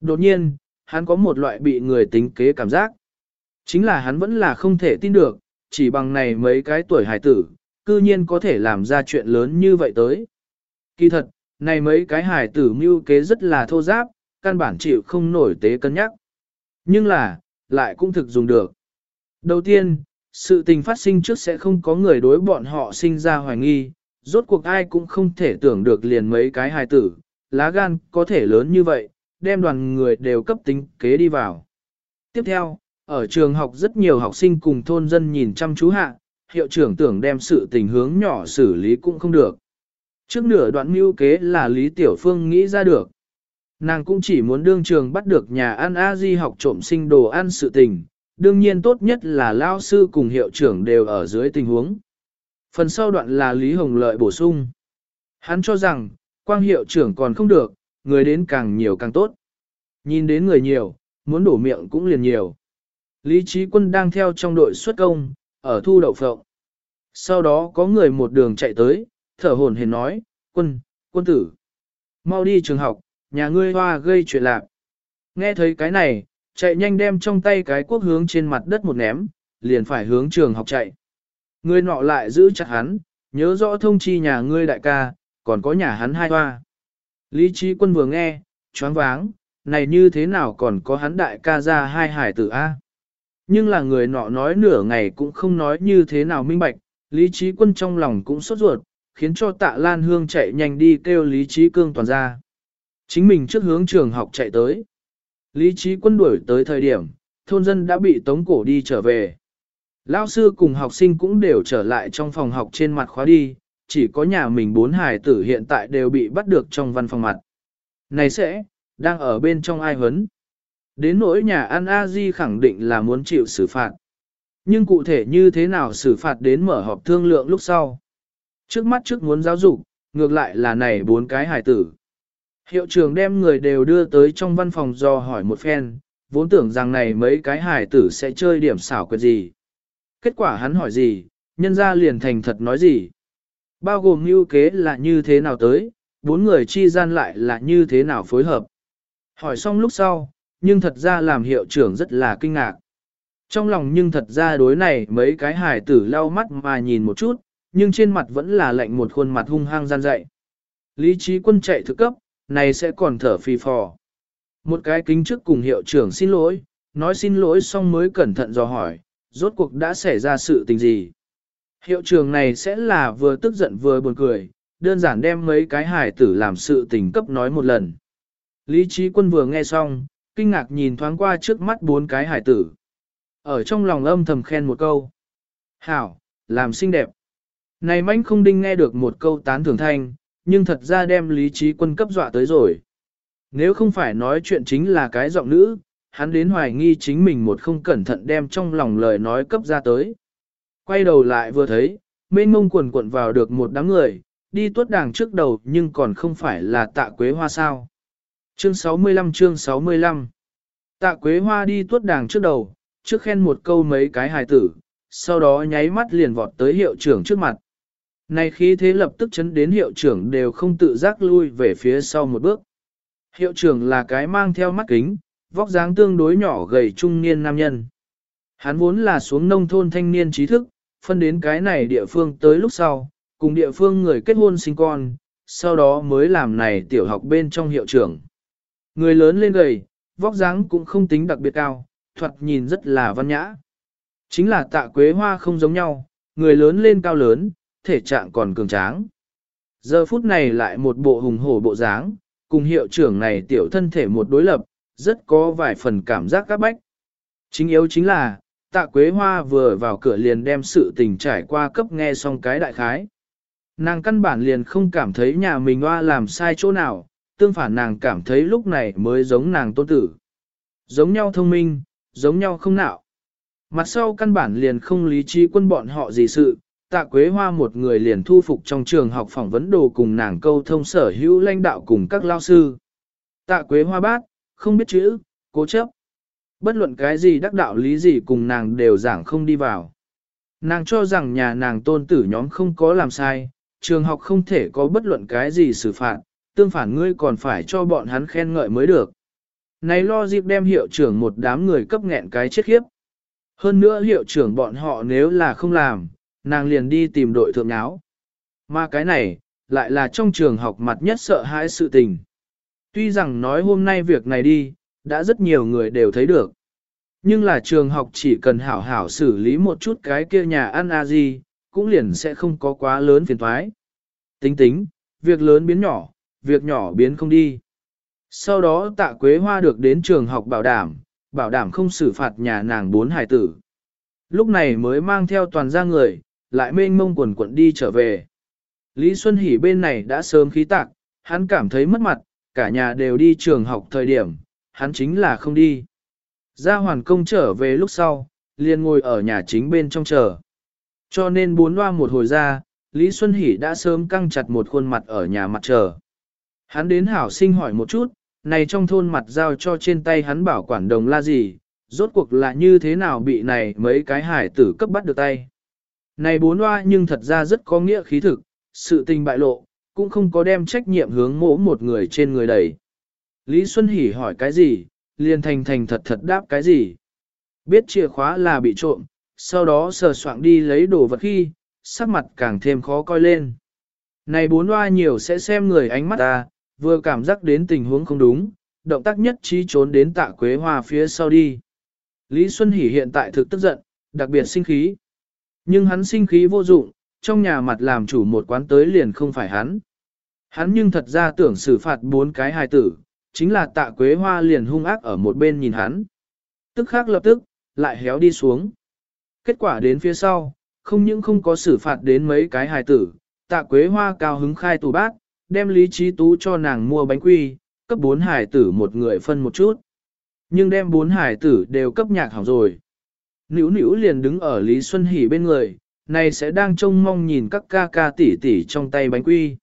Đột nhiên, hắn có một loại bị người tính kế cảm giác. Chính là hắn vẫn là không thể tin được, chỉ bằng này mấy cái tuổi hải tử, cư nhiên có thể làm ra chuyện lớn như vậy tới. Kỳ thật, này mấy cái hải tử mưu kế rất là thô giáp, căn bản chịu không nổi tế cân nhắc. Nhưng là, lại cũng thực dùng được. Đầu tiên, sự tình phát sinh trước sẽ không có người đối bọn họ sinh ra hoài nghi, rốt cuộc ai cũng không thể tưởng được liền mấy cái hài tử, lá gan có thể lớn như vậy, đem đoàn người đều cấp tính kế đi vào. Tiếp theo, ở trường học rất nhiều học sinh cùng thôn dân nhìn chăm chú hạ, hiệu trưởng tưởng đem sự tình hướng nhỏ xử lý cũng không được. Trước nửa đoạn mưu kế là Lý Tiểu Phương nghĩ ra được. Nàng cũng chỉ muốn đương trường bắt được nhà ăn A-di học trộm sinh đồ ăn sự tình, đương nhiên tốt nhất là lao sư cùng hiệu trưởng đều ở dưới tình huống. Phần sau đoạn là Lý Hồng Lợi bổ sung. Hắn cho rằng, quang hiệu trưởng còn không được, người đến càng nhiều càng tốt. Nhìn đến người nhiều, muốn đổ miệng cũng liền nhiều. Lý Trí Quân đang theo trong đội xuất công, ở thu đậu phộng. Sau đó có người một đường chạy tới, thở hồn hển nói, quân, quân tử. Mau đi trường học, nhà ngươi hoa gây chuyện lạc. Nghe thấy cái này, chạy nhanh đem trong tay cái quốc hướng trên mặt đất một ném, liền phải hướng trường học chạy. Người nọ lại giữ chặt hắn, nhớ rõ thông chi nhà ngươi đại ca, còn có nhà hắn hai hoa. Lý trí quân vừa nghe, choáng váng, này như thế nào còn có hắn đại ca ra hai hải tử A. Nhưng là người nọ nói nửa ngày cũng không nói như thế nào minh bạch, lý trí quân trong lòng cũng sốt ruột, khiến cho tạ Lan Hương chạy nhanh đi kêu lý trí cương toàn ra. Chính mình trước hướng trường học chạy tới. Lý trí quân đuổi tới thời điểm, thôn dân đã bị tống cổ đi trở về. Lao sư cùng học sinh cũng đều trở lại trong phòng học trên mặt khóa đi, chỉ có nhà mình bốn hải tử hiện tại đều bị bắt được trong văn phòng mặt. Này sẽ, đang ở bên trong ai hấn. Đến nỗi nhà An A Di khẳng định là muốn chịu xử phạt. Nhưng cụ thể như thế nào xử phạt đến mở họp thương lượng lúc sau. Trước mắt trước muốn giáo dục, ngược lại là này bốn cái hải tử. Hiệu trưởng đem người đều đưa tới trong văn phòng do hỏi một phen, vốn tưởng rằng này mấy cái hải tử sẽ chơi điểm xảo quyệt gì. Kết quả hắn hỏi gì, nhân ra liền thành thật nói gì. Bao gồm như kế là như thế nào tới, bốn người chi gian lại là như thế nào phối hợp. Hỏi xong lúc sau, nhưng thật ra làm hiệu trưởng rất là kinh ngạc. Trong lòng nhưng thật ra đối này mấy cái hải tử lau mắt mà nhìn một chút, nhưng trên mặt vẫn là lạnh một khuôn mặt hung hăng gian dậy. Lý trí quân chạy thực cấp, này sẽ còn thở phì phò. Một cái kính trước cùng hiệu trưởng xin lỗi, nói xin lỗi xong mới cẩn thận dò hỏi, rốt cuộc đã xảy ra sự tình gì. Hiệu trưởng này sẽ là vừa tức giận vừa buồn cười, đơn giản đem mấy cái hải tử làm sự tình cấp nói một lần. Lý trí quân vừa nghe xong, kinh ngạc nhìn thoáng qua trước mắt bốn cái hải tử. Ở trong lòng âm thầm khen một câu. Hảo, làm xinh đẹp. Này manh không đinh nghe được một câu tán thưởng thanh, nhưng thật ra đem lý trí quân cấp dọa tới rồi. Nếu không phải nói chuyện chính là cái giọng nữ, hắn đến hoài nghi chính mình một không cẩn thận đem trong lòng lời nói cấp ra tới. Quay đầu lại vừa thấy, mênh mông quần quận vào được một đám người, đi tuốt đàng trước đầu nhưng còn không phải là tạ quế hoa sao. Chương 65 chương 65 Tạ quế hoa đi tuốt đàng trước đầu, trước khen một câu mấy cái hài tử, sau đó nháy mắt liền vọt tới hiệu trưởng trước mặt. Này khí thế lập tức chấn đến hiệu trưởng đều không tự giác lui về phía sau một bước. Hiệu trưởng là cái mang theo mắt kính, vóc dáng tương đối nhỏ gầy trung niên nam nhân. Hắn vốn là xuống nông thôn thanh niên trí thức, phân đến cái này địa phương tới lúc sau, cùng địa phương người kết hôn sinh con, sau đó mới làm này tiểu học bên trong hiệu trưởng. Người lớn lên gầy, vóc dáng cũng không tính đặc biệt cao, thoạt nhìn rất là văn nhã. Chính là tạ quế hoa không giống nhau, người lớn lên cao lớn, thể trạng còn cường tráng. Giờ phút này lại một bộ hùng hổ bộ dáng, cùng hiệu trưởng này tiểu thân thể một đối lập, rất có vài phần cảm giác các bách. Chính yếu chính là, tạ quế hoa vừa vào cửa liền đem sự tình trải qua cấp nghe xong cái đại khái. Nàng căn bản liền không cảm thấy nhà mình hoa làm sai chỗ nào, tương phản nàng cảm thấy lúc này mới giống nàng tôn tử. Giống nhau thông minh, giống nhau không nạo. Mặt sau căn bản liền không lý trí quân bọn họ gì sự, tạ quế hoa một người liền thu phục trong trường học phỏng vấn đồ cùng nàng câu thông sở hữu lãnh đạo cùng các lao sư. Tạ quế hoa bát, không biết chữ, cố chấp. Bất luận cái gì đắc đạo lý gì cùng nàng đều giảng không đi vào. Nàng cho rằng nhà nàng tôn tử nhóm không có làm sai, trường học không thể có bất luận cái gì xử phạt, tương phản ngươi còn phải cho bọn hắn khen ngợi mới được. Này lo dịp đem hiệu trưởng một đám người cấp nghẹn cái chết khiếp. Hơn nữa hiệu trưởng bọn họ nếu là không làm, nàng liền đi tìm đội thượng áo. Mà cái này, lại là trong trường học mặt nhất sợ hãi sự tình. Tuy rằng nói hôm nay việc này đi, đã rất nhiều người đều thấy được. Nhưng là trường học chỉ cần hảo hảo xử lý một chút cái kia nhà ăn a gì, cũng liền sẽ không có quá lớn phiền thoái. Tính tính, việc lớn biến nhỏ, việc nhỏ biến không đi. Sau đó tạ quế hoa được đến trường học bảo đảm, bảo đảm không xử phạt nhà nàng bốn hải tử. Lúc này mới mang theo toàn gia người, lại mênh mông quần quận đi trở về. Lý Xuân Hỷ bên này đã sớm khí tạc, hắn cảm thấy mất mặt, cả nhà đều đi trường học thời điểm, hắn chính là không đi. Gia hoàn công trở về lúc sau, liền ngồi ở nhà chính bên trong chờ. Cho nên bốn loa một hồi ra, Lý Xuân Hỷ đã sớm căng chặt một khuôn mặt ở nhà mặt chờ. Hắn đến hảo sinh hỏi một chút, này trong thôn mặt giao cho trên tay hắn bảo quản đồng la gì, rốt cuộc là như thế nào bị này mấy cái hải tử cấp bắt được tay. Này bốn loa nhưng thật ra rất có nghĩa khí thực, sự tình bại lộ, cũng không có đem trách nhiệm hướng mỗ một người trên người đẩy. Lý Xuân Hỷ hỏi cái gì, liền thành thành thật thật đáp cái gì. Biết chìa khóa là bị trộm, sau đó sờ soạng đi lấy đồ vật khi, sắc mặt càng thêm khó coi lên. Này bốn hoa nhiều sẽ xem người ánh mắt ta, vừa cảm giác đến tình huống không đúng, động tác nhất trí trốn đến tạ quế hoa phía sau đi. Lý Xuân Hỷ hiện tại thực tức giận, đặc biệt sinh khí. Nhưng hắn sinh khí vô dụng, trong nhà mặt làm chủ một quán tới liền không phải hắn. Hắn nhưng thật ra tưởng xử phạt bốn cái hài tử, chính là tạ quế hoa liền hung ác ở một bên nhìn hắn. Tức khắc lập tức, lại héo đi xuống. Kết quả đến phía sau, không những không có xử phạt đến mấy cái hài tử, tạ quế hoa cao hứng khai tủ bát, đem lý trí tú cho nàng mua bánh quy, cấp bốn hài tử một người phân một chút. Nhưng đem bốn hài tử đều cấp nhạc hỏng rồi. Nữu nữu liền đứng ở Lý Xuân Hỷ bên người, này sẽ đang trông mong nhìn các ca ca tỷ tỷ trong tay bánh quy.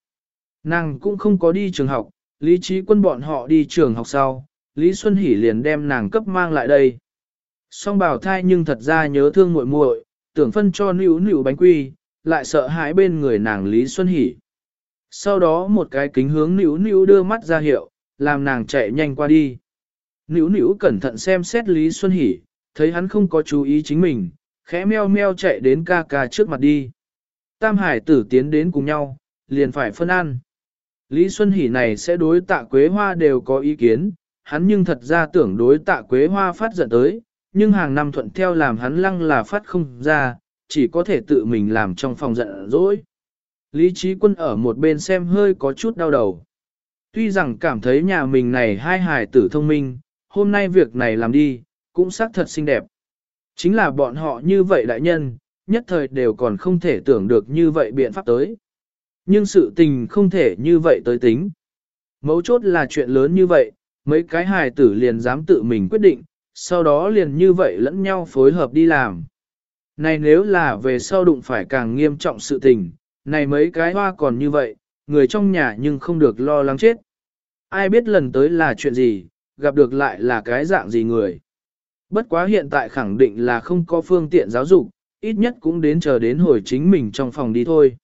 Nàng cũng không có đi trường học, Lý Trí Quân bọn họ đi trường học sau, Lý Xuân Hỷ liền đem nàng cấp mang lại đây. Song bảo thai nhưng thật ra nhớ thương muội muội, tưởng phân cho nữu nữu bánh quy, lại sợ hãi bên người nàng Lý Xuân Hỷ. Sau đó một cái kính hướng nữu nữu đưa mắt ra hiệu, làm nàng chạy nhanh qua đi. Nữu nữu cẩn thận xem xét Lý Xuân Hỷ, thấy hắn không có chú ý chính mình, khẽ meo meo chạy đến ca ca trước mặt đi. Tam hải tử tiến đến cùng nhau, liền phải phân ăn. Lý Xuân Hỷ này sẽ đối tạ quế hoa đều có ý kiến, hắn nhưng thật ra tưởng đối tạ quế hoa phát giận tới, nhưng hàng năm thuận theo làm hắn lăng là phát không ra, chỉ có thể tự mình làm trong phòng giận dỗi. Lý trí quân ở một bên xem hơi có chút đau đầu. Tuy rằng cảm thấy nhà mình này hai hài tử thông minh, hôm nay việc này làm đi, cũng xác thật xinh đẹp. Chính là bọn họ như vậy đại nhân, nhất thời đều còn không thể tưởng được như vậy biện pháp tới. Nhưng sự tình không thể như vậy tới tính. Mấu chốt là chuyện lớn như vậy, mấy cái hài tử liền dám tự mình quyết định, sau đó liền như vậy lẫn nhau phối hợp đi làm. Này nếu là về sau đụng phải càng nghiêm trọng sự tình, này mấy cái hoa còn như vậy, người trong nhà nhưng không được lo lắng chết. Ai biết lần tới là chuyện gì, gặp được lại là cái dạng gì người. Bất quá hiện tại khẳng định là không có phương tiện giáo dục, ít nhất cũng đến chờ đến hồi chính mình trong phòng đi thôi.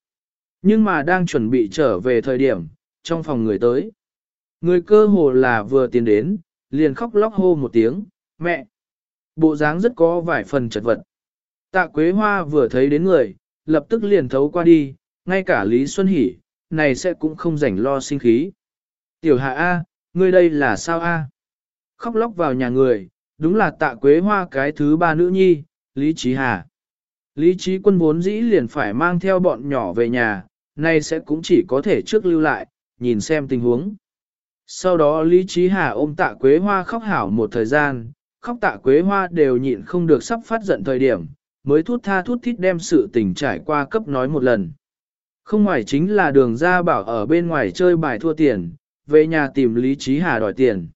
Nhưng mà đang chuẩn bị trở về thời điểm, trong phòng người tới. Người cơ hồ là vừa tiến đến, liền khóc lóc hô một tiếng, mẹ. Bộ dáng rất có vài phần chật vật. Tạ Quế Hoa vừa thấy đến người, lập tức liền thấu qua đi, ngay cả Lý Xuân Hỷ, này sẽ cũng không rảnh lo sinh khí. Tiểu hạ A, ngươi đây là sao A? Khóc lóc vào nhà người, đúng là tạ Quế Hoa cái thứ ba nữ nhi, Lý Trí Hà. Lý Trí quân vốn dĩ liền phải mang theo bọn nhỏ về nhà, nay sẽ cũng chỉ có thể trước lưu lại, nhìn xem tình huống. Sau đó Lý Trí Hà ôm tạ Quế Hoa khóc hảo một thời gian, khóc tạ Quế Hoa đều nhịn không được sắp phát giận thời điểm, mới thút tha thút thít đem sự tình trải qua cấp nói một lần. Không ngoài chính là đường ra bảo ở bên ngoài chơi bài thua tiền, về nhà tìm Lý Trí Hà đòi tiền.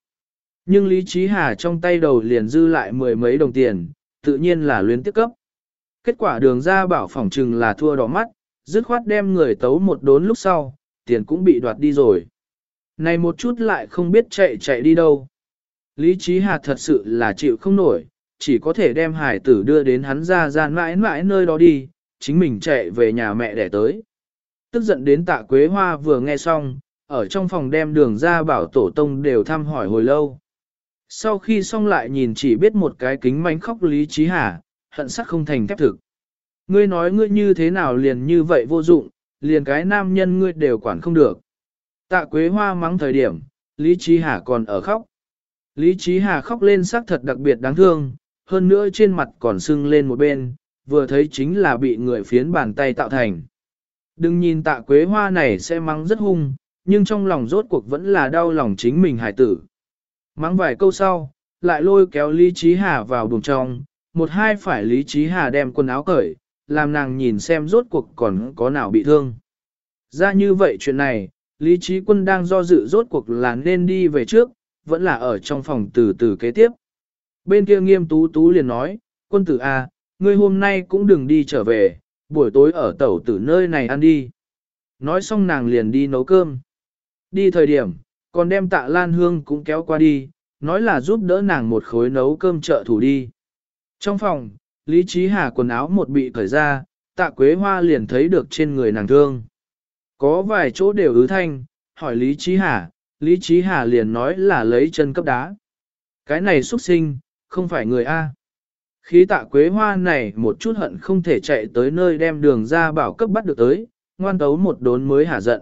Nhưng Lý Trí Hà trong tay đầu liền dư lại mười mấy đồng tiền, tự nhiên là luyến tiếp cấp. Kết quả đường ra bảo phỏng trừng là thua đỏ mắt, dứt khoát đem người tấu một đốn lúc sau, tiền cũng bị đoạt đi rồi. Này một chút lại không biết chạy chạy đi đâu. Lý Trí Hà thật sự là chịu không nổi, chỉ có thể đem hải tử đưa đến hắn ra ra mãi mãi nơi đó đi, chính mình chạy về nhà mẹ để tới. Tức giận đến tạ Quế Hoa vừa nghe xong, ở trong phòng đem đường ra bảo tổ tông đều thăm hỏi hồi lâu. Sau khi xong lại nhìn chỉ biết một cái kính mánh khóc Lý Trí Hà, hận sắc không thành thép thực. Ngươi nói ngươi như thế nào liền như vậy vô dụng, liền cái nam nhân ngươi đều quản không được. Tạ Quế Hoa mắng thời điểm, Lý Trí Hà còn ở khóc. Lý Trí Hà khóc lên sắc thật đặc biệt đáng thương, hơn nữa trên mặt còn sưng lên một bên, vừa thấy chính là bị người phiến bàn tay tạo thành. Đừng nhìn tạ quế hoa này sẽ mắng rất hung, nhưng trong lòng rốt cuộc vẫn là đau lòng chính mình hải tử. Mắng vài câu sau, lại lôi kéo Lý Trí Hà vào buồng trong, một hai phải Lý Trí Hà đem quần áo cởi, làm nàng nhìn xem rốt cuộc còn có nào bị thương. Ra như vậy chuyện này, Lý Trí Quân đang do dự rốt cuộc là nên đi về trước, vẫn là ở trong phòng từ từ kế tiếp. Bên kia nghiêm tú tú liền nói, quân tử A, à, ngươi hôm nay cũng đừng đi trở về, buổi tối ở tẩu tử nơi này ăn đi. Nói xong nàng liền đi nấu cơm. Đi thời điểm, còn đem tạ Lan Hương cũng kéo qua đi, nói là giúp đỡ nàng một khối nấu cơm trợ thủ đi. Trong phòng, Lý Trí Hà quần áo một bị cởi ra, tạ Quế Hoa liền thấy được trên người nàng thương. Có vài chỗ đều ứ thanh, hỏi Lý Trí Hà, Lý Trí Hà liền nói là lấy chân cấp đá. Cái này xuất sinh, không phải người A. Khí tạ quế hoa này một chút hận không thể chạy tới nơi đem đường ra bảo cấp bắt được tới, ngoan tấu một đốn mới hả giận.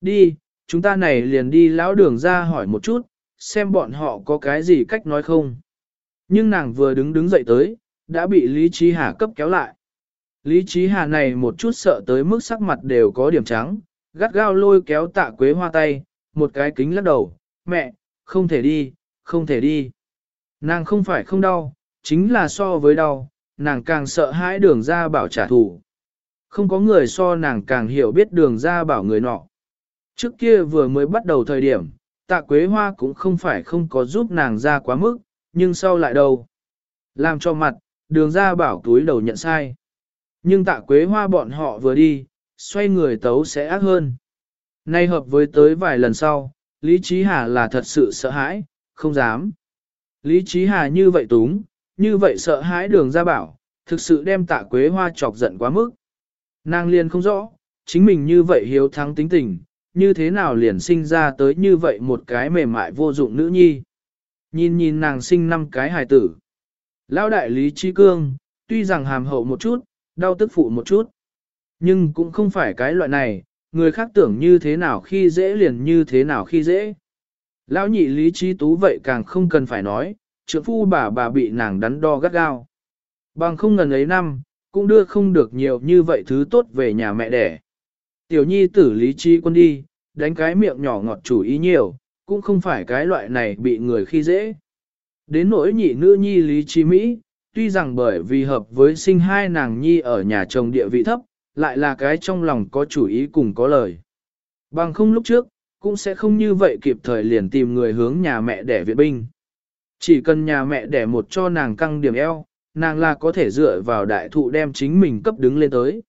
Đi, chúng ta này liền đi lão đường ra hỏi một chút, xem bọn họ có cái gì cách nói không. Nhưng nàng vừa đứng đứng dậy tới, đã bị Lý Trí Hà cấp kéo lại. Lý Trí Hà này một chút sợ tới mức sắc mặt đều có điểm trắng, gắt gao lôi kéo tạ quế hoa tay, một cái kính lắc đầu, mẹ, không thể đi, không thể đi. Nàng không phải không đau, chính là so với đau, nàng càng sợ hãi đường ra bảo trả thù. Không có người so nàng càng hiểu biết đường ra bảo người nọ. Trước kia vừa mới bắt đầu thời điểm, tạ quế hoa cũng không phải không có giúp nàng ra quá mức, nhưng sau lại đâu. Làm cho mặt, đường ra bảo túi đầu nhận sai. Nhưng tạ quế hoa bọn họ vừa đi, xoay người tấu sẽ ác hơn. Nay hợp với tới vài lần sau, Lý Trí Hà là thật sự sợ hãi, không dám. Lý Trí Hà như vậy túng, như vậy sợ hãi đường ra bảo, thực sự đem tạ quế hoa chọc giận quá mức. Nàng liền không rõ, chính mình như vậy hiếu thắng tính tình, như thế nào liền sinh ra tới như vậy một cái mềm mại vô dụng nữ nhi. Nhìn nhìn nàng sinh năm cái hài tử. Lão đại lý trí cương, tuy rằng hàm hậu một chút, đau tức phụ một chút. Nhưng cũng không phải cái loại này, người khác tưởng như thế nào khi dễ liền như thế nào khi dễ. Lão nhị lý trí tú vậy càng không cần phải nói, trưởng phu bà bà bị nàng đắn đo gắt gao. Bằng không ngần ấy năm, cũng đưa không được nhiều như vậy thứ tốt về nhà mẹ đẻ. Tiểu nhi tử lý trí quân đi, đánh cái miệng nhỏ ngọt chủ ý nhiều, cũng không phải cái loại này bị người khi dễ. Đến nỗi nhị nữ nhi lý trí Mỹ, tuy rằng bởi vì hợp với sinh hai nàng nhi ở nhà chồng địa vị thấp, lại là cái trong lòng có chủ ý cùng có lời. Bằng không lúc trước, cũng sẽ không như vậy kịp thời liền tìm người hướng nhà mẹ đẻ viện binh. Chỉ cần nhà mẹ đẻ một cho nàng căng điểm eo, nàng là có thể dựa vào đại thụ đem chính mình cấp đứng lên tới.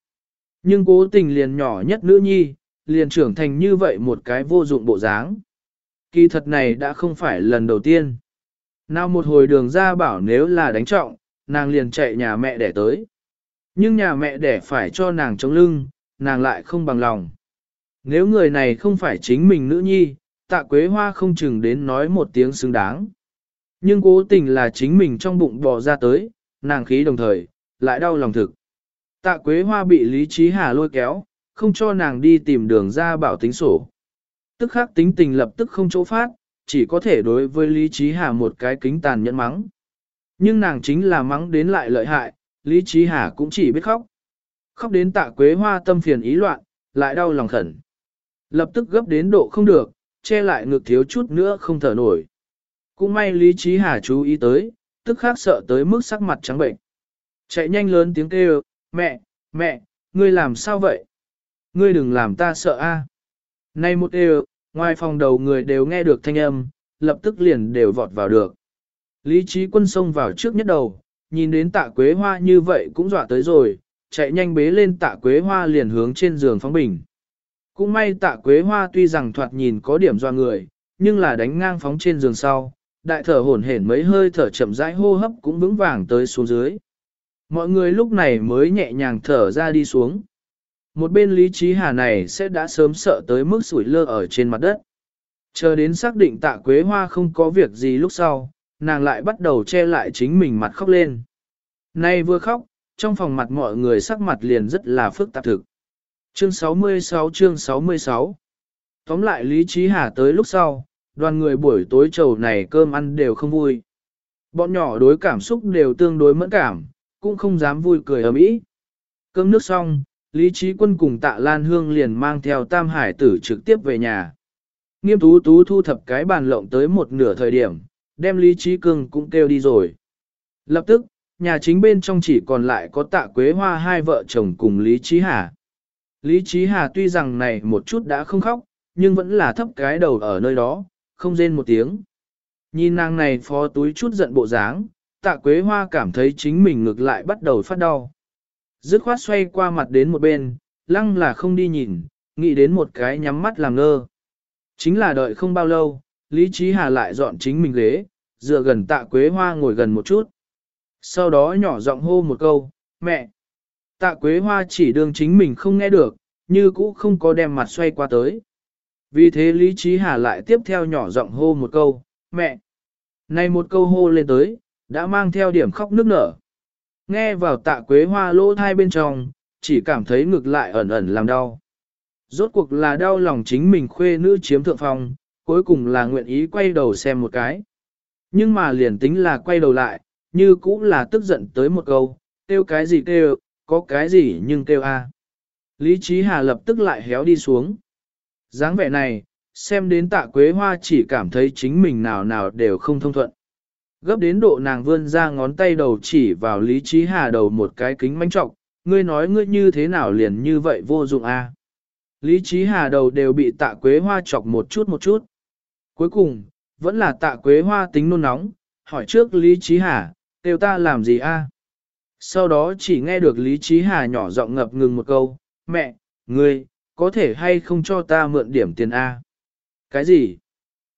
Nhưng cố tình liền nhỏ nhất nữ nhi, liền trưởng thành như vậy một cái vô dụng bộ dáng. Kỳ thật này đã không phải lần đầu tiên. Nào một hồi đường ra bảo nếu là đánh trọng, nàng liền chạy nhà mẹ để tới. Nhưng nhà mẹ để phải cho nàng chống lưng, nàng lại không bằng lòng. Nếu người này không phải chính mình nữ nhi, tạ quế hoa không chừng đến nói một tiếng xứng đáng. Nhưng cố tình là chính mình trong bụng bò ra tới, nàng khí đồng thời, lại đau lòng thực. Tạ quế hoa bị Lý Trí Hà lôi kéo, không cho nàng đi tìm đường ra bảo tính sổ. Tức khắc tính tình lập tức không chỗ phát, chỉ có thể đối với Lý Trí Hà một cái kính tàn nhẫn mắng. Nhưng nàng chính là mắng đến lại lợi hại, Lý Trí Hà cũng chỉ biết khóc. Khóc đến tạ quế hoa tâm phiền ý loạn, lại đau lòng khẩn. Lập tức gấp đến độ không được, che lại ngực thiếu chút nữa không thở nổi. Cũng may Lý Trí Hà chú ý tới, tức khác sợ tới mức sắc mặt trắng bệnh. Chạy nhanh lớn tiếng kêu, mẹ, mẹ, ngươi làm sao vậy? Ngươi đừng làm ta sợ a. À. Nay một đều, ngoài phòng đầu người đều nghe được thanh âm, lập tức liền đều vọt vào được. Lý trí quân xông vào trước nhất đầu, nhìn đến tạ quế hoa như vậy cũng dọa tới rồi, chạy nhanh bế lên tạ quế hoa liền hướng trên giường phóng bình. Cũng may tạ quế hoa tuy rằng thoạt nhìn có điểm doa người, nhưng là đánh ngang phóng trên giường sau, đại thở hổn hển mấy hơi thở chậm rãi hô hấp cũng vững vàng tới xuống dưới. Mọi người lúc này mới nhẹ nhàng thở ra đi xuống. Một bên lý trí hà này sẽ đã sớm sợ tới mức sủi lơ ở trên mặt đất. Chờ đến xác định tạ quế hoa không có việc gì lúc sau, nàng lại bắt đầu che lại chính mình mặt khóc lên. Nay vừa khóc, trong phòng mặt mọi người sắc mặt liền rất là phức tạp thực. Chương 66 chương 66 Tóm lại Lý Trí Hà tới lúc sau, đoàn người buổi tối trầu này cơm ăn đều không vui. Bọn nhỏ đối cảm xúc đều tương đối mẫn cảm, cũng không dám vui cười ầm ĩ. Cơm nước xong, Lý Trí Quân cùng Tạ Lan Hương liền mang theo Tam Hải tử trực tiếp về nhà. Nghiêm tú tú thu thập cái bàn lộng tới một nửa thời điểm, đem Lý Trí Cương cũng kêu đi rồi. Lập tức, nhà chính bên trong chỉ còn lại có Tạ Quế Hoa hai vợ chồng cùng Lý Trí Hà. Lý Trí Hà tuy rằng này một chút đã không khóc, nhưng vẫn là thấp cái đầu ở nơi đó, không rên một tiếng. Nhìn nàng này phó túi chút giận bộ dáng, tạ quế hoa cảm thấy chính mình ngược lại bắt đầu phát đau. Dứt khoát xoay qua mặt đến một bên, lăng là không đi nhìn, nghĩ đến một cái nhắm mắt làm ngơ. Chính là đợi không bao lâu, Lý Trí Hà lại dọn chính mình ghế, dựa gần tạ quế hoa ngồi gần một chút. Sau đó nhỏ giọng hô một câu, mẹ. Tạ quế hoa chỉ đương chính mình không nghe được, như cũ không có đem mặt xoay qua tới. Vì thế Lý Trí Hà lại tiếp theo nhỏ giọng hô một câu, mẹ. Này một câu hô lên tới, đã mang theo điểm khóc nước nở. Nghe vào tạ quế hoa lỗ thai bên trong, chỉ cảm thấy ngực lại ẩn ẩn làm đau. Rốt cuộc là đau lòng chính mình khuê nữ chiếm thượng phong, cuối cùng là nguyện ý quay đầu xem một cái. Nhưng mà liền tính là quay đầu lại, như cũng là tức giận tới một câu, kêu cái gì kêu, có cái gì nhưng kêu a. Lý Trí Hà lập tức lại héo đi xuống. dáng vẻ này, xem đến tạ quế hoa chỉ cảm thấy chính mình nào nào đều không thông thuận. Gấp đến độ nàng vươn ra ngón tay đầu chỉ vào Lý Trí Hà đầu một cái kính manh trọng, ngươi nói ngươi như thế nào liền như vậy vô dụng a? Lý Trí Hà đầu đều bị tạ quế hoa chọc một chút một chút. Cuối cùng, vẫn là tạ quế hoa tính nôn nóng, hỏi trước Lý Trí Hà, kêu ta làm gì a? Sau đó chỉ nghe được Lý Trí Hà nhỏ giọng ngập ngừng một câu, mẹ, ngươi, có thể hay không cho ta mượn điểm tiền a? Cái gì?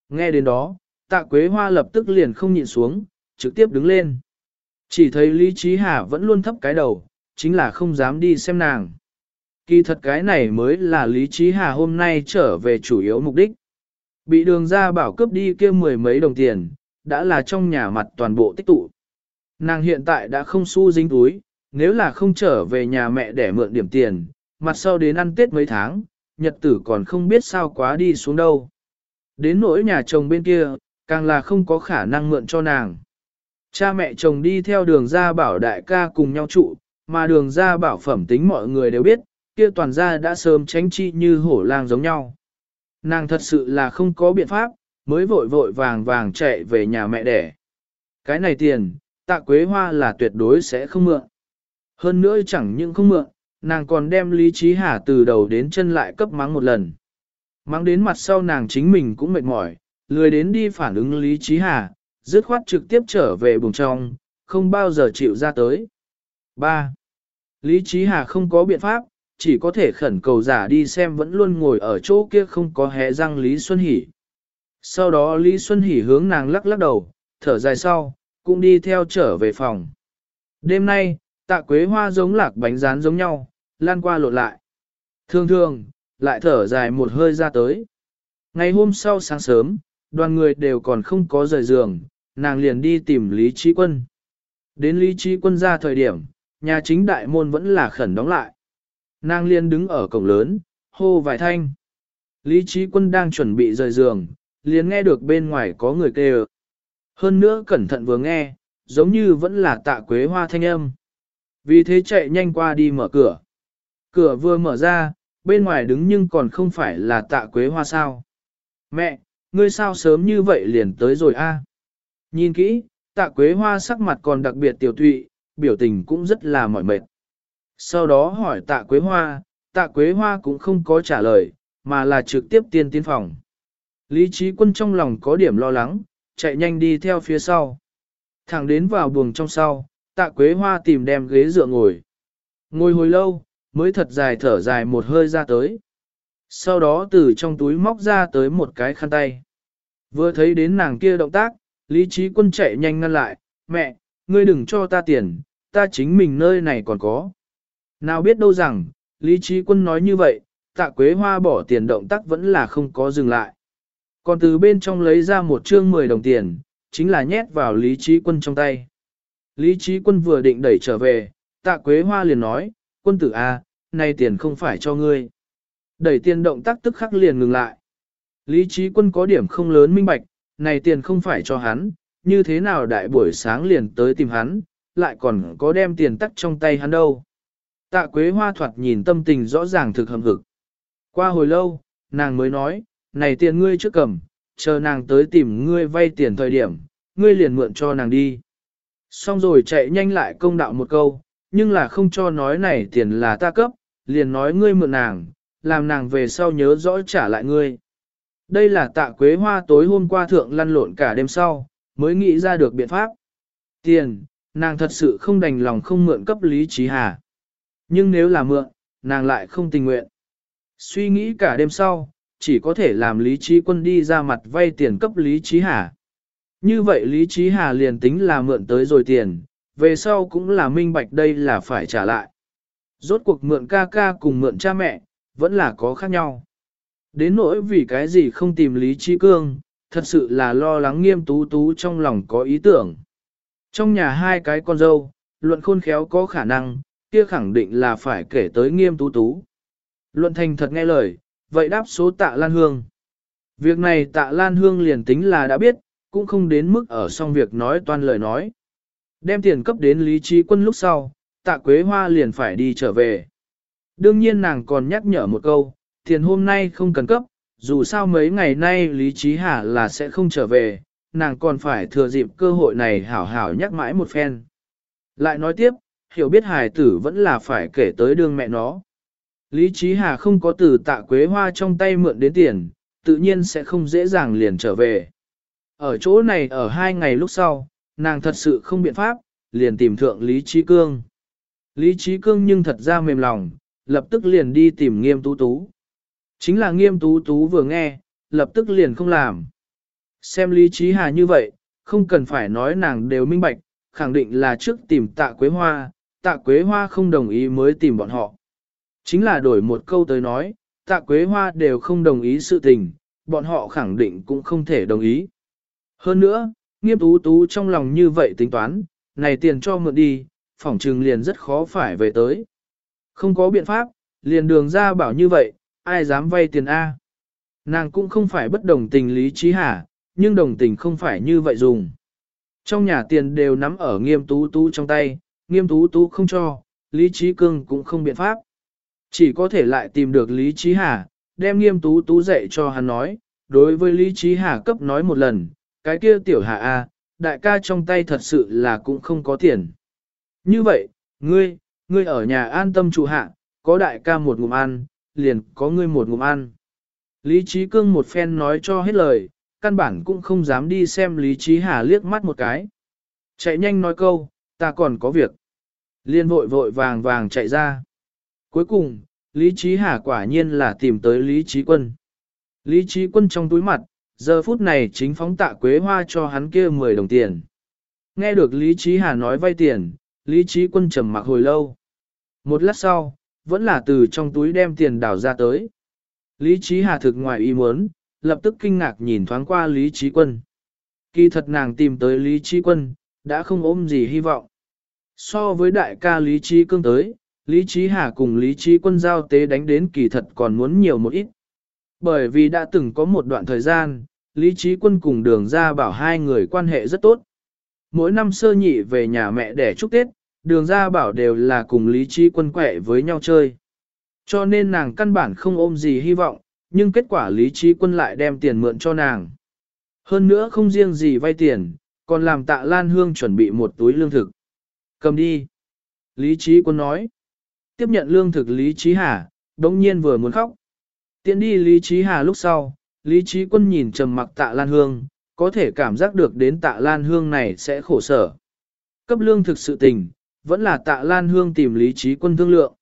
Nghe đến đó, tạ quế hoa lập tức liền không nhịn xuống, trực tiếp đứng lên. Chỉ thấy Lý Trí Hà vẫn luôn thấp cái đầu, chính là không dám đi xem nàng. Kỳ thật cái này mới là Lý Trí Hà hôm nay trở về chủ yếu mục đích. Bị đường ra bảo cướp đi kia mười mấy đồng tiền, đã là trong nhà mặt toàn bộ tích tụ. Nàng hiện tại đã không xu dính túi, nếu là không trở về nhà mẹ để mượn điểm tiền, mặt sau đến ăn Tết mấy tháng, nhật tử còn không biết sao quá đi xuống đâu. Đến nỗi nhà chồng bên kia, càng là không có khả năng mượn cho nàng. Cha mẹ chồng đi theo đường ra bảo đại ca cùng nhau trụ, mà đường ra bảo phẩm tính mọi người đều biết, kia toàn gia đã sớm tránh chi như hổ lang giống nhau. Nàng thật sự là không có biện pháp, mới vội vội vàng vàng chạy về nhà mẹ đẻ. Cái này tiền, tạ quế hoa là tuyệt đối sẽ không mượn. Hơn nữa chẳng những không mượn, nàng còn đem lý trí hà từ đầu đến chân lại cấp mắng một lần. Mắng đến mặt sau nàng chính mình cũng mệt mỏi, lười đến đi phản ứng lý trí hà, dứt khoát trực tiếp trở về buồng trong, không bao giờ chịu ra tới. 3. Lý trí hà không có biện pháp, chỉ có thể khẩn cầu giả đi xem vẫn luôn ngồi ở chỗ kia không có hé răng Lý Xuân Hỷ. Sau đó Lý Xuân Hỷ hướng nàng lắc lắc đầu, thở dài sau, cũng đi theo trở về phòng. Đêm nay, tạ quế hoa giống lạc bánh rán giống nhau, lan qua lộn lại. Thường thường, lại thở dài một hơi ra tới. Ngày hôm sau sáng sớm, đoàn người đều còn không có rời giường, nàng liền đi tìm Lý Trí Quân. Đến Lý Trí Quân ra thời điểm, nhà chính đại môn vẫn là khẩn đóng lại. Nàng liền đứng ở cổng lớn, hô vài thanh. Lý Trí Quân đang chuẩn bị rời giường, liền nghe được bên ngoài có người kêu. Hơn nữa cẩn thận vừa nghe, giống như vẫn là tạ quế hoa thanh âm. Vì thế chạy nhanh qua đi mở cửa. Cửa vừa mở ra, bên ngoài đứng nhưng còn không phải là tạ quế hoa sao. Mẹ, ngươi sao sớm như vậy liền tới rồi a? Nhìn kỹ, tạ quế hoa sắc mặt còn đặc biệt tiểu tụy, biểu tình cũng rất là mỏi mệt. Sau đó hỏi tạ quế hoa, tạ quế hoa cũng không có trả lời, mà là trực tiếp tiên tiến phòng. Lý trí quân trong lòng có điểm lo lắng, chạy nhanh đi theo phía sau. Thẳng đến vào buồng trong sau, tạ quế hoa tìm đem ghế dựa ngồi. Ngồi hồi lâu, mới thật dài thở dài một hơi ra tới. Sau đó từ trong túi móc ra tới một cái khăn tay. Vừa thấy đến nàng kia động tác, lý trí quân chạy nhanh ngăn lại, mẹ, ngươi đừng cho ta tiền, ta chính mình nơi này còn có. Nào biết đâu rằng, lý trí quân nói như vậy, tạ quế hoa bỏ tiền động tác vẫn là không có dừng lại. Còn từ bên trong lấy ra một chương 10 đồng tiền, chính là nhét vào Lý Trí Quân trong tay. Lý Trí Quân vừa định đẩy trở về, tạ Quế Hoa liền nói, quân tử A, này tiền không phải cho ngươi. Đẩy tiền động tác tức khắc liền ngừng lại. Lý Trí Quân có điểm không lớn minh bạch, này tiền không phải cho hắn, như thế nào đại buổi sáng liền tới tìm hắn, lại còn có đem tiền tắt trong tay hắn đâu. Tạ Quế Hoa thoạt nhìn tâm tình rõ ràng thực hầm hực. Qua hồi lâu, nàng mới nói, này tiền ngươi trước cầm, chờ nàng tới tìm ngươi vay tiền thời điểm, ngươi liền mượn cho nàng đi. Xong rồi chạy nhanh lại công đạo một câu, nhưng là không cho nói này tiền là ta cấp, liền nói ngươi mượn nàng, làm nàng về sau nhớ rõ trả lại ngươi. Đây là tạ quế hoa tối hôm qua thượng lăn lộn cả đêm sau, mới nghĩ ra được biện pháp. Tiền, nàng thật sự không đành lòng không mượn cấp Lý Trí Hà. Nhưng nếu là mượn, nàng lại không tình nguyện. Suy nghĩ cả đêm sau, chỉ có thể làm Lý Trí Quân đi ra mặt vay tiền cấp Lý Trí Hà. Như vậy Lý Trí Hà liền tính là mượn tới rồi tiền, về sau cũng là minh bạch đây là phải trả lại. Rốt cuộc mượn ca ca cùng mượn cha mẹ, vẫn là có khác nhau. Đến nỗi vì cái gì không tìm Lý Trí Cương, thật sự là lo lắng nghiêm tú tú trong lòng có ý tưởng. Trong nhà hai cái con dâu, luận khôn khéo có khả năng, kia khẳng định là phải kể tới nghiêm tú tú. Luận thành thật nghe lời, vậy đáp số tạ Lan Hương. Việc này tạ Lan Hương liền tính là đã biết, cũng không đến mức ở xong việc nói toàn lời nói. Đem tiền cấp đến Lý Trí Quân lúc sau, tạ Quế Hoa liền phải đi trở về. Đương nhiên nàng còn nhắc nhở một câu, tiền hôm nay không cần cấp, dù sao mấy ngày nay Lý Trí Hà là sẽ không trở về, nàng còn phải thừa dịp cơ hội này hảo hảo nhắc mãi một phen. Lại nói tiếp, hiểu biết hài tử vẫn là phải kể tới đương mẹ nó. Lý Trí Hà không có từ tạ quế hoa trong tay mượn đến tiền, tự nhiên sẽ không dễ dàng liền trở về. Ở chỗ này ở hai ngày lúc sau, nàng thật sự không biện pháp, liền tìm thượng Lý Trí Cương. Lý Trí Cương nhưng thật ra mềm lòng, lập tức liền đi tìm nghiêm tú tú. Chính là nghiêm tú tú vừa nghe, lập tức liền không làm. Xem Lý Trí Hà như vậy, không cần phải nói nàng đều minh bạch, khẳng định là trước tìm tạ quế hoa, tạ quế hoa không đồng ý mới tìm bọn họ. Chính là đổi một câu tới nói, tạ quế hoa đều không đồng ý sự tình, bọn họ khẳng định cũng không thể đồng ý. Hơn nữa, nghiêm tú tú trong lòng như vậy tính toán, này tiền cho mượn đi, phỏng trừng liền rất khó phải về tới. Không có biện pháp, liền đường ra bảo như vậy, ai dám vay tiền A. Nàng cũng không phải bất đồng tình lý trí hả, nhưng đồng tình không phải như vậy dùng. Trong nhà tiền đều nắm ở nghiêm tú tú trong tay, nghiêm tú tú không cho, lý trí cương cũng không biện pháp. Chỉ có thể lại tìm được lý trí hà, đem nghiêm tú tú dạy cho hắn nói, đối với lý trí hà cấp nói một lần, cái kia tiểu hà A, đại ca trong tay thật sự là cũng không có tiền. Như vậy, ngươi, ngươi ở nhà an tâm trụ hạ, có đại ca một ngụm ăn, liền có ngươi một ngụm ăn. Lý trí cương một phen nói cho hết lời, căn bản cũng không dám đi xem Lý Trí Hà liếc mắt một cái. Chạy nhanh nói câu, ta còn có việc. Liên vội vội vàng vàng chạy ra. Cuối cùng, Lý Trí Hà quả nhiên là tìm tới Lý Trí Quân. Lý Trí Quân trong túi mặt, giờ phút này chính phóng tạ quế hoa cho hắn kia 10 đồng tiền. Nghe được Lý Trí Hà nói vay tiền, Lý Trí Quân trầm mặc hồi lâu. Một lát sau, vẫn là từ trong túi đem tiền đảo ra tới. Lý Trí Hà thực ngoài ý muốn, lập tức kinh ngạc nhìn thoáng qua Lý Trí Quân. Kỳ thật nàng tìm tới Lý Trí Quân, đã không ôm gì hy vọng. So với đại ca Lý Trí Cương tới, Lý Trí Hà cùng Lý Trí Quân giao tế đánh đến kỳ thật còn muốn nhiều một ít. Bởi vì đã từng có một đoạn thời gian, Lý Trí Quân cùng đường ra bảo hai người quan hệ rất tốt. Mỗi năm sơ nhị về nhà mẹ để chúc Tết, đường ra bảo đều là cùng Lý Trí Quân quẹ với nhau chơi. Cho nên nàng căn bản không ôm gì hy vọng, nhưng kết quả Lý Trí Quân lại đem tiền mượn cho nàng. Hơn nữa không riêng gì vay tiền, còn làm tạ Lan Hương chuẩn bị một túi lương thực. Cầm đi. Lý Trí Quân nói. Tiếp nhận lương thực Lý Trí Hà, đống nhiên vừa muốn khóc. Tiến đi Lý Trí Hà lúc sau, Lý Trí Quân nhìn trầm mặc tạ Lan Hương, có thể cảm giác được đến tạ Lan Hương này sẽ khổ sở. Cấp lương thực sự tình, vẫn là tạ Lan Hương tìm Lý Trí Quân thương lượng.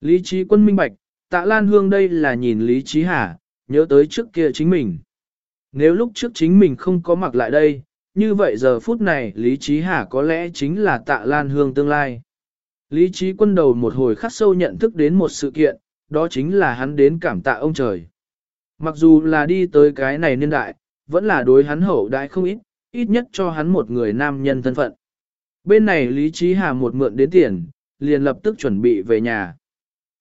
Lý Trí Quân minh bạch, Tạ Lan Hương đây là nhìn Lý Trí Hà, nhớ tới trước kia chính mình. Nếu lúc trước chính mình không có mặc lại đây, như vậy giờ phút này Lý Trí Hà có lẽ chính là Tạ Lan Hương tương lai. Lý Trí quân đầu một hồi khắc sâu nhận thức đến một sự kiện, đó chính là hắn đến cảm tạ ông trời. Mặc dù là đi tới cái này niên đại, vẫn là đối hắn hậu đại không ít, ít nhất cho hắn một người nam nhân thân phận. Bên này Lý Trí Hà một mượn đến tiền, liền lập tức chuẩn bị về nhà.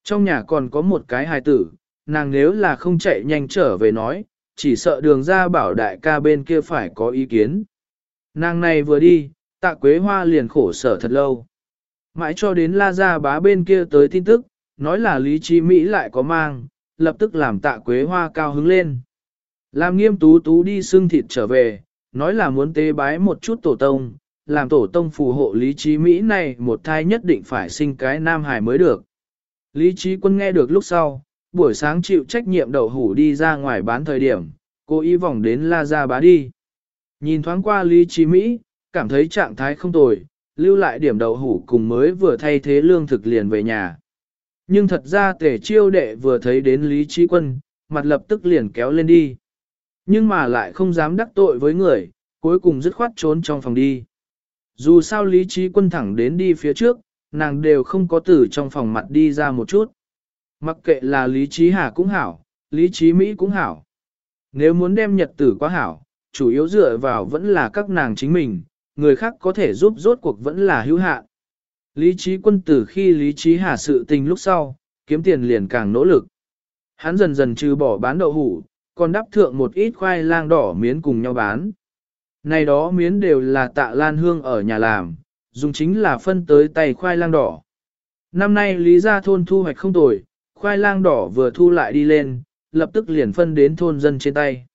Trong nhà còn có một cái hài tử, nàng nếu là không chạy nhanh trở về nói, chỉ sợ đường ra bảo đại ca bên kia phải có ý kiến. Nàng này vừa đi, tạ quế hoa liền khổ sở thật lâu. Mãi cho đến la ra bá bên kia tới tin tức, nói là lý trí Mỹ lại có mang, lập tức làm tạ quế hoa cao hứng lên. Làm nghiêm tú tú đi xương thịt trở về, nói là muốn tế bái một chút tổ tông, làm tổ tông phù hộ lý trí Mỹ này một thai nhất định phải sinh cái nam hài mới được. Lý trí quân nghe được lúc sau, buổi sáng chịu trách nhiệm đậu hủ đi ra ngoài bán thời điểm, cô ý vòng đến La Gia bá đi. Nhìn thoáng qua Lý trí Mỹ, cảm thấy trạng thái không tồi, lưu lại điểm đậu hủ cùng mới vừa thay thế lương thực liền về nhà. Nhưng thật ra tể chiêu đệ vừa thấy đến Lý trí quân, mặt lập tức liền kéo lên đi. Nhưng mà lại không dám đắc tội với người, cuối cùng dứt khoát trốn trong phòng đi. Dù sao Lý trí quân thẳng đến đi phía trước, nàng đều không có từ trong phòng mặt đi ra một chút. Mặc kệ là Lý Trí Hà cũng hảo, Lý Trí Mỹ cũng hảo. Nếu muốn đem nhật tử quá hảo, chủ yếu dựa vào vẫn là các nàng chính mình, người khác có thể giúp rốt cuộc vẫn là hữu hạn. Lý trí quân tử khi lý trí hà sự tình lúc sau, kiếm tiền liền càng nỗ lực. Hắn dần dần trừ bỏ bán đậu hủ, còn đắp thượng một ít khoai lang đỏ miến cùng nhau bán. Này đó miến đều là tạ lan hương ở nhà làm, dùng chính là phân tới tay khoai lang đỏ. Năm nay lý gia thôn thu hoạch không tồi, khoai lang đỏ vừa thu lại đi lên, lập tức liền phân đến thôn dân trên tay.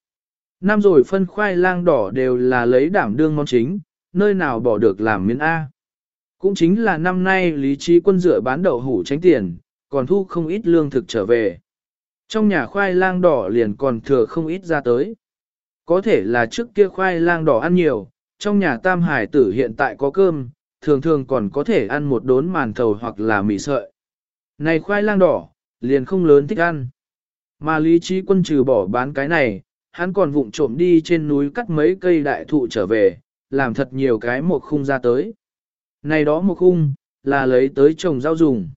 Năm rồi phân khoai lang đỏ đều là lấy đảm đương món chính, nơi nào bỏ được làm miến A. Cũng chính là năm nay lý trí quân dựa bán đậu hủ tránh tiền, còn thu không ít lương thực trở về. Trong nhà khoai lang đỏ liền còn thừa không ít ra tới. Có thể là trước kia khoai lang đỏ ăn nhiều, trong nhà tam hải tử hiện tại có cơm, thường thường còn có thể ăn một đốn màn thầu hoặc là mì sợi. Này khoai lang đỏ, liền không lớn thích ăn. Mà lý trí quân trừ bỏ bán cái này, hắn còn vụng trộm đi trên núi cắt mấy cây đại thụ trở về, làm thật nhiều cái một khung ra tới. Này đó một khung, là lấy tới trồng rau dùng.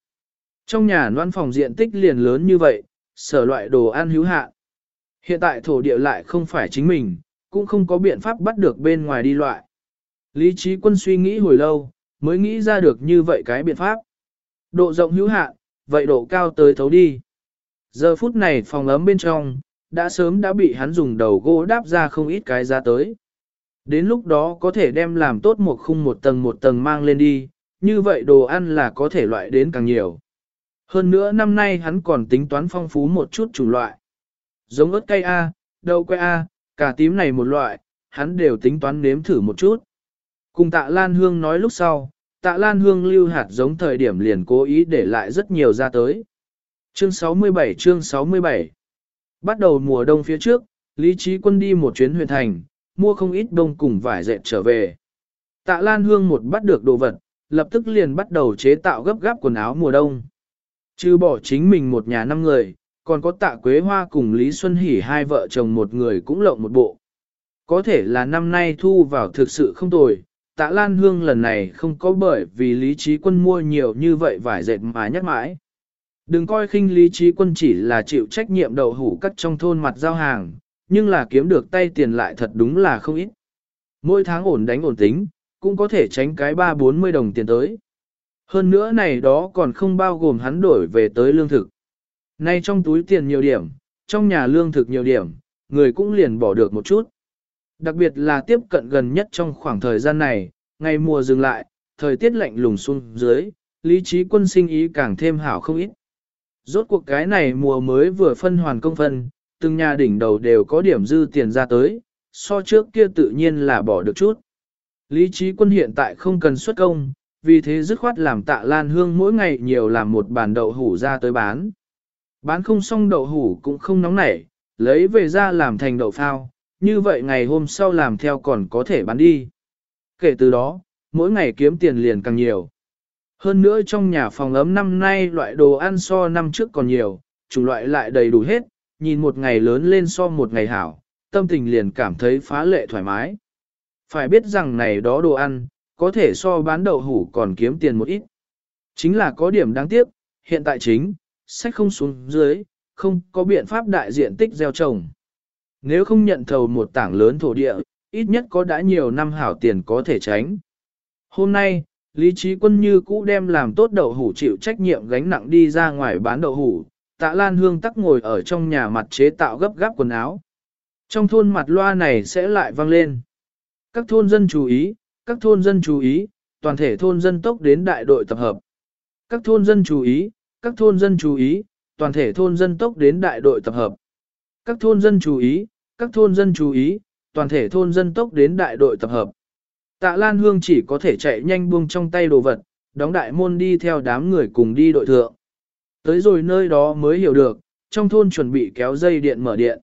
Trong nhà noan phòng diện tích liền lớn như vậy, sở loại đồ ăn hữu hạn. Hiện tại thổ địa lại không phải chính mình, cũng không có biện pháp bắt được bên ngoài đi loại. Lý trí quân suy nghĩ hồi lâu, mới nghĩ ra được như vậy cái biện pháp. Độ rộng hữu hạn, vậy độ cao tới thấu đi. Giờ phút này phòng ấm bên trong, đã sớm đã bị hắn dùng đầu gỗ đáp ra không ít cái ra tới. Đến lúc đó có thể đem làm tốt một khung một tầng một tầng mang lên đi, như vậy đồ ăn là có thể loại đến càng nhiều. Hơn nữa năm nay hắn còn tính toán phong phú một chút chủng loại. Giống ớt cây A, đậu que A, cả tím này một loại, hắn đều tính toán nếm thử một chút. Cùng tạ Lan Hương nói lúc sau, tạ Lan Hương lưu hạt giống thời điểm liền cố ý để lại rất nhiều ra tới. Chương 67 chương 67 Bắt đầu mùa đông phía trước, Lý Trí Quân đi một chuyến huyện thành, mua không ít đông cùng vải dệt trở về. Tạ Lan Hương một bắt được đồ vật, lập tức liền bắt đầu chế tạo gấp gáp quần áo mùa đông. Chứ bỏ chính mình một nhà năm người, còn có tạ Quế Hoa cùng Lý Xuân Hỷ hai vợ chồng một người cũng lộng một bộ. Có thể là năm nay thu vào thực sự không tồi, tạ Lan Hương lần này không có bởi vì Lý Trí Quân mua nhiều như vậy vải dệt mà nhắc mãi. Đừng coi khinh Lý Trí Quân chỉ là chịu trách nhiệm đầu hủ cắt trong thôn mặt giao hàng, nhưng là kiếm được tay tiền lại thật đúng là không ít. Mỗi tháng ổn đánh ổn tính, cũng có thể tránh cái 3-40 đồng tiền tới. Hơn nữa này đó còn không bao gồm hắn đổi về tới lương thực. Nay trong túi tiền nhiều điểm, trong nhà lương thực nhiều điểm, người cũng liền bỏ được một chút. Đặc biệt là tiếp cận gần nhất trong khoảng thời gian này, ngày mùa dừng lại, thời tiết lạnh lùng xuống dưới, lý trí quân sinh ý càng thêm hảo không ít. Rốt cuộc cái này mùa mới vừa phân hoàn công phân, từng nhà đỉnh đầu đều có điểm dư tiền ra tới, so trước kia tự nhiên là bỏ được chút. Lý trí quân hiện tại không cần xuất công, vì thế dứt khoát làm tạ lan hương mỗi ngày nhiều làm một bàn đậu hủ ra tới bán. Bán không xong đậu hủ cũng không nóng nảy, lấy về ra làm thành đậu phao, như vậy ngày hôm sau làm theo còn có thể bán đi. Kể từ đó, mỗi ngày kiếm tiền liền càng nhiều. Hơn nữa trong nhà phòng ấm năm nay loại đồ ăn so năm trước còn nhiều, chủng loại lại đầy đủ hết, nhìn một ngày lớn lên so một ngày hảo, tâm tình liền cảm thấy phá lệ thoải mái. Phải biết rằng này đó đồ ăn, có thể so bán đậu hủ còn kiếm tiền một ít. Chính là có điểm đáng tiếc, hiện tại chính, sách không xuống dưới, không có biện pháp đại diện tích gieo trồng. Nếu không nhận thầu một tảng lớn thổ địa, ít nhất có đã nhiều năm hảo tiền có thể tránh. Hôm nay, Lý Trí Quân như cũ đem làm tốt đậu hủ chịu trách nhiệm gánh nặng đi ra ngoài bán đậu hủ, tạ Lan Hương tắc ngồi ở trong nhà mặt chế tạo gấp gáp quần áo. Trong thôn mặt loa này sẽ lại vang lên. Các thôn dân chú ý, các thôn dân chú ý, toàn thể thôn dân tốc đến đại đội tập hợp. Các thôn dân chú ý, các thôn dân chú ý, toàn thể thôn dân tốc đến đại đội tập hợp. Các thôn dân chú ý, các thôn dân chú ý, toàn thể thôn dân tốc đến đại đội tập hợp. Tạ Lan Hương chỉ có thể chạy nhanh buông trong tay đồ vật, đóng đại môn đi theo đám người cùng đi đội thượng. Tới rồi nơi đó mới hiểu được, trong thôn chuẩn bị kéo dây điện mở điện.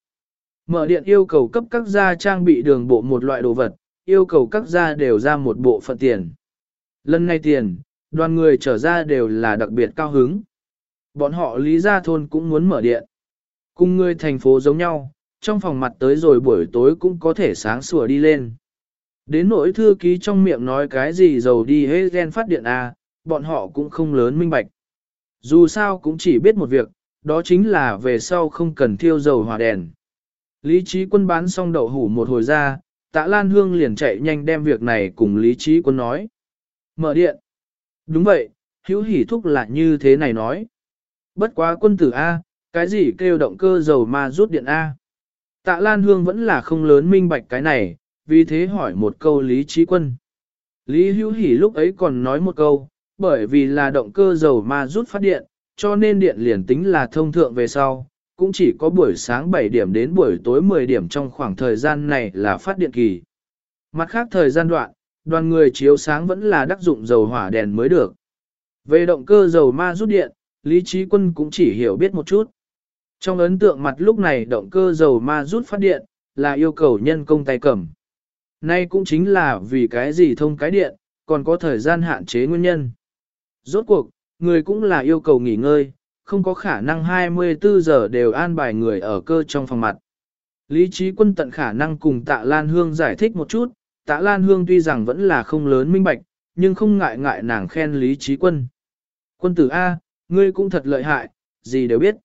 Mở điện yêu cầu cấp các gia trang bị đường bộ một loại đồ vật, yêu cầu các gia đều ra một bộ phận tiền. Lần này tiền, đoàn người trở ra đều là đặc biệt cao hứng. Bọn họ lý gia thôn cũng muốn mở điện. Cùng người thành phố giống nhau, trong phòng mặt tới rồi buổi tối cũng có thể sáng sủa đi lên. Đến nỗi thư ký trong miệng nói cái gì dầu đi hết gen phát điện à, bọn họ cũng không lớn minh bạch. Dù sao cũng chỉ biết một việc, đó chính là về sau không cần thiêu dầu hỏa đèn. Lý trí quân bán xong đậu hủ một hồi ra, tạ Lan Hương liền chạy nhanh đem việc này cùng Lý Trí Quân nói. Mở điện. Đúng vậy, hữu hỉ thúc là như thế này nói. Bất quá quân tử A, cái gì kêu động cơ dầu ma rút điện A. Tạ Lan Hương vẫn là không lớn minh bạch cái này, vì thế hỏi một câu Lý Trí Quân. Lý Hữu Hỷ lúc ấy còn nói một câu, bởi vì là động cơ dầu ma rút phát điện, cho nên điện liền tính là thông thượng về sau, cũng chỉ có buổi sáng 7 điểm đến buổi tối 10 điểm trong khoảng thời gian này là phát điện kỳ. Mặt khác thời gian đoạn, đoàn người chiếu sáng vẫn là đắc dụng dầu hỏa đèn mới được. Về động cơ dầu ma rút điện, Lý Trí Quân cũng chỉ hiểu biết một chút. Trong ấn tượng mặt lúc này động cơ dầu ma rút phát điện, là yêu cầu nhân công tay cầm. Nay cũng chính là vì cái gì thông cái điện, còn có thời gian hạn chế nguyên nhân. Rốt cuộc, người cũng là yêu cầu nghỉ ngơi, không có khả năng 24 giờ đều an bài người ở cơ trong phòng mặt. Lý trí quân tận khả năng cùng tạ Lan Hương giải thích một chút, tạ Lan Hương tuy rằng vẫn là không lớn minh bạch, nhưng không ngại ngại nàng khen lý trí quân. Quân tử A, ngươi cũng thật lợi hại, gì đều biết.